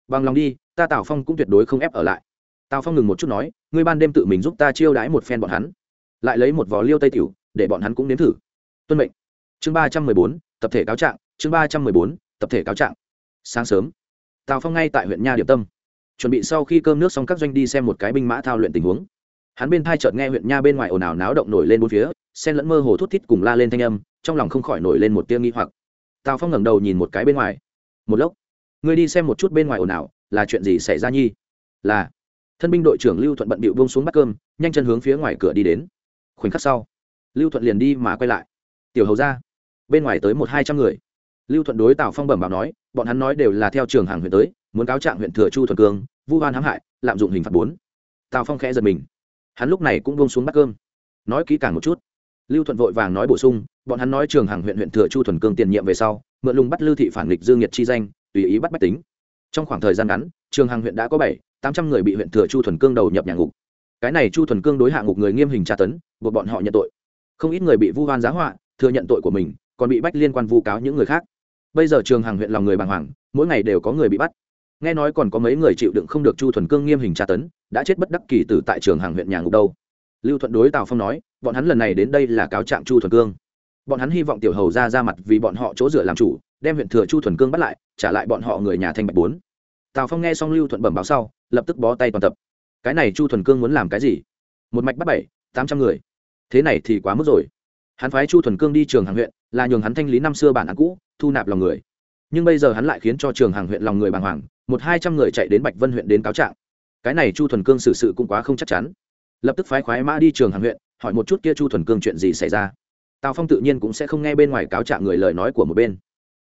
Bằng lòng đi, ta tào phong cũng tuyệt đối không ép ở lại. Tào phong ngừng một chút nói, ngươi ban đêm tự mình giúp ta chiêu đãi một phen bọn hắn, lại lấy một vò liêu tây tiểu, để bọn hắn cũng nếm thử. Tuân mệnh. Chương ba trăm mười bốn, tập thể cáo trạng, chương ba trăm mười bốn, tập thể cáo trạng. Sáng sớm, tào phong ngay tại huyện nha điệp tâm, chuẩn bị sau khi cơm nước xong các doanh đi xem một cái binh mã thao luyện tình huống. Hắn bên thai chợt nghe huyện nha bên ngoài ồn ào náo động nổi lên bốn phía sen lẫn mơ hồ thút thít cùng la lên thanh âm, trong lòng không khỏi nổi lên một tia nghi hoặc. Tào phong ngẩng đầu nhìn một cái bên ngoài. Một lốc người đi xem một chút bên ngoài ồn ào, là chuyện gì xảy ra nhi? Là, thân binh đội trưởng lưu thuận bận bịu bông xuống bắt cơm, nhanh chân hướng phía ngoài cửa đi đến. Khoảnh khắc sau, lưu thuận liền đi mà quay lại. Tiểu hầu ra, bên ngoài tới một hai trăm người. Lưu thuận đối tào phong bẩm bảo nói, bọn hắn nói đều là theo trường hàng huyện tới, muốn cáo trạng huyện thừa chu thuận cương vu hoan hãm hại, lạm dụng hình phạt bốn. Tào phong khẽ giật mình. Hắn lúc này cũng bông xuống bắt cơm, nói kỹ càng một chút lưu thuận vội vàng nói bổ sung, bọn hắn nói trường hàng huyện huyện thừa chu thuần cương tiền nhiệm về sau, mượn lùng bắt lưu thị phản nghịch dương nhiệt chi danh, tùy ý bắt bách tính. Trong khoảng thời gian ngắn, trường hàng huyện đã có bảy, tám trăm người bị huyện thừa chu thuần cương đầu nhập nhà ngục. Cái này chu thuần cương đối hạ ngục người nghiêm hình tra tấn, buộc bọn họ nhận tội. Không ít người bị vu hoan giá họa, thừa nhận tội của mình, còn bị bách liên quan vu cáo những người khác. Bây giờ trường hàng huyện lòng người bàng hoàng, mỗi ngày đều có người bị bắt. Nghe nói còn có mấy người chịu đựng không được chu thuần cương nghiêm hình tra tấn, đã chết bất đắc kỳ tử tại trường hàng huyện nhà ngục đâu lưu thuận đối tào phong nói, bọn hắn lần này đến đây là cáo trạng chu thuần cương. Bọn hắn hy vọng tiểu hầu ra ra mặt vì bọn họ chỗ dựa làm chủ, đem huyện thừa chu thuần cương bắt lại, trả lại bọn họ người nhà thanh bạch bốn. Tào phong nghe xong lưu thuận bẩm báo sau, lập tức bó tay toàn tập. Cái này chu thuần cương muốn làm cái gì? Một mạch bắt bảy, tám trăm người. Thế này thì quá mức rồi. Hắn phái chu thuần cương đi trường hàng huyện, là nhường hắn thanh lý năm xưa bản án cũ, thu nạp lòng người. Nhưng bây giờ hắn lại khiến cho trường hàng huyện lòng người bàng hoàng, một hai trăm người chạy đến bạch vân huyện đến cáo trạng. Cái này chu thuần cương xử sự cũng quá không chắc chắn lập tức phái khoái mã đi trường hàng huyện, hỏi một chút kia chu thuần cương chuyện gì xảy ra. Tào phong tự nhiên cũng sẽ không nghe bên ngoài cáo trạng người lời nói của một bên.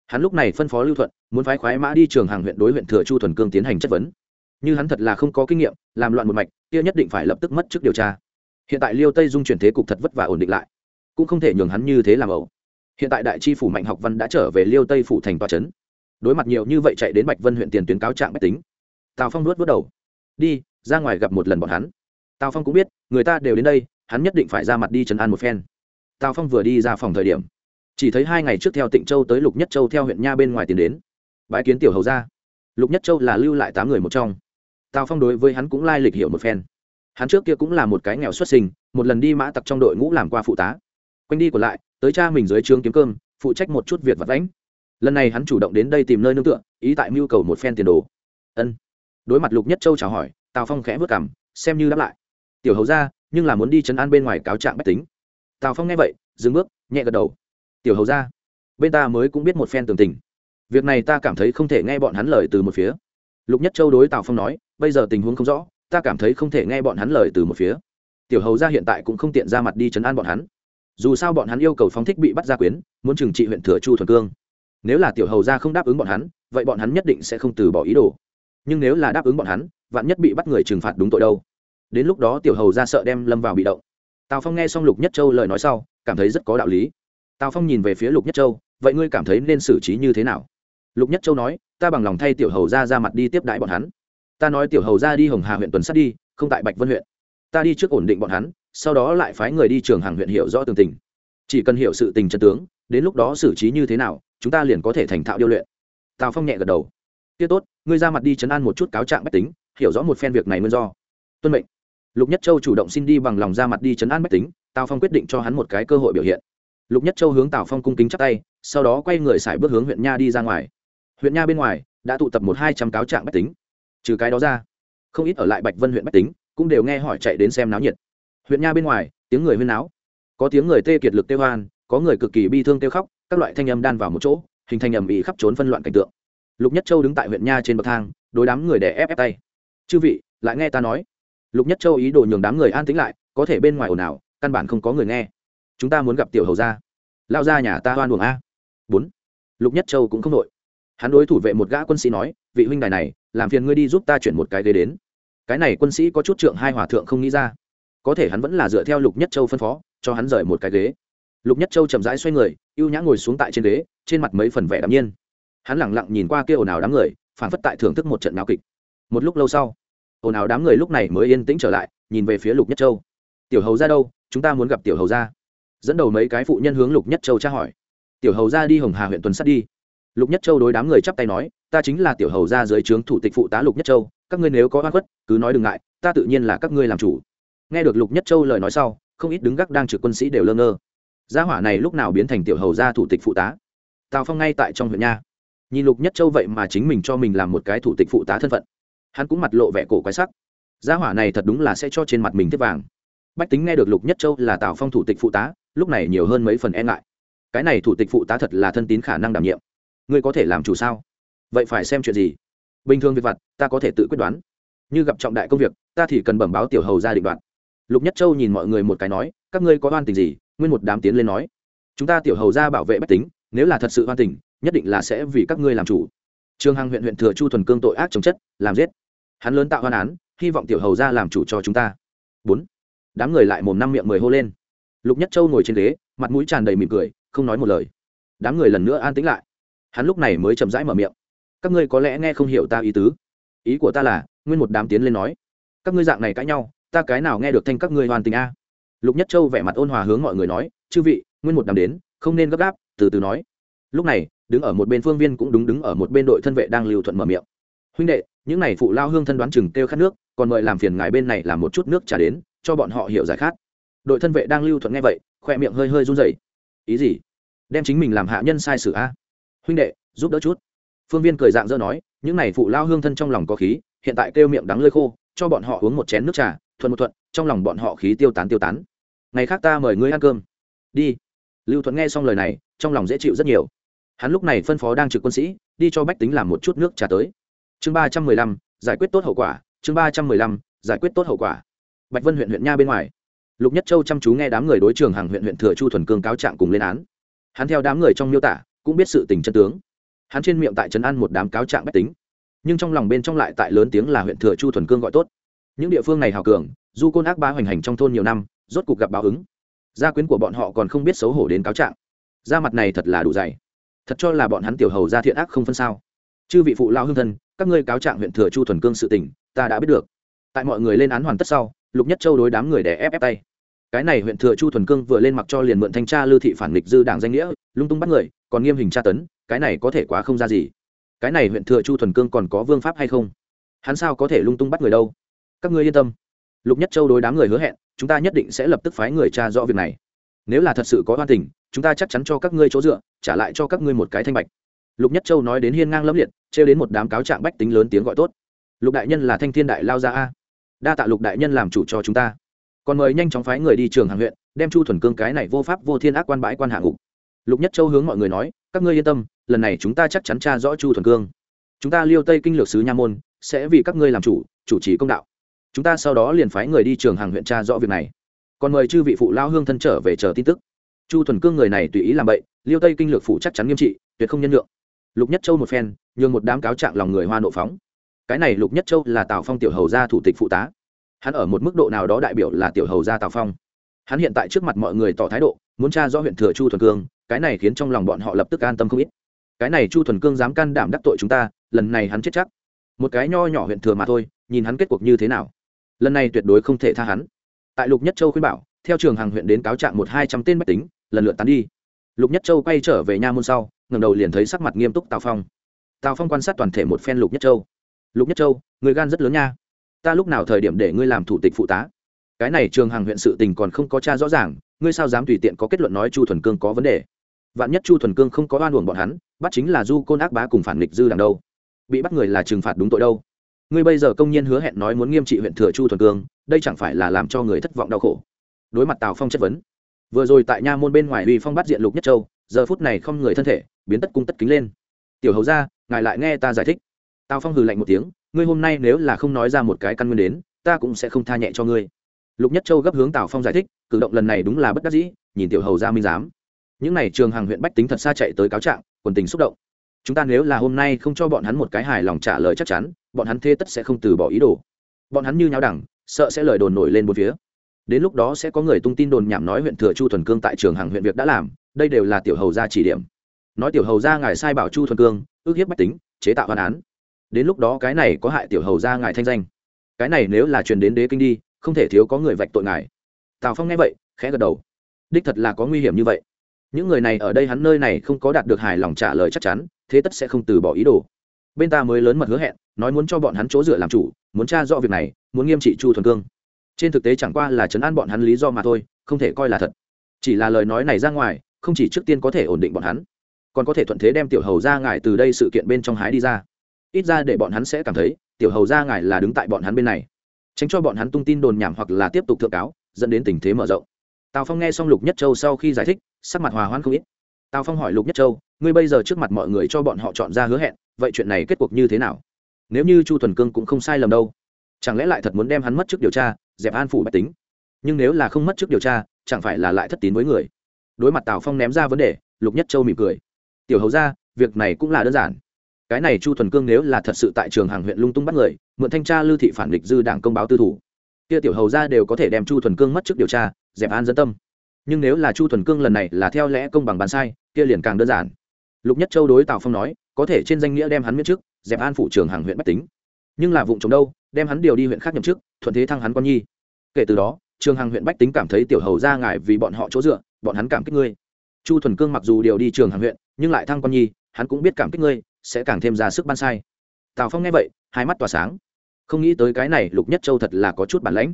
Hắn lúc này phân phó lưu thuận, muốn phái khoái mã đi trường hàng huyện đối huyện thừa chu thuần cương tiến hành chất vấn. Như hắn thật là không có kinh nghiệm, làm loạn một mạch, kia nhất định phải lập tức mất trước điều tra. Hiện tại liêu tây dung chuyển thế cục thật vất vả ổn định lại, cũng không thể nhường hắn như thế làm ẩu. Hiện tại đại tri phủ mạnh học văn đã trở về liêu tây phủ thành tòa trấn đối mặt nhiều như vậy chạy đến bạch vân huyện tiền tuyến cáo trạng bách tính, tào phong nuốt vớt đầu. Đi, ra ngoài gặp một lần bọn hắn tào phong cũng biết, người ta đều đến đây, hắn nhất định phải ra mặt đi trấn an một phen. Tào phong vừa đi ra phòng thời điểm, chỉ thấy hai ngày trước theo tịnh châu tới lục nhất châu theo huyện nha bên ngoài tiến đến. Bãi kiến tiểu hầu ra lục nhất châu là lưu lại tám người một trong. Tào phong đối với hắn cũng lai lịch hiểu một phen. Hắn trước kia cũng là một cái nghèo xuất sinh, một lần đi mã tặc trong đội ngũ làm qua phụ tá. Quanh đi còn lại, tới cha mình dưới trướng kiếm cơm, phụ trách một chút việc vặt lãnh lần này hắn chủ động đến đây tìm nơi nương tựa, ý tại mưu cầu một phen tiền đồ. Ân. Đối mặt lục nhất châu chào hỏi, tào phong khẽ vất cảm xem như đáp lại tiểu hầu ra, nhưng là muốn đi chấn an bên ngoài cáo trạng bách tính. Tào phong nghe vậy, dừng bước, nhẹ gật đầu. Tiểu hầu ra, bên ta mới cũng biết một phen tường tình. Việc này ta cảm thấy không thể nghe bọn hắn lời từ một phía. Lục nhất châu đối tào phong nói, bây giờ tình huống không rõ, ta cảm thấy không thể nghe bọn hắn lời từ một phía. Tiểu hầu ra hiện tại cũng không tiện ra mặt đi chấn an bọn hắn. Dù sao bọn hắn yêu cầu phóng thích bị bắt gia quyến, muốn trừng trị huyện thừa chu thuần cương. Nếu là tiểu hầu ra không đáp ứng bọn hắn, vậy bọn hắn nhất định sẽ không từ bỏ ý đồ. Nhưng nếu là đáp ứng bọn hắn, vạn nhất bị bắt người trừng phạt đúng tội đâu? Đến lúc đó tiểu hầu ra sợ đem lâm vào bị động. Tào phong nghe xong lục nhất châu lời nói sau, cảm thấy rất có đạo lý. Tào phong nhìn về phía lục nhất châu, vậy ngươi cảm thấy nên xử trí như thế nào? Lục nhất châu nói, ta bằng lòng thay tiểu hầu ra ra mặt đi tiếp đãi bọn hắn. Ta nói tiểu hầu ra đi hồng hà huyện tuần sát đi, không tại bạch vân huyện. Ta đi trước ổn định bọn hắn, sau đó lại phái người đi trường hàng huyện hiểu rõ tường tình. Chỉ cần hiểu sự tình chân tướng, đến lúc đó xử trí như thế nào, chúng ta liền có thể thành thạo điêu luyện. Tào phong nhẹ gật đầu. Tiết tốt, ngươi ra mặt đi chấn an một chút cáo trạng bách tính, hiểu rõ một phen việc này nguyên do. Tuân mệnh lục nhất châu chủ động xin đi bằng lòng ra mặt đi chấn an bách tính, tào phong quyết định cho hắn một cái cơ hội biểu hiện. Lục nhất châu hướng tào phong cung kính chắp tay, sau đó quay người xài bước hướng huyện nha đi ra ngoài. Huyện nha bên ngoài đã tụ tập một hai trăm cáo trạng bách tính. Trừ cái đó ra, không ít ở lại bạch vân huyện bách tính cũng đều nghe hỏi chạy đến xem náo nhiệt. Huyện nha bên ngoài, tiếng người huyên náo. Có tiếng người tê kiệt lực tê hoan có người cực kỳ bi thương kêu khóc, các loại thanh âm đan vào một chỗ, hình thành ầm ĩ khắp trốn phân loạn cảnh tượng. Lục nhất châu đứng tại huyện nha trên bậc thang, đối đám người đè ép ép tay. Chư vị, lại nghe ta nói lục nhất châu ý đồ nhường đám người an tĩnh lại có thể bên ngoài ồn ào căn bản không có người nghe. Chúng ta muốn gặp tiểu hầu gia. Lao ra nhà ta hoan buồng a. Bốn. Lục nhất châu cũng không nội, hắn đối thủ vệ một gã quân sĩ nói vị huynh đài này làm phiền ngươi đi giúp ta chuyển một cái ghế đến. Cái này quân sĩ có chút trượng hai hòa thượng không nghĩ ra. Có thể hắn vẫn là dựa theo lục nhất châu phân phó cho hắn rời một cái ghế. Lục nhất châu chậm rãi xoay người ưu nhã ngồi xuống tại trên ghế trên mặt mấy phần vẻ đ nhiên. Hắn lẳng lặng nhìn qua kia ồn ào đám người phản phất tại thưởng thức một trận nào kịch. Một lúc lâu sau ồn ào đám người lúc này mới yên tĩnh trở lại, nhìn về phía lục nhất châu. Tiểu hầu ra đâu? Chúng ta muốn gặp tiểu hầu ra. Dẫn đầu mấy cái phụ nhân hướng lục nhất châu tra hỏi. Tiểu hầu ra đi, hồng hà huyện tuần sắt đi. Lục nhất châu đối đám người chắp tay nói, ta chính là tiểu hầu ra dưới trướng thủ tịch phụ tá lục nhất châu, các ngươi nếu có oan khuất, cứ nói đừng ngại, ta tự nhiên là các ngươi làm chủ. Nghe được lục nhất châu lời nói sau, không ít đứng gác đang trực quân sĩ đều lơ ngơ. Gia hỏa này lúc nào biến thành tiểu hầu gia thủ tịch phụ tá? Tào phong ngay tại trong huyện nha. Nhìn lục nhất châu vậy mà chính mình cho mình làm một cái thủ tịch phụ tá thân phận hắn cũng mặt lộ vẻ cổ quái sắc. Gia hỏa này thật đúng là sẽ cho trên mặt mình tiếp vàng. Bách tính nghe được lục nhất châu là tào phong thủ tịch phụ tá, lúc này nhiều hơn mấy phần e ngại. Cái này thủ tịch phụ tá thật là thân tín khả năng đảm nhiệm. Ngươi có thể làm chủ sao? Vậy phải xem chuyện gì? Bình thường việc vặt, ta có thể tự quyết đoán. Như gặp trọng đại công việc, ta thì cần bẩm báo tiểu hầu ra định đoạn lục nhất châu nhìn mọi người một cái nói, các ngươi có oan tình gì? Nguyên một đám tiến lên nói. Chúng ta tiểu hầu ra bảo vệ bách tính, nếu là thật sự oan tình, nhất định là sẽ vì các ngươi làm chủ. Trương hằng huyện huyện thừa chu thuần cương tội ác chống chất, làm giết hắn lớn tạo hoan án, hy vọng tiểu hầu ra làm chủ cho chúng ta. Bốn. Đám người lại mồm năm miệng mười hô lên. Lục nhất châu ngồi trên ghế, mặt mũi tràn đầy mỉm cười, không nói một lời. Đám người lần nữa an tĩnh lại. Hắn lúc này mới chậm rãi mở miệng. Các ngươi có lẽ nghe không hiểu ta ý tứ. Ý của ta là, nguyên một đám tiến lên nói. Các ngươi dạng này cãi nhau, ta cái nào nghe được thanh các ngươi hoàn tình a? Lục nhất châu vẻ mặt ôn hòa hướng mọi người nói. Chư vị, nguyên một đám đến, không nên gấp gáp, từ từ nói. Lúc này, đứng ở một bên phương viên cũng đúng đứng ở một bên đội thân vệ đang lưu thuận mở miệng huynh đệ, những này phụ lao hương thân đoán chừng kêu khát nước, còn mời làm phiền ngài bên này làm một chút nước trả đến, cho bọn họ hiểu giải khát. Đội thân vệ đang lưu thuận nghe vậy, khoe miệng hơi hơi run rẩy. Ý gì? Đem chính mình làm hạ nhân sai sự a? Huynh đệ, giúp đỡ chút. Phương viên cười dạng dỡ nói, những này phụ lao hương thân trong lòng có khí, hiện tại kêu miệng đắng lơi khô, cho bọn họ uống một chén nước trà, thuận một thuận, trong lòng bọn họ khí tiêu tán tiêu tán. Ngày khác ta mời ngươi ăn cơm. Đi. Lưu thuận nghe xong lời này, trong lòng dễ chịu rất nhiều. Hắn lúc này phân phó đang trực quân sĩ, đi cho bách tính làm một chút nước trà tới chương ba trăm mười lăm, giải quyết tốt hậu quả. Chương ba trăm mười lăm, giải quyết tốt hậu quả. Bạch vân huyện huyện nha bên ngoài. Lục nhất châu chăm chú nghe đám người đối trường hàng huyện huyện thừa chu thuần cương cáo trạng cùng lên án. Hắn theo đám người trong miêu tả, cũng biết sự tình chân tướng. Hắn trên miệng tại trấn An một đám cáo trạng bách tính. Nhưng trong lòng bên trong lại tại lớn tiếng là huyện thừa chu thuần cương gọi tốt. Những địa phương này hào cường, du côn ác ba hoành hành trong thôn nhiều năm, rốt cục gặp báo ứng. Gia quyến của bọn họ còn không biết xấu hổ đến cáo trạng. Da mặt này thật là đủ dày. Thật cho là bọn hắn tiểu hầu ra thiện ác không phân sao. Chư vị phụ lao hương thân các ngươi cáo trạng huyện thừa chu thuần cương sự tình, ta đã biết được. Tại mọi người lên án hoàn tất sau, lục nhất châu đối đám người để ép ép tay. Cái này huyện thừa chu thuần cương vừa lên mặc cho liền mượn thanh tra lưu thị phản nghịch dư đảng danh nghĩa, lung tung bắt người, còn nghiêm hình tra tấn, cái này có thể quá không ra gì. Cái này huyện thừa chu thuần cương còn có vương pháp hay không? Hắn sao có thể lung tung bắt người đâu? Các ngươi yên tâm. Lục nhất châu đối đám người hứa hẹn, chúng ta nhất định sẽ lập tức phái người tra rõ việc này. Nếu là thật sự có oan tình, chúng ta chắc chắn cho các ngươi chỗ dựa, trả lại cho các ngươi một cái thanh bạch lục nhất châu nói đến hiên ngang lẫm liệt, trêu đến một đám cáo trạng bách tính lớn tiếng gọi tốt. Lục đại nhân là thanh thiên đại lao ra a. Đa tạ lục đại nhân làm chủ cho chúng ta. Còn mời nhanh chóng phái người đi trường hàng huyện, đem chu thuần cương cái này vô pháp vô thiên ác quan bãi quan hạ ngục. Lục nhất châu hướng mọi người nói, các ngươi yên tâm, lần này chúng ta chắc chắn tra rõ chu thuần cương. Chúng ta liêu tây kinh lược sứ nha môn, sẽ vì các ngươi làm chủ chủ trì công đạo. Chúng ta sau đó liền phái người đi trường hàng huyện tra rõ việc này. Còn mời chư vị phụ lao hương thân trở về chờ tin tức. Chu thuần cương người này tùy ý làm bậy, liêu tây kinh lược phủ chắc chắn nghiêm trị, tuyệt không nhân lượng lục nhất châu một phen, nhường một đám cáo trạng lòng người hoa nộ phóng. Cái này lục nhất châu là tào phong tiểu hầu gia thủ tịch phụ tá. Hắn ở một mức độ nào đó đại biểu là tiểu hầu gia tào phong. Hắn hiện tại trước mặt mọi người tỏ thái độ, muốn tra rõ huyện thừa chu thuần cương, cái này khiến trong lòng bọn họ lập tức an tâm không ít. Cái này chu thuần cương dám can đảm đắc tội chúng ta, lần này hắn chết chắc. Một cái nho nhỏ huyện thừa mà thôi, nhìn hắn kết cuộc như thế nào. Lần này tuyệt đối không thể tha hắn. Tại lục nhất châu khuyên bảo, theo trường hàng huyện đến cáo trạng một hai trăm tên bách tính, lần lượt tán đi lục nhất châu quay trở về nha môn sau ngầm đầu liền thấy sắc mặt nghiêm túc tào phong. Tào phong quan sát toàn thể một phen lục nhất châu. Lục nhất châu, người gan rất lớn nha. Ta lúc nào thời điểm để ngươi làm thủ tịch phụ tá? Cái này trường hàng huyện sự tình còn không có cha rõ ràng, ngươi sao dám tùy tiện có kết luận nói chu thuần cương có vấn đề? Vạn nhất chu thuần cương không có oan uổng bọn hắn, bắt chính là du côn ác bá cùng phản nghịch dư đằng đâu. Bị bắt người là trừng phạt đúng tội đâu. Ngươi bây giờ công nhiên hứa hẹn nói muốn nghiêm trị huyện thừa chu thuần cương, đây chẳng phải là làm cho người thất vọng đau khổ? Đối mặt tào phong chất vấn vừa rồi tại nha môn bên ngoài uy phong bắt diện lục nhất châu, giờ phút này không người thân thể, biến tất cung tất kính lên. Tiểu hầu ra ngài lại nghe ta giải thích. Tào phong hừ lạnh một tiếng, ngươi hôm nay nếu là không nói ra một cái căn nguyên đến, ta cũng sẽ không tha nhẹ cho ngươi. Lục nhất châu gấp hướng tào phong giải thích, cử động lần này đúng là bất đắc dĩ, nhìn tiểu hầu ra minh giám. Những n à y trường hàng huyện bách tính thật xa chạy tới cáo trạng, quần tình xúc động. Chúng ta nếu là hôm nay không cho bọn hắn một cái hài lòng trả lời chắc chắn, bọn hắn thế tất sẽ không từ bỏ ý đồ. Bọn hắn như nháo đẳng, sợ sẽ lời đồn nổi lên một phía đến lúc đó sẽ có người tung tin đồn nhảm nói huyện thừa chu thuần cương tại trường hàng huyện việc đã làm, đây đều là tiểu hầu gia chỉ điểm. Nói tiểu hầu gia ngài sai bảo chu thuần cương, ước hiếp bách tính, chế tạo hoàn án. Đến lúc đó cái này có hại tiểu hầu gia ngài thanh danh. Cái này nếu là truyền đến đế kinh đi, không thể thiếu có người vạch tội ngài. Tào phong nghe vậy, khẽ gật đầu. Đích thật là có nguy hiểm như vậy. Những người này ở đây hắn nơi này không có đạt được hài lòng trả lời chắc chắn, thế tất sẽ không từ bỏ ý đồ. Bên ta mới lớn mật hứa hẹn, nói muốn cho bọn hắn chỗ dựa làm chủ, muốn tra rõ việc này, muốn nghiêm trị chu thuần cương trên thực tế chẳng qua là chấn an bọn hắn lý do mà thôi, không thể coi là thật. Chỉ là lời nói này ra ngoài, không chỉ trước tiên có thể ổn định bọn hắn, còn có thể thuận thế đem tiểu hầu ra ngài từ đây sự kiện bên trong hái đi ra. Ít ra để bọn hắn sẽ cảm thấy, tiểu hầu ra ngài là đứng tại bọn hắn bên này. Tránh cho bọn hắn tung tin đồn nhảm hoặc là tiếp tục thượng cáo, dẫn đến tình thế mở rộng. Tào phong nghe xong lục nhất châu sau khi giải thích, sắc mặt hòa hoãn không ít. Tào phong hỏi lục nhất châu, ngươi bây giờ trước mặt mọi người cho bọn họ chọn ra hứa hẹn, vậy chuyện này kết cuộc như thế nào? Nếu như chu thuần cương cũng không sai lầm đâu, chẳng lẽ lại thật muốn đem hắn mất trước điều tra dẹp an phủ bạch tính. Nhưng nếu là không mất trước điều tra, chẳng phải là lại thất tín với người. Đối mặt tào phong ném ra vấn đề, lục nhất châu mỉm cười. Tiểu hầu ra, việc này cũng là đơn giản. Cái này chu thuần cương nếu là thật sự tại trường hàng huyện lung tung bắt người, mượn thanh tra lưu thị phản địch dư đảng công báo tư thủ. Kia tiểu hầu ra đều có thể đem chu thuần cương mất trước điều tra, dẹp an dân tâm. Nhưng nếu là chu thuần cương lần này là theo lẽ công bằng bán sai, kia liền càng đơn giản. Lục nhất châu đối tào phong nói, có thể trên danh nghĩa đem hắn miễn chức, dẹp an phủ trường hàng huyện bách tính. Nhưng là vụ trồng đâu đem hắn điều đi huyện khác nhậm chức, thuận thế thăng hắn con nhi. Kể từ đó, trường hàng huyện bách tính cảm thấy tiểu hầu ra ngài vì bọn họ chỗ dựa, bọn hắn cảm kích ngươi. Chu thuần cương mặc dù điều đi trường hàng huyện, nhưng lại thăng con nhi, hắn cũng biết cảm kích ngươi, sẽ càng thêm ra sức ban sai. Tào phong nghe vậy, hai mắt tỏa sáng. Không nghĩ tới cái này lục nhất châu thật là có chút bản lãnh.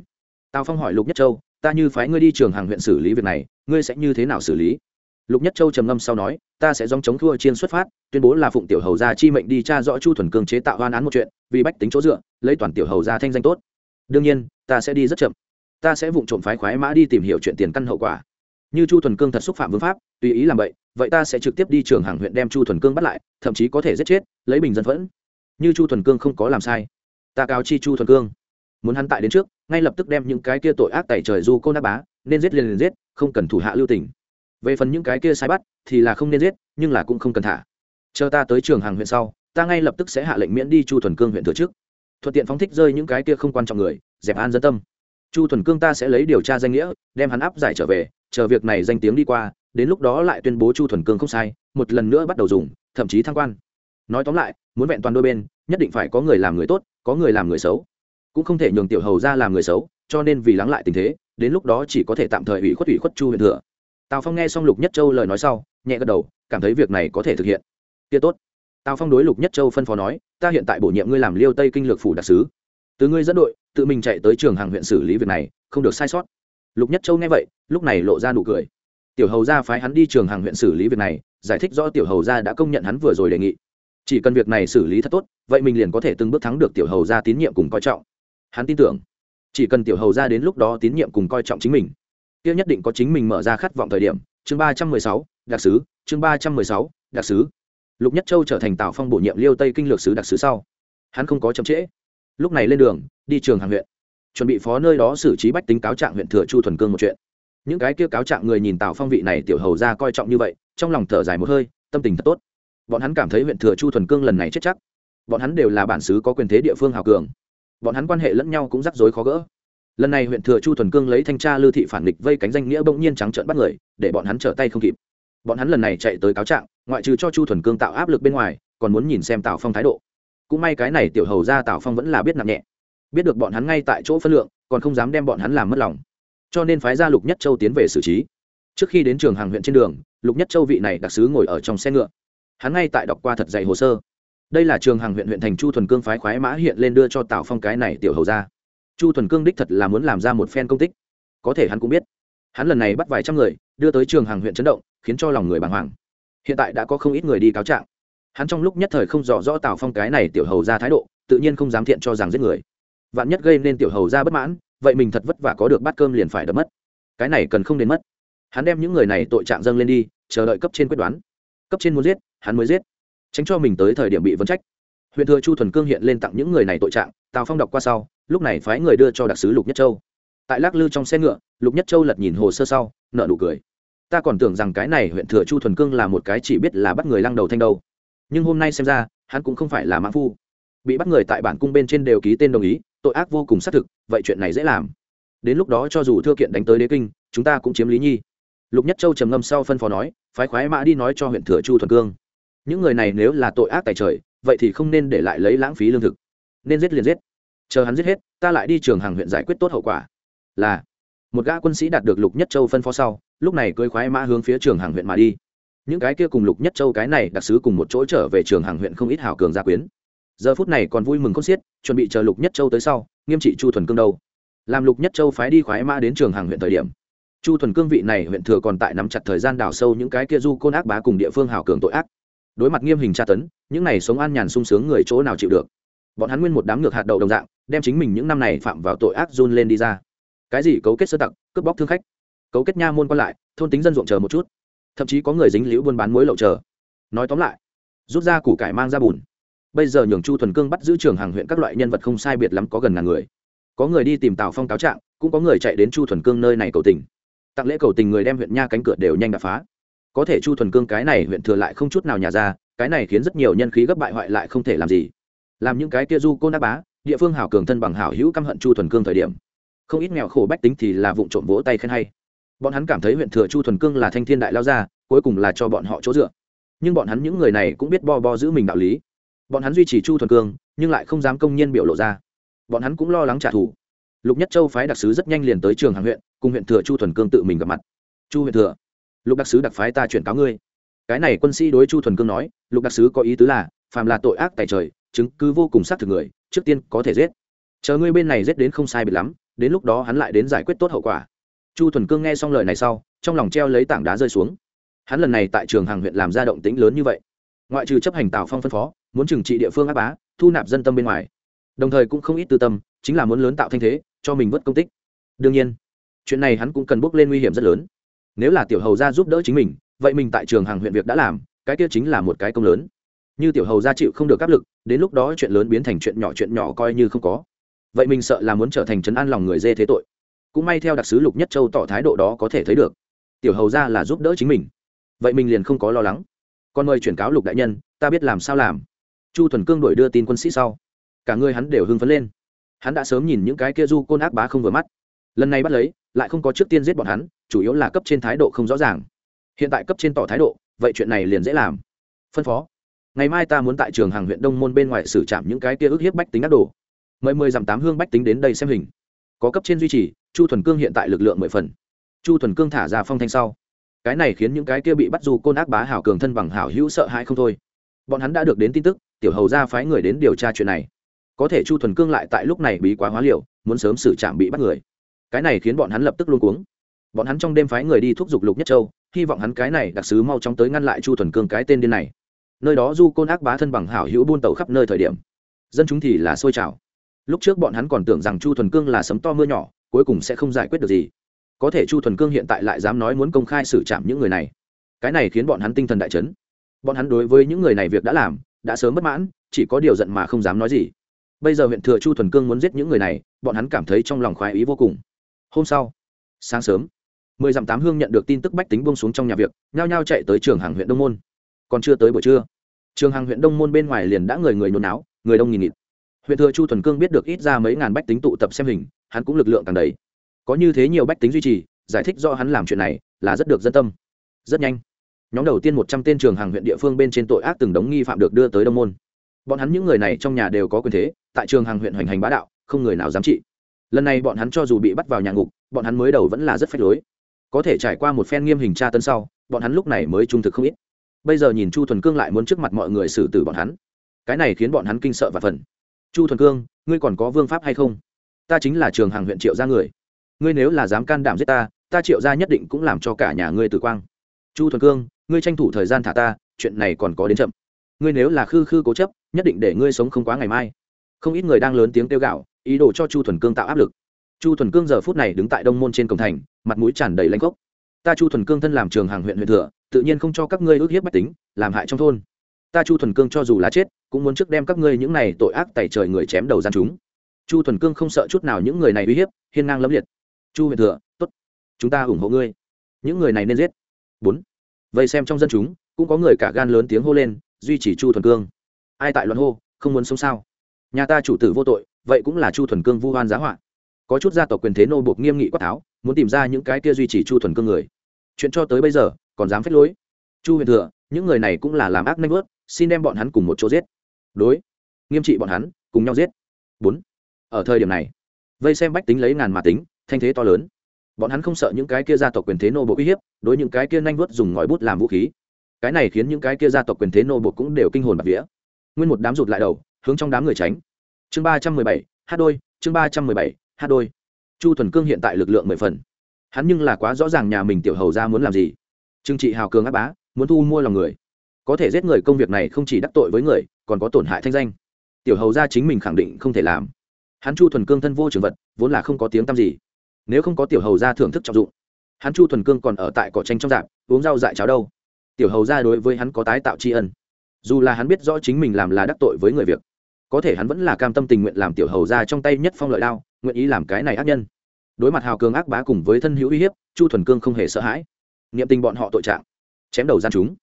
Tào phong hỏi lục nhất châu, ta như phái ngươi đi trường hàng huyện xử lý việc này, ngươi sẽ như thế nào xử lý? Lục nhất châu trầm ngâm sau nói, ta sẽ dòng chống thua chiên xuất phát, tuyên bố là phụng tiểu hầu gia chi mệnh đi tra rõ chu thuần cương chế tạo hoan án một chuyện, vì bách tính chỗ dựa, lấy toàn tiểu hầu gia thanh danh tốt. Đương nhiên, ta sẽ đi rất chậm. Ta sẽ vụng trộm phái khoái mã đi tìm hiểu chuyện tiền căn hậu quả. Như chu thuần cương thật xúc phạm vương pháp, tùy ý làm vậy vậy ta sẽ trực tiếp đi trường hàng huyện đem chu thuần cương bắt lại, thậm chí có thể giết chết, lấy bình dân phẫn. Như chu thuần cương không có làm sai. Ta cáo chi chu thuần cương. Muốn hắn tại đến trước, ngay lập tức đem những cái kia tội ác tẩy trời du cô nát bá, nên giết liền liền giết, không cần thủ hạ lưu tình về phần những cái kia sai bắt, thì là không nên giết, nhưng là cũng không cần thả. Chờ ta tới trường hàng huyện sau, ta ngay lập tức sẽ hạ lệnh miễn đi chu thuần cương huyện thừa trước thuận tiện phóng thích rơi những cái kia không quan trọng người, dẹp an dân tâm. Chu thuần cương ta sẽ lấy điều tra danh nghĩa, đem hắn áp giải trở về, chờ việc này danh tiếng đi qua, đến lúc đó lại tuyên bố chu thuần cương không sai, một lần nữa bắt đầu dùng, thậm chí thăng quan. Nói tóm lại, muốn vẹn toàn đôi bên, nhất định phải có người làm người tốt, có người làm người xấu. Cũng không thể nhường tiểu hầu ra làm người xấu, cho nên vì lắng lại tình thế, đến lúc đó chỉ có thể tạm thời ủy khuất ủy khuất chu huyện thừa tào phong nghe xong lục nhất châu lời nói sau, nhẹ gật đầu, cảm thấy việc này có thể thực hiện. Kia tốt. Tào phong đối lục nhất châu phân phó nói, ta hiện tại bổ nhiệm ngươi làm liêu tây kinh lược phủ đặc sứ. Từ ngươi dẫn đội, tự mình chạy tới trường hàng huyện xử lý việc này, không được sai sót. Lục nhất châu nghe vậy, lúc này lộ ra nụ cười. Tiểu hầu gia phái hắn đi trường hàng huyện xử lý việc này, giải thích rõ tiểu hầu gia đã công nhận hắn vừa rồi đề nghị. Chỉ cần việc này xử lý thật tốt, vậy mình liền có thể từng bước thắng được tiểu hầu gia tín nhiệm cùng coi trọng. Hắn tin tưởng, chỉ cần tiểu hầu gia đến lúc đó tín nhiệm cùng coi trọng chính mình kia nhất định có chính mình mở ra khát vọng thời điểm. Chương ba trăm mười sáu, đặc sứ. Chương ba trăm mười sáu, đặc sứ. Lục nhất châu trở thành tào phong bổ nhiệm liêu tây kinh lược sứ đặc sứ sau. Hắn không có chậm trễ. Lúc này lên đường, đi trường hàng huyện. Chuẩn bị phó nơi đó xử trí bách tính cáo trạng huyện thừa chu thuần cương một chuyện. Những cái kia cáo trạng người nhìn tào phong vị này tiểu hầu ra coi trọng như vậy, trong lòng thở dài một hơi, tâm tình thật tốt. Bọn hắn cảm thấy huyện thừa chu thuần cương lần này chết chắc. Bọn hắn đều là bản xứ có quyền thế địa phương hào cường. Bọn hắn quan hệ lẫn nhau cũng rắc rối khó gỡ lần này huyện thừa chu thuần cương lấy thanh tra lưu thị phản địch vây cánh danh nghĩa bỗng nhiên trắng trợn bắt người, để bọn hắn trở tay không kịp. Bọn hắn lần này chạy tới cáo trạng, ngoại trừ cho chu thuần cương tạo áp lực bên ngoài, còn muốn nhìn xem tào phong thái độ. Cũng may cái này tiểu hầu ra tào phong vẫn là biết nặng nhẹ. Biết được bọn hắn ngay tại chỗ phân lượng, còn không dám đem bọn hắn làm mất lòng. Cho nên phái Gia lục nhất châu tiến về xử trí. Trước khi đến trường hàng huyện trên đường, lục nhất châu vị này đặc sứ ngồi ở trong xe ngựa. Hắn ngay tại đọc qua thật dày hồ sơ. Đây là trường hàng huyện huyện thành chu thuần cương phái khoái mã hiện lên đưa cho tào phong cái này tiểu hầu ra chu thuần cương đích thật là muốn làm ra một phen công tích. Có thể hắn cũng biết. Hắn lần này bắt vài trăm người, đưa tới trường hàng huyện chấn động, khiến cho lòng người bàng hoàng. Hiện tại đã có không ít người đi cáo trạng. Hắn trong lúc nhất thời không rõ rõ tào phong cái này tiểu hầu ra thái độ, tự nhiên không dám thiện cho rằng giết người. Vạn nhất gây nên tiểu hầu ra bất mãn, vậy mình thật vất vả có được bát cơm liền phải đập mất. Cái này cần không đến mất. Hắn đem những người này tội trạng dâng lên đi, chờ đợi cấp trên quyết đoán. Cấp trên muốn giết, hắn mới giết. Tránh cho mình tới thời điểm bị vấn trách huyện thừa chu thuần cương hiện lên tặng những người này tội trạng, tào phong đọc qua sau, lúc này phái người đưa cho đặc sứ lục nhất châu. Tại lắc lư trong xe ngựa, lục nhất châu lật nhìn hồ sơ sau nợ nụ cười. Ta còn tưởng rằng cái này huyện thừa chu thuần cương là một cái chỉ biết là bắt người lăng đầu thanh đâu. Nhưng hôm nay xem ra, hắn cũng không phải là mãn phu. Bị bắt người tại bản cung bên trên đều ký tên đồng ý, tội ác vô cùng xác thực, vậy chuyện này dễ làm. Đến lúc đó cho dù thưa kiện đánh tới đế kinh, chúng ta cũng chiếm lý nhi. Lục nhất châu trầm ngâm sau phân phó nói, phái khoái mã đi nói cho huyện thừa chu thuần cương. Những người này nếu là tội ác tại trời vậy thì không nên để lại lấy lãng phí lương thực. Nên giết liền giết. Chờ hắn giết hết, ta lại đi trường hàng huyện giải quyết tốt hậu quả. Là, một gã quân sĩ đạt được lục nhất châu phân phó sau, lúc này cưới khoái mã hướng phía trường hàng huyện mà đi. Những cái kia cùng lục nhất châu cái này đặc sứ cùng một chỗ trở về trường hàng huyện không ít hào cường gia quyến. Giờ phút này còn vui mừng con xiết, chuẩn bị chờ lục nhất châu tới sau, nghiêm trị chu thuần cương đâu. Làm lục nhất châu phái đi khoái mã đến trường hàng huyện thời điểm, chu thuần cương vị này huyện thừa còn tại nắm chặt thời gian đào sâu những cái kia du côn ác bá cùng địa phương hào cường tội ác đối mặt nghiêm hình tra tấn, những này sống an nhàn sung sướng người chỗ nào chịu được. Bọn hắn nguyên một đám ngược hạt đậu đồng dạng, đem chính mình những năm này phạm vào tội ác run lên đi ra. Cái gì cấu kết sơ tặc, cướp bóc thương khách. Cấu kết nha môn quan lại, thôn tính dân ruộng chờ một chút. Thậm chí có người dính liễu buôn bán muối lậu chờ. Nói tóm lại, rút ra củ cải mang ra bùn. Bây giờ nhường chu thuần cương bắt giữ trường hàng huyện các loại nhân vật không sai biệt lắm có gần ngàn người. Có người đi tìm tào phong cáo trạng, cũng có người chạy đến chu thuần cương nơi này cầu tình. Tặng lễ cầu tình người đem huyện nha cánh cửa đều nhanh đập phá có thể chu thuần cương cái này huyện thừa lại không chút nào nhà ra cái này khiến rất nhiều nhân khí gấp bại hoại lại không thể làm gì. Làm những cái kia du côn đáp bá địa phương hảo cường thân bằng hảo hữu căm hận chu thuần cương thời điểm. Không ít nghèo khổ bách tính thì là vụ trộm vỗ tay khen hay. Bọn hắn cảm thấy huyện thừa chu thuần cương là thanh thiên đại lao ra, cuối cùng là cho bọn họ chỗ dựa. Nhưng bọn hắn những người này cũng biết bo bo giữ mình đạo lý. Bọn hắn duy trì chu thuần cương nhưng lại không dám công nhiên biểu lộ ra. Bọn hắn cũng lo lắng trả thù. Lục nhất châu phái đặc sứ rất nhanh liền tới trường hàng huyện cùng huyện thừa chu thuần cương tự mình gặp mặt. Chu huyện thừa lục đặc sứ đặc phái ta chuyển cáo ngươi. Cái này quân sĩ đối chu thuần cương nói, lục đặc sứ có ý tứ là, phàm là tội ác tại trời, chứng cứ vô cùng xác thực người, trước tiên có thể giết. Chờ ngươi bên này giết đến không sai biệt lắm, đến lúc đó hắn lại đến giải quyết tốt hậu quả. Chu thuần cương nghe xong lời này sau, trong lòng treo lấy tảng đá rơi xuống. Hắn lần này tại trường hàng huyện làm ra động tĩnh lớn như vậy. Ngoại trừ chấp hành tào phong phân phó, muốn trừng trị địa phương áp bá, thu nạp dân tâm bên ngoài. Đồng thời cũng không ít tư tâm, chính là muốn lớn tạo thanh thế, cho mình vớt công tích. Đương nhiên, chuyện này hắn cũng cần bước lên nguy hiểm rất lớn nếu là tiểu hầu gia giúp đỡ chính mình, vậy mình tại trường hàng huyện việc đã làm, cái kia chính là một cái công lớn. Như tiểu hầu gia chịu không được áp lực, đến lúc đó chuyện lớn biến thành chuyện nhỏ chuyện nhỏ coi như không có. Vậy mình sợ là muốn trở thành trấn an lòng người dê thế tội. Cũng may theo đặc sứ lục nhất châu tỏ thái độ đó có thể thấy được. Tiểu hầu gia là giúp đỡ chính mình. Vậy mình liền không có lo lắng. Còn mời chuyển cáo lục đại nhân, ta biết làm sao làm. Chu thuần cương đổi đưa tin quân sĩ sau. Cả người hắn đều hưng phấn lên. Hắn đã sớm nhìn những cái kia du côn ác bá không vừa mắt. Lần này bắt lấy lại không có trước tiên giết bọn hắn, chủ yếu là cấp trên thái độ không rõ ràng. Hiện tại cấp trên tỏ thái độ, vậy chuyện này liền dễ làm. Phân phó. Ngày mai ta muốn tại trường hàng huyện đông môn bên ngoài xử trảm những cái kia ức hiếp bách tính ác đồ. Mời mười dặm tám hương bách tính đến đây xem hình. Có cấp trên duy trì, chu thuần cương hiện tại lực lượng mười phần. Chu thuần cương thả ra phong thanh sau. Cái này khiến những cái kia bị bắt dù côn ác bá hảo cường thân bằng hảo hữu sợ hãi không thôi. Bọn hắn đã được đến tin tức, tiểu hầu ra phái người đến điều tra chuyện này. Có thể chu thuần cương lại tại lúc này bí quá hóa liệu muốn sớm xử trảm bị bắt người cái này khiến bọn hắn lập tức luôn cuống. Bọn hắn trong đêm phái người đi thúc giục lục nhất châu, hy vọng hắn cái này đặc sứ mau chóng tới ngăn lại chu thuần cương cái tên điên này. Nơi đó du côn ác bá thân bằng hảo hữu buôn tàu khắp nơi thời điểm, dân chúng thì là sôi trào. Lúc trước bọn hắn còn tưởng rằng chu thuần cương là sấm to mưa nhỏ, cuối cùng sẽ không giải quyết được gì. Có thể chu thuần cương hiện tại lại dám nói muốn công khai xử trảm những người này. Cái này khiến bọn hắn tinh thần đại chấn. Bọn hắn đối với những người này việc đã làm, đã sớm bất mãn, chỉ có điều giận mà không dám nói gì. Bây giờ huyện thừa chu thuần cương muốn giết những người này, bọn hắn cảm thấy trong lòng khoái ý vô cùng hôm sau, sáng sớm, mười dặm tám hương nhận được tin tức bách tính bông xuống trong nhà việc, nhao nhao chạy tới trường hàng huyện đông môn. Còn chưa tới buổi trưa, trường hàng huyện đông môn bên ngoài liền đã người người nôn náo, người đông nghìn nghịt. Huyện thừa chu thuần cương biết được ít ra mấy ngàn bách tính tụ tập xem hình, hắn cũng lực lượng càng đầy. Có như thế nhiều bách tính duy trì, giải thích do hắn làm chuyện này là rất được dân tâm. Rất nhanh, nhóm đầu tiên một trăm tên trường hàng huyện địa phương bên trên tội ác từng đống nghi phạm được đưa tới đông môn. Bọn hắn những người này trong nhà đều có quyền thế, tại trường hàng huyện hoành hành bá đạo, không người nào dám trị lần này bọn hắn cho dù bị bắt vào nhà ngục, bọn hắn mới đầu vẫn là rất phách lối. Có thể trải qua một phen nghiêm hình tra tấn sau, bọn hắn lúc này mới trung thực không ít. Bây giờ nhìn chu thuần cương lại muốn trước mặt mọi người xử tử bọn hắn. Cái này khiến bọn hắn kinh sợ và phần chu thuần cương, ngươi còn có vương pháp hay không? Ta chính là trường hàng huyện triệu gia người. Ngươi nếu là dám can đảm giết ta ta triệu gia nhất định cũng làm cho cả nhà ngươi tử quang. Chu thuần cương, ngươi tranh thủ thời gian thả ta, chuyện này còn có đến chậm. Ngươi nếu là khư khư cố chấp, nhất định để ngươi sống không quá ngày mai. Không ít người đang lớn tiếng kêu gạo ý đồ cho chu thuần cương tạo áp lực. Chu thuần cương giờ phút này đứng tại đông môn trên cổng thành, mặt mũi tràn đầy lanh gốc ta chu thuần cương thân làm trường hàng huyện huyện thừa, tự nhiên không cho các ngươi ước hiếp bách tính, làm hại trong thôn. Ta chu thuần cương cho dù lá chết, cũng muốn trước đem các ngươi những này tội ác tẩy trời người chém đầu gian chúng. Chu thuần cương không sợ chút nào những người này uy hiếp, hiên ngang lẫm liệt. Chu huyện thừa, tốt. Chúng ta ủng hộ ngươi. Những người này nên giết. Bốn. Vậy xem trong dân chúng, cũng có người cả gan lớn tiếng hô lên, duy trì chu thuần cương. Ai tại luận hô, không muốn sống sao? Nhà ta chủ tử vô tội vậy cũng là chu thuần cương vu hoan giá họa. Có chút gia tộc quyền thế nô buộc nghiêm nghị quát tháo, muốn tìm ra những cái kia duy trì chu thuần cương người. Chuyện cho tới bây giờ, còn dám phép lối. Chu huyền thừa, những người này cũng là làm ác nanh vớt, xin đem bọn hắn cùng một chỗ giết. Đối, nghiêm trị bọn hắn, cùng nhau giết. Bốn, ở thời điểm này, vây xem bách tính lấy ngàn mà tính, thanh thế to lớn. Bọn hắn không sợ những cái kia gia tộc quyền thế nô bộ uy hiếp, đối những cái kia nanh vớt dùng ngòi bút làm vũ khí. Cái này khiến những cái kia gia tộc quyền thế nô bộ cũng đều kinh hồn bạc vía. Nguyên một đám rụt lại đầu, hướng trong đám người tránh chương ba trăm mười bảy h đôi, chương ba trăm mười bảy h đôi. Chu thuần cương hiện tại lực lượng mười phần. Hắn nhưng là quá rõ ràng nhà mình tiểu hầu ra muốn làm gì. Trương trị hào cường áp bá, muốn thu mua lòng người. Có thể giết người công việc này không chỉ đắc tội với người, còn có tổn hại thanh danh. Tiểu hầu ra chính mình khẳng định không thể làm. Hắn chu thuần cương thân vô trường vật, vốn là không có tiếng tăm gì. Nếu không có tiểu hầu ra thưởng thức trọng dụng, hắn chu thuần cương còn ở tại cỏ tranh trong dạp, uống rau dại cháo đâu. Tiểu hầu ra đối với hắn có tái tạo tri ân. Dù là hắn biết rõ chính mình làm là đắc tội với người việc có thể hắn vẫn là cam tâm tình nguyện làm tiểu hầu ra trong tay nhất phong lợi đao, nguyện ý làm cái này ác nhân. Đối mặt hào cường ác bá cùng với thân hữu uy hiếp, chu thuần cương không hề sợ hãi. Niệm tình bọn họ tội trạng, chém đầu gian chúng.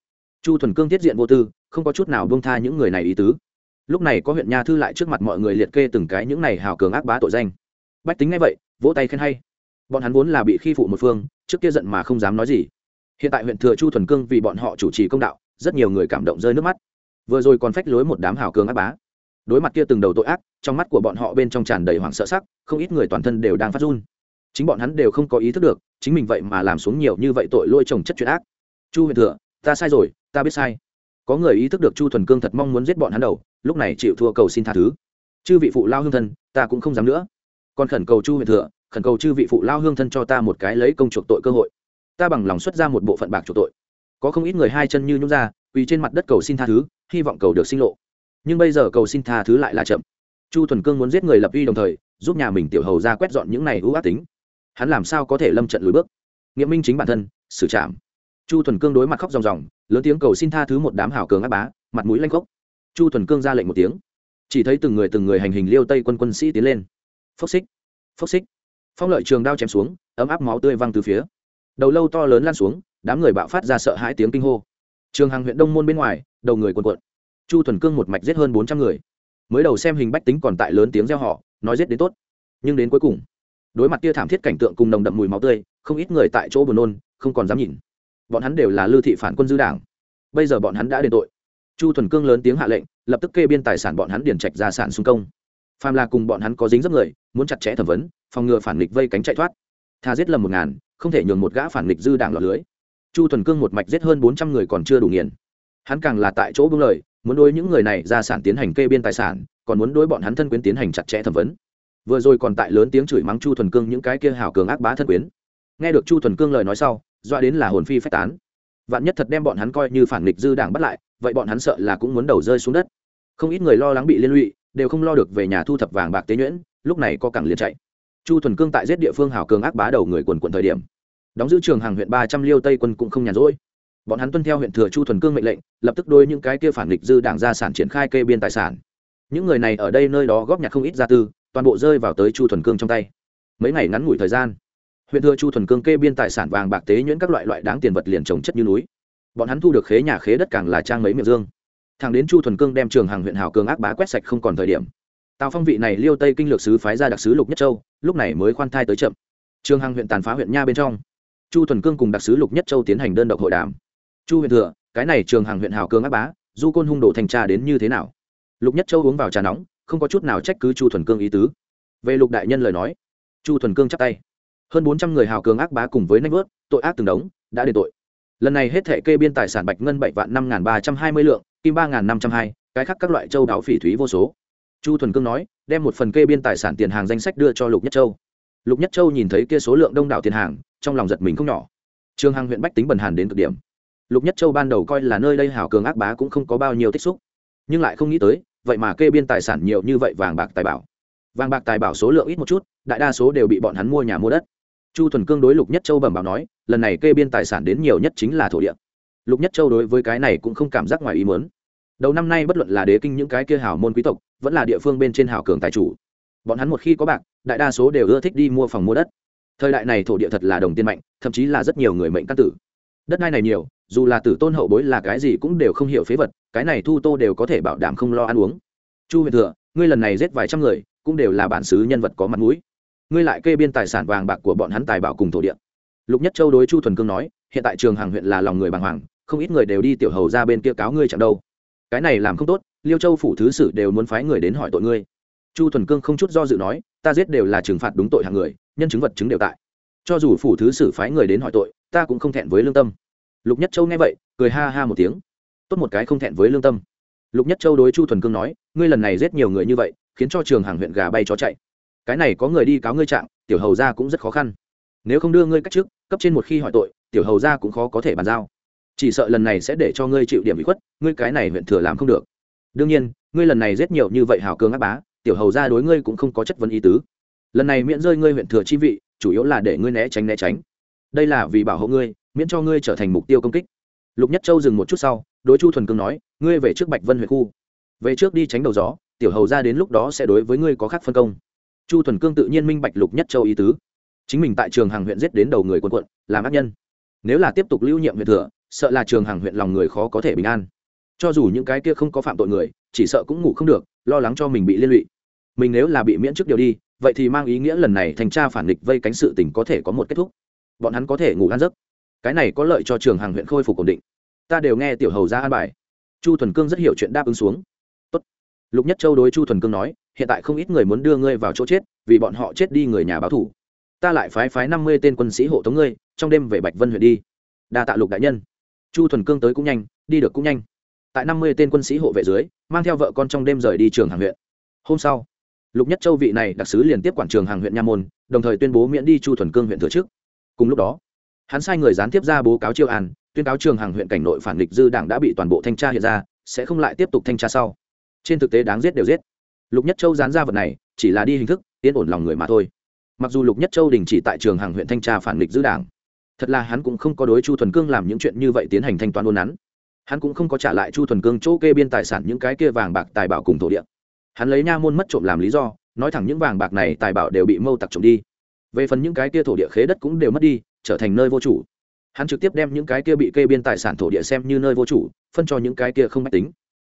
Chu thuần cương tiết diện vô tư, không có chút nào buông tha những người này ý tứ. Lúc này có huyện nha thư lại trước mặt mọi người liệt kê từng cái những này hào cường ác bá tội danh. Bách tính ngay vậy, vỗ tay khen hay. Bọn hắn vốn là bị khi phụ một phương, trước kia giận mà không dám nói gì. Hiện tại huyện thừa chu thuần cương vì bọn họ chủ trì công đạo, rất nhiều người cảm động rơi nước mắt. Vừa rồi còn phách lối một đám hào cường ác bá đối mặt kia từng đầu tội ác, trong mắt của bọn họ bên trong tràn đầy hoảng sợ sắc, không ít người toàn thân đều đang phát run. Chính bọn hắn đều không có ý thức được, chính mình vậy mà làm xuống nhiều như vậy tội lôi trồng chất chuyện ác. Chu Huyền thừa, ta sai rồi, ta biết sai. Có người ý thức được chu thuần cương thật mong muốn giết bọn hắn đầu, lúc này chịu thua cầu xin tha thứ. Chư vị phụ lao hương thân, ta cũng không dám nữa. Còn khẩn cầu chu Huyền thừa, khẩn cầu chư vị phụ lao hương thân cho ta một cái lấy công chuộc tội cơ hội. Ta bằng lòng xuất ra một bộ phận bạc chuộc tội. Có không ít người hai chân như nhún ra, quỳ trên mặt đất cầu xin tha thứ, hy vọng cầu được sinh lộ nhưng bây giờ cầu xin tha thứ lại là chậm. Chu thuần cương muốn giết người lập uy đồng thời, giúp nhà mình tiểu hầu ra quét dọn những này ưu ác tính. Hắn làm sao có thể lâm trận lùi bước? Nghĩa minh chính bản thân, xử trảm. Chu thuần cương đối mặt khóc ròng ròng, lớn tiếng cầu xin tha thứ một đám hảo cường áp bá, mặt mũi lanh khốc. Chu thuần cương ra lệnh một tiếng. Chỉ thấy từng người từng người hành hình liêu tây quân quân sĩ tiến lên. Phốc xích phốc xích. Phong lợi trường đao chém xuống, ấm áp máu tươi văng từ phía. Đầu lâu to lớn lan xuống, đám người bạo phát ra sợ hãi tiếng kinh hô. Trường hàng huyện đông môn bên ngoài, đầu người quần quận chu thuần cương một mạch giết hơn bốn trăm người. Mới đầu xem hình bách tính còn tại lớn tiếng reo họ nói giết đến tốt. Nhưng đến cuối cùng, đối mặt kia thảm thiết cảnh tượng cùng nồng đậm mùi máu tươi, không ít người tại chỗ buồn nôn, không còn dám nhìn. Bọn hắn đều là lưu thị phản quân dư đảng. Bây giờ bọn hắn đã đền tội. Chu thuần cương lớn tiếng hạ lệnh, lập tức kê biên tài sản bọn hắn điển trạch ra sản xung công. Phàm là cùng bọn hắn có dính dấp người, muốn chặt chẽ thẩm vấn, phòng ngừa phản nghịch vây cánh chạy thoát. Tha giết lầm một ngàn, không thể nhường một gã phản nghịch dư đảng lọt lưới. Chu thuần cương một mạch giết hơn bốn trăm người còn chưa đủ nghiền. Hắn càng là tại chỗ bưng lời muốn đối những người này ra sản tiến hành kê biên tài sản, còn muốn đối bọn hắn thân quyến tiến hành chặt chẽ thẩm vấn. Vừa rồi còn tại lớn tiếng chửi mắng chu thuần cương những cái kia hào cường ác bá thân quyến. Nghe được chu thuần cương lời nói sau, doa đến là hồn phi phách tán. Vạn nhất thật đem bọn hắn coi như phản nghịch dư đảng bắt lại, vậy bọn hắn sợ là cũng muốn đầu rơi xuống đất. Không ít người lo lắng bị liên lụy, đều không lo được về nhà thu thập vàng bạc tế nhuyễn, lúc này có cẳng liền chạy. Chu thuần cương tại giết địa phương hào cường ác bá đầu người quần quận thời điểm. Đóng giữ trường hàng huyện ba trăm liêu tây quân cũng không nhàn rỗi bọn hắn tuân theo huyện thừa chu thuần cương mệnh lệnh, lập tức đôi những cái kia phản nghịch dư đảng gia sản triển khai kê biên tài sản. Những người này ở đây nơi đó góp nhặt không ít gia tư, toàn bộ rơi vào tới chu thuần cương trong tay. Mấy ngày ngắn ngủi thời gian, huyện thừa chu thuần cương kê biên tài sản vàng bạc tế nhuyễn các loại loại đáng tiền vật liền trồng chất như núi. Bọn hắn thu được khế nhà khế đất càng là trang mấy miệng dương. Thằng đến chu thuần cương đem trường hàng huyện hào cường ác bá quét sạch không còn thời điểm. Tào phong vị này liêu tây kinh lược sứ phái ra đặc sứ lục nhất châu, lúc này mới khoan thai tới chậm. Trường hàng huyện tàn phá huyện nha bên trong, chu thuần cương cùng đặc sứ lục nhất châu tiến hành đơn độc hội đàm chu huyện thừa, cái này trường hàng huyện hào cường ác bá, du côn hung đồ thành trà đến như thế nào? Lục nhất châu uống vào trà nóng, không có chút nào trách cứ chu thuần cương ý tứ. Về lục đại nhân lời nói, chu thuần cương chắp tay. Hơn bốn trăm người hào cường ác bá cùng với nanh vớt, tội ác từng đống, đã đền tội. Lần này hết thệ kê biên tài sản bạch ngân bảy vạn năm n ba trăm hai mươi lượng, kim ba n năm trăm hai, cái khác các loại châu đáo phỉ thúy vô số. Chu thuần cương nói, đem một phần kê biên tài sản tiền hàng danh sách đưa cho lục nhất châu. Lục nhất châu nhìn thấy kia số lượng đông đảo tiền hàng, trong lòng giật mình không nhỏ. Trường hàng huyện bách tính bần hàn đến cực điểm lục nhất châu ban đầu coi là nơi đây hảo cường ác bá cũng không có bao nhiêu tích xúc. Nhưng lại không nghĩ tới, vậy mà kê biên tài sản nhiều như vậy vàng bạc tài bảo. Vàng bạc tài bảo số lượng ít một chút, đại đa số đều bị bọn hắn mua nhà mua đất. Chu thuần cương đối lục nhất châu bẩm báo nói, lần này kê biên tài sản đến nhiều nhất chính là thổ địa. Lục nhất châu đối với cái này cũng không cảm giác ngoài ý mớn đầu năm nay bất luận là đế kinh những cái kia hảo môn quý tộc, vẫn là địa phương bên trên hảo cường tài chủ. Bọn hắn một khi có bạc, đại đa số đều ưa thích đi mua phòng mua đất. Thời đại này thổ địa thật là đồng tiền mạnh, thậm chí là rất nhiều người mệnh căn tử. Đất đai này nhiều dù là tử tôn hậu bối là cái gì cũng đều không hiểu phế vật, cái này thu tô đều có thể bảo đảm không lo ăn uống. Chu huyền thừa, ngươi lần này giết vài trăm người, cũng đều là bản xứ nhân vật có mặt mũi. Ngươi lại kê biên tài sản vàng bạc của bọn hắn tài bảo cùng thổ địa. Lục nhất châu đối chu thuần cương nói, hiện tại trường hàng huyện là lòng người bàng hoàng, không ít người đều đi tiểu hầu ra bên kia cáo ngươi chẳng đâu. Cái này làm không tốt, liêu châu phủ thứ sử đều muốn phái người đến hỏi tội ngươi. Chu thuần cương không chút do dự nói, ta giết đều là trừng phạt đúng tội hàng người, nhân chứng vật chứng đều tại. Cho dù phủ thứ sử phái người đến hỏi tội, ta cũng không thẹn với lương tâm lục nhất châu nghe vậy, cười ha ha một tiếng. Tốt một cái không thẹn với lương tâm. Lục nhất châu đối chu thuần cương nói, ngươi lần này giết nhiều người như vậy, khiến cho trường hàng huyện gà bay chó chạy. Cái này có người đi cáo ngươi trạng, tiểu hầu ra cũng rất khó khăn. Nếu không đưa ngươi cách trước, cấp trên một khi hỏi tội, tiểu hầu ra cũng khó có thể bàn giao. Chỉ sợ lần này sẽ để cho ngươi chịu điểm bị khuất, ngươi cái này huyện thừa làm không được. Đương nhiên, ngươi lần này giết nhiều như vậy hào cương ác bá, tiểu hầu ra đối ngươi cũng không có chất vấn ý tứ. Lần này miễn rơi ngươi huyện thừa chi vị, chủ yếu là để ngươi né tránh né tránh đây là vì bảo hộ ngươi, miễn cho ngươi trở thành mục tiêu công kích. Lục nhất châu dừng một chút sau, đối chu thuần cương nói, ngươi về trước bạch vân huyện khu. Về trước đi tránh đầu gió, tiểu hầu ra đến lúc đó sẽ đối với ngươi có khác phân công. Chu thuần cương tự nhiên minh bạch lục nhất châu ý tứ. Chính mình tại trường hàng huyện giết đến đầu người quân quận, làm ác nhân. Nếu là tiếp tục lưu nhiệm huyện thừa, sợ là trường hàng huyện lòng người khó có thể bình an. Cho dù những cái kia không có phạm tội người, chỉ sợ cũng ngủ không được, lo lắng cho mình bị liên lụy. Mình nếu là bị miễn trước điều đi, vậy thì mang ý nghĩa lần này thành tra phản địch vây cánh sự tình có thể có một kết thúc bọn hắn có thể ngủ ăn giấc. Cái này có lợi cho trường hàng huyện khôi phục ổn định. Ta đều nghe tiểu hầu ra an bài. Chu thuần cương rất hiểu chuyện đáp ứng xuống. Tốt. lục nhất châu đối chu thuần cương nói, hiện tại không ít người muốn đưa ngươi vào chỗ chết, vì bọn họ chết đi người nhà báo thủ. Ta lại phái phái năm mươi tên quân sĩ hộ tống ngươi, trong đêm về bạch vân huyện đi. Đa tạ lục đại nhân. Chu thuần cương tới cũng nhanh, đi được cũng nhanh. Tại năm mươi tên quân sĩ hộ vệ dưới, mang theo vợ con trong đêm rời đi trường hàng huyện. Hôm sau, lục nhất châu vị này đặc sứ liền tiếp quản trường hàng huyện nha môn, đồng thời tuyên bố miễn đi chu thuần cương huyện thừa trước cùng lúc đó, hắn sai người gián tiếp ra bố cáo chiêu an, tuyên cáo trường hàng huyện cảnh nội phản địch dư đảng đã bị toàn bộ thanh tra hiện ra, sẽ không lại tiếp tục thanh tra sau. Trên thực tế đáng giết đều giết. Lục nhất châu dán ra vật này, chỉ là đi hình thức, yên ổn lòng người mà thôi. Mặc dù lục nhất châu đình chỉ tại trường hàng huyện thanh tra phản địch dư đảng, thật là hắn cũng không có đối chu thuần cương làm những chuyện như vậy tiến hành thanh toán ôn nắn. Hắn cũng không có trả lại chu thuần cương chỗ kê biên tài sản những cái kia vàng bạc tài bảo cùng thổ địa. Hắn lấy nha môn mất trộm làm lý do, nói thẳng những vàng bạc này tài bảo đều bị mâu tặc trộm đi về phần những cái kia thổ địa khế đất cũng đều mất đi, trở thành nơi vô chủ. Hắn trực tiếp đem những cái kia bị kê biên tài sản thổ địa xem như nơi vô chủ, phân cho những cái kia không mách tính.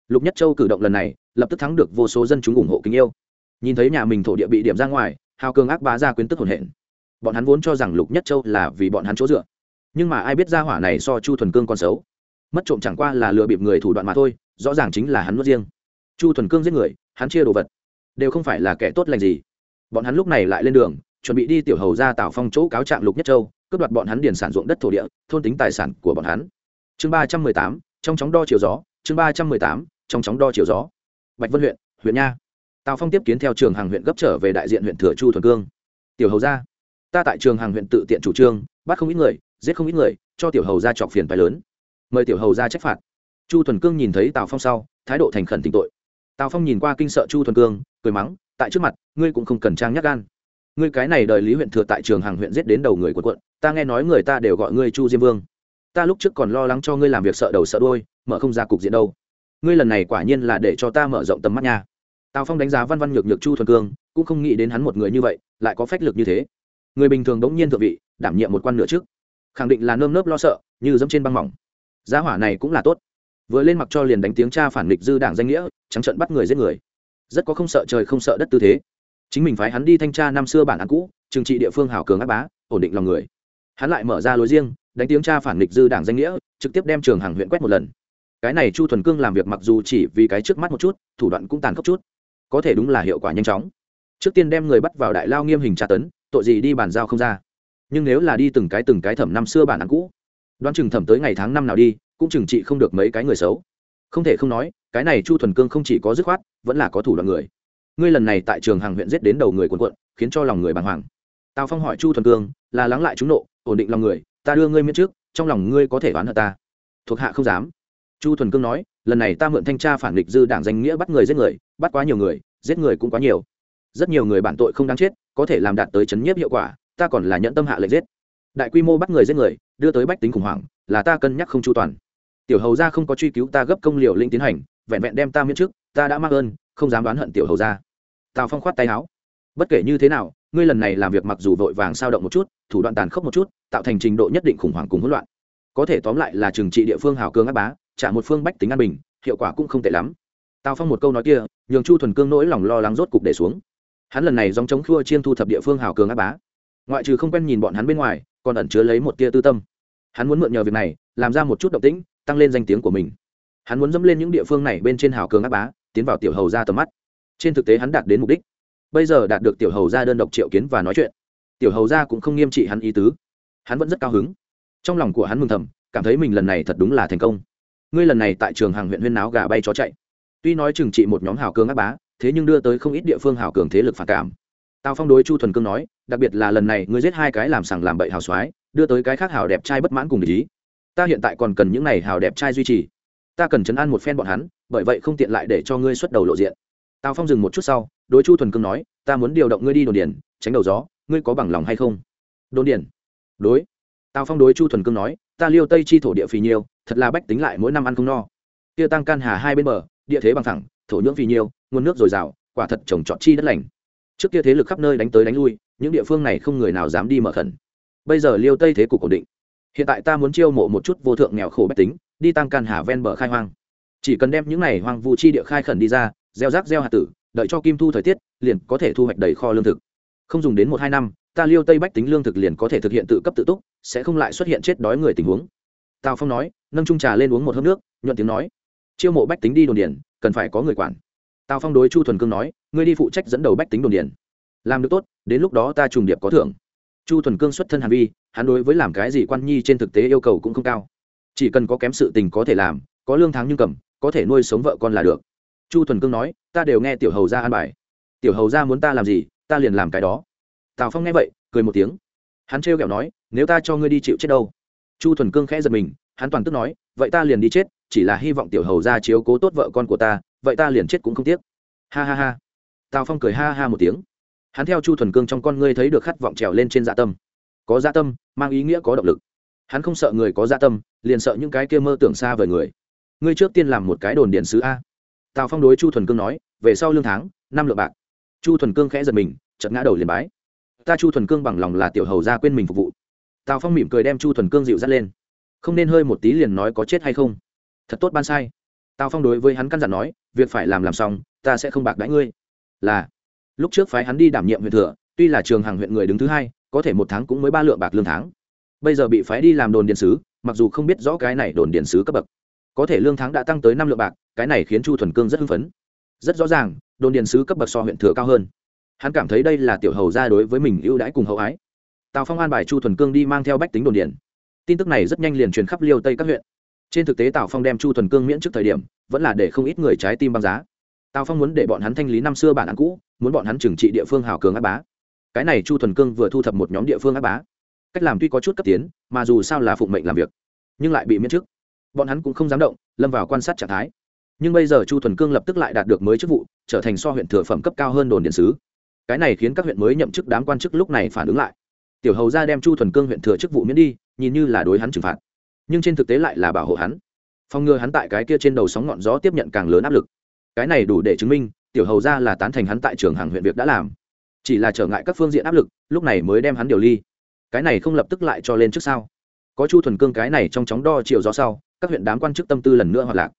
Lục nhất châu cử động lần này, lập tức thắng được vô số dân chúng ủng hộ kính yêu. Nhìn thấy nhà mình thổ địa bị điểm ra ngoài, hào cường ác bá ra quyến tức hồn hển bọn hắn vốn cho rằng lục nhất châu là vì bọn hắn chỗ dựa. Nhưng mà ai biết ra hỏa này so chu thuần cương còn xấu. Mất trộm chẳng qua là lừa bịp người thủ đoạn mà thôi, rõ ràng chính là hắn mất riêng. Chu thuần cương giết người, hắn chia đồ vật. Đều không phải là kẻ tốt lành gì. Bọn hắn lúc này lại lên đường chuẩn bị đi tiểu hầu ra tạo phong chỗ cáo trạng lục nhất châu, cướp đoạt bọn hắn điền sản ruộng đất thổ địa, thôn tính tài sản của bọn hắn. Chương ba trăm mười tám, trong chóng đo chiều gió. Chương ba trăm mười tám, trong chóng đo chiều gió. Bạch vân huyện huyện nha. Tào phong tiếp kiến theo trường hàng huyện gấp trở về đại diện huyện thừa chu thuần cương. Tiểu hầu ra ta tại trường hàng huyện tự tiện chủ trương, bắt không ít người, giết không ít người, cho tiểu hầu ra chọc phiền phái lớn. Mời tiểu hầu ra trách phạt. Chu thuần cương nhìn thấy tào phong sau, thái độ thành khẩn tỉnh tội. Tào phong nhìn qua kinh sợ chu thuần cương, cười mắng, tại trước mặt, ngươi cũng không cần trang nhắc gan ngươi cái này đời lý huyện thừa tại trường hàng huyện giết đến đầu người của quận, ta nghe nói người ta đều gọi ngươi chu diêm vương. Ta lúc trước còn lo lắng cho ngươi làm việc sợ đầu sợ đôi mở không ra cục diện đâu. Ngươi lần này quả nhiên là để cho ta mở rộng tầm mắt nha. Tào phong đánh giá văn văn nhược nhược chu thuần cương, cũng không nghĩ đến hắn một người như vậy, lại có phách lực như thế. Người bình thường đống nhiên thượng vị, đảm nhiệm một quan nửa trước. Khẳng định là nơm nớp lo sợ, như dẫm trên băng mỏng. Giá hỏa này cũng là tốt. Vừa lên mặc cho liền đánh tiếng cha phản nghịch dư đảng danh nghĩa, trắng trận bắt người giết người. Rất có không sợ trời không sợ đất tư thế chính mình phái hắn đi thanh tra năm xưa bản án cũ, trừng trị địa phương hảo cường áp bá, ổn định lòng người. Hắn lại mở ra lối riêng, đánh tiếng cha phản nghịch dư đảng danh nghĩa, trực tiếp đem trường hàng huyện quét một lần. Cái này chu thuần cương làm việc mặc dù chỉ vì cái trước mắt một chút, thủ đoạn cũng tàn khốc chút. Có thể đúng là hiệu quả nhanh chóng. Trước tiên đem người bắt vào đại lao nghiêm hình tra tấn, tội gì đi bàn giao không ra. Nhưng nếu là đi từng cái từng cái thẩm năm xưa bản án cũ, đoán chừng thẩm tới ngày tháng năm nào đi, cũng chừng trị không được mấy cái người xấu. Không thể không nói, cái này chu thuần cương không chỉ có dứt khoát, vẫn là có thủ đoạn người ngươi lần này tại trường hàng huyện giết đến đầu người quần quận khiến cho lòng người bàng hoàng. Tào phong hỏi chu thuần cương, là lắng lại chúng nộ, ổn định lòng người, ta đưa ngươi miễn trước, trong lòng ngươi có thể đoán hận ta. Thuộc hạ không dám. Chu thuần cương nói, lần này ta mượn thanh tra phản địch dư đảng danh nghĩa bắt người giết người, bắt quá nhiều người, giết người cũng quá nhiều. Rất nhiều người bản tội không đáng chết, có thể làm đạt tới chấn nhiếp hiệu quả, ta còn là nhận tâm hạ lệnh giết. Đại quy mô bắt người giết người, đưa tới bách tính khủng hoảng, là ta cân nhắc không chu toàn. Tiểu hầu gia không có truy cứu ta gấp công liều linh tiến hành, vẹn vẹn đem ta miễn trước, ta đã mắc ơn, không dám đoán hận tiểu hầu gia tào phong khoát tay áo. Bất kể như thế nào, ngươi lần này làm việc mặc dù vội vàng sao động một chút, thủ đoạn tàn khốc một chút, tạo thành trình độ nhất định khủng hoảng cùng hỗn loạn. Có thể tóm lại là trừng trị địa phương hào cương áp bá, trả một phương bách tính an bình, hiệu quả cũng không tệ lắm. Tào phong một câu nói kia, nhường chu thuần cương nỗi lòng lo lắng rốt cục để xuống. Hắn lần này dòng chống khua chiên thu thập địa phương hào cường áp bá. Ngoại trừ không quen nhìn bọn hắn bên ngoài, còn ẩn chứa lấy một tia tư tâm. Hắn muốn mượn nhờ việc này, làm ra một chút động tĩnh, tăng lên danh tiếng của mình. Hắn muốn dẫm lên những địa phương này bên trên hào cường áp bá, tiến vào tiểu hầu ra tầm mắt trên thực tế hắn đạt đến mục đích. Bây giờ đạt được tiểu hầu ra đơn độc triệu kiến và nói chuyện. Tiểu hầu ra cũng không nghiêm trị hắn ý tứ. Hắn vẫn rất cao hứng. Trong lòng của hắn mừng thầm, cảm thấy mình lần này thật đúng là thành công. Ngươi lần này tại trường hàng huyện huyên náo gà bay chó chạy. Tuy nói trừng trị một nhóm hào cường áp bá, thế nhưng đưa tới không ít địa phương hào cường thế lực phản cảm. Tào phong đối chu thuần cương nói, đặc biệt là lần này ngươi giết hai cái làm sằng làm bậy hào soái, đưa tới cái khác hào đẹp trai bất mãn cùng ý. Ta hiện tại còn cần những này hào đẹp trai duy trì. Ta cần chấn an một phen bọn hắn, bởi vậy không tiện lại để cho ngươi xuất đầu lộ diện tào phong dừng một chút sau, đối chu thuần cương nói, ta muốn điều động ngươi đi đồn điền, tránh đầu gió, ngươi có bằng lòng hay không? Đồn điền? Đối. Tào phong đối chu thuần cương nói, ta liêu tây chi thổ địa phì nhiêu, thật là bách tính lại mỗi năm ăn không no. Kia tăng can hà hai bên bờ, địa thế bằng thẳng, thổ nhưỡng phì nhiêu, nguồn nước dồi dào, quả thật trồng trọt chi đất lành. Trước kia thế lực khắp nơi đánh tới đánh lui, những địa phương này không người nào dám đi mở khẩn. Bây giờ liêu tây thế cục ổn định. Hiện tại ta muốn chiêu mộ một chút vô thượng nghèo khổ bách tính, đi tăng can hà ven bờ khai hoang. Chỉ cần đem những này hoang vu chi địa khai khẩn đi ra gieo rác gieo hạt tử, đợi cho kim thu thời tiết, liền có thể thu hoạch đầy kho lương thực. Không dùng đến một hai năm, ta liêu tây bách tính lương thực liền có thể thực hiện tự cấp tự túc, sẽ không lại xuất hiện chết đói người tình huống. Tào phong nói, nâng trung trà lên uống một hớp nước, nhuận tiếng nói, chiêu mộ bách tính đi đồn điền, cần phải có người quản. Tào phong đối chu thuần cương nói, ngươi đi phụ trách dẫn đầu bách tính đồn điền. Làm được tốt, đến lúc đó ta trùng điệp có thưởng. Chu thuần cương xuất thân hàn vi, hắn đối với làm cái gì quan nhi trên thực tế yêu cầu cũng không cao. Chỉ cần có kém sự tình có thể làm, có lương tháng nhưng cầm, có thể nuôi sống vợ con là được chu thuần cương nói, ta đều nghe tiểu hầu ra an bài. Tiểu hầu ra muốn ta làm gì, ta liền làm cái đó. Tào phong nghe vậy, cười một tiếng. Hắn trêu ghẹo nói, nếu ta cho ngươi đi chịu chết đâu? Chu thuần cương khẽ giật mình, hắn toàn tức nói, vậy ta liền đi chết, chỉ là hy vọng tiểu hầu ra chiếu cố tốt vợ con của ta, vậy ta liền chết cũng không tiếc. Ha ha ha. Tào phong cười ha ha một tiếng. Hắn theo chu thuần cương trong con ngươi thấy được khát vọng trèo lên trên dạ tâm. Có dạ tâm, mang ý nghĩa có động lực. Hắn không sợ người có dạ tâm, liền sợ những cái kia mơ tưởng xa vời người. Ngươi trước tiên làm một cái đồn điện sứ a tào phong đối chu thuần cương nói, về sau lương tháng, năm lượng bạc. Chu thuần cương khẽ giật mình chật ngã đầu liền bái. Ta chu thuần cương bằng lòng là tiểu hầu ra quên mình phục vụ. Tào phong mỉm cười đem chu thuần cương dịu dắt lên. Không nên hơi một tí liền nói có chết hay không? Thật tốt ban sai. Tào phong đối với hắn căn dặn nói, việc phải làm làm xong, ta sẽ không bạc đãi ngươi. Là, lúc trước phái hắn đi đảm nhiệm huyện thừa, tuy là trường hàng huyện người đứng thứ hai, có thể một tháng cũng mới ba lượng bạc lương tháng. Bây giờ bị phái đi làm đồn điện sứ, mặc dù không biết rõ cái này đồn điện sứ cấp bậc có thể lương tháng đã tăng tới năm lượng bạc, cái này khiến chu thuần cương rất hưng phấn. Rất rõ ràng, đồn điền sứ cấp bậc so huyện thừa cao hơn. Hắn cảm thấy đây là tiểu hầu ra đối với mình ưu đãi cùng hậu ái. Tào phong an bài chu thuần cương đi mang theo bách tính đồn điền. tin tức này rất nhanh liền truyền khắp liêu tây các huyện. Trên thực tế tào phong đem chu thuần cương miễn trước thời điểm, vẫn là để không ít người trái tim băng giá. Tào phong muốn để bọn hắn thanh lý năm xưa bản án cũ, muốn bọn hắn trừng trị địa phương hào cường áp bá. Cái này chu thuần cương vừa thu thập một nhóm địa phương áp bá. Cách làm tuy có chút cấp tiến, mà dù sao là phụng mệnh làm việc, nhưng lại bị miễn chức bọn hắn cũng không dám động, lâm vào quan sát trạng thái. Nhưng bây giờ chu thuần cương lập tức lại đạt được mới chức vụ, trở thành so huyện thừa phẩm cấp cao hơn đồn điện sứ. Cái này khiến các huyện mới nhậm chức đám quan chức lúc này phản ứng lại. Tiểu hầu ra đem chu thuần cương huyện thừa chức vụ miễn đi, nhìn như là đối hắn trừng phạt. Nhưng trên thực tế lại là bảo hộ hắn. Phòng ngừa hắn tại cái kia trên đầu sóng ngọn gió tiếp nhận càng lớn áp lực. Cái này đủ để chứng minh, tiểu hầu ra là tán thành hắn tại trường hàng huyện việc đã làm. Chỉ là trở ngại các phương diện áp lực, lúc này mới đem hắn điều ly. Cái này không lập tức lại cho lên trước sau có chu thuần cương cái này trong chóng đo chiều gió sau các huyện đám quan chức tâm tư lần nữa hoạt lạc.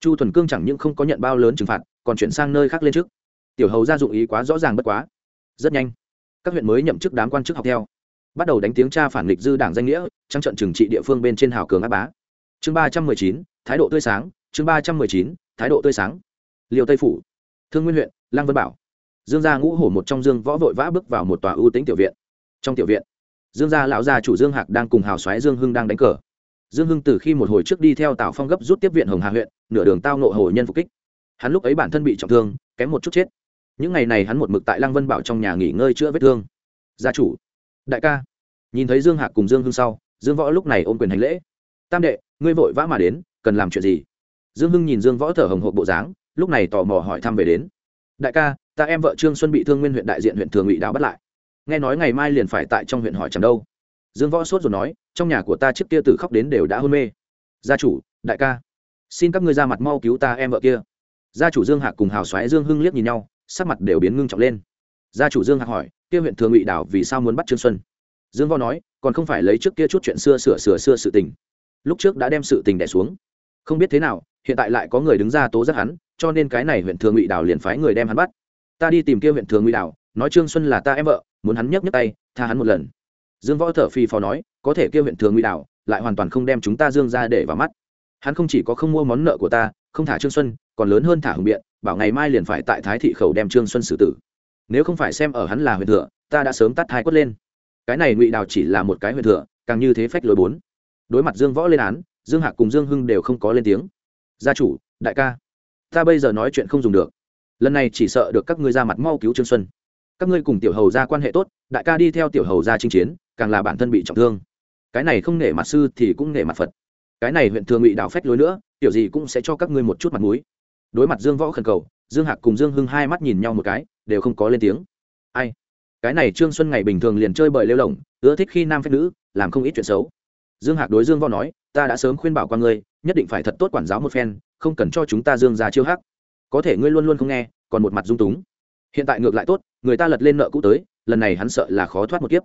Chu thuần cương chẳng những không có nhận bao lớn trừng phạt, còn chuyển sang nơi khác lên trước. Tiểu hầu ra dụng ý quá rõ ràng bất quá. Rất nhanh, các huyện mới nhậm chức đám quan chức học theo. Bắt đầu đánh tiếng tra phản nghịch dư đảng danh nghĩa trang trận trừng trị địa phương bên trên hào cường áp bá. Chương ba trăm mười chín, thái độ tươi sáng, chương ba trăm mười chín, thái độ tươi sáng. Liệu tây phủ, thương nguyên huyện, lăng vân bảo. Dương gia ngũ hổ một trong dương võ vội vã bước vào một tòa ưu tính tiểu viện. Trong tiểu viện, dương gia lão gia chủ dương hạc đang cùng hào xoáy dương hưng đang đánh cờ dương hưng từ khi một hồi trước đi theo tào phong gấp rút tiếp viện hồng hà huyện, nửa đường tao nộ hồ nhân phục kích. Hắn lúc ấy bản thân bị trọng thương, kém một chút chết. Những ngày này hắn một mực tại lăng vân bảo trong nhà nghỉ ngơi chữa vết thương. Gia chủ, đại ca. Nhìn thấy dương hạc cùng dương hưng sau, dương võ lúc này ôm quyền hành lễ. Tam đệ, ngươi vội vã mà đến, cần làm chuyện gì? Dương hưng nhìn dương võ thở hồng hộp bộ dáng, lúc này tò mò hỏi thăm về đến. Đại ca, ta em vợ trương xuân bị thương nguyên huyện đại diện huyện thường ủy đạo bắt lại. Nghe nói ngày mai liền phải tại trong huyện hỏi chẳng đâu dương võ sốt rồi nói, trong nhà của ta trước kia tử khóc đến đều đã hôn mê. Gia chủ, đại ca, xin các ngươi ra mặt mau cứu ta em vợ kia. Gia chủ dương hạc cùng hào xoáy dương hưng liếc nhìn nhau, sắc mặt đều biến ngưng trọng lên. Gia chủ dương hạc hỏi, kia huyện thường Ngụy đảo vì sao muốn bắt trương xuân? Dương võ nói, còn không phải lấy trước kia chút chuyện xưa sửa sửa xưa sự tình. Lúc trước đã đem sự tình đẻ xuống. Không biết thế nào, hiện tại lại có người đứng ra tố giác hắn, cho nên cái này huyện thường ngụy đảo liền phái người đem hắn bắt. Ta đi tìm kia huyện thường ngụy đảo, nói trương xuân là ta em vợ, muốn hắn nhấc nhấc tay, tha hắn một lần dương võ thở phi phò nói, có thể kêu huyện thường ngụy đảo, lại hoàn toàn không đem chúng ta dương ra để vào mắt. Hắn không chỉ có không mua món nợ của ta, không thả trương xuân, còn lớn hơn thả hùng biện, bảo ngày mai liền phải tại thái thị khẩu đem trương xuân xử tử. Nếu không phải xem ở hắn là huyện thừa, ta đã sớm tắt hai quất lên. Cái này ngụy đào chỉ là một cái huyện thừa, càng như thế phách lối bốn. Đối mặt dương võ lên án, dương hạc cùng dương hưng đều không có lên tiếng. Gia chủ, đại ca, ta bây giờ nói chuyện không dùng được. Lần này chỉ sợ được các ngươi ra mặt mau cứu trương xuân. Các ngươi cùng tiểu hầu ra quan hệ tốt, đại ca đi theo tiểu hầu ra chinh chiến càng là bản thân bị trọng thương. Cái này không nể mặt sư thì cũng nể mặt phật. Cái này huyện thường ngụy đào phách lối nữa, tiểu gì cũng sẽ cho các ngươi một chút mặt mũi. Đối mặt dương võ khẩn cầu, dương hạc cùng dương hưng hai mắt nhìn nhau một cái, đều không có lên tiếng. Ai? Cái này trương xuân ngày bình thường liền chơi bời lêu lỏng, ưa thích khi nam phép nữ, làm không ít chuyện xấu. Dương hạc đối dương võ nói, ta đã sớm khuyên bảo qua ngươi, nhất định phải thật tốt quản giáo một phen, không cần cho chúng ta dương ra chiêu hắc. Có thể ngươi luôn luôn không nghe, còn một mặt dung túng. Hiện tại ngược lại tốt, người ta lật lên nợ cũ tới, lần này hắn sợ là khó thoát một kiếp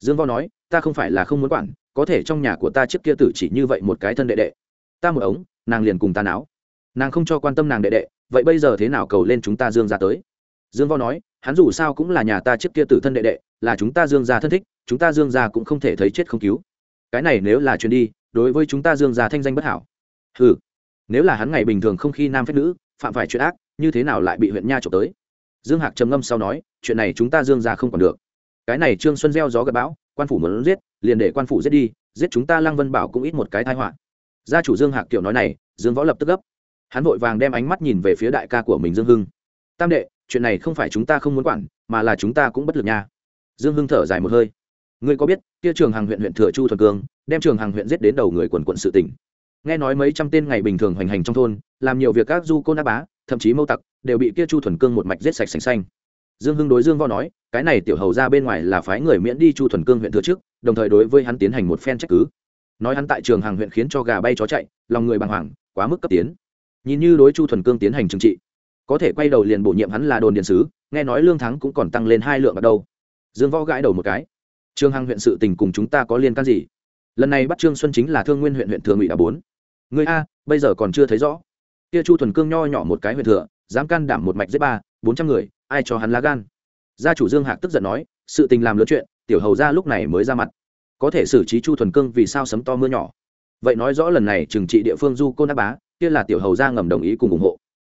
dương võ nói, ta không phải là không muốn quản, có thể trong nhà của ta trước kia tử chỉ như vậy một cái thân đệ đệ. Ta một ống, nàng liền cùng ta náo. Nàng không cho quan tâm nàng đệ đệ, vậy bây giờ thế nào cầu lên chúng ta dương ra tới? Dương võ nói, hắn dù sao cũng là nhà ta trước kia tử thân đệ đệ, là chúng ta dương gia thân thích, chúng ta dương gia cũng không thể thấy chết không cứu. Cái này nếu là chuyến đi, đối với chúng ta dương gia thanh danh bất hảo. Ừ nếu là hắn ngày bình thường không khi nam phép nữ, phạm phải chuyện ác, như thế nào lại bị huyện nha trộm tới? Dương hạc trầm ngâm sau nói, chuyện này chúng ta dương gia không còn được cái này trương xuân gieo gió gặp bão quan phủ muốn giết liền để quan phủ giết đi giết chúng ta lăng vân bảo cũng ít một cái tai họa gia chủ dương hạc kiểu nói này dương võ lập tức gấp hắn vội vàng đem ánh mắt nhìn về phía đại ca của mình dương hưng tam đệ chuyện này không phải chúng ta không muốn quản mà là chúng ta cũng bất lực nha dương hưng thở dài một hơi ngươi có biết kia trường hàng huyện huyện thừa chu thuần cương đem trường hàng huyện giết đến đầu người quần quận sự tỉnh nghe nói mấy trăm tên ngày bình thường hoành hành trong thôn làm nhiều việc các du côn đá bá thậm chí mâu tặc đều bị kia chu thuần cương một mạch giết sạch sành xanh dương hưng đối dương Võ nói, cái này tiểu hầu ra bên ngoài là phái người miễn đi chu thuần cương huyện thừa trước, đồng thời đối với hắn tiến hành một phen trách cứ. Nói hắn tại trường hàng huyện khiến cho gà bay chó chạy, lòng người bàng hoàng, quá mức cấp tiến. Nhìn như đối chu thuần cương tiến hành trừng trị, có thể quay đầu liền bổ nhiệm hắn là đồn điện sứ, nghe nói lương thắng cũng còn tăng lên hai lượng ở đầu. dương võ gãi đầu một cái trương hằng huyện sự tình cùng chúng ta có liên can gì? Lần này bắt trương xuân chính là thương nguyên huyện huyện thừa ngụy đã bốn. Người a, bây giờ còn chưa thấy rõ. Kia chu thuần cương nho nhỏ một cái huyện thừa, dám can đảm một mạch giết ba, bốn trăm người ai cho hắn lá gan? Gia chủ dương hạc tức giận nói, sự tình làm lớn chuyện, tiểu hầu ra lúc này mới ra mặt. Có thể xử trí chu thuần cương vì sao sấm to mưa nhỏ? Vậy nói rõ lần này trừng trị địa phương du côn đắc bá, kia là tiểu hầu ra ngầm đồng ý cùng ủng hộ.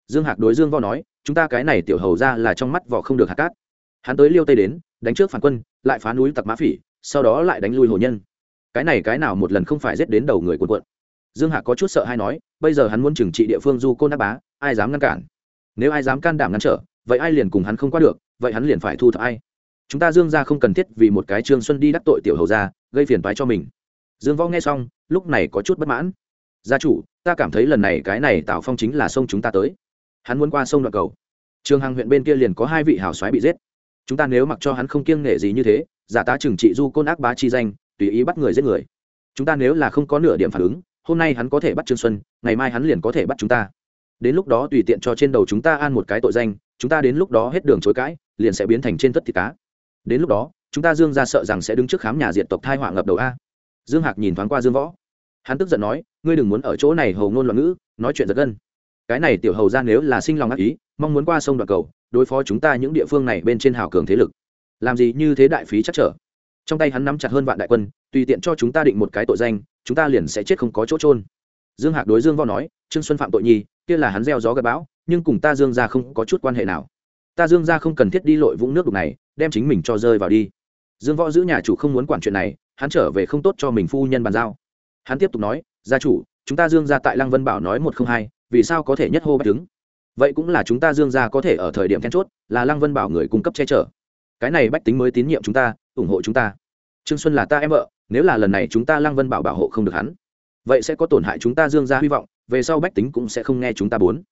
Dương hạc đối dương vo nói, chúng ta cái này tiểu hầu ra là trong mắt vỏ không được hạt cát. Hắn tới liêu tây đến, đánh trước phản quân, lại phá núi tặc mã phỉ, sau đó lại đánh lui hồ nhân. Cái này cái nào một lần không phải giết đến đầu người quần quận dương hạc có chút sợ hay nói, bây giờ hắn muốn trừng trị địa phương du côn đắc bá, ai dám ngăn cản? Nếu ai dám can đảm ngăn trở vậy ai liền cùng hắn không qua được, vậy hắn liền phải thu thập ai? Chúng ta dương ra không cần thiết vì một cái trương xuân đi đắc tội tiểu hầu ra gây phiền toái cho mình. Dương võ nghe xong, lúc này có chút bất mãn. Gia chủ, ta cảm thấy lần này cái này tạo phong chính là sông chúng ta tới. Hắn muốn qua sông đoạn cầu. Trường hàng huyện bên kia liền có hai vị hào soái bị giết. Chúng ta nếu mặc cho hắn không kiêng nghệ gì như thế, giả tá trừng trị du côn ác bá chi danh, tùy ý bắt người giết người. Chúng ta nếu là không có nửa điểm phản ứng, hôm nay hắn có thể bắt trương xuân, ngày mai hắn liền có thể bắt chúng ta. Đến lúc đó tùy tiện cho trên đầu chúng ta an một cái tội danh chúng ta đến lúc đó hết đường chối cãi, liền sẽ biến thành trên tất thịt cá. Đến lúc đó, chúng ta dương ra sợ rằng sẽ đứng trước khám nhà diệt tộc thai họa ngập đầu a. Dương hạc nhìn thoáng qua dương võ. Hắn tức giận nói, ngươi đừng muốn ở chỗ này hầu ngôn loạn ngữ, nói chuyện giật gân. Cái này tiểu hầu ra nếu là sinh lòng ác ý, mong muốn qua sông đoạn cầu, đối phó chúng ta những địa phương này bên trên hào cường thế lực. Làm gì như thế đại phí chắc trở. Trong tay hắn nắm chặt hơn vạn đại quân, tùy tiện cho chúng ta định một cái tội danh, chúng ta liền sẽ chết không có chỗ trôn dương hạc đối dương võ nói, trương xuân phạm tội nhi kia là hắn gieo gió gặp bão nhưng cùng ta dương ra không có chút quan hệ nào. Ta dương ra không cần thiết đi lội vũng nước đục này, đem chính mình cho rơi vào đi. Dương võ giữ nhà chủ không muốn quản chuyện này, hắn trở về không tốt cho mình phu nhân bàn giao. Hắn tiếp tục nói, gia chủ, chúng ta dương ra tại lăng vân bảo nói một không hai, vì sao có thể nhất hô bách đứng? Vậy cũng là chúng ta dương ra có thể ở thời điểm then chốt, là lăng vân bảo người cung cấp che chở. Cái này bách tính mới tín nhiệm chúng ta, ủng hộ chúng ta. Trương xuân là ta em vợ, nếu là lần này chúng ta lăng vân bảo bảo hộ không được hắn, vậy sẽ có tổn hại chúng ta dương ra hy vọng, về sau bách tính cũng sẽ không nghe chúng ta bốn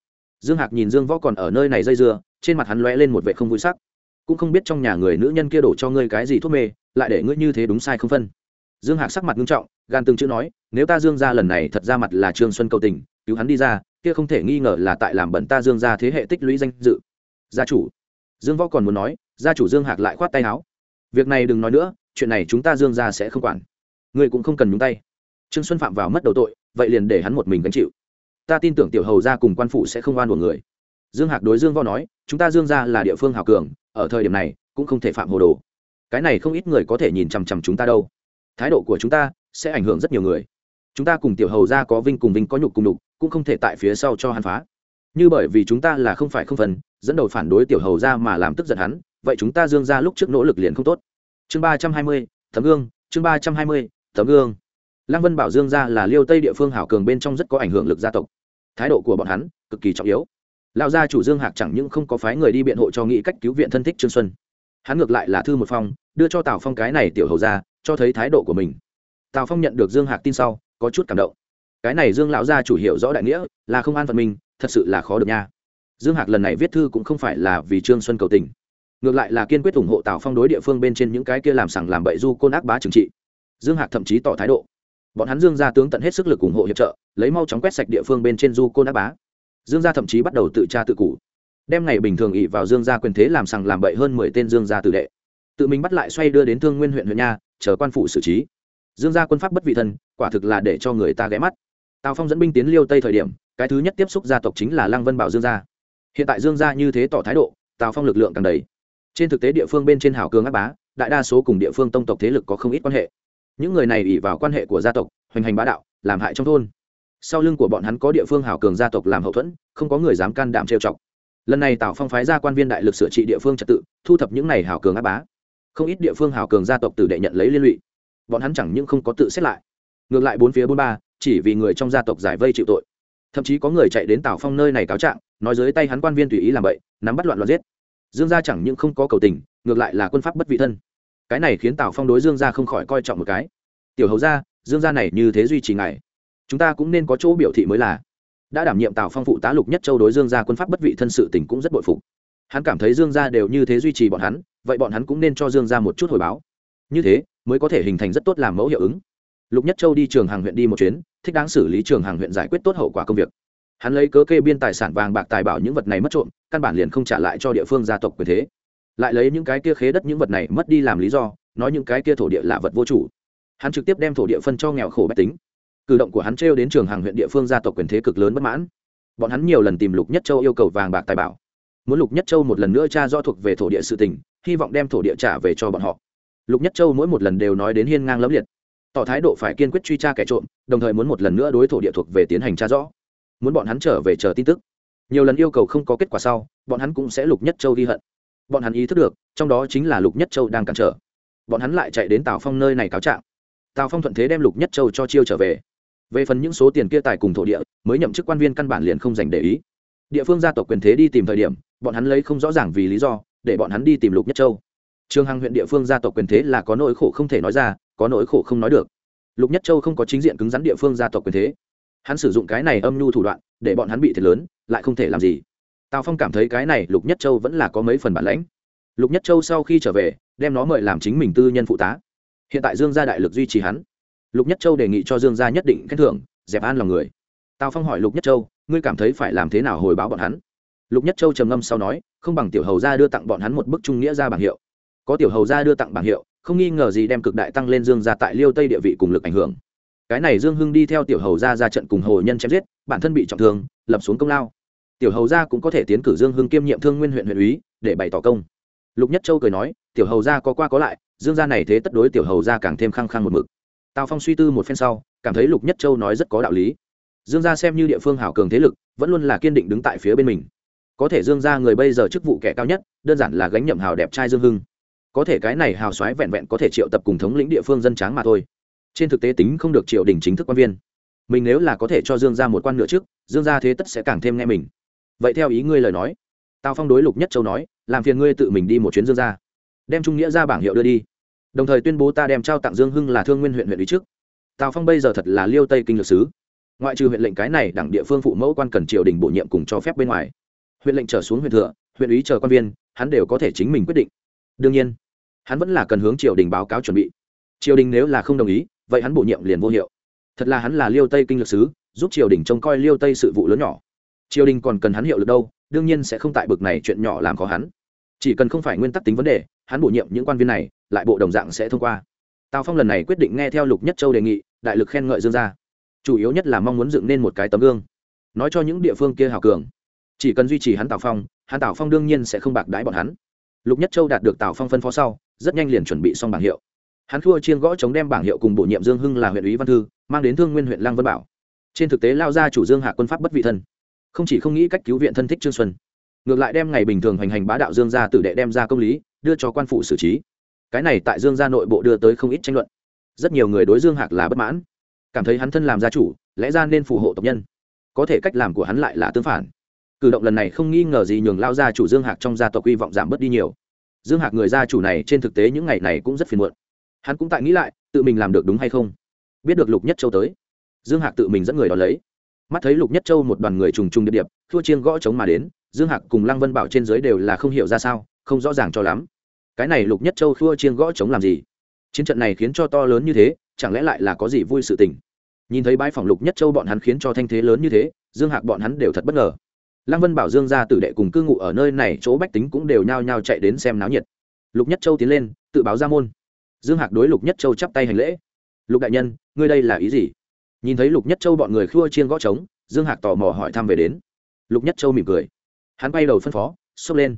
dương hạc nhìn dương võ còn ở nơi này dây dưa, trên mặt hắn lóe lên một vệ không vui sắc. Cũng không biết trong nhà người nữ nhân kia đổ cho ngươi cái gì thuốc mê, lại để ngươi như thế đúng sai không phân. Dương hạc sắc mặt nghiêm trọng, gan từng chữ nói, nếu ta dương ra lần này thật ra mặt là trương xuân cầu tình, cứu hắn đi ra, kia không thể nghi ngờ là tại làm bẩn ta dương ra thế hệ tích lũy danh dự. Gia chủ. Dương võ còn muốn nói, gia chủ dương hạc lại khoát tay áo. Việc này đừng nói nữa, chuyện này chúng ta dương ra sẽ không quản. Ngươi cũng không cần nhúng tay. Trương xuân phạm vào mất đầu tội, vậy liền để hắn một mình gánh chịu ta tin tưởng tiểu hầu gia cùng quan phụ sẽ không oan của người. Dương hạc đối dương võ nói, chúng ta dương gia là địa phương hào cường, ở thời điểm này, cũng không thể phạm hồ đồ. Cái này không ít người có thể nhìn chằm chằm chúng ta đâu. Thái độ của chúng ta sẽ ảnh hưởng rất nhiều người. Chúng ta cùng tiểu hầu gia có vinh cùng vinh có nhục cùng nhục, cũng không thể tại phía sau cho hắn phá. Như bởi vì chúng ta là không phải không phần, dẫn đầu phản đối tiểu hầu gia mà làm tức giận hắn, vậy chúng ta dương gia lúc trước nỗ lực liền không tốt. Chương ba trăm hai mươi tấm gương, chương ba trăm hai mươi tấm gương. Lăng vân bảo dương gia là liêu tây địa phương hảo cường bên trong rất có ảnh hưởng lực gia tộc thái độ của bọn hắn cực kỳ trọng yếu. Lão gia chủ dương hạc chẳng những không có phái người đi biện hộ cho nghị cách cứu viện thân thích trương xuân, hắn ngược lại là thư một phong, đưa cho tào phong cái này tiểu hầu ra cho thấy thái độ của mình. Tào phong nhận được dương hạc tin sau, có chút cảm động. Cái này dương lão gia chủ hiểu rõ đại nghĩa, là không an phận mình, thật sự là khó được nha. Dương hạc lần này viết thư cũng không phải là vì trương xuân cầu tình, ngược lại là kiên quyết ủng hộ tào phong đối địa phương bên trên những cái kia làm sẳng làm bậy du côn ác bá trừng trị. Dương hạc thậm chí tỏ thái độ bọn hắn dương gia tướng tận hết sức lực ủng hộ hiệp trợ, lấy mau chóng quét sạch địa phương bên trên du côn ác bá. Dương gia thậm chí bắt đầu tự tra tự cụ đem ngày bình thường ỵ vào dương gia quyền thế làm sằng làm bậy hơn mười tên dương gia tử đệ. Tự mình bắt lại xoay đưa đến thương nguyên huyện huyện nha, chờ quan phụ xử trí. Dương gia quân pháp bất vị thân, quả thực là để cho người ta ghé mắt. Tào phong dẫn binh tiến liêu tây thời điểm, cái thứ nhất tiếp xúc gia tộc chính là lăng vân bảo dương gia. Hiện tại dương gia như thế tỏ thái độ, tào phong lực lượng càng đầy. Trên thực tế địa phương bên trên hảo cường áp bá, đại đa số cùng địa phương tông tộc thế lực có không ít quan hệ những người này ỉ vào quan hệ của gia tộc, hoành hành bá đạo, làm hại trong thôn. Sau lưng của bọn hắn có địa phương hảo cường gia tộc làm hậu thuẫn, không có người dám can đảm trêu chọc. Lần này tào phong phái ra quan viên đại lực sửa trị địa phương trật tự, thu thập những này hảo cường áp bá. Không ít địa phương hảo cường gia tộc tử đệ nhận lấy liên lụy. Bọn hắn chẳng những không có tự xét lại, ngược lại bốn phía bốn ba, chỉ vì người trong gia tộc giải vây chịu tội. Thậm chí có người chạy đến tào phong nơi này cáo trạng, nói dưới tay hắn quan viên tùy ý làm bậy, nắm bắt loạn loạn giết. Dương gia chẳng những không có cầu tình, ngược lại là quân pháp bất vị thân cái này khiến tào phong đối dương gia không khỏi coi trọng một cái tiểu hầu gia dương gia này như thế duy trì ngày chúng ta cũng nên có chỗ biểu thị mới là đã đảm nhiệm tào phong phụ tá lục nhất châu đối dương gia quân pháp bất vị thân sự tình cũng rất bội phục hắn cảm thấy dương gia đều như thế duy trì bọn hắn vậy bọn hắn cũng nên cho dương gia một chút hồi báo như thế mới có thể hình thành rất tốt làm mẫu hiệu ứng lục nhất châu đi trường hàng huyện đi một chuyến thích đáng xử lý trường hàng huyện giải quyết tốt hậu quả công việc hắn lấy cớ kê biên tài sản vàng bạc tài bảo những vật này mất trộm căn bản liền không trả lại cho địa phương gia tộc quyền thế lại lấy những cái kia khế đất những vật này mất đi làm lý do, nói những cái kia thổ địa là vật vô chủ. Hắn trực tiếp đem thổ địa phân cho nghèo khổ bách tính. Cử động của hắn trêu đến trường hàng huyện địa phương gia tộc quyền thế cực lớn bất mãn. Bọn hắn nhiều lần tìm lục nhất châu yêu cầu vàng bạc tài bảo. Muốn lục nhất châu một lần nữa tra do thuộc về thổ địa sự tình, hy vọng đem thổ địa trả về cho bọn họ. Lục nhất châu mỗi một lần đều nói đến hiên ngang lẫm liệt. Tỏ thái độ phải kiên quyết truy tra kẻ trộm, đồng thời muốn một lần nữa đối thổ địa thuộc về tiến hành tra rõ. Muốn bọn hắn trở về chờ tin tức. Nhiều lần yêu cầu không có kết quả sau, bọn hắn cũng sẽ lục nhất châu ghi hận bọn hắn ý thức được, trong đó chính là lục nhất châu đang cản trở. Bọn hắn lại chạy đến tào phong nơi này cáo trạng. Tào phong thuận thế đem lục nhất châu cho chiêu trở về. Về phần những số tiền kia tài cùng thổ địa, mới nhậm chức quan viên căn bản liền không dành để ý. Địa phương gia tộc quyền thế đi tìm thời điểm, bọn hắn lấy không rõ ràng vì lý do, để bọn hắn đi tìm lục nhất châu. Trường hằng huyện địa phương gia tộc quyền thế là có nỗi khổ không thể nói ra, có nỗi khổ không nói được. Lục nhất châu không có chính diện cứng rắn địa phương gia tộc quyền thế. Hắn sử dụng cái này âm nhu thủ đoạn, để bọn hắn bị thiệt lớn, lại không thể làm gì tào phong cảm thấy cái này lục nhất châu vẫn là có mấy phần bản lãnh. Lục nhất châu sau khi trở về, đem nó mời làm chính mình tư nhân phụ tá. Hiện tại dương gia đại lực duy trì hắn. Lục nhất châu đề nghị cho dương gia nhất định khen thưởng, dẹp an lòng người. Tào phong hỏi lục nhất châu, ngươi cảm thấy phải làm thế nào hồi báo bọn hắn? Lục nhất châu trầm ngâm sau nói, không bằng tiểu hầu gia đưa tặng bọn hắn một bức trung nghĩa ra bảng hiệu. Có tiểu hầu gia đưa tặng bảng hiệu, không nghi ngờ gì đem cực đại tăng lên dương gia tại liêu tây địa vị cùng lực ảnh hưởng. Cái này dương hưng đi theo tiểu hầu gia ra trận cùng hồ nhân chém giết, bản thân bị trọng thương, lập xuống công lao tiểu hầu gia cũng có thể tiến cử dương hưng kiêm nhiệm thương nguyên huyện huyện úy để bày tỏ công. Lục nhất châu cười nói, tiểu hầu gia có qua có lại, dương gia này thế tất đối tiểu hầu gia càng thêm khăng khăng một mực. Tào phong suy tư một phen sau, cảm thấy lục nhất châu nói rất có đạo lý. Dương gia xem như địa phương hảo cường thế lực, vẫn luôn là kiên định đứng tại phía bên mình. Có thể dương gia người bây giờ chức vụ kẻ cao nhất, đơn giản là gánh nhậm hào đẹp trai dương hưng. Có thể cái này hào xoáy vẹn vẹn có thể triệu tập cùng thống lĩnh địa phương dân tráng mà thôi. Trên thực tế tính không được triều đình chính thức quan viên. Mình nếu là có thể cho dương gia một quan nữa trước, dương gia thế tất sẽ càng thêm nghe mình vậy theo ý ngươi lời nói, tào phong đối lục nhất châu nói, làm phiền ngươi tự mình đi một chuyến dương gia, đem trung nghĩa ra bảng hiệu đưa đi. Đồng thời tuyên bố ta đem trao tặng dương hưng là thương nguyên huyện huyện ý trước. Tào phong bây giờ thật là liêu tây kinh lược sứ. Ngoại trừ huyện lệnh cái này đảng địa phương phụ mẫu quan cần triều đình bổ nhiệm cùng cho phép bên ngoài, huyện lệnh trở xuống huyện thừa, huyện ý chờ quan viên, hắn đều có thể chính mình quyết định. Đương nhiên, hắn vẫn là cần hướng triều đình báo cáo chuẩn bị. Triều đình nếu là không đồng ý, vậy hắn bổ nhiệm liền vô hiệu. Thật là hắn là liêu tây kinh lược sứ, giúp triều đình trông coi liêu tây sự vụ lớn nhỏ triều đình còn cần hắn hiệu lực đâu, đương nhiên sẽ không tại bực này chuyện nhỏ làm khó hắn. Chỉ cần không phải nguyên tắc tính vấn đề, hắn bổ nhiệm những quan viên này, lại bộ đồng dạng sẽ thông qua. Tào phong lần này quyết định nghe theo lục nhất châu đề nghị, đại lực khen ngợi dương gia. Chủ yếu nhất là mong muốn dựng nên một cái tấm gương. Nói cho những địa phương kia hào cường. Chỉ cần duy trì hắn tào phong, hắn tào phong đương nhiên sẽ không bạc đái bọn hắn. Lục nhất châu đạt được tào phong phân phó sau, rất nhanh liền chuẩn bị xong bảng hiệu. Hắn thua chiên gõ chống đem bảng hiệu cùng bổ nhiệm dương hưng là huyện ủy văn thư, mang đến thương nguyên huyện lăng vân bảo. Trên thực tế lao ra chủ dương hạ quân pháp bất vị thân không chỉ không nghĩ cách cứu viện thân thích trương xuân, ngược lại đem ngày bình thường hoành hành bá đạo dương gia tử đệ đem ra công lý, đưa cho quan phụ xử trí. Cái này tại dương gia nội bộ đưa tới không ít tranh luận. Rất nhiều người đối dương hạc là bất mãn, cảm thấy hắn thân làm gia chủ, lẽ ra nên phù hộ tộc nhân. Có thể cách làm của hắn lại là tương phản. Cử động lần này không nghi ngờ gì nhường lao gia chủ dương hạc trong gia tộc hy vọng giảm bớt đi nhiều. Dương hạc người gia chủ này trên thực tế những ngày này cũng rất phiền muộn. Hắn cũng tại nghĩ lại, tự mình làm được đúng hay không? Biết được lục nhất châu tới, dương hạc tự mình dẫn người đón lấy mắt thấy lục nhất châu một đoàn người trùng trùng điệp điệp, thua chiêng gõ trống mà đến, dương hạc cùng lăng vân bảo trên dưới đều là không hiểu ra sao, không rõ ràng cho lắm. Cái này lục nhất châu thua chiêng gõ trống làm gì? Chiến trận này khiến cho to lớn như thế, chẳng lẽ lại là có gì vui sự tình? Nhìn thấy bãi phòng lục nhất châu bọn hắn khiến cho thanh thế lớn như thế, dương hạc bọn hắn đều thật bất ngờ. Lăng vân bảo, dương ra tử đệ cùng cư ngụ ở nơi này chỗ bách tính cũng đều nhao nhao chạy đến xem náo nhiệt. Lục nhất châu tiến lên, tự báo ra môn. Dương hạc đối lục nhất châu chắp tay hành lễ. Lục đại nhân, ngươi đây là ý gì? Nhìn thấy lục nhất châu bọn người khua chiên gõ trống, dương hạc tò mò hỏi thăm về đến. Lục nhất châu mỉm cười. Hắn bay đầu phân phó, xốc lên.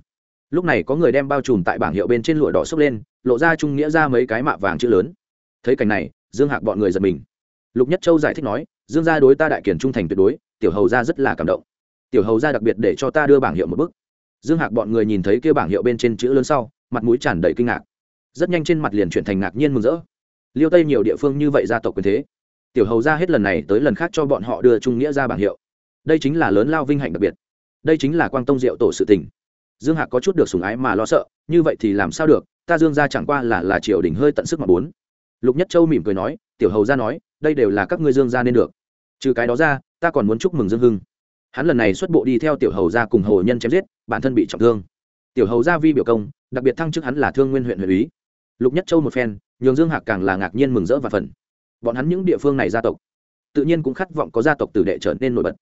Lúc này có người đem bao trùm tại bảng hiệu bên trên lụa đỏ xốc lên, lộ ra trung nghĩa ra mấy cái mạ vàng chữ lớn. Thấy cảnh này, dương hạc bọn người giật mình. Lục nhất châu giải thích nói, dương gia đối ta đại kiển trung thành tuyệt đối, tiểu hầu gia rất là cảm động. Tiểu hầu gia đặc biệt để cho ta đưa bảng hiệu một bức. Dương hạc bọn người nhìn thấy kia bảng hiệu bên trên chữ lớn sau, mặt mũi tràn đầy kinh ngạc. Rất nhanh trên mặt liền chuyển thành ngạc nhiên mừng rỡ. Liêu tây nhiều địa phương như vậy gia tộc quyền thế tiểu hầu ra hết lần này tới lần khác cho bọn họ đưa trung nghĩa ra bảng hiệu. Đây chính là lớn lao vinh hạnh đặc biệt. Đây chính là quang tông diệu tổ sự tình. Dương hạc có chút được sùng ái mà lo sợ, như vậy thì làm sao được, ta dương ra chẳng qua là là triều đình hơi tận sức mà bốn. Lục nhất châu mỉm cười nói, tiểu hầu ra nói, đây đều là các ngươi dương ra nên được. Trừ cái đó ra, ta còn muốn chúc mừng dương hưng. Hắn lần này xuất bộ đi theo tiểu hầu ra cùng hồ nhân chém giết, bản thân bị trọng thương. Tiểu hầu ra vi biểu công, đặc biệt thăng chức hắn là thương nguyên huyện huyện úy. Lục nhất châu một phen, nhường dương hạc càng là ngạc nhiên mừng rỡ và phần bọn hắn những địa phương này gia tộc, tự nhiên cũng khát vọng có gia tộc tử đệ trở nên nổi bật.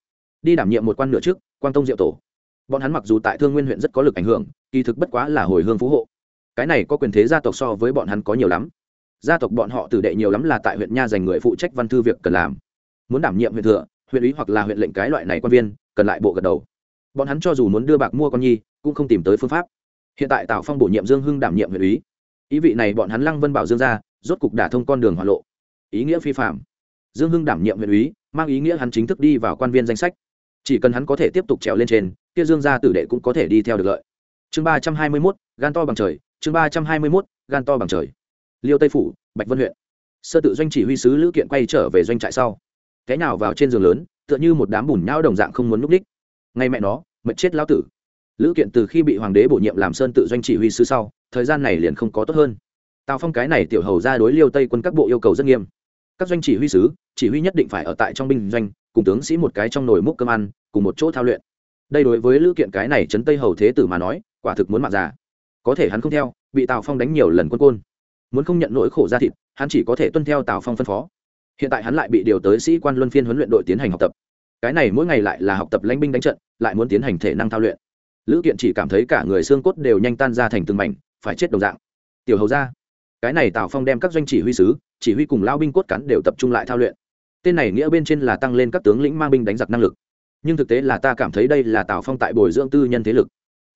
Đi đảm nhiệm một quan nửa trước quan tông diệu tổ. Bọn hắn mặc dù tại thương nguyên huyện rất có lực ảnh hưởng, kỳ thực bất quá là hồi hương phú hộ. Cái này có quyền thế gia tộc so với bọn hắn có nhiều lắm. Gia tộc bọn họ tử đệ nhiều lắm là tại huyện nha dành người phụ trách văn thư việc cần làm. Muốn đảm nhiệm huyện thừa, huyện ủy hoặc là huyện lệnh cái loại này quan viên, cần lại bộ gật đầu. Bọn hắn cho dù muốn đưa bạc mua con nhi, cũng không tìm tới phương pháp. Hiện tại tào phong bổ nhiệm dương hưng đảm nhiệm huyện ủy ý vị này bọn hắn lăng vân bảo dương ra, rốt cục đả thông con đường hỏa lộ ý nghĩa phi phạm. Dương hưng đảm nhiệm huyện ủy, mang ý nghĩa hắn chính thức đi vào quan viên danh sách. Chỉ cần hắn có thể tiếp tục trèo lên trên, kia dương gia tử đệ cũng có thể đi theo được lợi. Chương ba trăm hai mươi mốt, gan to bằng trời, chương ba trăm hai mươi mốt, gan to bằng trời. Liêu tây phủ, bạch vân huyện. Sơ tự doanh chỉ huy sứ lữ kiện quay trở về doanh trại sau. Cái nào vào trên giường lớn, tựa như một đám bùn nhão đồng dạng không muốn núp đích. Ngay mẹ nó, mệt chết lão tử. Lữ kiện từ khi bị hoàng đế bổ nhiệm làm sơn tự doanh chỉ huy sứ sau, thời gian này liền không có tốt hơn. Tào phong cái này tiểu hầu ra đối liêu tây quân các bộ yêu cầu rất nghiêm các doanh chỉ huy sứ, chỉ huy nhất định phải ở tại trong binh doanh, cùng tướng sĩ một cái trong nồi múc cơm ăn, cùng một chỗ thao luyện. Đây đối với lữ kiện cái này chấn tây hầu thế tử mà nói, quả thực muốn mạng già. Có thể hắn không theo, bị tào phong đánh nhiều lần quân côn. Muốn không nhận nỗi khổ ra thịt, hắn chỉ có thể tuân theo tào phong phân phó. Hiện tại hắn lại bị điều tới sĩ quan luân phiên huấn luyện đội tiến hành học tập. Cái này mỗi ngày lại là học tập lãnh binh đánh trận, lại muốn tiến hành thể năng thao luyện. Lữ kiện chỉ cảm thấy cả người xương cốt đều nhanh tan ra thành từng mảnh, phải chết đồng dạng. Tiểu hầu ra, cái này tào phong đem các doanh chỉ huy sứ chỉ huy cùng lao binh cốt cán đều tập trung lại thao luyện. Tên này nghĩa bên trên là tăng lên các tướng lĩnh mang binh đánh giặc năng lực. Nhưng thực tế là ta cảm thấy đây là tào phong tại bồi dưỡng tư nhân thế lực.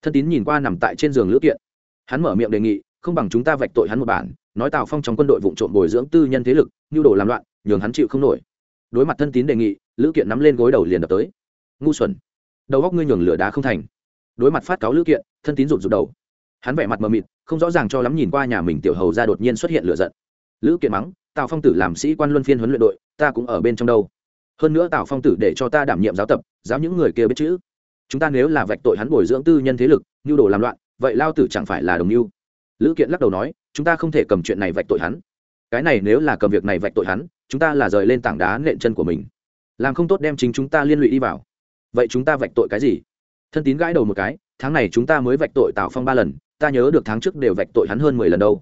Thân tín nhìn qua nằm tại trên giường lữ kiện. Hắn mở miệng đề nghị, không bằng chúng ta vạch tội hắn một bản, nói tào phong trong quân đội vụ trộm bồi dưỡng tư nhân thế lực, nhu đồ làm loạn, nhường hắn chịu không nổi. Đối mặt thân tín đề nghị, lữ kiện nắm lên gối đầu liền đập tới. Ngu xuẩn. Đầu góc ngươi nhường lửa đá không thành. Đối mặt phát cáo lữ kiện, thân tín rụt rụt đầu. Hắn vẻ mặt mờ mịt, không rõ ràng cho lắm nhìn qua nhà mình tiểu hầu ra đột nhiên xuất hiện lửa giận lữ kiện mắng, tào phong tử làm sĩ quan luân phiên huấn luyện đội, ta cũng ở bên trong đâu. Hơn nữa tào phong tử để cho ta đảm nhiệm giáo tập, giáo những người kia biết chữ. Chúng ta nếu là vạch tội hắn bồi dưỡng tư nhân thế lực nhu đồ làm loạn, vậy lao tử chẳng phải là đồng mưu lữ kiện lắc đầu nói, chúng ta không thể cầm chuyện này vạch tội hắn. Cái này nếu là cầm việc này vạch tội hắn, chúng ta là rời lên tảng đá nện chân của mình. Làm không tốt đem chính chúng ta liên lụy đi vào. Vậy chúng ta vạch tội cái gì? Thân tín gãi đầu một cái, tháng này chúng ta mới vạch tội tào phong ba lần, ta nhớ được tháng trước đều vạch tội hắn hơn mười lần đâu.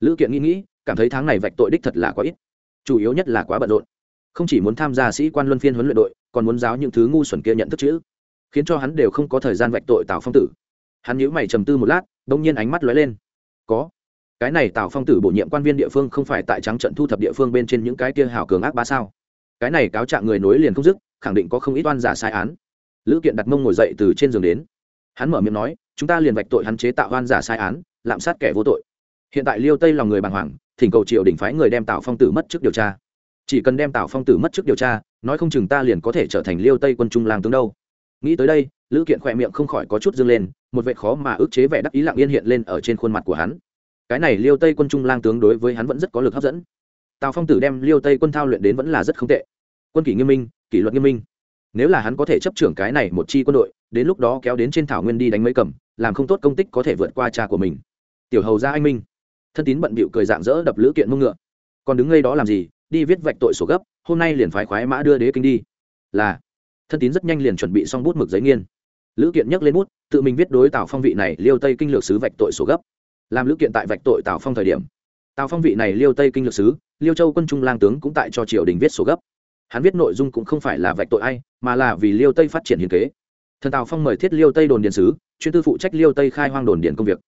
Lữ kiện nghĩ nghĩ cảm thấy tháng này vạch tội đích thật là quá ít. Chủ yếu nhất là quá bận rộn. Không chỉ muốn tham gia sĩ quan luân phiên huấn luyện đội, còn muốn giáo những thứ ngu xuẩn kia nhận thức chữ. Khiến cho hắn đều không có thời gian vạch tội tào phong tử. Hắn nhíu mày trầm tư một lát, đông nhiên ánh mắt lóe lên. Có. Cái này tào phong tử bổ nhiệm quan viên địa phương không phải tại trắng trận thu thập địa phương bên trên những cái kia hảo cường ác ba sao? Cái này cáo trạng người nối liền không dứt, khẳng định có không ít oan giả sai án. Lữ kiện đặt mông ngồi dậy từ trên giường đến. Hắn mở miệng nói, chúng ta liền vạch tội hắn chế tạo oan giả sai án, lạm sát kẻ vô tội. Hiện tại liêu tây lòng người bàng hoàng thỉnh cầu triều đình phái người đem tào phong tử mất trước điều tra. Chỉ cần đem tào phong tử mất trước điều tra, nói không chừng ta liền có thể trở thành liêu tây quân trung lang tướng đâu. Nghĩ tới đây, lữ kiện khỏe miệng không khỏi có chút dâng lên, một vệ khó mà ức chế vẻ đắc ý lặng yên hiện lên ở trên khuôn mặt của hắn. Cái này liêu tây quân trung lang tướng đối với hắn vẫn rất có lực hấp dẫn. Tào phong tử đem liêu tây quân thao luyện đến vẫn là rất không tệ. Quân kỷ nghiêm minh, kỷ luật nghiêm minh. Nếu là hắn có thể chấp trưởng cái này một chi quân đội, đến lúc đó kéo đến trên thảo nguyên đi đánh mấy cầm, làm không tốt công tích có thể vượt qua cha của mình. Tiểu hầu ra anh minh thân tín bận bịu cười dạng dỡ đập lữ kiện mông ngựa. Còn đứng ngay đó làm gì, đi viết vạch tội sổ gấp, hôm nay liền phái khoái mã đưa đế kinh đi. Là, thân tín rất nhanh liền chuẩn bị xong bút mực giấy nghiên. Lữ kiện nhấc lên bút, tự mình viết đối tào phong vị này liêu tây kinh lược sứ vạch tội sổ gấp. Làm lữ kiện tại vạch tội tào phong thời điểm. Tào phong vị này liêu tây kinh lược sứ, liêu châu quân trung lang tướng cũng tại cho triều đình viết sổ gấp. Hắn viết nội dung cũng không phải là vạch tội ai, mà là vì liêu tây phát triển hiền kế. Thần tào phong mời thiết liêu tây đồn điện sứ, chuyên tư phụ trách liêu tây khai hoang đồn điện công việc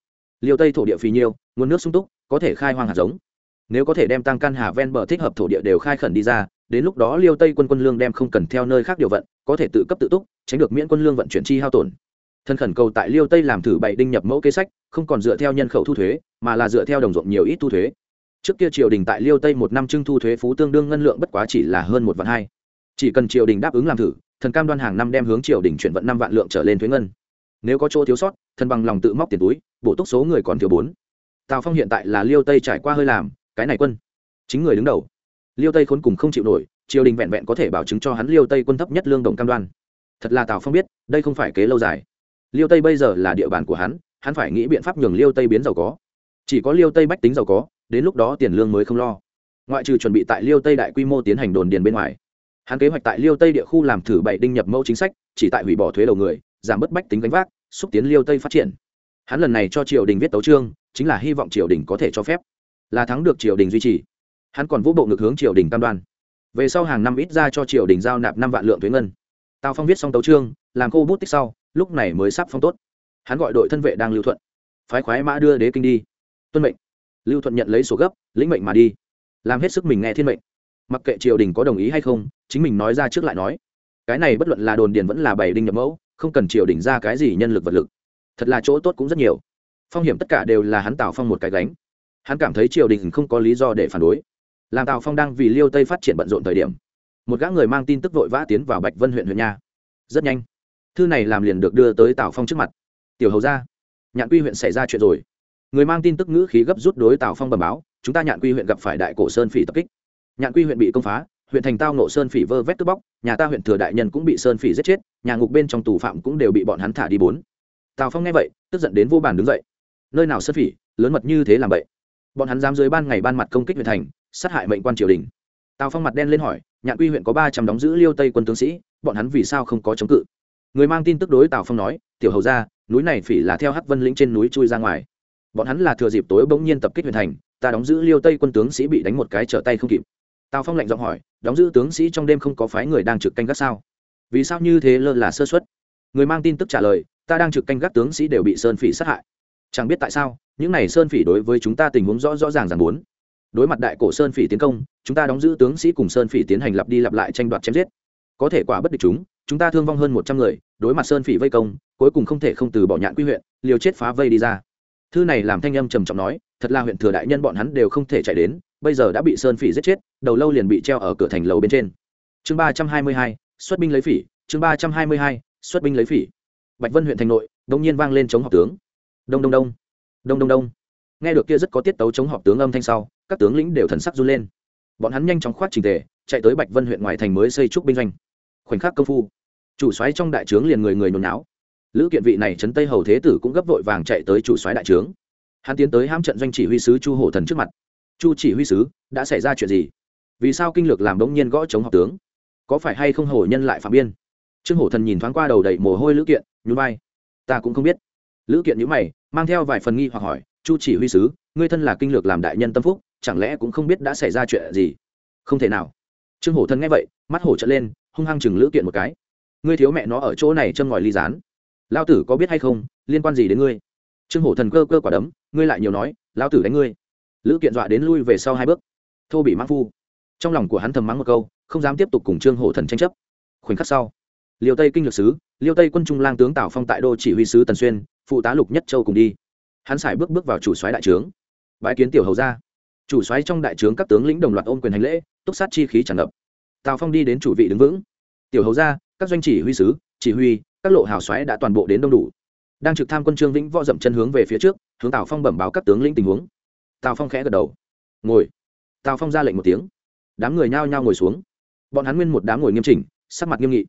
liêu tây thổ địa phì nhiêu, nguồn nước sung túc, có thể khai hoang hạt giống. Nếu có thể đem tăng căn hà ven bờ thích hợp thổ địa đều khai khẩn đi ra, đến lúc đó liêu tây quân quân lương đem không cần theo nơi khác điều vận, có thể tự cấp tự túc, tránh được miễn quân lương vận chuyển chi hao tổn. Thân khẩn cầu tại liêu tây làm thử bày đinh nhập mẫu kế sách, không còn dựa theo nhân khẩu thu thuế, mà là dựa theo đồng ruộng nhiều ít thu thuế. Trước kia triều đình tại liêu tây một năm trưng thu thuế phú tương đương ngân lượng bất quá chỉ là hơn một vạn hai. Chỉ cần triều đình đáp ứng làm thử, thần cam đoan hàng năm đem hướng triều đình chuyển vận năm vạn lượng trở lên thuế ngân nếu có chỗ thiếu sót, thần bằng lòng tự móc tiền túi, bổ túc số người còn thiếu bốn. Tào phong hiện tại là liêu tây trải qua hơi làm, cái này quân, chính người đứng đầu. Liêu tây khốn cùng không chịu nổi, triều đình vẹn vẹn có thể bảo chứng cho hắn liêu tây quân thấp nhất lương đồng cam đoan. Thật là tào phong biết, đây không phải kế lâu dài. Liêu tây bây giờ là địa bàn của hắn hắn phải nghĩ biện pháp nhường liêu tây biến giàu có. Chỉ có liêu tây bách tính giàu có, đến lúc đó tiền lương mới không lo. Ngoại trừ chuẩn bị tại liêu tây đại quy mô tiến hành đồn điền bên ngoài. Hắn kế hoạch tại liêu tây địa khu làm thử bảy đinh nhập mẫu chính sách, chỉ tại hủy bỏ thuế đầu người giảm bớt bách tính gánh vác, xúc tiến liêu tây phát triển. Hắn lần này cho triều đình viết tấu trương chính là hy vọng triều đình có thể cho phép. Là thắng được triều đình duy trì. Hắn còn vũ bộ ngược hướng triều đình cam đoan. Về sau hàng năm ít ra cho triều đình giao nạp năm vạn lượng thuế ngân. Tào phong viết xong tấu trương làm cô bút tích sau, lúc này mới sắp phong tốt. Hắn gọi đội thân vệ đang lưu thuận. Phái khoái mã đưa đế kinh đi. Tuân mệnh. Lưu thuận nhận lấy sổ gấp, lĩnh mệnh mà đi. Làm hết sức mình nghe thiên mệnh. Mặc kệ triều đình có đồng ý hay không, chính mình nói ra trước lại nói. Cái này bất luận là đồn điền vẫn là bảy đinh nhập mẫu không cần triều đình ra cái gì nhân lực vật lực. Thật là chỗ tốt cũng rất nhiều. Phong hiểm tất cả đều là hắn tào phong một cái gánh. Hắn cảm thấy triều đình không có lý do để phản đối. Làm tào phong đang vì liêu tây phát triển bận rộn thời điểm, một gã người mang tin tức vội vã tiến vào bạch vân huyện huyện nha. Rất nhanh, thư này làm liền được đưa tới tào phong trước mặt. Tiểu hầu ra nhạn quy huyện xảy ra chuyện rồi. Người mang tin tức ngữ khí gấp rút đối tào phong bẩm báo, chúng ta nhạn quy huyện gặp phải đại cổ sơn phỉ tập kích. Nhạn quy huyện bị công phá, huyện thành tao nộ sơn phỉ vơ vét cướp bóc, nhà ta huyện thừa đại nhân cũng bị sơn phỉ giết chết nhà ngục bên trong tù phạm cũng đều bị bọn hắn thả đi bốn. Tào phong nghe vậy, tức giận đến vô bàn đứng dậy. Nơi nào sơn phỉ, lớn mật như thế làm vậy? Bọn hắn dám dưới ban ngày ban mặt công kích huyện thành, sát hại mệnh quan triều đình. Tào phong mặt đen lên hỏi, nhạn quy huyện có ba trăm đóng giữ liêu tây quân tướng sĩ, bọn hắn vì sao không có chống cự? Người mang tin tức đối tào phong nói, tiểu hầu ra núi này phỉ là theo hắc vân lĩnh trên núi chui ra ngoài. Bọn hắn là thừa dịp tối bỗng nhiên tập kích huyện thành, ta đóng giữ liêu tây quân tướng sĩ bị đánh một cái trở tay không kịp. Tào phong lạnh giọng hỏi, đóng giữ tướng sĩ trong đêm không có phái người đang trực canh gác sao? Vì sao như thế lơ là sơ xuất người mang tin tức trả lời, ta đang trực canh gác tướng sĩ đều bị sơn phỉ sát hại. Chẳng biết tại sao, những này sơn phỉ đối với chúng ta tình huống rõ rõ ràng ràng muốn. Đối mặt đại cổ sơn phỉ tiến công, chúng ta đóng giữ tướng sĩ cùng sơn phỉ tiến hành lặp đi lặp lại tranh đoạt chém giết. Có thể quả bất địch chúng chúng ta thương vong hơn một trăm người, đối mặt sơn phỉ vây công, cuối cùng không thể không từ bỏ nhạn quy huyện, liều chết phá vây đi ra. Thư này làm thanh âm trầm trọng nói, thật là huyện thừa đại nhân bọn hắn đều không thể chạy đến, bây giờ đã bị sơn phỉ giết chết, đầu lâu liền bị treo ở cửa thành lầu bên trên. Chương ba trăm hai mươi hai xuất binh lấy phỉ, chương ba trăm hai mươi hai, xuất binh lấy phỉ. Bạch vân huyện thành nội, đông nhiên vang lên chống họp tướng. Đông đông đông. Đông đông đông. Nghe được kia rất có tiết tấu chống họp tướng âm thanh sau, các tướng lĩnh đều thần sắc run lên. Bọn hắn nhanh chóng khoát trình tề, chạy tới bạch vân huyện ngoài thành mới xây trúc binh doanh. Khoảnh khắc công phu, chủ xoáy trong đại trướng liền người người nôn não lữ kiện vị này trấn tây hầu thế tử cũng gấp vội vàng chạy tới chủ xoáy đại trướng. Hắn tiến tới hãm trận doanh chỉ huy sứ chu hổ thần trước mặt. Chu chỉ huy sứ, đã xảy ra chuyện gì? Vì sao kinh lược làm đống nhiên gõ chống học tướng? Có phải hay không hổ nhân lại phạm biên? Trương hổ thần nhìn thoáng qua đầu đầy mồ hôi lữ kiện, nhún vai. Ta cũng không biết. Lữ kiện nhữ mày, mang theo vài phần nghi hoặc hỏi, chu chỉ huy sứ, ngươi thân là kinh lược làm đại nhân tâm phúc, chẳng lẽ cũng không biết đã xảy ra chuyện gì? Không thể nào. Trương hổ thần nghe vậy, mắt hổ trở lên, hung hăng chừng lữ kiện một cái. Ngươi thiếu mẹ nó ở chỗ này châm ngòi ly rán lao tử có biết hay không, liên quan gì đến ngươi? Trương hổ thần cơ cơ quả đấm, ngươi lại nhiều nói lao tử đánh ngươi. Lữ kiện dọa đến lui về sau hai bước. Thô bị mắc phu. Trong lòng của hắn thầm mắng một câu không dám tiếp tục cùng trương hổ thần tranh chấp. Khoảnh khắc sau, liêu tây kinh lược sứ, liêu tây quân trung lang tướng tào phong tại đô chỉ huy sứ tần xuyên, phụ tá lục nhất châu cùng đi. Hắn xài bước bước vào chủ soái đại trướng. Bãi kiến tiểu hầu ra chủ soái trong đại trướng các tướng lĩnh đồng loạt ôm quyền hành lễ, túc sát chi khí tràn ngập. Tào phong đi đến chủ vị đứng vững. Tiểu hầu ra các doanh chỉ huy sứ, chỉ huy, các lộ hào xoáy đã toàn bộ đến đông đủ. Đang trực tham quân trương vĩnh võ dậm chân hướng về phía trước, hướng tào phong bẩm báo các tướng lĩnh tình huống. Tào phong khẽ gật đầu. Ngồi. Tào phong ra lệnh một tiếng. Đám người nhao nhao ngồi xuống bọn hắn nguyên một đám ngồi nghiêm chỉnh, sắc mặt nghiêm nghị.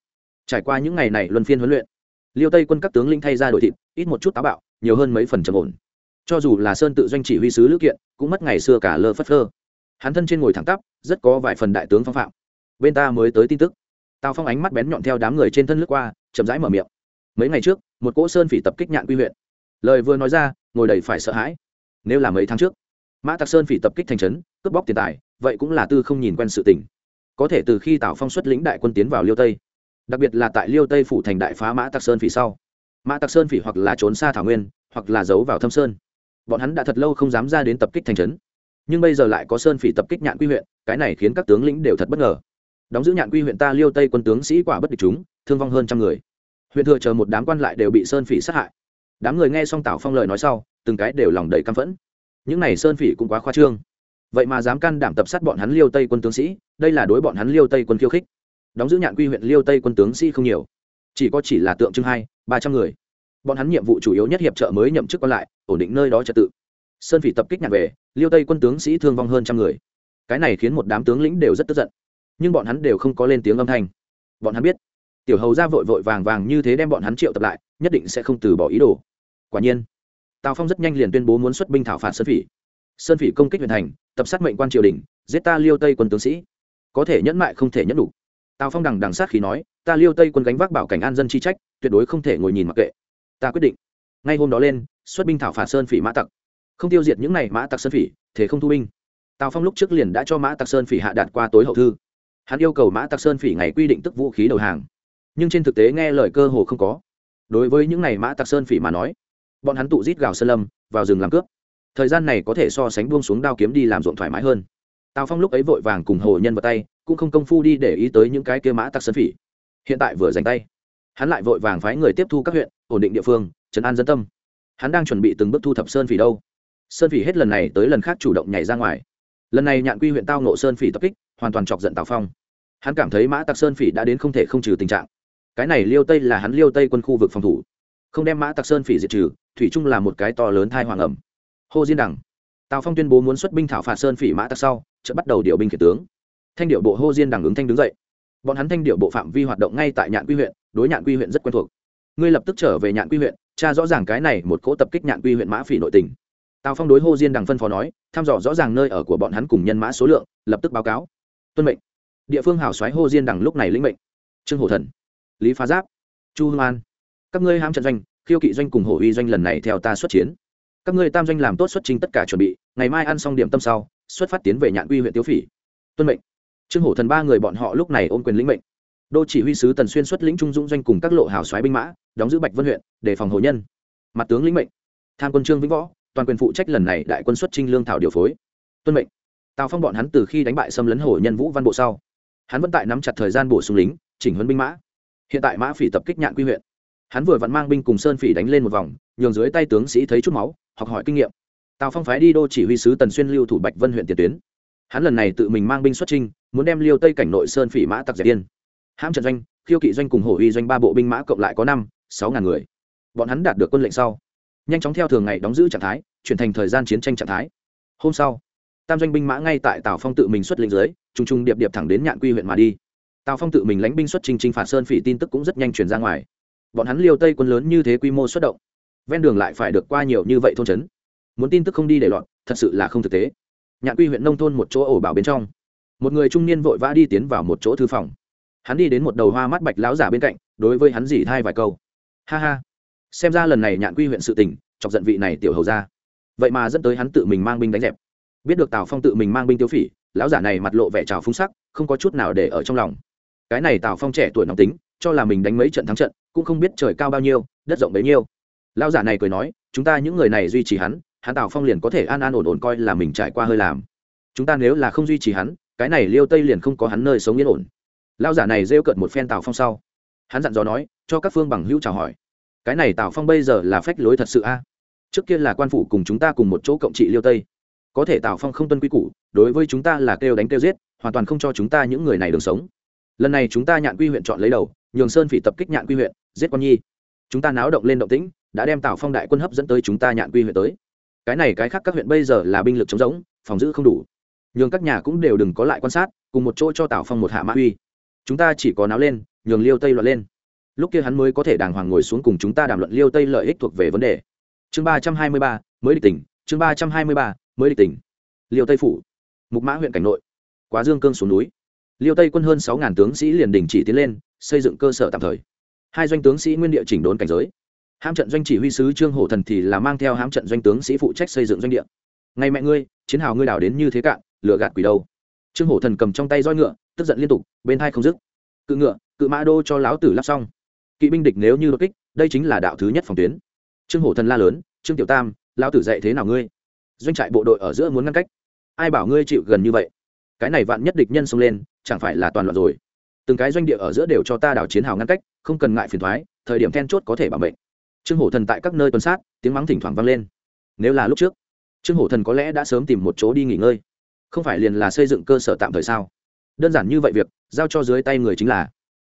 Trải qua những ngày này luân phiên huấn luyện, liêu tây quân các tướng linh thay ra đội thịt, ít một chút táo bạo, nhiều hơn mấy phần trầm ổn. Cho dù là sơn tự doanh chỉ huy sứ lữ kiện, cũng mất ngày xưa cả lơ phất phơ. Hắn thân trên ngồi thẳng tắp, rất có vài phần đại tướng phong phạm. Bên ta mới tới tin tức. Tào phong ánh mắt bén nhọn theo đám người trên thân lướt qua, chậm rãi mở miệng. Mấy ngày trước, một cỗ sơn phỉ tập kích nhạn quy huyện. Lời vừa nói ra, ngồi đầy phải sợ hãi. Nếu là mấy tháng trước, mã tạc sơn phỉ tập kích thành trấn, cướp bóc tiền tài, vậy cũng là tư không nhìn quen sự tình có thể từ khi tào phong xuất lĩnh đại quân tiến vào liêu tây, đặc biệt là tại liêu tây phủ thành đại phá mã tạc sơn phỉ sau. Mã tạc sơn phỉ hoặc là trốn xa thảo nguyên, hoặc là giấu vào thâm sơn. Bọn hắn đã thật lâu không dám ra đến tập kích thành trấn. Nhưng bây giờ lại có sơn phỉ tập kích nhạn quy huyện, cái này khiến các tướng lĩnh đều thật bất ngờ. Đóng giữ nhạn quy huyện ta liêu tây quân tướng sĩ quả bất địch chúng, thương vong hơn trăm người. Huyện thừa chờ một đám quan lại đều bị sơn phỉ sát hại. Đám người nghe xong tào phong lời nói sau, từng cái đều lòng đầy căm phẫn. Những này sơn phỉ cũng quá khoa trương. Vậy mà dám can đảm tập sát bọn hắn liêu tây quân tướng sĩ đây là đối bọn hắn liêu tây quân khiêu khích. Đóng giữ nhạn quy huyện liêu tây quân tướng sĩ không nhiều, chỉ có chỉ là tượng trưng hai, ba trăm người. Bọn hắn nhiệm vụ chủ yếu nhất hiệp trợ mới nhậm chức còn lại, ổn định nơi đó trật tự. Sơn phỉ tập kích nhạn về, liêu tây quân tướng sĩ thương vong hơn trăm người. Cái này khiến một đám tướng lĩnh đều rất tức giận. Nhưng bọn hắn đều không có lên tiếng âm thanh. Bọn hắn biết, tiểu hầu ra vội vội vàng vàng như thế đem bọn hắn triệu tập lại, nhất định sẽ không từ bỏ ý đồ. Quả nhiên, tào phong rất nhanh liền tuyên bố muốn xuất binh thảo phạt sơn phỉ. Sơn phỉ công kích huyện thành, tập sát mệnh quan triều đình, giết ta liêu tây quân tướng sĩ có thể nhẫn mại không thể nhẫn đủ. Tào phong đằng đằng sát khí nói, ta liêu tây quân gánh vác bảo cảnh an dân chi trách, tuyệt đối không thể ngồi nhìn mặc kệ. Ta quyết định. Ngay hôm đó lên, xuất binh thảo phạt sơn phỉ mã tặc. Không tiêu diệt những này mã tặc sơn phỉ, thế không thu binh. Tào phong lúc trước liền đã cho mã tặc sơn phỉ hạ đạt qua tối hậu thư. Hắn yêu cầu mã tặc sơn phỉ ngày quy định tức vũ khí đầu hàng. Nhưng trên thực tế nghe lời cơ hồ không có. Đối với những này mã tặc sơn phỉ mà nói, bọn hắn tụ rít gào sơn lâm, vào rừng làm cướp. Thời gian này có thể so sánh buông xuống đao kiếm đi làm ruộng thoải mái hơn tào phong lúc ấy vội vàng cùng hồ nhân vào tay cũng không công phu đi để ý tới những cái kia mã tặc sơn phỉ. Hiện tại vừa dành tay hắn lại vội vàng phái người tiếp thu các huyện ổn định địa phương trấn an dân tâm. Hắn đang chuẩn bị từng bước thu thập sơn phỉ đâu. Sơn phỉ hết lần này tới lần khác chủ động nhảy ra ngoài. Lần này nhạn quy huyện tao nộ sơn phỉ tập kích hoàn toàn chọc giận tào phong. Hắn cảm thấy mã tặc sơn phỉ đã đến không thể không trừ tình trạng. Cái này liêu tây là hắn liêu tây quân khu vực phòng thủ. Không đem mã tặc sơn phỉ diệt trừ thủy trung là một cái to lớn thai hoàng ẩm. Hô diên Đằng, tào phong tuyên bố muốn xuất binh thảo phạt sơn phỉ mã tặc sau chợ bắt đầu điều binh khiển tướng. Thanh điệu bộ hô diên đẳng ứng thanh đứng dậy. Bọn hắn thanh điệu bộ phạm vi hoạt động ngay tại nhạn quy huyện, đối nhạn quy huyện rất quen thuộc. Ngươi lập tức trở về nhạn quy huyện cha rõ ràng cái này một cỗ tập kích nhạn quy huyện mã phỉ nội tình. Tào phong đối hô diên đằng phân phó nói, thăm dò rõ ràng nơi ở của bọn hắn cùng nhân mã số lượng, lập tức báo cáo. Tuân mệnh. Địa phương hào xoáy hô diên đằng lúc này lĩnh mệnh. Trương hổ thần, lý phá giáp, chu hương an. Các ngươi hãm trận doanh, khiêu kỵ doanh cùng hổ uy doanh lần này theo ta xuất chiến. Các ngươi tam doanh làm tốt xuất trình tất cả chuẩn bị, ngày mai ăn xong điểm tâm sau xuất phát tiến về nhạn quy huyện tiếu phỉ. Tuân mệnh. Trương hổ thần ba người bọn họ lúc này ôm quyền lĩnh mệnh. Đô chỉ huy sứ tần xuyên xuất lĩnh trung dũng doanh cùng các lộ hào xoáy binh mã, đóng giữ bạch vân huyện, để phòng hồ nhân. Mặt tướng lĩnh mệnh. Tham quân trương vĩnh võ, toàn quyền phụ trách lần này đại quân xuất trinh lương thảo điều phối. Tuân mệnh. Tào phong bọn hắn từ khi đánh bại xâm lấn hồ nhân vũ văn bộ sau, hắn vẫn tại nắm chặt thời gian bổ sung lính, chỉnh huấn binh mã. Hiện tại mã phỉ tập kích nhạn quy huyện. Hắn vừa vặn mang binh cùng sơn phỉ đánh lên một vòng, nhường dưới tay tướng sĩ thấy chút máu, học hỏi kinh nghiệm tào phong phái đi đô chỉ huy sứ tần xuyên lưu thủ bạch vân huyện tiền tuyến. Hắn lần này tự mình mang binh xuất trinh muốn đem liêu tây cảnh nội sơn phỉ mã tặc dẹp yên hãm trận doanh, khiêu kỵ doanh cùng hổ uy doanh ba bộ binh mã cộng lại có năm, sáu ngàn người. Bọn hắn đạt được quân lệnh sau, nhanh chóng theo thường ngày đóng giữ trạng thái, chuyển thành thời gian chiến tranh trạng thái. Hôm sau, tam doanh binh mã ngay tại tào phong tự mình xuất lĩnh dưới, trùng trùng điệp điệp thẳng đến nhạn quy huyện mà đi. Tào phong tự mình lánh binh xuất trình trình phạt sơn phỉ tin tức cũng rất nhanh truyền ra ngoài. Bọn hắn liêu tây quân lớn như thế quy mô xuất động, ven đường lại phải được qua nhiều như vậy thôn trấn muốn tin tức không đi để lọt, thật sự là không thực tế. Nhạn quy huyện nông thôn một chỗ ổ bảo bên trong. Một người trung niên vội vã đi tiến vào một chỗ thư phòng. Hắn đi đến một đầu hoa mắt bạch láo giả bên cạnh, đối với hắn dỉ thai vài câu. Ha ha. Xem ra lần này nhạn quy huyện sự tình, chọc giận vị này tiểu hầu ra vậy mà dẫn tới hắn tự mình mang binh đánh dẹp. Biết được tào phong tự mình mang binh tiêu phỉ, lão giả này mặt lộ vẻ trào phúng sắc, không có chút nào để ở trong lòng. Cái này tào phong trẻ tuổi nóng tính, cho là mình đánh mấy trận thắng trận, cũng không biết trời cao bao nhiêu, đất rộng bấy nhiêu. Lão giả này cười nói, chúng ta những người này duy trì hắn hắn tào phong liền có thể an an ổn ổn coi là mình trải qua hơi làm. Chúng ta nếu là không duy trì hắn, cái này liêu tây liền không có hắn nơi sống yên ổn. Lão giả này rêu cợt một phen tào phong sau. Hắn dặn dò nói, cho các phương bằng hữu chào hỏi. Cái này tào phong bây giờ là phách lối thật sự a? Trước kia là quan phủ cùng chúng ta cùng một chỗ cộng trị liêu tây. Có thể tào phong không tuân quy củ, đối với chúng ta là kêu đánh kêu giết, hoàn toàn không cho chúng ta những người này đường sống. Lần này chúng ta nhạn quy huyện chọn lấy đầu, nhường sơn phỉ tập kích nhạn quy huyện, giết con nhi. Chúng ta náo động lên động tĩnh, đã đem tào phong đại quân hấp dẫn tới chúng ta nhạn quy huyện tới cái này cái khác các huyện bây giờ là binh lực chống giống, phòng giữ không đủ. Nhường các nhà cũng đều đừng có lại quan sát, cùng một chỗ cho tào phong một hạ mã uy. Chúng ta chỉ có náo lên, nhường liêu tây loạn lên. Lúc kia hắn mới có thể đàng hoàng ngồi xuống cùng chúng ta đàm luận liêu tây lợi ích thuộc về vấn đề. Chương ba trăm hai mươi ba, mới địch tỉnh. Chương ba trăm hai mươi ba, mới địch tỉnh. Liêu tây phủ, mục mã huyện cảnh nội. Quá dương cương xuống núi. Liêu tây quân hơn sáu ngàn tướng sĩ liền đình chỉ tiến lên, xây dựng cơ sở tạm thời. Hai doanh tướng sĩ nguyên địa chỉnh đốn cảnh giới hãm trận doanh chỉ huy sứ trương hổ thần thì là mang theo hãm trận doanh tướng sĩ phụ trách xây dựng doanh địa. Ngày mẹ ngươi, chiến hào ngươi đào đến như thế cạn lựa gạt quỷ đâu? Trương hổ thần cầm trong tay roi ngựa, tức giận liên tục, bên hai không dứt. Cự ngựa, cự mã đô cho láo tử lắp xong. Kỵ binh địch nếu như đột kích, đây chính là đạo thứ nhất phòng tuyến. Trương hổ thần la lớn, trương tiểu tam, lão tử dạy thế nào ngươi? Doanh trại bộ đội ở giữa muốn ngăn cách. Ai bảo ngươi chịu gần như vậy? Cái này vạn nhất địch nhân xông lên, chẳng phải là toàn loạn rồi? Từng cái doanh địa ở giữa đều cho ta đảo chiến hào ngăn cách, không cần ngại phiền thoái thời điểm then chốt có thể bảo mệnh trương hổ thần tại các nơi tuần sát, tiếng mắng thỉnh thoảng vang lên. Nếu là lúc trước, trương hổ thần có lẽ đã sớm tìm một chỗ đi nghỉ ngơi. Không phải liền là xây dựng cơ sở tạm thời sao? Đơn giản như vậy việc, giao cho dưới tay người chính là.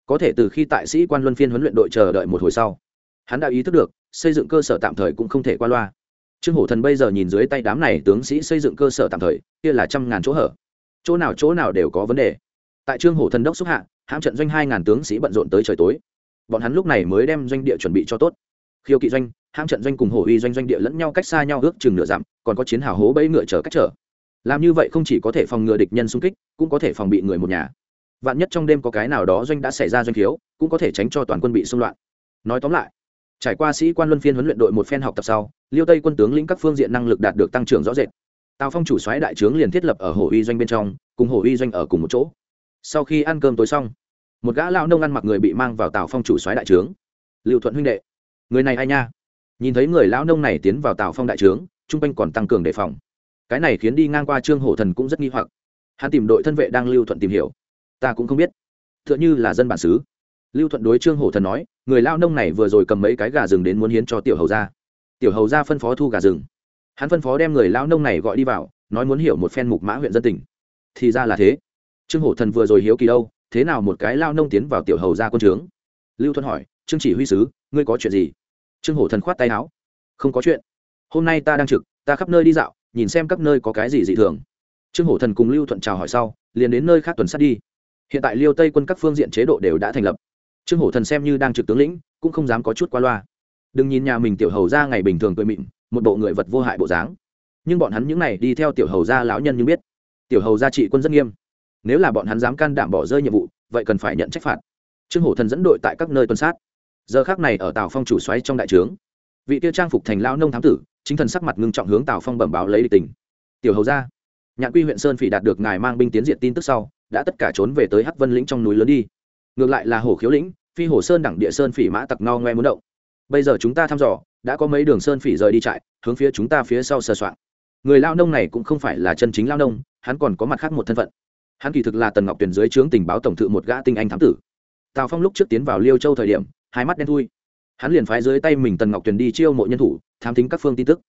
Có thể từ khi tại sĩ quan luân phiên huấn luyện đội chờ đợi một hồi sau, hắn đã ý thức được, xây dựng cơ sở tạm thời cũng không thể qua loa. Trương hổ thần bây giờ nhìn dưới tay đám này tướng sĩ xây dựng cơ sở tạm thời, kia là trăm ngàn chỗ hở. Chỗ nào chỗ nào đều có vấn đề. Tại trương hổ thần đốc xúc hạ, hãm trận doanh hai ngàn tướng sĩ bận rộn tới trời tối. Bọn hắn lúc này mới đem doanh địa chuẩn bị cho tốt khiêu kỵ doanh hãng trận doanh cùng hổ uy doanh doanh địa lẫn nhau cách xa nhau ước chừng nửa dặm, còn có chiến hào hố bẫy ngựa chở cách trở. Làm như vậy không chỉ có thể phòng ngừa địch nhân xung kích, cũng có thể phòng bị người một nhà. Vạn nhất trong đêm có cái nào đó doanh đã xảy ra doanh thiếu cũng có thể tránh cho toàn quân bị xung loạn. Nói tóm lại, trải qua sĩ quan luân phiên huấn luyện đội một phen học tập sau, liêu tây quân tướng lĩnh các phương diện năng lực đạt được tăng trưởng rõ rệt. Tào phong chủ soái đại trướng liền thiết lập ở hồ uy doanh bên trong, cùng hồ uy doanh ở cùng một chỗ. Sau khi ăn cơm tối xong, một gã lao nông ăn mặc người bị mang vào tào phong chủ soái đại trướng. Liệu thuận huynh đệ người này ai nha? Nhìn thấy người lão nông này tiến vào tào phong đại trướng trung quanh còn tăng cường đề phòng. Cái này khiến đi ngang qua trương hổ thần cũng rất nghi hoặc. Hắn tìm đội thân vệ đang lưu thuận tìm hiểu. Ta cũng không biết. T h ư ợ n h ư là dân bản xứ. Lưu thuận đối trương hổ thần nói, người lao nông này vừa rồi cầm mấy cái gà rừng đến muốn hiến cho tiểu hầu ra tiểu hầu ra phân phó thu gà rừng. Hắn phân phó đem người lao nông này gọi đi vào, nói muốn hiểu một phen mục mã huyện dân tỉnh thì ra là thế. Trương hổ thần vừa rồi hiếu kỳ đâu, thế nào một cái lao nông tiến vào tiểu hầu ra quân trướng? Lưu thuận hỏi, trương chỉ huy sứ, ngươi có chuyện gì? Trương hổ thần khoát tay áo. Không có chuyện. Hôm nay ta đang trực, ta khắp nơi đi dạo, nhìn xem các nơi có cái gì dị thường. Trương hổ thần cùng lưu thuận chào hỏi sau, liền đến nơi khác tuần sát đi. Hiện tại liêu tây quân các phương diện chế độ đều đã thành lập. Trương hổ thần xem như đang trực tướng lĩnh, cũng không dám có chút qua loa. Đừng nhìn nhà mình tiểu hầu ra ngày bình thường cười mịn, một bộ người vật vô hại bộ dáng. Nhưng bọn hắn những n à y đi theo tiểu hầu gia lão nhân như biết, tiểu hầu gia trị quân rất nghiêm. Nếu là bọn hắn dám can đảm bỏ rơi nhiệm vụ, vậy cần phải nhận trách phạt. Trương hổ thần dẫn đội tại các nơi tuần sát giờ khác này ở tào phong chủ xoáy trong đại trướng, vị kia trang phục thành lão nông thám tử, chính thần sắc mặt ngưng trọng hướng tào phong bẩm báo lấy địch tình. Tiểu hầu gia, nhạn quy huyện sơn phỉ đạt được ngài mang binh tiến diện tin tức sau, đã tất cả trốn về tới hắc vân lĩnh trong núi lớn đi. Ngược lại là hồ khiếu lĩnh, phi hồ sơn đẳng địa sơn phỉ mã tặc no ngoe muốn động. Bây giờ chúng ta thăm dò, đã có mấy đường sơn phỉ rời đi trại, hướng phía chúng ta phía sau sơ soạn người lao nông này cũng không phải là chân chính lao nông, hắn còn có mặt khác một thân phận. Hắn kỳ thực là tần ngọc tuyển dưới trướng tình báo tổng thự một gã tinh anh thám tử. Tào phong lúc trước tiến vào liêu châu thời điểm hai mắt đen thui. Hắn liền phái dưới tay mình tần ngọc tuyền đi chiêu mộ nhân thủ thám tính các phương tin tức.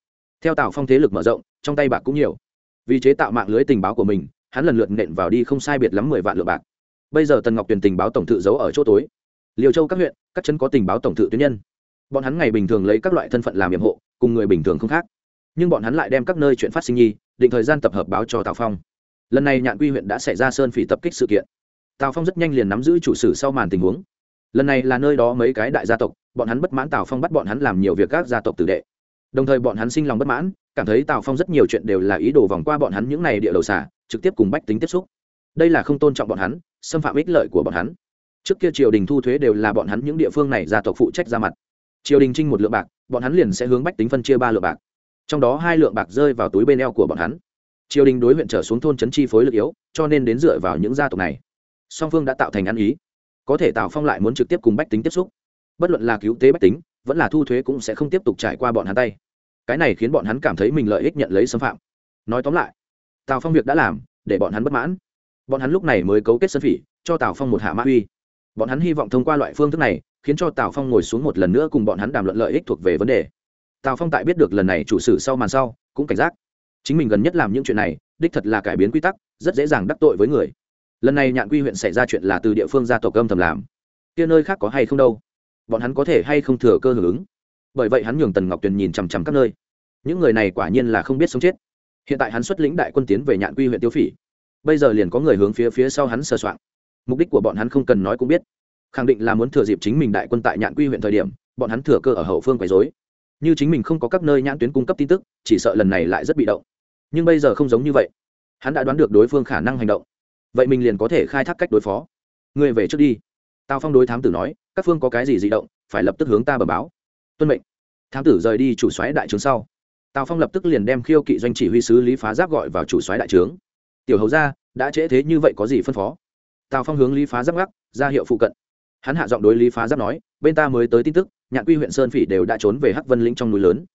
Theo tào phong thế lực mở rộng, trong tay bạc cũng nhiều. Vì chế tạo mạng lưới tình báo của mình, hắn lần lượt nện vào đi không sai biệt lắm mười vạn lượng bạc. Bây giờ tần ngọc tuyền tình báo tổng thự giấu ở chỗ tối. Liêu châu các huyện, các chân có tình báo tổng thự tuyến nhân. Bọn hắn ngày bình thường lấy các loại thân phận làm nhiệm hộ, cùng người bình thường không khác. Nhưng bọn hắn lại đem các nơi chuyện phát sinh nhi, định thời gian tập hợp báo cho tào phong. Lần này nhạn quy huyện đã xảy ra sơn phỉ tập kích sự kiện. Tào phong rất nhanh liền nắm giữ chủ sử sau màn tình huống lần này là nơi đó mấy cái đại gia tộc, bọn hắn bất mãn tào phong bắt bọn hắn làm nhiều việc các gia tộc tử đệ. Đồng thời bọn hắn sinh lòng bất mãn, cảm thấy tào phong rất nhiều chuyện đều là ý đồ vòng qua bọn hắn những n à y địa đầu xả trực tiếp cùng bách tính tiếp xúc. Đây là không tôn trọng bọn hắn, xâm phạm ích lợi của bọn hắn. Trước kia triều đình thu thuế đều là bọn hắn những địa phương này gia tộc phụ trách ra mặt. Triều đình trinh một lượng bạc, bọn hắn liền sẽ hướng bách tính phân chia ba lượng bạc. Trong đó hai lượng bạc rơi vào túi bên eo của bọn hắn. Triều đình đối huyện trở xuống thôn trấn chi phối lực yếu, cho nên đến dựa vào những gia tộc này. Song phương đã tạo thành ăn ý có thể tào phong lại muốn trực tiếp cùng bách tính tiếp xúc bất luận là cứu tế bách tính vẫn là thu thuế cũng sẽ không tiếp tục trải qua bọn hắn tay cái này khiến bọn hắn cảm thấy mình lợi ích nhận lấy xâm phạm nói tóm lại tào phong việc đã làm để bọn hắn bất mãn bọn hắn lúc này mới cấu kết sân phỉ cho tào phong một hạ mã uy bọn hắn hy vọng thông qua loại phương thức này khiến cho tào phong ngồi xuống một lần nữa cùng bọn hắn đàm luận lợi ích thuộc về vấn đề tào phong tại biết được lần này chủ sử sau màn sau cũng cảnh giác chính mình gần nhất làm những chuyện này đích thật là cải biến quy tắc rất dễ dàng đắc tội với người lần này nhạn quy huyện xảy ra chuyện là từ địa phương gia tộc âm thầm làm. Kia nơi khác có hay không đâu? Bọn hắn có thể hay không thừa cơ hưởng ứng? Bởi vậy hắn nhường tần ngọc tuyền nhìn chằm chằm các nơi. Những người này quả nhiên là không biết sống chết. Hiện tại hắn xuất lĩnh đại quân tiến về nhạn quy huyện tiêu phỉ. Bây giờ liền có người hướng phía phía sau hắn sơ soạn mục đích của bọn hắn không cần nói cũng biết. Khẳng định là muốn thừa dịp chính mình đại quân tại nhạn quy huyện thời điểm, bọn hắn thừa cơ ở hậu phương quấy dối như chính mình không có các nơi nhãn tuyến cung cấp tin tức, chỉ sợ lần này lại rất bị động. Nhưng bây giờ không giống như vậy. Hắn đã đoán được đối phương khả năng hành động vậy mình liền có thể khai thác cách đối phó. Người về trước đi. Tào phong đối thám tử nói, các phương có cái gì di động, phải lập tức hướng ta bờ báo. Tuân mệnh. Thám tử rời đi chủ xoáy đại trướng sau. Tào phong lập tức liền đem khiêu kỵ doanh chỉ huy sứ lý phá giáp gọi vào chủ xoáy đại trướng. Tiểu hầu ra đã trễ thế như vậy có gì phân phó? Tào phong hướng lý phá giáp gác ra hiệu phụ cận. Hắn hạ giọng đối lý phá giáp nói, bên ta mới tới tin tức, nhạn quy huyện sơn phỉ đều đã trốn về hắc vân lĩnh trong núi lớn.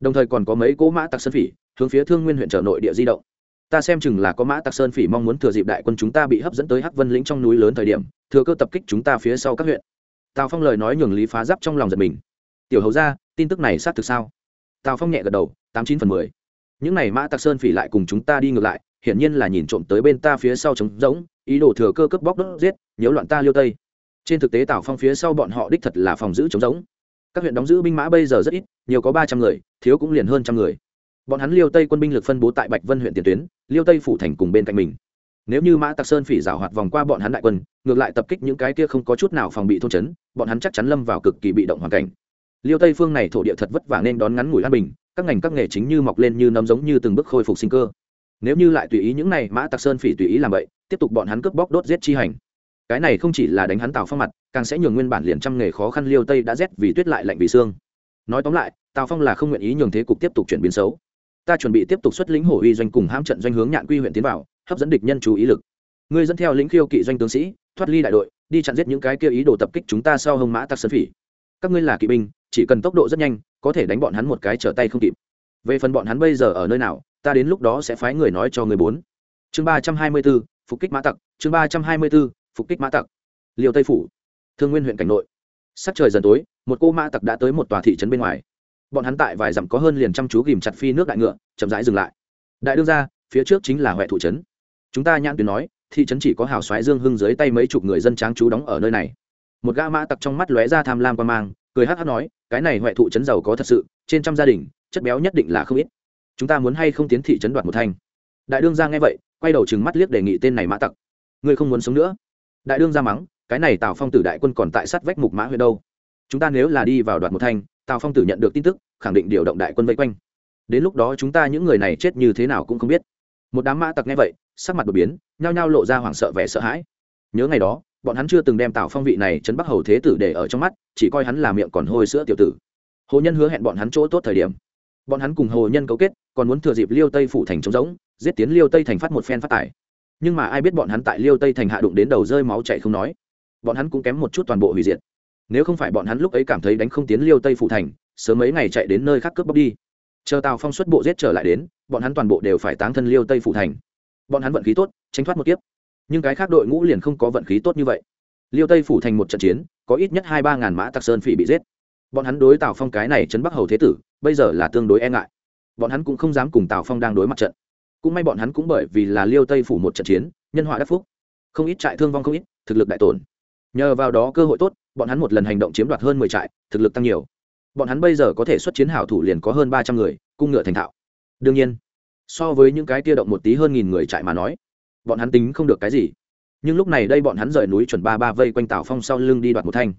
Đồng thời còn có mấy cỗ mã tặc sơn phỉ, hướng phía thương nguyên huyện trở nội địa di động ta xem chừng là có mã tặc sơn phỉ mong muốn thừa dịp đại quân chúng ta bị hấp dẫn tới hắc vân lĩnh trong núi lớn thời điểm, thừa cơ tập kích chúng ta phía sau các huyện. Tào phong lời nói nhường lý phá giáp trong lòng giật mình. Tiểu hầu ra tin tức này xác thực sao? Tào phong nhẹ gật đầu, tám chín phần mười. Những n à y mã tặc sơn phỉ lại cùng chúng ta đi ngược lại, hiển nhiên là nhìn trộm tới bên ta phía sau trống rỗng, ý đồ thừa cơ cướp bóc đốt giết, nhiễu loạn ta liêu tây. Trên thực tế tào phong phía sau bọn họ đích thật là phòng giữ trống rỗng. Các huyện đóng giữ binh mã bây giờ rất ít, nhiều có ba trăm người, thiếu cũng liền hơn trăm người bọn hắn liêu tây quân binh lực phân bố tại bạch vân huyện tiền tuyến, liêu tây phủ thành cùng bên cạnh mình. Nếu như mã tạc sơn phỉ rào hoạt vòng qua bọn hắn đại quân, ngược lại tập kích những cái kia không có chút nào phòng bị thôn chấn bọn hắn chắc chắn lâm vào cực kỳ bị động hoàn cảnh. Liêu tây phương này thổ địa thật vất vả nên đón ngắn ngủi an bình, các ngành các nghề chính như mọc lên như nấm giống như từng bước khôi phục sinh cơ. Nếu như lại tùy ý những này, mã tạc sơn phỉ tùy ý làm vậy, tiếp tục bọn hắn cướp bóc đốt giết chi hành. Cái này không chỉ là đánh hắn tào phong mặt, càng sẽ nhường nguyên bản liền trăm nghề khó khăn liêu tây đã rét vì tuyết lại lạnh vì xương. Nói tóm lại, tào phong là không nguyện ý nhường thế cục tiếp tục chuyển biến xấu ta chuẩn bị tiếp tục xuất lĩnh hổ uy doanh cùng hãm trận doanh hướng nhạn quy huyện tiến vào, hấp dẫn địch nhân chú ý lực. Người dẫn theo lĩnh khiêu kỵ doanh tướng sĩ, thoát ly đại đội, đi chặn giết những cái kia ý đồ tập kích chúng ta sau hông mã tặc sơn phỉ. Các ngươi là kỵ binh, chỉ cần tốc độ rất nhanh, có thể đánh bọn hắn một cái trở tay không kịp. Về phần bọn hắn bây giờ ở nơi nào, ta đến lúc đó sẽ phái người nói cho người bốn. Chương ba trăm hai mươi b ố phục kích mã tặc, chương ba trăm hai mươi b ố phục kích mã tặc. Liều tây phủ, thương nguyên huyện cảnh nội. Sắc trời dần tối, một cô mã tặc đã tới một tòa thị trấn bên ngoài bọn hắn tại vài dặm có hơn liền chăm chú ghìm chặt phi nước đại ngựa, chậm rãi dừng lại. Đại đương ra phía trước chính là huệ thủ trấn. Chúng ta nhãn tuyến nói, thị trấn chỉ có hào xoáy dương hưng dưới tay mấy chục người dân tráng trú đóng ở nơi này. Một gã mã tặc trong mắt lóe ra tham lam quan mang, cười hát hát nói, cái này huệ thụ trấn giàu có thật sự, trên trăm gia đình, chất béo nhất định là không ít. Chúng ta muốn hay không tiến thị trấn đoạt một thanh? Đại đương ra nghe vậy, quay đầu chừng mắt liếc đề nghị tên này mã tặc. Ngươi không muốn sống nữa? Đại đương ra mắng, cái này tào phong tử đại quân còn tại sát vách mục mã huyện đâu? Chúng ta nếu là đi vào đoạt một thanh tào phong tử nhận được tin tức, khẳng định điều động đại quân vây quanh. Đến lúc đó chúng ta những người này chết như thế nào cũng không biết. Một đám mã tặc nghe vậy, sắc mặt đột biến, nhao nhao lộ ra hoảng sợ vẻ sợ hãi. Nhớ ngày đó, bọn hắn chưa từng đem tào phong vị này chấn bắc hầu thế tử để ở trong mắt, chỉ coi hắn là miệng còn hôi sữa tiểu tử. Hồ nhân hứa hẹn bọn hắn chỗ tốt thời điểm. Bọn hắn cùng hồ nhân cấu kết, còn muốn thừa dịp liêu tây phủ thành trống rỗng, giết tiến liêu tây thành phát một phen phát tải nhưng mà ai biết bọn hắn tại liêu tây thành hạ đụng đến đầu rơi máu chạy không nói. Bọn hắn cũng kém một chút toàn bộ hủy diệt nếu không phải bọn hắn lúc ấy cảm thấy đánh không tiến liêu tây phủ thành, sớm mấy ngày chạy đến nơi khác cướp bóc đi. Chờ tàu phong xuất bộ giết trở lại đến, bọn hắn toàn bộ đều phải táng thân liêu tây phủ thành. Bọn hắn vận khí tốt, tránh thoát một kiếp. Nhưng cái khác đội ngũ liền không có vận khí tốt như vậy. Liêu tây phủ thành một trận chiến, có ít nhất hai ba ngàn mã tặc sơn phỉ bị giết. Bọn hắn đối tào phong cái này chấn bắc hầu thế tử, bây giờ là tương đối e ngại. Bọn hắn cũng không dám cùng tào phong đang đối mặt trận. Cũng may bọn hắn cũng bởi vì là liêu tây phủ một trận chiến, nhân họa đắc phúc. Không ít trại thương vong không ít, thực lực đại tổn. Nhờ vào đó cơ hội tốt bọn hắn một lần hành động chiếm đoạt hơn mười trại, thực lực tăng nhiều. Bọn hắn bây giờ có thể xuất chiến hảo thủ liền có hơn ba trăm người, cung ngựa thành thạo. Đương nhiên, so với những cái tia động một tí hơn nghìn người trại mà nói, bọn hắn tính không được cái gì. Nhưng lúc này đây bọn hắn rời núi chuẩn ba ba vây quanh tào phong sau lưng đi đoạt một thanh.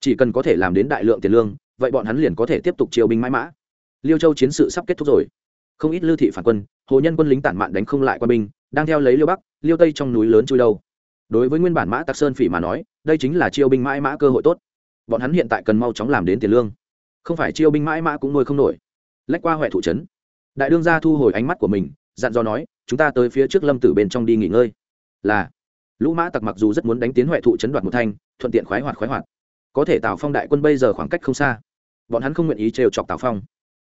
Chỉ cần có thể làm đến đại lượng tiền lương, vậy bọn hắn liền có thể tiếp tục chiêu binh mãi mã. Liêu châu chiến sự sắp kết thúc rồi. Không ít lưu thị phản quân, hồ nhân quân lính tản mạn đánh không lại quân binh, đang theo lấy liêu bắc, liêu tây trong núi lớn chui đâu đối với nguyên bản mã tặc sơn phỉ mà nói, đây chính là chiêu binh mãi mã cơ hội tốt. Bọn hắn hiện tại cần mau chóng làm đến tiền lương. Không phải chiêu binh mãi mã cũng nuôi không nổi. Lách qua huệ thủ trấn. Đại đương gia thu hồi ánh mắt của mình, dặn dò nói, chúng ta tới phía trước lâm tử bên trong đi nghỉ ngơi. Là. Lũ mã tặc mặc dù rất muốn đánh tiến huệ thụ chấn đoạt một thanh, thuận tiện khoái hoạt khoái hoạt. Có thể tào phong đại quân bây giờ khoảng cách không xa. Bọn hắn không nguyện ý trêu chọc tào phong.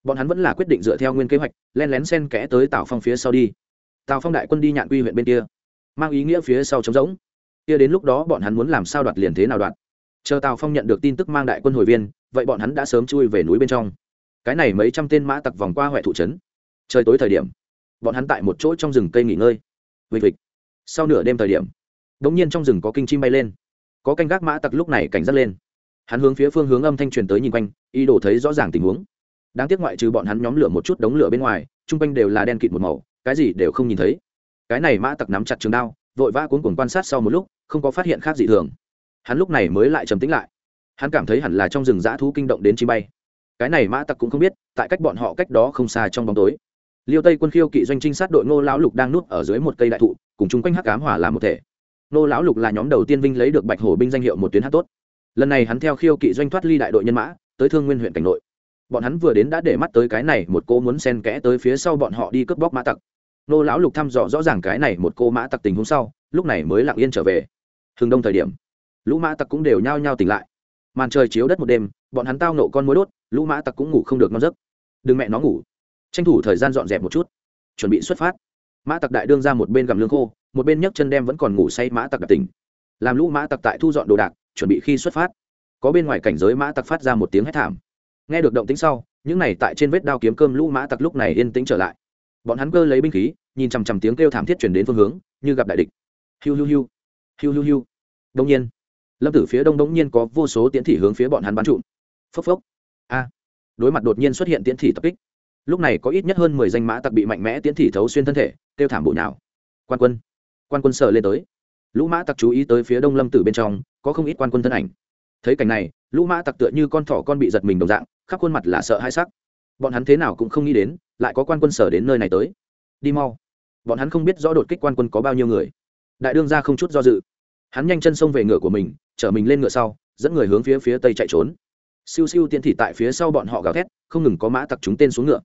Bọn hắn vẫn là quyết định dựa theo nguyên kế hoạch, len lén sen kẽ tới tào phong phía sau đi. Tào phong đại quân đi nhạn quy huyện bên kia, mang ý nghĩa phía sau trống rỗng kia đến lúc đó bọn hắn muốn làm sao đoạt liền thế nào đoạt? Chờ tào phong nhận được tin tức mang đại quân hồi viên, vậy bọn hắn đã sớm chui về núi bên trong. Cái này mấy trăm tên mã tặc vòng qua huệ thụ trấn. Trời tối thời điểm, bọn hắn tại một chỗ trong rừng cây nghỉ ngơi. Vịt vịt sau nửa đêm thời điểm đ ỗ n g nhiên trong rừng có kinh chim bay lên. Có canh gác mã tặc lúc này cảnh giác lên. Hắn hướng phía phương hướng âm thanh truyền tới nhìn quanh, ý đồ thấy rõ ràng tình huống. Đáng tiếc ngoại trừ bọn hắn nhóm lửa một chút đống lửa bên ngoài, chung quanh đều là đen kịt một màu, cái gì đều không nhìn thấy. Cái này mã tặc nắm chặt trường đao vội vã cuốn cuồng quan sát sau một lúc, không có phát hiện khác gì thường. Hắn lúc này mới lại trầm tĩnh lại. Hắn cảm thấy hẳn là trong rừng dã thú kinh động đến chim bay. Cái này mã tặc cũng không biết, tại cách bọn họ cách đó không xa trong bóng tối. Liêu tây quân khiêu kỵ doanh trinh sát đội ngô lão lục đang nuốt ở dưới một cây đại thụ, cùng chung quanh hắc cám hỏa làm một thể. Ngô lão lục là nhóm đầu tiên vinh lấy được bạch hổ binh danh hiệu một tuyến hát tốt. Lần này hắn theo khiêu kỵ doanh thoát ly đại đội nhân mã, tới thương nguyên huyện cảnh nội. Bọn hắn vừa đến đã để mắt tới cái này, một cô muốn xen kẽ tới phía sau bọn họ đi cướp bóc mã tặc nô lão lục thăm dò rõ ràng cái này một cô mã tặc tình hôm sau, lúc này mới lặng yên trở về. Hừng đông thời điểm, lũ mã tặc cũng đều nhao nhao tỉnh lại. Màn trời chiếu đất một đêm, bọn hắn tao nộ con mối đốt, lũ mã tặc cũng ngủ không được ngon giấc. Đừng mẹ nó ngủ. Tranh thủ thời gian dọn dẹp một chút. Chuẩn bị xuất phát. Mã tặc đại đương ra một bên gặm lương khô, một bên nhấc chân đem vẫn còn ngủ say mã tặc đặc tỉnh. Làm lũ mã tặc tại thu dọn đồ đạc, chuẩn bị khi xuất phát. Có bên ngoài cảnh giới mã tặc phát ra một tiếng hét thảm. Nghe được động tính sau, những này tại trên vết đao kiếm cơm lũ mã tặc lúc này yên tĩnh trở lại bọn hắn cơ lấy binh khí, nhìn chằm chằm tiếng kêu thảm thiết chuyển đến phương hướng, như gặp đại địch. Hiu hiu hiu. Hiu hiu hiu. Đông nhiên, lâm tử phía đông đông nhiên có vô số tiễn thị hướng phía bọn hắn bắn trụm phốc phốc. A. Đối mặt đột nhiên xuất hiện tiễn thị tập kích. Lúc này có ít nhất hơn mười danh mã tặc bị mạnh mẽ tiễn thị thấu xuyên thân thể, kêu thảm bộ nào quan quân. Quan quân sợ lên tới. Lũ mã tặc chú ý tới phía đông lâm tử bên trong, có không ít quan quân thân ảnh. Thấy cảnh này, lũ mã tặc tựa như con thỏ con bị giật mình đồng dạng, khắp khuôn mặt là sợ hãi sắc. Bọn hắn thế nào cũng không nghĩ đến lại có quan quân sở đến nơi này tới. Đi mau. Bọn hắn không biết rõ đột kích quan quân có bao nhiêu người. Đại đương ra không chút do dự. Hắn nhanh chân xông về ngựa của mình, chở mình lên ngựa sau, dẫn người hướng phía phía tây chạy trốn. Siêu siêu tiên thị tại phía sau bọn họ gào thét, không ngừng có mã tặc chúng tên xuống ngựa.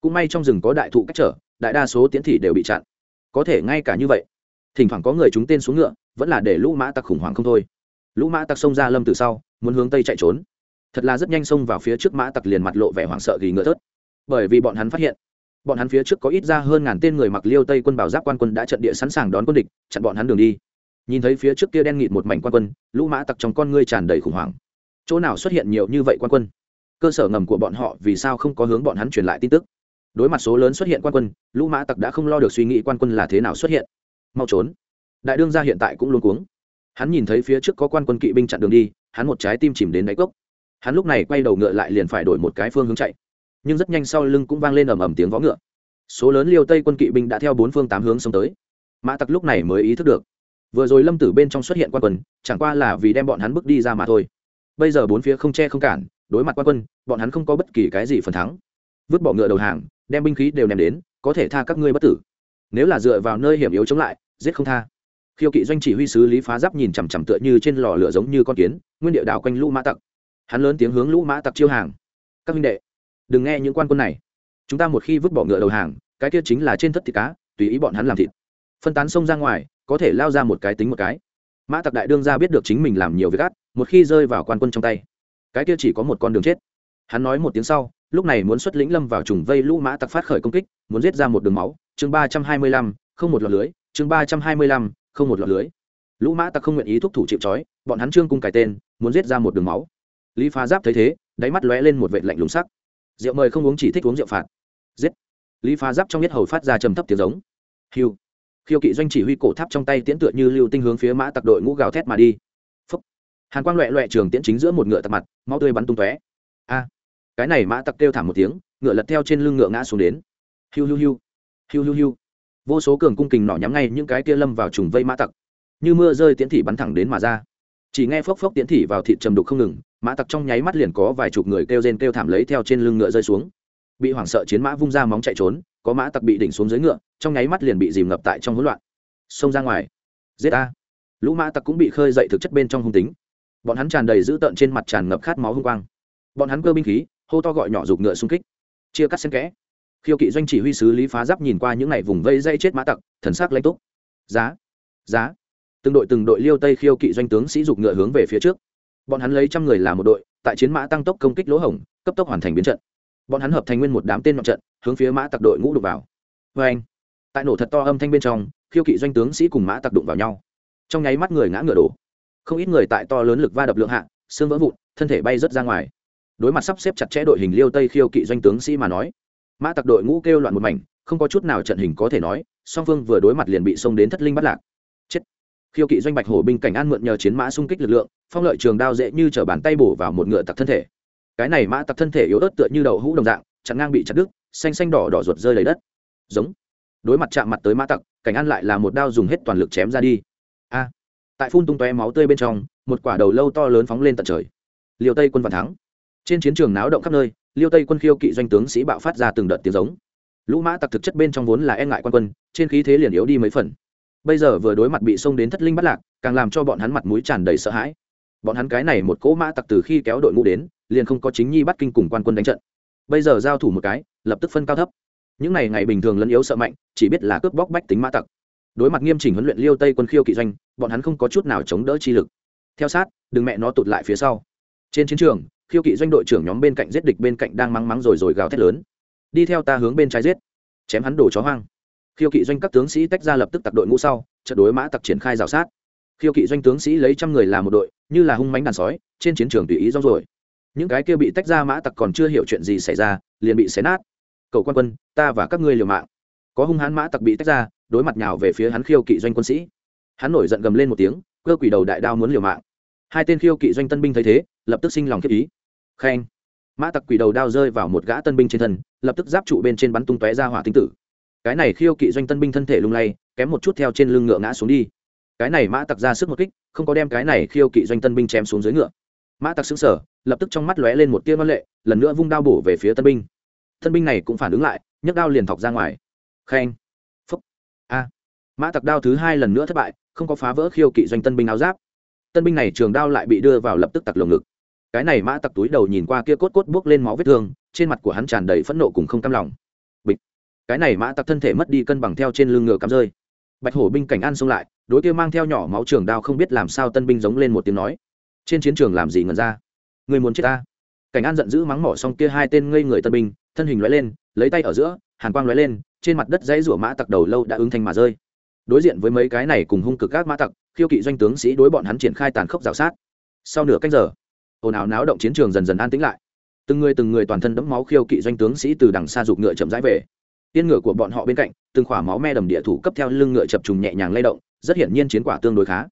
Cũng may trong rừng có đại thụ cách trở, đại đa số tiến thị đều bị chặn. Có thể ngay cả như vậy, thỉnh thoảng có người chúng tên xuống ngựa, vẫn là để lũ mã tặc khủng hoảng không thôi. Lũ mã tặc xông ra lâm từ sau, muốn hướng tây chạy trốn. Thật là rất nhanh xông vào phía trước mã tặc liền mặt lộ vẻ hoảng sợ ghi ngựa thớt bởi vì bọn hắn phát hiện. Bọn hắn phía trước có ít ra hơn ngàn tên người mặc liêu tây quân bảo giáp quan quân đã trận địa sẵn sàng đón quân địch, chặn bọn hắn đường đi. Nhìn thấy phía trước kia đen nghịt một mảnh quan quân, lũ mã tặc trong con ngươi tràn đầy khủng hoảng. Chỗ nào xuất hiện nhiều như vậy quan quân? Cơ sở ngầm của bọn họ vì sao không có hướng bọn hắn truyền lại tin tức? Đối mặt số lớn xuất hiện quan quân, lũ mã tặc đã không lo được suy nghĩ quan quân là thế nào xuất hiện. Mau trốn. Đại đương gia hiện tại cũng luôn cuống. Hắn nhìn thấy phía trước có quan quân kỵ binh chặn đường đi, hắn một trái tim chìm đến đáy cốc. Hắn lúc này quay đầu ngựa lại liền phải đổi một cái phương hướng chạy nhưng rất nhanh sau lưng cũng vang lên ầm ầm tiếng vó ngựa. Số lớn liêu tây quân kỵ binh đã theo bốn phương tám hướng xông tới. Mã tặc lúc này mới ý thức được, vừa rồi lâm tử bên trong xuất hiện quan quân, chẳng qua là vì đem bọn hắn bước đi ra mà thôi. Bây giờ bốn phía không che không cản, đối mặt quan quân, bọn hắn không có bất kỳ cái gì phần thắng. Vứt bỏ ngựa đầu hàng, đem binh khí đều ném đến, có thể tha các ngươi bất tử. Nếu là dựa vào nơi hiểm yếu chống lại, giết không tha. Khiêu kỵ doanh chỉ huy sứ lý phá giáp nhìn chằm chằm tựa như trên lò lửa giống như con kiến, nguyên địa đảo quanh lũ mã tặc. Hắn lớn tiếng hướng lũ mã tặc chiêu hàng. Các minh đệ đừng nghe những quan quân này. Chúng ta một khi vứt bỏ ngựa đầu hàng, cái kia chính là trên thất thịt cá, tùy ý bọn hắn làm thịt. Phân tán sông ra ngoài, có thể lao ra một cái tính một cái. Mã tặc đại đương ra biết được chính mình làm nhiều việc ác, một khi rơi vào quan quân trong tay, cái kia chỉ có một con đường chết. Hắn nói một tiếng sau, lúc này muốn xuất lĩnh lâm vào trùng vây lũ mã tặc phát khởi công kích, muốn giết ra một đường máu. Chương ba trăm hai mươi lăm, không một lọt lưới. Chương ba trăm hai mươi lăm, không một lọt lưới. Lũ mã tặc không nguyện ý thúc thủ chịu trói, bọn hắn trương cung cải tên, muốn giết ra một đường máu. Lý phá giáp thấy thế, đáy mắt lóe lên một vệ lạnh lùng sắc rượu mời không uống chỉ thích uống rượu phạt. Giết. Lý phá giáp trong nhất hầu phát ra trầm thấp tiếng giống. Hiu khiêu kỵ doanh chỉ huy cổ tháp trong tay tiễn tựa như lưu tinh hướng phía mã tặc đội ngũ gào thét mà đi. Phúc. hàn quang loẹ loẹ trường tiễn chính giữa một ngựa tặc mặt mau tươi bắn tung tóe. A. Cái này mã tặc kêu thảm một tiếng, ngựa lật theo trên lưng ngựa ngã xuống đến. Hiu hiu hiu hiu hiu hiu vô số cường cung kình nỏ nhắm ngay những cái kia lâm vào trùng vây mã tặc. Như mưa rơi tiễn thị bắn thẳng đến mà ra. Chỉ nghe phốc phốc tiễn thị vào thịt trầm đục không ngừng mã tặc trong nháy mắt liền có vài chục người kêu rên kêu thảm lấy theo trên lưng ngựa rơi xuống. Bị hoảng sợ chiến mã vung ra móng chạy trốn, có mã tặc bị đỉnh xuống dưới ngựa, trong nháy mắt liền bị dìm ngập tại trong hỗn loạn. Xông ra ngoài. Giết a. Lũ mã tặc cũng bị khơi dậy thực chất bên trong hung tính. Bọn hắn tràn đầy dữ tợn trên mặt tràn ngập khát máu hung quang. Bọn hắn cơ binh khí, hô to gọi nhỏ giục ngựa xung kích. Chia cắt xen kẽ. Khiêu kỵ doanh chỉ huy sứ lý phá giáp nhìn qua những ngày vùng vây dây chết mã tặc, thần sắc lãnh túc. Giá. Giá. Từng đội từng đội liêu tây khiêu kỵ doanh tướng sĩ dục ngựa hướng về phía trước bọn hắn lấy trăm người làm một đội, tại chiến mã tăng tốc công kích lỗ hổng, cấp tốc hoàn thành biến trận. Bọn hắn hợp thành nguyên một đám tên mặt trận, hướng phía mã tặc đội ngũ đục vào. Vê anh, tại nổ thật to âm thanh bên trong, khiêu kỵ doanh tướng sĩ cùng mã tặc đụng vào nhau. Trong nháy mắt người ngã ngựa đổ. Không ít người tại to lớn lực va đập lượng hạ, xương vỡ vụn, thân thể bay rớt ra ngoài. Đối mặt sắp xếp chặt chẽ đội hình liêu tây khiêu kỵ doanh tướng sĩ mà nói, mã tặc đội ngũ kêu loạn một mảnh, không có chút nào trận hình có thể nói, song phương vừa đối mặt liền bị xông đến thất linh bắt lạc khiêu kỵ doanh bạch hổ binh cảnh an mượn nhờ chiến mã xung kích lực lượng, phong lợi trường đao dễ như t bàn tay bổ vào một ngựa tặc thân thể. Cái này mã tặc thân thể yếu ớt tựa như đậu hũ đồng dạng, chặn ngang bị chặt đứt, xanh xanh đỏ đỏ ruột rơi lấy đất. Giống. Đối mặt chạm mặt tới mã tặc, cảnh an lại là một đao dùng hết toàn lực chém ra đi. A. Tại phun tung tóe máu tươi bên trong, một quả đầu lâu to lớn phóng lên tận trời. Liều tây quân vạn thắng. Trên chiến trường náo động khắp nơi, liêu tây quân khiêu kỵ doanh tướng sĩ bạo phát ra từng đợt tiếng giống. Lũ mã tặc thực chất bên trong vốn là e ngại quan quân, trên khí thế liền yếu đi mấy phần bây giờ vừa đối mặt bị xông đến thất linh bắt lạc, càng làm cho bọn hắn mặt mũi tràn đầy sợ hãi. Bọn hắn cái này một cỗ mã tặc từ khi kéo đội ngũ đến, liền không có chính nhi bắt kinh cùng quan quân đánh trận. Bây giờ giao thủ một cái, lập tức phân cao thấp. Những này ngày bình thường lẫn yếu sợ mạnh, chỉ biết là cướp bóc bách tính mã tặc. Đối mặt nghiêm chỉnh huấn luyện liêu tây quân khiêu kỵ doanh, bọn hắn không có chút nào chống đỡ chi lực. Theo sát, đừng mẹ nó tụt lại phía sau. Trên chiến trường, khiêu kỵ doanh đội trưởng nhóm bên cạnh giết địch bên cạnh đang mắng mắng rồi rồi gào thét lớn. Đi theo ta hướng bên trái giết. Chém hắn đổ chó hoang khiêu kỵ doanh các tướng sĩ tách ra lập tức tặc đội ngũ sau, trận đối mã tặc triển khai rào sát. Khiêu kỵ doanh tướng sĩ lấy trăm người làm một đội, như là hung mánh đàn sói, trên chiến trường tùy ý rong rồi những cái kia bị tách ra mã tặc còn chưa hiểu chuyện gì xảy ra, liền bị xé nát. Cầu quan quân, ta và các ngươi liều mạng. Có hung hãn mã tặc bị tách ra, đối mặt nhào về phía hắn khiêu kỵ doanh quân sĩ. Hắn nổi giận gầm lên một tiếng, cơ quỷ đầu đại đao muốn liều mạng. Hai tên khiêu kỵ doanh tân binh thấy thế, lập tức sinh lòng khiếp ý. Khen. Mã tặc quỷ đầu đao rơi vào một gã tân binh trên thân, lập tức giáp trụ bên trên bắn tung tóe ra hỏa tinh tử cái này khiêu kỵ doanh tân binh thân thể lung lay, kém một chút theo trên lưng ngựa ngã xuống đi. Cái này mã tặc ra sức một kích, không có đem cái này khiêu kỵ doanh tân binh chém xuống dưới ngựa. Mã tặc xứng sở lập tức trong mắt lóe lên một tia văn lệ, lần nữa vung đao bổ về phía tân binh. Tân binh này cũng phản ứng lại, nhấc đao liền thọc ra ngoài. Khen. Phúc. A. Mã tặc đao thứ hai lần nữa thất bại, không có phá vỡ khiêu kỵ doanh tân binh áo giáp. Tân binh này trường đao lại bị đưa vào lập tức tặc lồng ngực. Cái này mã tặc túi đầu nhìn qua kia cốt cốt buốc lên máu vết thương, trên mặt của hắn tràn đầy phẫn nộ cùng không cam lòng cái này mã tặc thân thể mất đi cân bằng theo trên lưng ngựa cắm rơi. Bạch hổ binh cảnh an xông lại, đối kia mang theo nhỏ máu trường đao không biết làm sao tân binh giống lên một tiếng nói. Trên chiến trường làm gì ngần ra? Người muốn chết ta? Cảnh an giận dữ mắng mỏ xong kia hai tên ngây người tân binh, thân hình lóe lên, lấy tay ở giữa, hàn quang lóe lên, trên mặt đất dãy rủa mã tặc đầu lâu đã ứng thanh mà rơi. Đối diện với mấy cái này cùng hung cực các mã tặc, khiêu kỵ doanh tướng sĩ đối bọn hắn triển khai tàn khốc rào sát. Sau nửa canh giờ, ồn ào náo động chiến trường dần dần an tĩnh lại. Từng người từng người toàn thân đẫm máu khiêu kỵ doanh tướng sĩ từ đằng xa giục ngựa chậm rãi về tiên ngựa của bọn họ bên cạnh, từng khỏa máu me đầm địa thủ cấp theo lưng ngựa chập trùng nhẹ nhàng lay động, rất hiển nhiên chiến quả tương đối khá.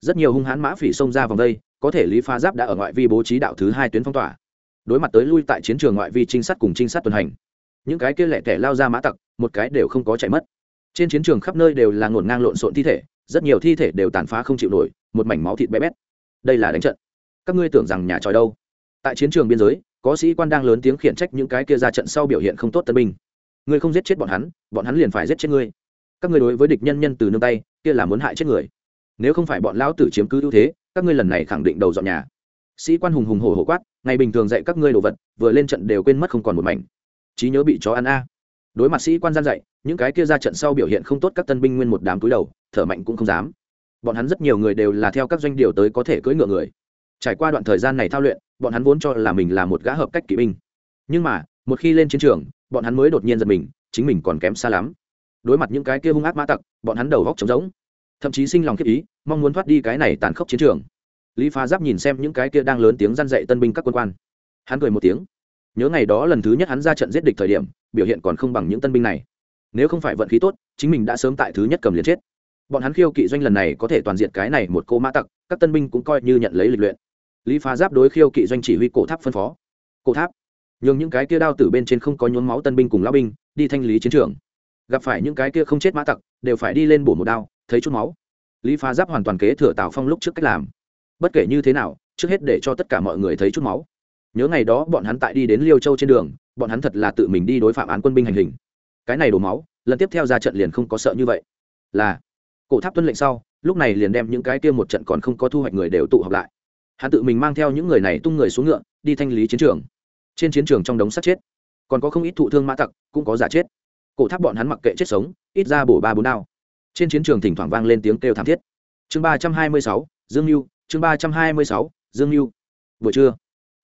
Rất nhiều hung hãn mã phỉ xông ra vòng đây, có thể lý pha giáp đã ở ngoại vi bố trí đạo thứ hai tuyến phong tỏa. Đối mặt tới lui tại chiến trường ngoại vi trinh sát cùng trinh sát tuần hành. Những cái kia lẻ tẻ lao ra mã tặc, một cái đều không có chạy mất. Trên chiến trường khắp nơi đều là ngổn ngang lộn xộn thi thể, rất nhiều thi thể đều tàn phá không chịu nổi, một mảnh máu thịt bé bét. Đây là đánh trận. Các ngươi tưởng rằng nhà tròi đâu? Tại chiến trường biên giới, có sĩ quan đang lớn tiếng khiển trách những cái kia ra trận sau biểu hiện không tốt tân binh ngươi không giết chết bọn hắn bọn hắn liền phải giết chết ngươi. Các ngươi đối với địch nhân nhân từ nương tay, kia là muốn hại chết người. Nếu không phải bọn lão tử chiếm cứ ưu thế, các ngươi lần này khẳng định đầu dọn nhà. Sĩ quan hùng hùng hổ hổ quát, ngày bình thường dạy các ngươi đồ vật, vừa lên trận đều quên mất không còn một mảnh. Trí nhớ bị chó ăn a. Đối mặt sĩ quan gian dạy, những cái kia ra trận sau biểu hiện không tốt các tân binh nguyên một đám túi đầu, thở mạnh cũng không dám. Bọn hắn rất nhiều người đều là theo các doanh điều tới có thể cưỡi ngựa người. Trải qua đoạn thời gian này thao luyện, bọn hắn vốn cho là mình là một gã hợp cách kỵ binh. Nhưng mà, một khi lên chiến trường bọn hắn mới đột nhiên giật mình, chính mình còn kém xa lắm. Đối mặt những cái kia hung ác mã tặc, bọn hắn đầu góc trống rỗng. Thậm chí sinh lòng khiếp ý, mong muốn thoát đi cái này tàn khốc chiến trường. Lý phá giáp nhìn xem những cái kia đang lớn tiếng răn dậy tân binh các quân quan. Hắn cười một tiếng. Nhớ ngày đó lần thứ nhất hắn ra trận giết địch thời điểm, biểu hiện còn không bằng những tân binh này. Nếu không phải vận khí tốt, chính mình đã sớm tại thứ nhất cầm liền chết. Bọn hắn khiêu kỵ doanh lần này có thể toàn diện cái này một cô mã tặc, các tân binh cũng coi như nhận lấy lịch luyện. Lý phá giáp đối khiêu kỵ doanh chỉ huy cổ tháp phân phó. Cổ tháp nhường những cái kia đao tử bên trên không có nhuốm máu tân binh cùng lão binh, đi thanh lý chiến trường. Gặp phải những cái kia không chết mã tặc, đều phải đi lên bổ một đao, thấy chút máu. Lý phá giáp hoàn toàn kế thừa tào phong lúc trước cách làm. Bất kể như thế nào, trước hết để cho tất cả mọi người thấy chút máu. Nhớ ngày đó bọn hắn tại đi đến liêu châu trên đường, bọn hắn thật là tự mình đi đối phạm án quân binh hành hình. Cái này đổ máu, lần tiếp theo ra trận liền không có sợ như vậy. Là, cổ tháp tuân lệnh sau, lúc này liền đem những cái kia một trận còn không có thu hoạch người đều tụ họp lại. Hắn tự mình mang theo những người này tung người xuống ngựa, đi thanh lý chiến trường trên chiến trường trong đống sắt chết. Còn có không ít thụ thương mã tặc, cũng có giả chết. Cổ tháp bọn hắn mặc kệ chết sống, ít ra bổ ba bốn đao. Trên chiến trường thỉnh thoảng vang lên tiếng kêu thảm thiết. Chương ba trăm hai mươi sáu, dương mưu chương ba trăm hai mươi sáu, dương mưu buổi trưa,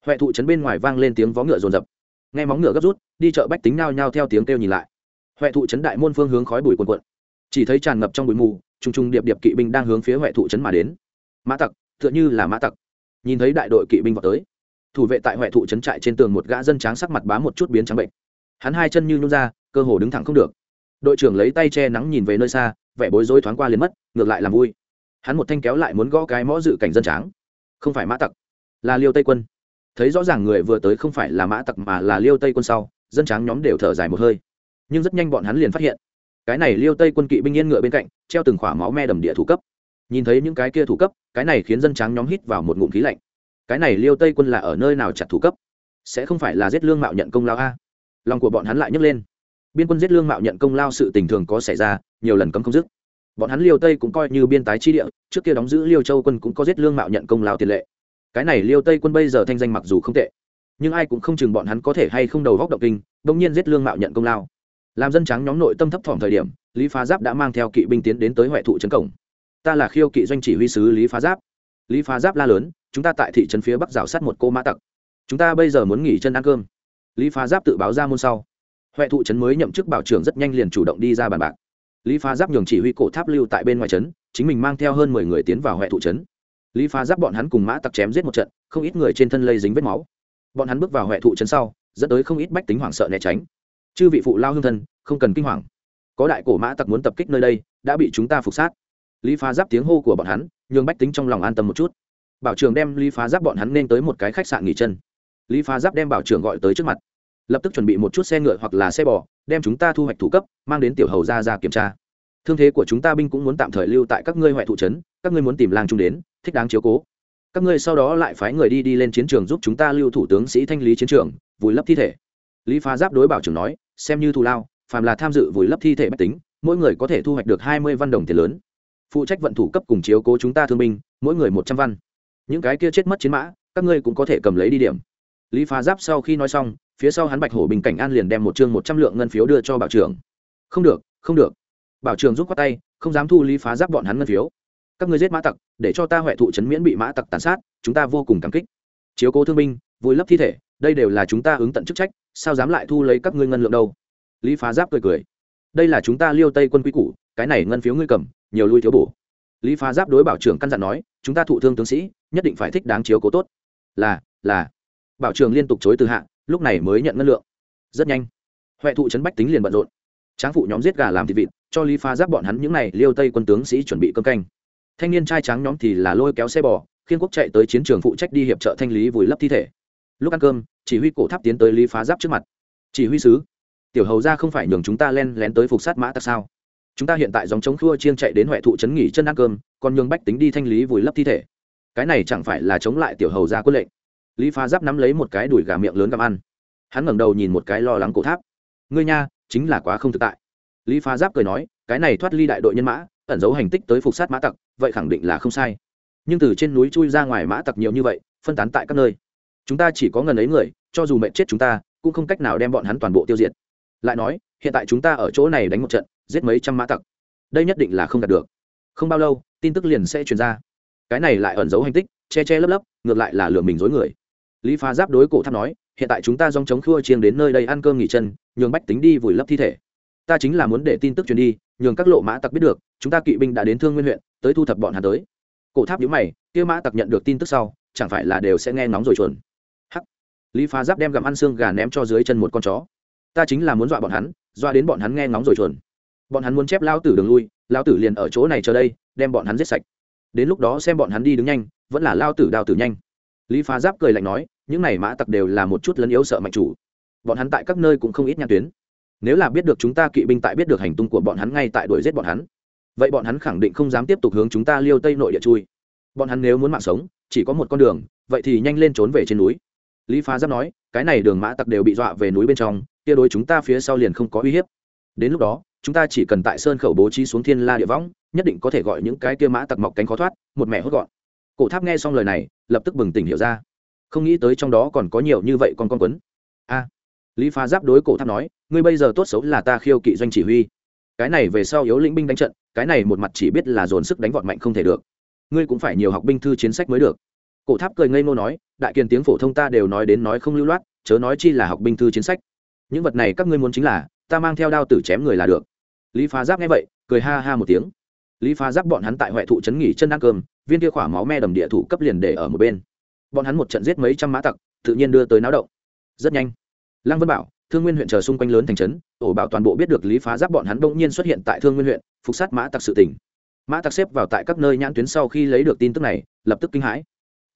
huệ thụ trấn bên ngoài vang lên tiếng vó ngựa rồn rập nghe móng ngựa gấp rút, đi chợ bách tính nao nhao theo tiếng kêu nhìn lại. Huệ thụ trấn đại môn phương hướng khói bụi quần quận chỉ thấy tràn ngập trong bụi mù, trùng trùng điệp điệp kỵ binh đang hướng phía huệ thụ trấn mà đến. Mã tặc, tựa như là mã tặc. Nhìn thấy đại đội kỵ binh vào tới thủ vệ tại huệ thụ trấn trại trên tường một gã dân tráng sắc mặt bá một chút biến trắng bệnh. Hắn hai chân như nhún ra, cơ hồ đứng thẳng không được. Đội trưởng lấy tay che nắng nhìn về nơi xa, vẻ bối rối thoáng qua liền mất, ngược lại làm vui. Hắn một thanh kéo lại muốn gõ cái mõ dự cảnh dân tráng. Không phải mã tặc, là liêu tây quân. Thấy rõ ràng người vừa tới không phải là mã tặc mà là liêu tây quân sau, dân tráng nhóm đều thở dài một hơi. Nhưng rất nhanh bọn hắn liền phát hiện, cái này liêu tây quân kỵ binh yên ngựa bên cạnh, treo từng khỏa máu me đầm địa thủ cấp. Nhìn thấy những cái kia thủ cấp, cái này khiến dân tráng nhóm hít vào một ngụm khí lạnh cái này liêu tây quân là ở nơi nào chặt thủ cấp? Sẽ không phải là giết lương mạo nhận công lao a? Lòng của bọn hắn lại nhấc lên. Biên quân giết lương mạo nhận công lao sự tình thường có xảy ra, nhiều lần cấm không dứt. Bọn hắn liêu tây cũng coi như biên tái chi địa, trước kia đóng giữ liêu châu quân cũng có giết lương mạo nhận công lao tiền lệ. Cái này liêu tây quân bây giờ thanh danh mặc dù không tệ, nhưng ai cũng không chừng bọn hắn có thể hay không đầu góc động kinh, bỗng nhiên giết lương mạo nhận công lao. Làm dân trắng nhóm nội tâm thấp thỏm thời điểm, lý phá giáp đã mang theo kỵ binh tiến đến tới huệ thụ trấn cổng. Ta là khiêu kỵ doanh chỉ huy sứ lý phá giáp. Lý phá giáp la lớn chúng ta tại thị trấn phía bắc rào sát một cô mã tặc. Chúng ta bây giờ muốn nghỉ chân ăn cơm. Lý phá giáp tự báo ra môn sau. Huệ thụ trấn mới nhậm chức bảo trưởng rất nhanh liền chủ động đi ra bàn bạc. Lý phá giáp nhường chỉ huy cổ tháp lưu tại bên ngoài trấn, chính mình mang theo hơn mười người tiến vào huệ thụ trấn. Lý phá giáp bọn hắn cùng mã tặc chém giết một trận, không ít người trên thân lây dính vết máu. Bọn hắn bước vào huệ thụ trấn sau, dẫn tới không ít bách tính hoảng sợ né tránh. Chư vị phụ lao hương thân, không cần kinh hoàng. Có đại cổ mã tặc muốn tập kích nơi đây, đã bị chúng ta phục sát. Lý phá giáp tiếng hô của bọn hắn, nhường bách tính trong lòng an tâm một chút bảo trường đem lý phá giáp bọn hắn nên tới một cái khách sạn nghỉ chân. Lý phá giáp đem bảo trường gọi tới trước mặt. Lập tức chuẩn bị một chút xe ngựa hoặc là xe bò, đem chúng ta thu hoạch thủ cấp, mang đến tiểu hầu ra ra kiểm tra. Thương thế của chúng ta binh cũng muốn tạm thời lưu tại các ngươi hoại thụ trấn, các ngươi muốn tìm làng trung đến, thích đáng chiếu cố. Các ngươi sau đó lại phái người đi đi lên chiến trường giúp chúng ta lưu thủ tướng sĩ thanh lý chiến trường, vùi lấp thi thể. Lý phá giáp đối bảo trưởng nói, xem như thù lao, phàm là tham dự vùi lấp thi thể bách tính, mỗi người có thể thu hoạch được hai mươi văn đồng tiền lớn. Phụ trách vận thủ cấp cùng chiếu cố chúng ta thương binh, mỗi người một trăm văn những cái kia chết mất chiến mã, các ngươi cũng có thể cầm lấy đi điểm. Lý phá giáp sau khi nói xong, phía sau hắn bạch hổ bình cảnh an liền đem một chương một trăm lượng ngân phiếu đưa cho bảo trưởng. Không được không được. Bảo trường rút qua tay, không dám thu lý phá giáp bọn hắn ngân phiếu. Các người giết mã tặc, để cho ta huệ thụ chấn miễn bị mã tặc tàn sát, chúng ta vô cùng cảm kích. Chiếu cố thương binh vùi lấp thi thể, đây đều là chúng ta ứng tận chức trách, sao dám lại thu lấy các ngươi ngân lượng đâu? Lý phá giáp cười cười. Đây là chúng ta liêu tây quân quy củ, cái này ngân phiếu ngươi cầm, nhiều lui thiếu bổ. Lý phá giáp đối bảo trưởng căn dặn nói, chúng ta thụ thương tướng sĩ nhất định phải thích đáng chiếu cố tốt. Là là. Bảo trường liên tục chối từ hạ, lúc này mới nhận ngân lượng. Rất nhanh. Huệ thụ trấn bách tính liền bận rộn. Tráng phụ nhóm giết gà làm thịt vịt, cho lý pha giáp bọn hắn những n à y liêu tây quân tướng sĩ chuẩn bị cơm canh. Thanh niên trai tráng nhóm thì là lôi kéo xe bò, khiên quốc chạy tới chiến trường phụ trách đi hiệp trợ thanh lý vùi lấp thi thể. Lúc ăn cơm, chỉ huy cổ tháp tiến tới lý phá giáp trước mặt. Chỉ huy sứ, tiểu hầu ra không phải nhường chúng ta len lén tới phục sát mã tặc sao? Chúng ta hiện tại dòng chống khua chiên chạy đến huệ thụ trấn nghỉ chân ăn cơm, còn nhường bách tính đi thanh lý vùi lấp thi thể cái này chẳng phải là chống lại tiểu hầu ra quân lệnh. Lý phá giáp nắm lấy một cái đùi gà miệng lớn gặm ăn. Hắn ngẩng đầu nhìn một cái lo lắng cổ tháp. Ngươi nha, chính là quá không thực tại. Lý phá giáp cười nói, cái này thoát ly đại đội nhân mã, ẩn giấu hành tích tới phục sát mã tặc, vậy khẳng định là không sai. Nhưng từ trên núi chui ra ngoài mã tặc nhiều như vậy, phân tán tại các nơi. Chúng ta chỉ có ngần ấy người, cho dù mệnh chết chúng ta, cũng không cách nào đem bọn hắn toàn bộ tiêu diệt. Lại nói, hiện tại chúng ta ở chỗ này đánh một trận, giết mấy trăm mã tặc. Đây nhất định là không đạt được. Không bao lâu, tin tức liền sẽ truyền ra cái này lại ẩn giấu hành tích, che che lấp lấp, ngược lại là lừa mình dối người. Lý phá giáp đối cổ tháp nói, hiện tại chúng ta dòng chống khua chiêng đến nơi đây ăn cơm nghỉ chân, nhường bách tính đi vùi lấp thi thể. Ta chính là muốn để tin tức truyền đi, nhường các lộ mã tặc biết được, chúng ta kỵ binh đã đến thương nguyên huyện, tới thu thập bọn hắn tới. Cổ tháp nhíu mày, kia mã tặc nhận được tin tức sau, chẳng phải là đều sẽ nghe nóng rồi chuồn. Hắc. Lý phá giáp đem gặm ăn xương gà ném cho dưới chân một con chó. Ta chính là muốn dọa bọn hắn, dọa đến bọn hắn nghe ngóng rồi chuồn. Bọn hắn muốn chép lao tử đường lui lao tử liền ở chỗ này chờ đây, đem bọn hắn giết sạch đến lúc đó xem bọn hắn đi đứng nhanh, vẫn là lao tử đào tử nhanh. Lý phá giáp cười lạnh nói, những này mã tặc đều là một chút lấn yếu sợ mạnh chủ. Bọn hắn tại các nơi cũng không ít nhãn tuyến. Nếu là biết được chúng ta kỵ binh tại biết được hành tung của bọn hắn ngay tại đuổi giết bọn hắn, vậy bọn hắn khẳng định không dám tiếp tục hướng chúng ta liêu tây nội địa chui. Bọn hắn nếu muốn mạng sống, chỉ có một con đường, vậy thì nhanh lên trốn về trên núi. Lý phá giáp nói, cái này đường mã tặc đều bị dọa về núi bên trong, kia đối chúng ta phía sau liền không có uy hiếp. Đến lúc đó chúng ta chỉ cần tại sơn khẩu bố trí xuống thiên la địa võng, nhất định có thể gọi những cái kia mã tặc mọc cánh khó thoát, một mẹ hốt gọn. Cổ tháp nghe xong lời này, lập tức bừng tỉnh hiểu ra. Không nghĩ tới trong đó còn có nhiều như vậy con con quấn. A, lý phá giáp đối cổ tháp nói, ngươi bây giờ tốt xấu là ta khiêu kỵ doanh chỉ huy. Cái này về sau yếu lĩnh binh đánh trận, cái này một mặt chỉ biết là dồn sức đánh vọt mạnh không thể được. Ngươi cũng phải nhiều học binh thư chiến sách mới được. Cổ tháp cười ngây ngô nói, đại kiền tiếng phổ thông ta đều nói đến nói không lưu loát, chớ nói chi là học binh thư chiến sách. Những vật này các ngươi muốn chính là ta mang theo đao tử chém người là được. Lý phá giáp nghe vậy, cười ha ha một tiếng. Lý phá giáp bọn hắn tại huệ thụ trấn nghỉ chân ăn cơm, viên kia khỏa máu me đầm địa thủ cấp liền để ở một bên. Bọn hắn một trận giết mấy trăm mã tặc, tự nhiên đưa tới náo động. Rất nhanh, lăng vân bảo, thương nguyên huyện chờ xung quanh lớn thành trấn ổ bảo toàn bộ biết được lý phá giáp bọn hắn đông nhiên xuất hiện tại thương nguyên huyện, phục sát mã tặc sự tỉnh mã tặc xếp vào tại các nơi nhãn tuyến sau khi lấy được tin tức này, lập tức kinh hãi.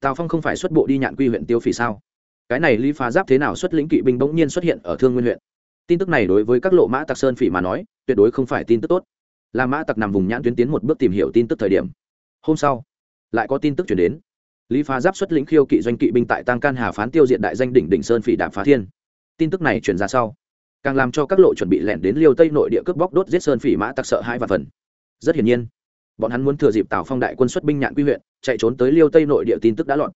Tào phong không phải xuất bộ đi nhạn quy huyện tiêu phỉ sao? Cái này lý phá giáp thế nào xuất lĩnh kỵ binh bỗng nhiên xuất hiện ở thương nguyên huyện? Tin tức này đối với các lộ mã tặc sơn phỉ mà nói, tuyệt đối không phải tin tức tốt. Là mã tặc nằm vùng nhãn tuyến tiến một bước tìm hiểu tin tức thời điểm. Hôm sau, lại có tin tức chuyển đến. Lý phá giáp xuất lĩnh khiêu kỵ doanh kỵ binh tại tăng can hà phán tiêu diện đại danh đỉnh đỉnh sơn phỉ đạm phá thiên. Tin tức này chuyển ra sau, càng làm cho các lộ chuẩn bị lẻn đến liêu tây nội địa cướp bóc đốt giết sơn phỉ mã tặc sợ hai và phần. Rất hiển nhiên, bọn hắn muốn thừa dịp tào phong đại quân xuất binh nhạn quy huyện, chạy trốn tới liêu tây nội địa tin tức đã lọt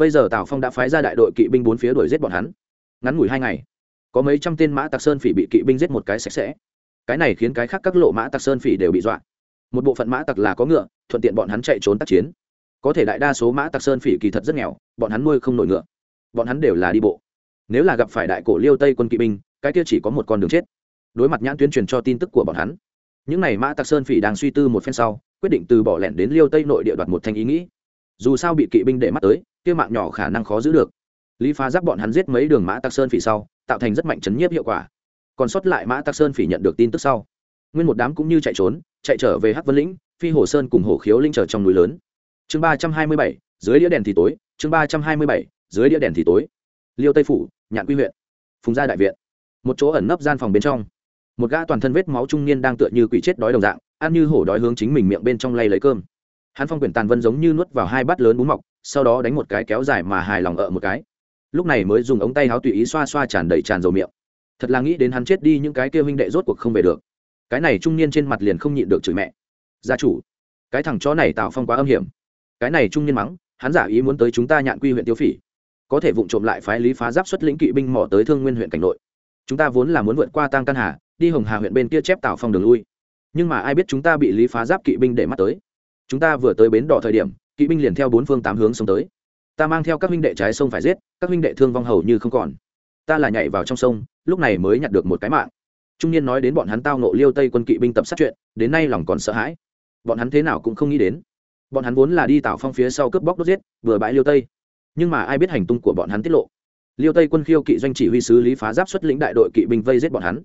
bây giờ tào phong đã phái ra đại đội kỵ binh bốn phía đuổi giết bọn hắn. Ngắn ngủi hai ngày có mấy trăm tên mã tặc sơn phỉ bị kỵ binh giết một cái sạch sẽ. Cái này khiến cái khác các lộ mã tặc sơn phỉ đều bị dọa. Một bộ phận mã tặc là có ngựa, thuận tiện bọn hắn chạy trốn tác chiến. Có thể đại đa số mã tặc sơn phỉ kỳ thật rất nghèo, bọn hắn nuôi không nổi ngựa. Bọn hắn đều là đi bộ. Nếu là gặp phải đại cổ liêu tây quân kỵ binh, cái kia chỉ có một con đường chết. Đối mặt nhãn tuyên truyền cho tin tức của bọn hắn, những n à y mã tặc sơn phỉ đang suy tư một phen sau, quyết định từ bỏ lẻn đến liêu tây nội địa đoạt một thanh ý nghĩ. Dù sao bị kỵ binh để mắt tới, kia mạng nhỏ khả năng khó giữ được. Lý phá giáp bọn hắn giết mấy đường mã tặc sơn phỉ sau tạo thành rất mạnh chấn nhiếp hiệu quả. Còn sót lại mã tắc sơn phỉ nhận được tin tức sau. Nguyên một đám cũng như chạy trốn, chạy trở về hắc vân lĩnh, phi hồ sơn cùng hồ khiếu linh trở trong núi lớn. Chương ba trăm hai mươi bảy, dưới đĩa đèn thì tối, chương ba trăm hai mươi bảy, dưới đĩa đèn thì tối. Liêu tây phủ, nhạn quy huyện, phùng gia đại viện. Một chỗ ẩn nấp gian phòng bên trong. Một gã toàn thân vết máu trung niên đang tựa như quỷ chết đói đồng dạng, ăn như hổ đói hướng chính mình miệng bên trong lay lấy cơm. Hắn phong quyển tàn vân giống như nuốt vào hai bát lớn bún mọc, sau đó đánh một cái kéo dài mà hài lòng ở một cái lúc này mới dùng ống tay áo tùy ý xoa xoa tràn đầy tràn dầu miệng. Thật là nghĩ đến hắn chết đi những cái kia huynh đệ rốt cuộc không về được. Cái này trung niên trên mặt liền không nhịn được chửi mẹ. Gia chủ, cái thằng chó này tạo phong quá âm hiểm. Cái này trung niên mắng, hắn giả ý muốn tới chúng ta nhạn quy huyện tiêu phỉ. Có thể vụng trộm lại phái lý phá giáp xuất lĩnh kỵ binh mỏ tới thương nguyên huyện cảnh nội. Chúng ta vốn là muốn vượt qua tăng căn hà, đi hồng hà huyện bên kia chép tạo phong đường lui. Nhưng mà ai biết chúng ta bị lý phá giáp kỵ binh để mắt tới. Chúng ta vừa tới bến đỏ thời điểm, kỵ binh liền theo bốn phương tám hướng xông tới ta mang theo các huynh đệ trái sông phải giết, các huynh đệ thương vong hầu như không còn. Ta là nhảy vào trong sông, lúc này mới nhặt được một cái mạng. Trung niên nói đến bọn hắn tao nộ liêu tây quân kỵ binh tập sát chuyện, đến nay lòng còn sợ hãi. Bọn hắn thế nào cũng không nghĩ đến. Bọn hắn vốn là đi tạo phong phía sau cướp bóc đốt giết, vừa bãi liêu tây. Nhưng mà ai biết hành tung của bọn hắn tiết lộ. Liêu tây quân khiêu kỵ doanh chỉ huy sứ lý phá giáp xuất lĩnh đại đội kỵ binh vây giết bọn hắn.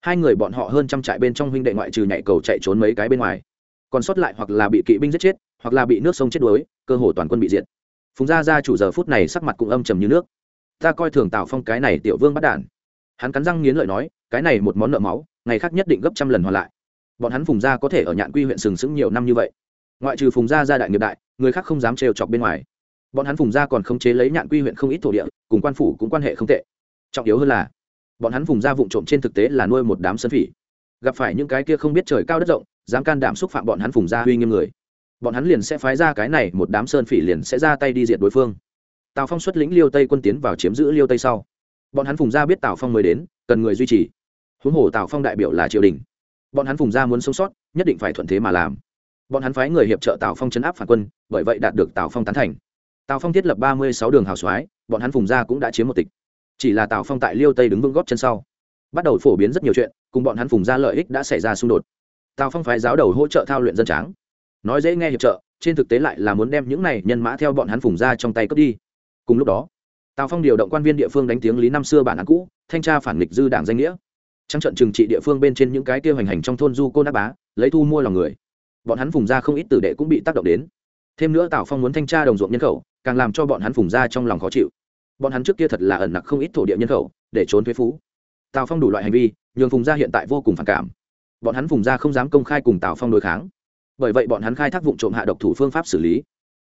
Hai người bọn họ hơn trăm trại bên trong huynh đệ ngoại trừ nhảy cầu chạy trốn mấy cái bên ngoài. Còn sót lại hoặc là bị kỵ binh giết chết, hoặc là bị nước sông chết đuối, cơ hồ toàn quân bị diệt phùng gia gia chủ giờ phút này sắc mặt cũng âm trầm như nước. Ta coi thường tào phong cái này tiểu vương bắt đản hắn cắn răng nghiến lợi nói, cái này một món nợ máu, ngày khác nhất định gấp trăm lần hoàn lại. Bọn hắn phùng gia có thể ở nhạn quy huyện sừng sững nhiều năm như vậy. Ngoại trừ phùng gia gia đại nghiệp đại, người khác không dám trêu chọc bên ngoài. Bọn hắn phùng gia còn khống chế lấy nhạn quy huyện không ít thổ địa, cùng quan phủ cũng quan hệ không tệ. Trọng yếu hơn là, bọn hắn phùng gia vụ trộm trên thực tế là nuôi một đám sân phỉ. Gặp phải những cái kia không biết trời cao đất rộng, dám can đảm xúc phạm bọn hắn phùng gia uy nghiêm người bọn hắn liền sẽ phái ra cái này, một đám sơn phỉ liền sẽ ra tay đi diệt đối phương. Tào phong xuất lĩnh liêu tây quân tiến vào chiếm giữ liêu tây sau. Bọn hắn phùng gia biết tào phong mới đến, cần người duy trì. Huống hồ tào phong đại biểu là triều đình. Bọn hắn phùng gia muốn sống sót, nhất định phải thuận thế mà làm. Bọn hắn phái người hiệp trợ tào phong chấn áp phản quân, bởi vậy đạt được tào phong tán thành. Tào phong thiết lập ba mươi sáu đường hào soái, bọn hắn phùng gia cũng đã chiếm một tịch. Chỉ là tào phong tại liêu tây đứng vững góp chân sau, bắt đầu phổ biến rất nhiều chuyện, cùng bọn hắn phùng gia lợi ích đã xảy ra xung đột. Tào phong phái giáo đầu hỗ trợ thao luyện dân tráng nói dễ nghe hiệp trợ, trên thực tế lại là muốn đem những này nhân mã theo bọn hắn phùng gia trong tay cướp đi. Cùng lúc đó, tào phong điều động quan viên địa phương đánh tiếng lý năm xưa bản án cũ, thanh tra phản nghịch dư đảng danh nghĩa. Trăng trận trừng trị địa phương bên trên những cái kia hành hành trong thôn du cô đắc bá, lấy thu mua lòng người. Bọn hắn phùng gia không ít tử đệ cũng bị tác động đến. Thêm nữa tào phong muốn thanh tra đồng ruộng nhân khẩu, càng làm cho bọn hắn phùng gia trong lòng khó chịu. Bọn hắn trước kia thật là ẩn nặc không ít thổ địa nhân khẩu, để trốn thuế phú. Tào phong đủ loại hành vi, nhường phùng gia hiện tại vô cùng phản cảm. Bọn hắn phùng gia không dám công khai cùng tào phong đối kháng bởi vậy bọn hắn khai thác vụ trộm hạ độc thủ phương pháp xử lý.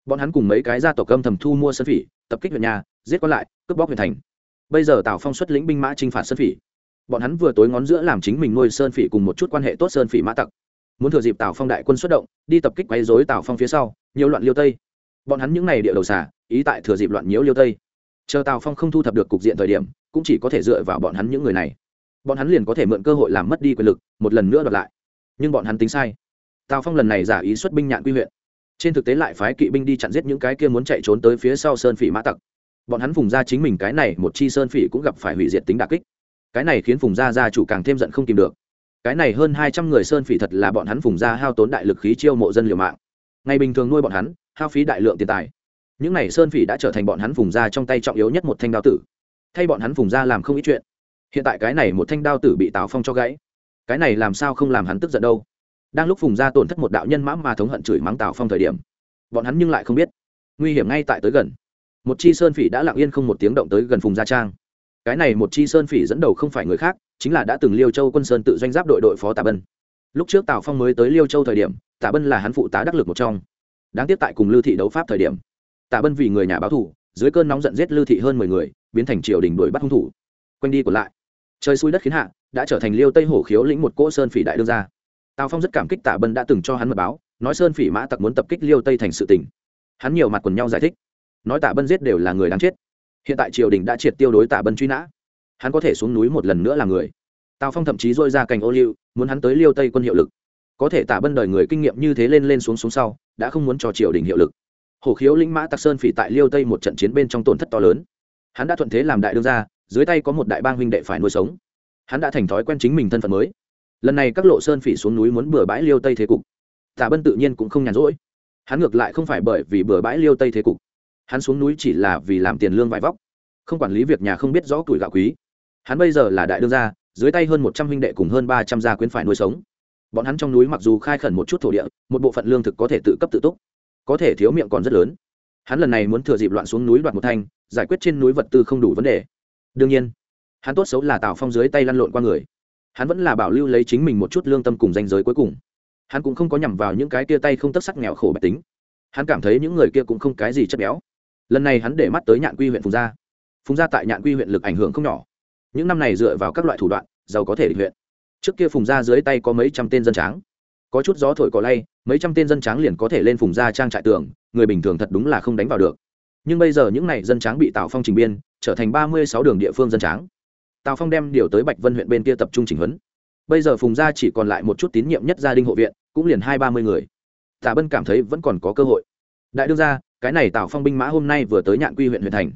Bọn hắn cùng mấy cái gia tộc âm thầm thu mua sơn phỉ, tập kích huyện nhà, giết quan lại, cướp bóc huyện thành. Bây giờ tào phong xuất lĩnh binh mã t r i n h phạt sơn phỉ. Bọn hắn vừa tối ngón giữa làm chính mình nuôi sơn phỉ cùng một chút quan hệ tốt sơn phỉ mã tặc. Muốn thừa dịp tào phong đại quân xuất động, đi tập kích quấy dối tào phong phía sau, nhiều loạn liêu tây. Bọn hắn những n à y địa đầu xả ý tại thừa dịp loạn nhiễu liêu tây. Chờ tào phong không thu thập được cục diện thời điểm, cũng chỉ có thể dựa vào bọn hắn những người này. Bọn hắn liền có thể mượn cơ hội làm mất đi quyền lực, một lần nữa đoạt lại. Nhưng bọn hắn tính sai tào phong lần này giả ý xuất binh nhạn quy huyện. Trên thực tế lại phái kỵ binh đi chặn giết những cái kia muốn chạy trốn tới phía sau sơn phỉ mã tặc. Bọn hắn phùng ra chính mình cái này một chi sơn phỉ cũng gặp phải hủy diệt tính đà kích. Cái này khiến phùng gia gia chủ càng thêm giận không tìm được. Cái này hơn hai trăm người sơn phỉ thật là bọn hắn phùng gia hao tốn đại lực khí chiêu mộ dân liều mạng. Ngày bình thường nuôi bọn hắn, hao phí đại lượng tiền tài. Những này sơn phỉ đã trở thành bọn hắn phùng gia trong tay trọng yếu nhất một thanh đao tử. Thay bọn hắn phùng gia làm không ít chuyện. Hiện tại cái này một thanh đao tử bị tào phong cho gãy. Cái này làm sao không làm hắn tức giận đâu? Đang lúc phùng gia tổn thất một đạo nhân mã mà thống hận chửi mắng tào phong thời điểm bọn hắn nhưng lại không biết nguy hiểm ngay tại tới gần một chi sơn phỉ đã lặng yên không một tiếng động tới gần phùng gia trang cái này một chi sơn phỉ dẫn đầu không phải người khác chính là đã từng liêu châu quân sơn tự doanh giáp đội đội phó tạ bân lúc trước tào phong mới tới liêu châu thời điểm tạ bân là hắn phụ tá đắc lực một trong đáng tiếc tại cùng lưu thị đấu pháp thời điểm tạ bân vì người nhà báo thủ dưới cơn nóng giận giết lưu thị hơn mười người biến thành triều đình đuổi bắt hung thủ quanh đi còn lại trời xui đất khiến hạ đã trở thành liêu tây hổ khiếu lĩnh một cỗ sơn phỉ đại đương gia tào phong rất cảm kích tạ bân đã từng cho hắn mật báo, nói sơn phỉ mã tặc muốn tập kích liêu tây thành sự tỉnh hắn nhiều mặt quần nhau giải thích. Nói tạ bân giết đều là người đáng chết. Hiện tại triều đình đã triệt tiêu đối tạ bân truy nã. Hắn có thể xuống núi một lần nữa là người. Tào phong thậm chí dôi ra cành ô liu, muốn hắn tới liêu tây quân hiệu lực. Có thể tạ bân đời người kinh nghiệm như thế lên lên xuống xuống sau, đã không muốn cho triều đình hiệu lực. Hổ khiếu lĩnh mã tặc sơn phỉ tại liêu tây một trận chiến bên trong tổn thất to lớn. Hắn đã thuận thế làm đại đương gia, dưới tay có một đại bang huynh đệ phải nuôi sống. Hắn đã thành thói quen chính mình thân phận mới lần này các lộ sơn phỉ xuống núi muốn bừa bãi liêu tây thế cục. Tả bân tự nhiên cũng không nhàn rỗi. Hắn ngược lại không phải bởi vì bừa bãi liêu tây thế cục. Hắn xuống núi chỉ là vì làm tiền lương vải vóc, không quản lý việc nhà không biết rõ tuổi gạo quý. Hắn bây giờ là đại đương gia, dưới tay hơn một trăm huynh đệ cùng hơn ba trăm gia quyến phải nuôi sống. Bọn hắn trong núi mặc dù khai khẩn một chút thổ địa, một bộ phận lương thực có thể tự cấp tự túc, có thể thiếu miệng còn rất lớn. Hắn lần này muốn thừa dịp loạn xuống núi đoạt một thanh, giải quyết trên núi vật tư không đủ vấn đề. Đương nhiên, hắn tốt xấu là tào phong dưới tay lăn lộn qua người hắn vẫn là bảo lưu lấy chính mình một chút lương tâm cùng danh giới cuối cùng. Hắn cũng không có nhằm vào những cái kia tay không tất sắc nghèo khổ bạch tính. Hắn cảm thấy những người kia cũng không cái gì chất béo. Lần này hắn để mắt tới nhạn quy huyện phùng gia. Phùng gia tại nhạn quy huyện lực ảnh hưởng không nhỏ. Những năm này dựa vào các loại thủ đoạn, giàu có thể định huyện. Trước kia phùng gia dưới tay có mấy trăm tên dân tráng. Có chút gió thổi cỏ lay, mấy trăm tên dân tráng liền có thể lên phùng gia trang trại tường, người bình thường thật đúng là không đánh vào được. Nhưng bây giờ những n à y dân tráng bị tạo phong trình biên, trở thành ba mươi sáu đường địa phương dân tráng tào phong đem điều tới bạch vân huyện bên kia tập trung chỉnh huấn. Bây giờ phùng gia chỉ còn lại một chút tín nhiệm nhất gia đình hộ viện, cũng liền hai ba mươi người. Tả bân cảm thấy vẫn còn có cơ hội. Đại đương ra cái này tào phong binh mã hôm nay vừa tới nhạn quy huyện huyện thành.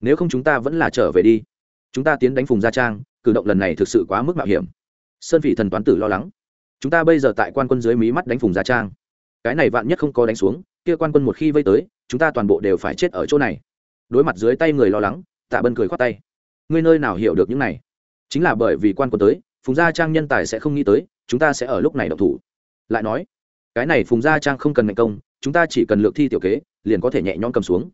Nếu không chúng ta vẫn là trở về đi. Chúng ta tiến đánh phùng gia trang, cử động lần này thực sự quá mức mạo hiểm. Sơn vị thần toán tử lo lắng. Chúng ta bây giờ tại quan quân dưới mí mắt đánh phùng gia trang. Cái này vạn nhất không có đánh xuống, kia quan quân một khi vây tới, chúng ta toàn bộ đều phải chết ở chỗ này. Đối mặt dưới tay người lo lắng, tạ bân cười khoát tay ngươi nơi nào hiểu được những này? Chính là bởi vì quan quân tới, phùng gia trang nhân tài sẽ không nghĩ tới, chúng ta sẽ ở lúc này độc thủ. Lại nói, cái này phùng gia trang không cần ngành công, chúng ta chỉ cần lược thi tiểu kế, liền có thể nhẹ nhõm cầm xuống.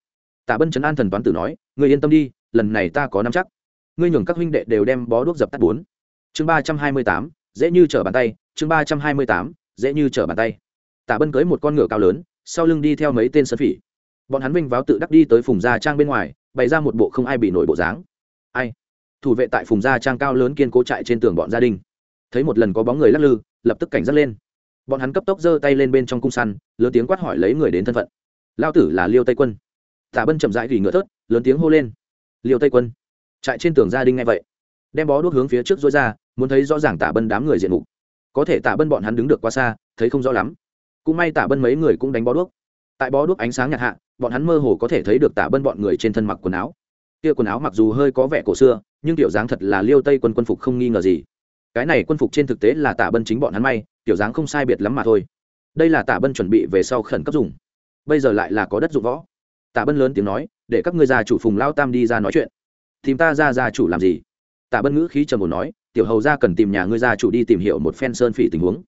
Tạ bân chấn an thần toán tử nói người yên tâm đi, lần này ta có nắm chắc. Ngươi nhường các huynh đệ đều đem bó đuốc dập tắt bốn. Chương ba trăm hai mươi tám, dễ như trở bàn tay, chương ba trăm hai mươi tám, dễ như trở bàn tay. Tạ bân cưới một con ngựa cao lớn, sau lưng đi theo mấy tên sơn phỉ. Bọn hắn vinh váo tự đắc đi tới phùng gia trang bên ngoài, bày ra một bộ không ai bị nổi bộ dáng ai? Thủ vệ tại phùng gia trang cao lớn kiên cố trại trên tường bọn gia đình. Thấy một lần có bóng người lắc lư, lập tức cảnh giác lên. Bọn hắn cấp tốc giơ tay lên bên trong cung săn, lớn tiếng quát hỏi lấy người đến thân phận. Lao tử là liêu tây quân. Tả bân chậm rãi gỉ ngựa thớt, lớn tiếng hô lên. Liêu tây quân. Trại trên tường gia đình ngay vậy, đem bó đuốc hướng phía trước dối ra, muốn thấy rõ ràng tả bân đám người diện mục. Có thể tả bân bọn hắn đứng được quá xa, thấy không rõ lắm. Cũng may tả bân mấy người cũng đánh bó đuốc. Tại bó đuốc ánh sáng nhạt hạ, bọn hắn mơ hồ có thể thấy được tả bân bọn người trên thân mặc quần áo kia quần áo mặc dù hơi có vẻ cổ xưa, nhưng tiểu dáng thật là liêu tây quân quân phục không nghi ngờ gì. Cái này quân phục trên thực tế là tả bân chính bọn hắn may tiểu dáng không sai biệt lắm mà thôi. Đây là tả bân chuẩn bị về sau khẩn cấp dùng. Bây giờ lại là có đất dụng võ. Tả bân lớn tiếng nói, để các ngươi già chủ phùng lao tam đi ra nói chuyện. Tìm ta ra gia chủ làm gì? Tả bân ngữ khí trầm ổn nói, tiểu hầu ra cần tìm nhà ngươi gia chủ đi tìm hiểu một phen sơn phỉ tình huống.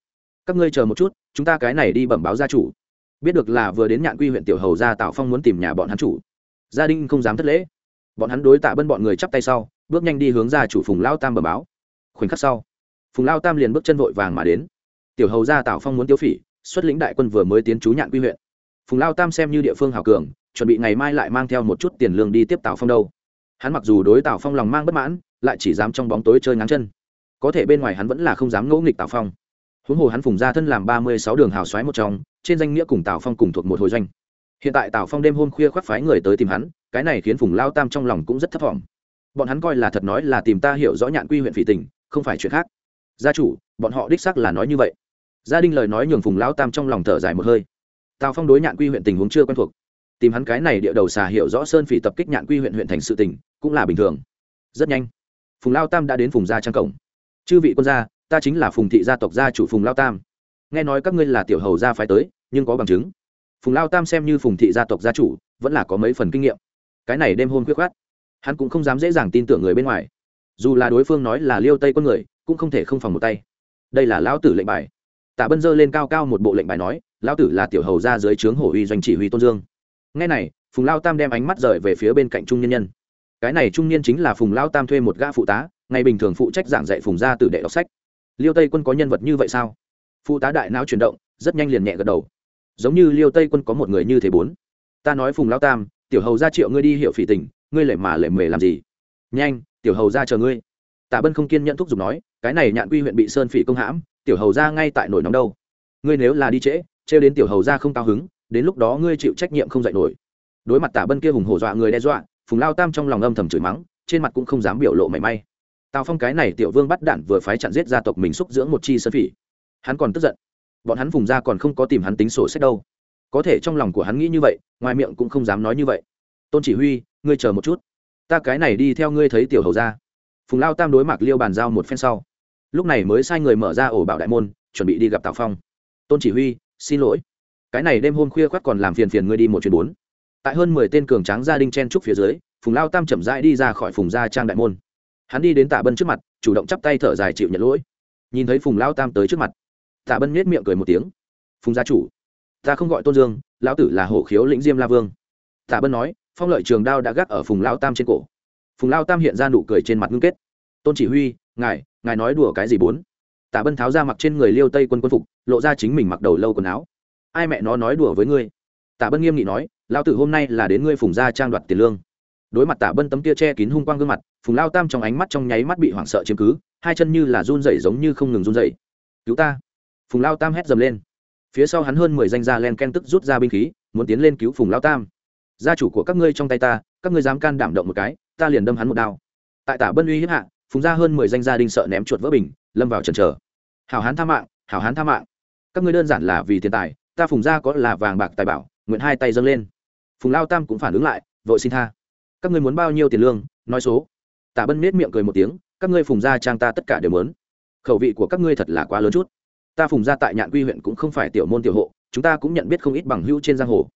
Các ngươi chờ một chút, chúng ta cái này đi bẩm báo gia chủ. Biết được là vừa đến nhạn quy huyện tiểu hầu gia tào phong muốn tìm nhà bọn hắn chủ, gia đình không dám thất lễ bọn hắn đối tạ bân bọn người chắp tay sau, bước nhanh đi hướng ra chủ phùng lao tam bẩm báo. Khoảnh khắc sau, phùng lao tam liền bước chân vội vàng mà đến. Tiểu hầu gia tào phong muốn tiêu phỉ, xuất lĩnh đại quân vừa mới tiến trú nhạn quy huyện. Phùng lao tam xem như địa phương hào cường, chuẩn bị ngày mai lại mang theo một chút tiền lương đi tiếp tào phong đâu. Hắn mặc dù đối tào phong lòng mang bất mãn, lại chỉ dám trong bóng tối chơi ngắn chân. Có thể bên ngoài hắn vẫn là không dám ngỗ nghịch tào phong. Huống hồ hắn phùng ra thân làm ba mươi sáu đường hào xoáy một trong, trên danh nghĩa cùng tào phong cùng thuộc một hồi doanh hiện tại tào phong đêm hôm khuya khoác phái người tới tìm hắn, cái này khiến phùng lao tam trong lòng cũng rất thấp t bọn hắn coi là thật nói là tìm ta hiểu rõ nhạn quy huyện phỉ tình, không phải chuyện khác. Gia chủ, bọn họ đích xác là nói như vậy. Gia đình lời nói nhường phùng lao tam trong lòng thở dài một hơi. Tào phong đối nhạn quy huyện tình huống chưa quen thuộc. Tìm hắn cái này địa đầu xà hiểu rõ sơn phỉ tập kích nhạn quy huyện huyện thành sự tình, cũng là bình thường. Rất nhanh, phùng lao tam đã đến phùng gia trang cổng. Chư vị quân gia, ta chính là phùng thị gia tộc gia chủ phùng lao tam. Nghe nói các ngươi là tiểu hầu gia phái tới, nhưng có bằng chứng phùng lao tam xem như phùng thị gia tộc gia chủ, vẫn là có mấy phần kinh nghiệm. Cái này đêm hôn quyết khát hắn cũng không dám dễ dàng tin tưởng người bên ngoài. Dù là đối phương nói là liêu tây con người, cũng không thể không phòng một tay. Đây là lão tử lệnh bài. Tạ bân dơ lên cao cao một bộ lệnh bài nói, lão tử là tiểu hầu gia dưới trướng hổ uy doanh chỉ huy tôn dương. Ngay này, phùng lao tam đem ánh mắt rời về phía bên cạnh trung nhân nhân. Cái này trung niên chính là phùng lao tam thuê một gã phụ tá, ngày bình thường phụ trách giảng dạy phùng gia tử đệ đọc sách. Liêu tây quân có nhân vật như vậy sao? Phụ tá đại não chuyển động, rất nhanh liền nhẹ gật đầu giống như liêu tây quân có một người như thế bốn. Ta nói phùng lao tam, tiểu hầu ra triệu ngươi đi hiệu phỉ tình, ngươi lệ mà lệ mề làm gì? Nhanh, tiểu hầu ra chờ ngươi. Tạ bân không kiên nhận thúc giục nói, cái này nhạn quy huyện bị sơn phỉ công hãm, tiểu hầu ra ngay tại nổi nóng đâu. Ngươi nếu là đi trễ, trêu đến tiểu hầu ra không cao hứng, đến lúc đó ngươi chịu trách nhiệm không dạy nổi. Đối mặt tạ bân kia hùng hổ dọa người đe dọa, phùng lao tam trong lòng âm thầm chửi mắng, trên mặt cũng không dám biểu lộ mảy may. Tào phong cái này tiểu vương bắt đạn vừa phái chặn giết gia tộc mình xúc dưỡng một chi sơn phỉ. Hắn còn tức giận bọn hắn phùng ra còn không có tìm hắn tính sổ sách đâu. Có thể trong lòng của hắn nghĩ như vậy, ngoài miệng cũng không dám nói như vậy. Tôn chỉ huy, ngươi chờ một chút. Ta cái này đi theo ngươi thấy tiểu hầu ra phùng lao tam đối mặt liêu bàn giao một phen sau. Lúc này mới sai người mở ra ổ bảo đại môn, chuẩn bị đi gặp tào phong. Tôn chỉ huy, xin lỗi. Cái này đêm hôm khuya khoác còn làm phiền phiền ngươi đi một chuyến bốn. Tại hơn mười tên cường tráng gia đình chen trúc phía dưới, phùng lao tam chậm rãi đi ra khỏi phùng gia trang đại môn. Hắn đi đến tạ bân trước mặt, chủ động chắp tay thở dài chịu nhận lỗi. Nhìn thấy phùng lao tam tới trước mặt tạ bân nhét miệng cười một tiếng. Phùng gia chủ, ta không gọi tôn dương, lão tử là hổ khiếu lĩnh diêm la vương. Tạ bân nói, phong lợi trường đao đã gác ở phùng lao tam trên cổ. Phùng lao tam hiện ra nụ cười trên mặt ngưng kết. Tôn chỉ huy, ngài ngài nói đùa cái gì bốn? Tạ bân tháo ra mặc trên người liêu tây quân quân phục, lộ ra chính mình mặc đầu lâu quần áo. Ai mẹ nó nói đùa với ngươi? Tạ bân nghiêm nghị nói lao tử hôm nay là đến ngươi phùng gia trang đoạt tiền lương. Đối mặt tạ bân tấm kia che kín hung quang gương mặt, phùng lao tam trong ánh mắt trong nháy mắt bị hoảng sợ chiếm cứ, hai chân như là run rẩy giống như không ngừng run rẩy. Cứu ta phùng lao tam hét dầm lên. Phía sau hắn hơn mười danh gia len ken tức rút ra binh khí, muốn tiến lên cứu phùng lao tam. Gia chủ của các ngươi trong tay ta, các ngươi dám can đảm động một cái, ta liền đâm hắn một đao. Tại tả bân uy hiếp hạ, phùng ra hơn mười danh gia đình sợ ném chuột vỡ bình, lâm vào trần trở hảo hán tha mạng, hảo hán tha mạng. Các ngươi đơn giản là vì tiền tài, ta phùng ra có là vàng bạc tài bảo, nguyện hai tay dâng lên. Phùng lao tam cũng phản ứng lại, vội xin tha. Các ngươi muốn bao nhiêu tiền lương, nói số. Tả bân nết miệng cười một tiếng, các ngươi phùng gia trang ta tất cả đều muốn. Khẩu vị của các ngươi thật là quá lớn chút ta phùng gia tại nhạn quy huyện cũng không phải tiểu môn tiểu hộ, chúng ta cũng nhận biết không ít bằng hữu trên giang hồ.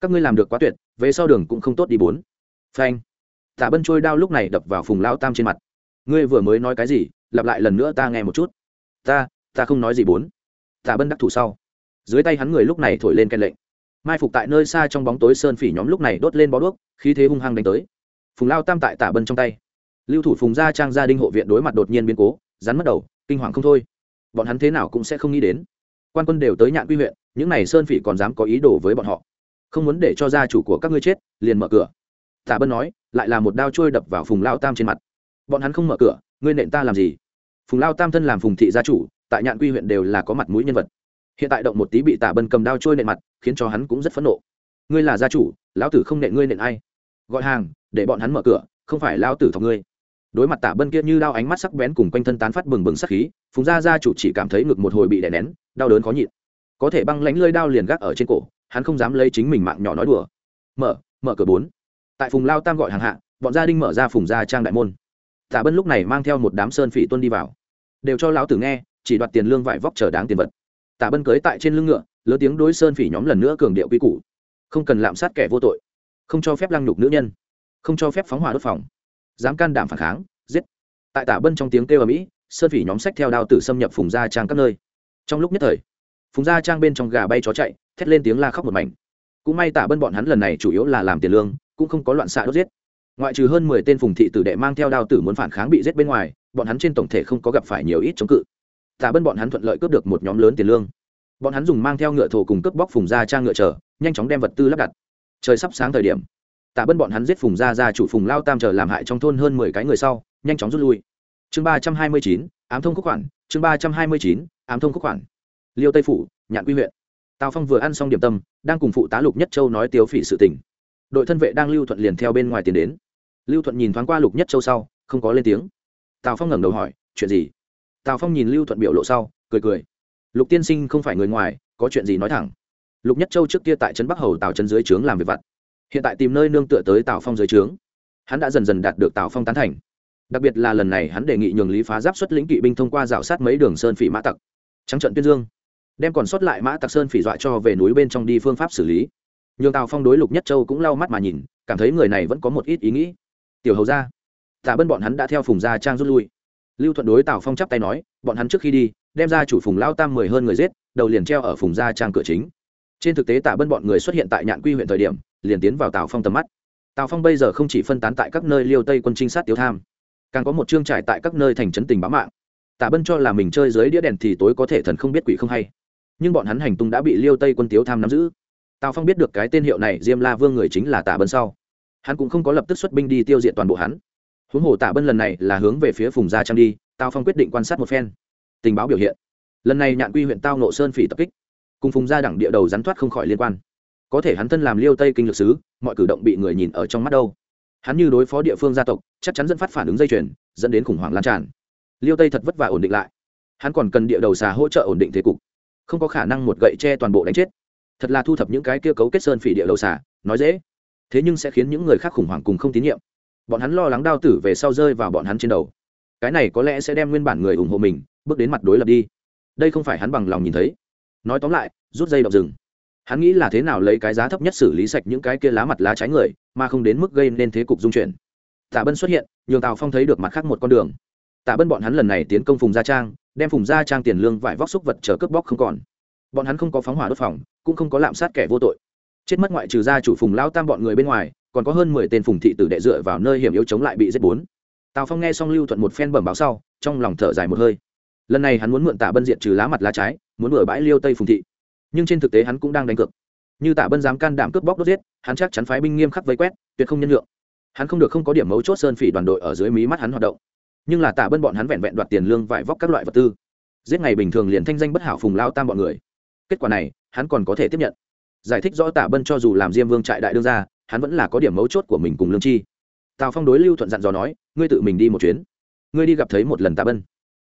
Các ngươi làm được quá tuyệt, về sau đường cũng không tốt đi bốn. Phanh. Tả bân trôi đao lúc này đập vào phùng lao tam trên mặt. Ngươi vừa mới nói cái gì, lặp lại lần nữa ta nghe một chút. Ta ta không nói gì bốn. Tả bân đắc thủ sau. Dưới tay hắn người lúc này thổi lên canh lệnh. Mai phục tại nơi xa trong bóng tối sơn phỉ nhóm lúc này đốt lên bó đuốc, khí thế hung hăng đánh tới. Phùng lao tam tại tả bân trong tay. Lưu thủ phùng gia trang gia đinh hộ viện đối mặt đột nhiên biến cố, rắn mất đầu, kinh hoàng không thôi bọn hắn thế nào cũng sẽ không nghĩ đến. Quan quân đều tới nhạn quy huyện, những n à y sơn phỉ còn dám có ý đồ với bọn họ. Không muốn để cho gia chủ của các ngươi chết, liền mở cửa. Tả bân nói, lại là một đao trôi đập vào phùng lao tam trên mặt. Bọn hắn không mở cửa, ngươi nện ta làm gì? Phùng lao tam thân làm phùng thị gia chủ, tại nhạn quy huyện đều là có mặt mũi nhân vật. Hiện tại động một tí bị tả bân cầm đao trôi nện mặt, khiến cho hắn cũng rất phẫn nộ. Ngươi là gia chủ, lão tử không nện ngươi nện ai? Gọi hàng, để bọn hắn mở cửa, không phải lao tử thọc ngươi đối mặt tả bân kia như đao ánh mắt sắc bén cùng quanh thân tán phát bừng bừng sắc khí, phùng gia gia chủ chỉ cảm thấy ngực một hồi bị đè nén, đau đớn khó nhịn. Có thể băng lánh lơi đao liền gác ở trên cổ, hắn không dám lấy chính mình mạng nhỏ nói đùa. Mở mở cửa bốn. Tại phùng lao tam gọi hàng hạ, bọn gia đình mở ra phùng gia trang đại môn. Tả bân lúc này mang theo một đám sơn phỉ tuân đi vào. Đều cho lão tử nghe, chỉ đoạt tiền lương vải vóc chờ đáng tiền vật. Tả bân cưới tại trên lưng ngựa, lớn tiếng đối sơn phỉ nhóm lần nữa cường điệu quy củ. Không cần lạm sát kẻ vô tội, không cho phép lăng nhục nữ nhân, không cho phép phóng hỏa đốt phòng dám can đảm phản kháng, giết. Tại tả bân trong tiếng kêu ở mỹ sơn phỉ nhóm sách theo đao tử xâm nhập phùng gia trang các nơi. Trong lúc nhất thời, phùng gia trang bên trong gà bay chó chạy, thét lên tiếng la khóc một mảnh. Cũng may tả bân bọn hắn lần này chủ yếu là làm tiền lương, cũng không có loạn xạ đốt giết. Ngoại trừ hơn mười tên phùng thị tử đệ mang theo đao tử muốn phản kháng bị giết bên ngoài, bọn hắn trên tổng thể không có gặp phải nhiều ít chống cự. Tả bân bọn hắn thuận lợi cướp được một nhóm lớn tiền lương. Bọn hắn dùng mang theo ngựa thổ cùng cướp bóc phùng gia trang ngựa chở, nhanh chóng đem vật tư lắp đặt. Trời sắp sáng thời điểm tạ bân bọn hắn giết phùng gia gia chủ phùng lao tam chờ làm hại trong thôn hơn mười cái người sau, nhanh chóng rút lui. Chương ba trăm hai mươi chín, ám thông khúc khoản, chương ba trăm hai mươi chín, ám thông khúc khoản. Liêu tây phủ, nhạn quy huyện. Tào phong vừa ăn xong điểm tâm, đang cùng phụ tá lục nhất châu nói tiêu phỉ sự tình. Đội thân vệ đang lưu thuận liền theo bên ngoài tiến đến. Lưu thuận nhìn thoáng qua lục nhất châu sau, không có lên tiếng. Tào phong ngẩng đầu hỏi, chuyện gì? Tào phong nhìn lưu thuận biểu lộ sau, cười cười. Lục tiên sinh không phải người ngoài, có chuyện gì nói thẳng. Lục nhất châu trước kia tại trấn bắc hầu tào trấn dưới trướng làm việc vặt hiện tại tìm nơi nương tựa tới tào phong dưới trướng. Hắn đã dần dần đạt được tào phong tán thành. Đặc biệt là lần này hắn đề nghị nhường lý phá giáp xuất lĩnh kỵ binh thông qua rào sát mấy đường sơn phỉ mã tặc. Trắng trận tuyên dương. Đem còn sót lại mã tặc sơn phỉ dọa cho về núi bên trong đi phương pháp xử lý. Nhường tào phong đối lục nhất châu cũng lau mắt mà nhìn, cảm thấy người này vẫn có một ít ý nghĩ. Tiểu hầu ra tả bân bọn hắn đã theo phùng gia trang rút lui. Lưu thuận đối tào phong chắp tay nói, bọn hắn trước khi đi, đem ra chủ phùng lao tam mười hơn người giết, đầu liền treo ở phùng gia trang cửa chính trên thực tế tả bân bọn người xuất hiện tại nhạn quy huyện thời điểm, liền tiến vào tào phong tầm mắt. Tào phong bây giờ không chỉ phân tán tại các nơi liêu tây quân trinh sát tiêu tham, càng có một chương trải tại các nơi thành trấn tình báo mạng. Tả bân cho là mình chơi dưới đĩa đèn thì tối có thể thần không biết quỷ không hay. Nhưng bọn hắn hành tung đã bị liêu tây quân tiếu tham nắm giữ. Tào phong biết được cái tên hiệu này, diêm la vương người chính là tả bân sau. Hắn cũng không có lập tức xuất binh đi tiêu diệt toàn bộ hắn. Huống hồ tả bân lần này là hướng về phía phùng gia trang đi, tào phong quyết định quan sát một phen. Tình báo biểu hiện. Lần này nhạn quy huyện tao nộ sơn phỉ tập kích cùng phùng gia đẳng địa đầu rắn thoát không khỏi liên quan. Có thể hắn thân làm liêu tây kinh lược sứ, mọi cử động bị người nhìn ở trong mắt đâu. Hắn như đối phó địa phương gia tộc, chắc chắn dẫn phát phản ứng dây chuyền, dẫn đến khủng hoảng lan tràn. Liêu tây thật vất vả ổn định lại. Hắn còn cần địa đầu xà hỗ trợ ổn định thế cục. Không có khả năng một gậy che toàn bộ đánh chết. Thật là thu thập những cái kia cấu kết sơn phỉ địa đầu xà, nói dễ. Thế nhưng sẽ khiến những người khác khủng hoảng cùng không tín nhiệm. Bọn hắn lo lắng đao tử về sau rơi vào bọn hắn trên đầu. Cái này có lẽ sẽ đem nguyên bản người ủng hộ mình, bước đến mặt đối lập đi. Đây không phải hắn bằng lòng nhìn thấy nói tóm lại, rút dây động rừng. Hắn nghĩ là thế nào lấy cái giá thấp nhất xử lý sạch những cái kia lá mặt lá trái người, mà không đến mức gây nên thế cục dung chuyển. Tả bân xuất hiện, nhường tào phong thấy được mặt khác một con đường. Tả bân bọn hắn lần này tiến công phùng gia trang, đem phùng gia trang tiền lương vải vóc xúc vật chờ cướp bóc không còn. Bọn hắn không có phóng hỏa đốt phòng, cũng không có lạm sát kẻ vô tội. Chết mất ngoại trừ gia chủ phùng lao tam bọn người bên ngoài, còn có hơn mười tên phùng thị tử đệ dựa vào nơi hiểm yếu chống lại bị giết bốn. Tào phong nghe xong lưu thuận một phen bẩm báo sau, trong lòng thở dài một hơi lần này hắn muốn mượn tạ bân diện trừ lá mặt lá trái, muốn bừa bãi liêu tây phùng thị. Nhưng trên thực tế hắn cũng đang đánh cược. Như tạ bân dám can đảm cướp bóc đốt giết, hắn chắc chắn phái binh nghiêm khắc vây quét, tuyệt không nhân lượng hắn không được không có điểm mấu chốt sơn phỉ đoàn đội ở dưới mí mắt hắn hoạt động. Nhưng là tạ bân bọn hắn vẹn vẹn đoạt tiền lương vải vóc các loại vật tư. Giết ngày bình thường liền thanh danh bất hảo phùng lao tam bọn người. Kết quả này, hắn còn có thể tiếp nhận. Giải thích rõ tạ bân cho dù làm diêm vương trại đại đương ra hắn vẫn là có điểm mấu chốt của mình cùng lương chi. Tào phong đối lưu thuận dặn dò nói, ngươi tự mình đi một chuyến. Ngươi đi gặp thấy một lần tạ bân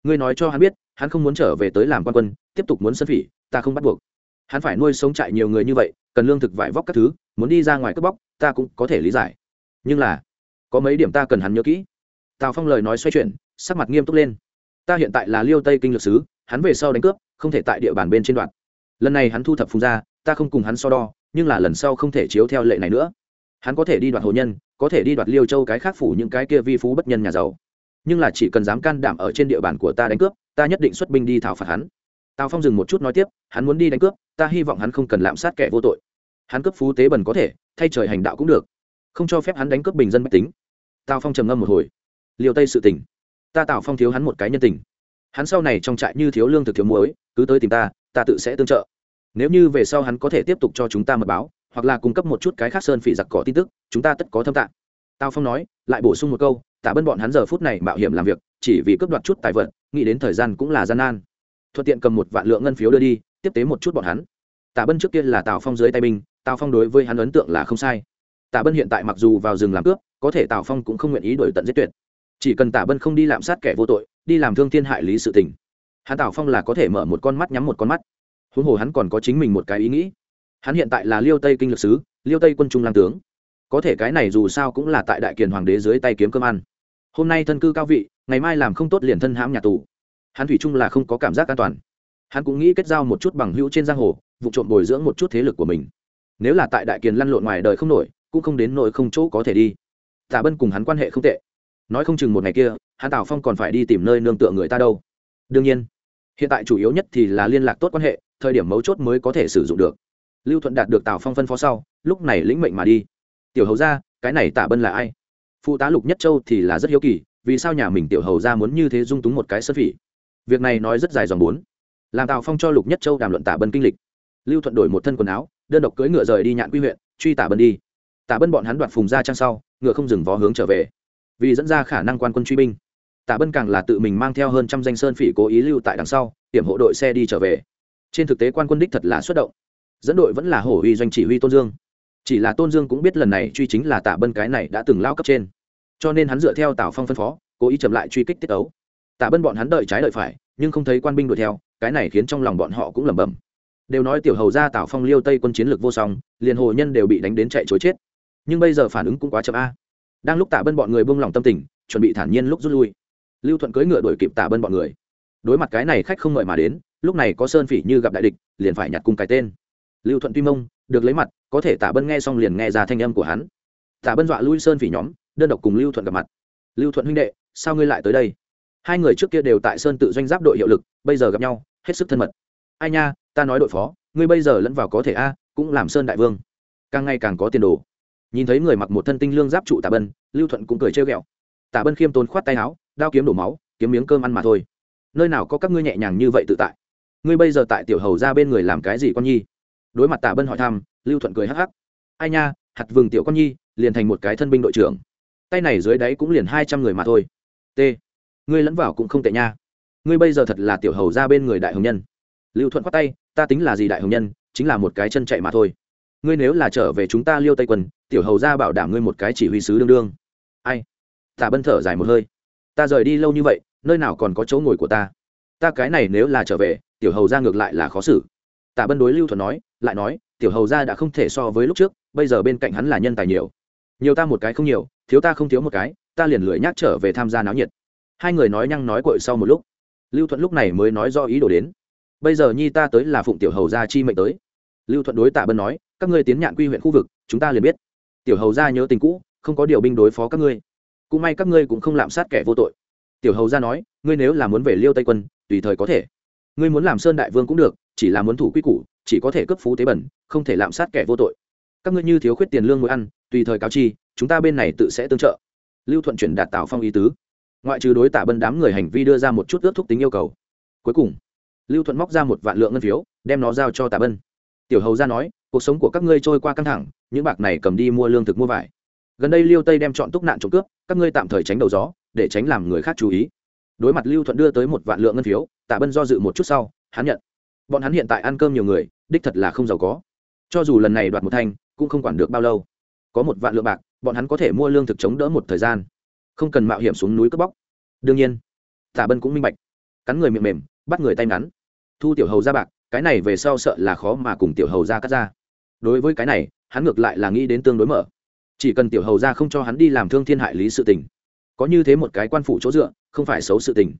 ngươi nói cho hắn biết, hắn không muốn trở về tới làm quan quân, tiếp tục muốn sân phỉ, ta không bắt buộc. Hắn phải nuôi sống trại nhiều người như vậy, cần lương thực vải vóc các thứ, muốn đi ra ngoài cướp bóc, ta cũng có thể lý giải. Nhưng là, có mấy điểm ta cần hắn nhớ kỹ. Tào phong lời nói xoay chuyển, sắc mặt nghiêm túc lên. Ta hiện tại là liêu tây kinh lược sứ, hắn về sau đánh cướp, không thể tại địa bàn bên trên đoạn. Lần này hắn thu thập phùng ra ta không cùng hắn so đo, nhưng là lần sau không thể chiếu theo lệ này nữa. Hắn có thể đi đoạt hồ nhân, có thể đi đoạt liêu châu cái khác phủ những cái kia vi phú bất nhân nhà giàu nhưng là chỉ cần dám can đảm ở trên địa bàn của ta đánh cướp, ta nhất định xuất binh đi thảo phạt hắn. Tào phong dừng một chút nói tiếp, hắn muốn đi đánh cướp, ta hy vọng hắn không cần lạm sát kẻ vô tội. Hắn cướp phú tế bần có thể, thay trời hành đạo cũng được. Không cho phép hắn đánh cướp bình dân mách tính. Tào phong trầm ngâm một hồi. Liều tây sự tỉnh ta tào phong thiếu hắn một cái nhân tình. Hắn sau này trong trại như thiếu lương thực thiếu muối, cứ tới tìm ta ta tự sẽ tương trợ. Nếu như về sau hắn có thể tiếp tục cho chúng ta mật báo, hoặc là cung cấp một chút cái khác sơn phỉ giặc cỏ tin tức, chúng ta tất có thâm tạng tào phong nói, lại bổ sung một câu, tả bân bọn hắn giờ phút này mạo hiểm làm việc, chỉ vì cướp đoạt chút tài vật, nghĩ đến thời gian cũng là gian nan. Thuận tiện cầm một vạn lượng ngân phiếu đưa đi, tiếp tế một chút bọn hắn. Tả bân trước kia là tào phong dưới tay binh tào phong đối với hắn ấn tượng là không sai. Tả bân hiện tại mặc dù vào rừng làm cướp, có thể tào phong cũng không nguyện ý đổi tận giết tuyệt. Chỉ cần tả bân không đi lạm sát kẻ vô tội, đi làm thương thiên hại lý sự tình, hắn tào phong là có thể mở một con mắt nhắm một con mắt. Huống hồ hắn còn có chính mình một cái ý nghĩ. Hắn hiện tại là liêu tây kinh lược sứ, liêu tây quân trung lang tướng có thể cái này dù sao cũng là tại đại kiền hoàng đế dưới tay kiếm cơm ăn. Hôm nay thân cư cao vị, ngày mai làm không tốt liền thân hãm nhà tù. Hắn thủy chung là không có cảm giác an toàn. Hắn cũng nghĩ kết giao một chút bằng hữu trên giang hồ, vụ trộm bồi dưỡng một chút thế lực của mình. Nếu là tại đại kiền lăn lộn ngoài đời không nổi, cũng không đến nỗi không chỗ có thể đi. Tả bân cùng hắn quan hệ không tệ. Nói không chừng một ngày kia hắn tào phong còn phải đi tìm nơi nương tựa người ta đâu. Đương nhiên, hiện tại chủ yếu nhất thì là liên lạc tốt quan hệ, thời điểm mấu chốt mới có thể sử dụng được. Lưu thuận đạt được tào phong phân phó sau, lúc này lĩnh mệnh mà đi tiểu hầu ra cái này tả bân là ai? Phụ tá lục nhất châu thì là rất hiếu kỳ, vì sao nhà mình tiểu hầu ra muốn như thế dung túng một cái sơn phỉ? Việc này nói rất dài dòng bốn. Làm tào phong cho lục nhất châu đàm luận tả bân kinh lịch. Lưu thuận đổi một thân quần áo, đơn độc cưỡi ngựa rời đi nhạn quy huyện, truy tả bân đi. Tả bân bọn hắn đoạt phùng ra trang sau, ngựa không dừng vó hướng trở về. Vì dẫn ra khả năng quan quân truy binh, tả bân càng là tự mình mang theo hơn trăm danh sơn phỉ cố ý lưu tại đằng sau hiểm hộ đội xe đi trở về. Trên thực tế quan quân đích thật là xuất động. Dẫn đội vẫn là hổ uy doanh chỉ huy tôn dương chỉ là tôn dương cũng biết lần này truy chính là tả bân cái này đã từng lao cấp trên. Cho nên hắn dựa theo tào phong phân phó, cố ý chậm lại truy kích tiết ấu. Tả bân bọn hắn đợi trái đợi phải, nhưng không thấy quan binh đuổi theo, cái này khiến trong lòng bọn họ cũng lẩm bẩm. Đều nói tiểu hầu ra tào phong liêu tây quân chiến lược vô song, liền hồ nhân đều bị đánh đến chạy chối chết. Nhưng bây giờ phản ứng cũng quá chậm a. Đang lúc tả bân bọn người buông lòng tâm tình, chuẩn bị thản nhiên lúc rút lui. Lưu thuận cưỡi ngựa đuổi kịp tả bân bọn người. Đối mặt cái này khách không mời mà đến, lúc này có sơn phỉ như gặp đại địch, liền phải nhặt cung cái tên. Lưu thuận tuy mông được lấy mặt, có thể tả bân nghe xong liền nghe ra thanh âm của hắn. Tả bân dọa lui sơn phỉ nhóm, đơn độc cùng lưu thuận gặp mặt. Lưu thuận huynh đệ, sao ngươi lại tới đây? Hai người trước kia đều tại sơn tự doanh giáp đội hiệu lực, bây giờ gặp nhau, hết sức thân mật. Ai nha, ta nói đội phó, ngươi bây giờ lẫn vào có thể a, cũng làm sơn đại vương. Càng ngày càng có tiền đồ. Nhìn thấy người mặc một thân tinh lương giáp trụ tả bân, lưu thuận cũng cười trêu ghẹo. Tả bân khiêm tốn khoát tay áo, đao kiếm đổ máu, kiếm miếng cơm ăn mà thôi. Nơi nào có các ngươi nhẹ nhàng như vậy tự tại? Ngươi bây giờ tại tiểu hầu ra bên người làm cái gì con nhi? Đối mặt tả bân hỏi thăm, lưu thuận cười hắc hắc. Ai nha, hạt vừng tiểu con nhi, liền thành một cái thân binh đội trưởng. Tay này dưới đáy cũng liền hai trăm người mà thôi. T, ngươi lẫn vào cũng không tệ nha. Ngươi bây giờ thật là tiểu hầu ra bên người đại hồng nhân. Lưu thuận khoát tay, ta tính là gì đại hồng nhân, chính là một cái chân chạy mà thôi. Ngươi nếu là trở về chúng ta liêu tây quân, tiểu hầu ra bảo đảm ngươi một cái chỉ huy sứ đương đương. Ai? Tả bân thở dài một hơi. Ta rời đi lâu như vậy, nơi nào còn có chỗ ngồi của ta? Ta cái này nếu là trở về, tiểu hầu ra ngược lại là khó xử tả bân đối lưu thuận nói, lại nói, tiểu hầu ra đã không thể so với lúc trước, bây giờ bên cạnh hắn là nhân tài nhiều. Nhiều ta một cái không nhiều, thiếu ta không thiếu một cái, ta liền lười nhác trở về tham gia náo nhiệt. Hai người nói nhăng nói cội sau một lúc. Lưu thuận lúc này mới nói do ý đồ đến. Bây giờ nhi ta tới là phụng tiểu hầu gia chi mệnh tới. Lưu thuận đối tạ bân nói, các ngươi tiến nhạn quy huyện khu vực, chúng ta liền biết. Tiểu hầu gia nhớ tình cũ, không có điều binh đối phó các ngươi. Cũng may các ngươi cũng không lạm sát kẻ vô tội. Tiểu hầu gia nói, ngươi nếu là muốn về liêu tây quân, tùy thời có thể. Ngươi muốn làm sơn đại vương cũng được chỉ là muốn thủ quy củ, chỉ có thể cấp phú tế bẩn, không thể lạm sát kẻ vô tội. Các ngươi như thiếu khuyết tiền lương mỗi ăn, tùy thời cáo chi, chúng ta bên này tự sẽ tương trợ. Lưu thuận chuyển đạt tào phong ý tứ. Ngoại trừ đối tả bân đám người hành vi đưa ra một chút ước thúc tính yêu cầu. Cuối cùng, lưu thuận móc ra một vạn lượng ngân phiếu, đem nó giao cho tả bân. Tiểu hầu ra nói, cuộc sống của các ngươi trôi qua căng thẳng, những bạc này cầm đi mua lương thực mua vải. Gần đây liêu tây đem chọn túc nạn trộm cướp, các ngươi tạm thời tránh đầu gió, để tránh làm người khác chú ý. Đối mặt lưu thuận đưa tới một vạn lượng ngân phiếu tạ bân do dự một chút sau, hắn nhận bọn hắn hiện tại ăn cơm nhiều người, đích thật là không giàu có. Cho dù lần này đoạt một thanh, cũng không quản được bao lâu. Có một vạn lượng bạc, bọn hắn có thể mua lương thực chống đỡ một thời gian. Không cần mạo hiểm xuống núi cướp bóc. Đương nhiên, tả bân cũng minh bạch. Cắn người miệng mềm, bắt người tay ngắn. Thu tiểu hầu ra bạc, cái này về sau sợ là khó mà cùng tiểu hầu ra cắt ra. Đối với cái này, hắn ngược lại là nghĩ đến tương đối mở. Chỉ cần tiểu hầu ra không cho hắn đi làm thương thiên hại lý sự tình. Có như thế một cái quan phủ chỗ dựa, không phải xấu sự tình.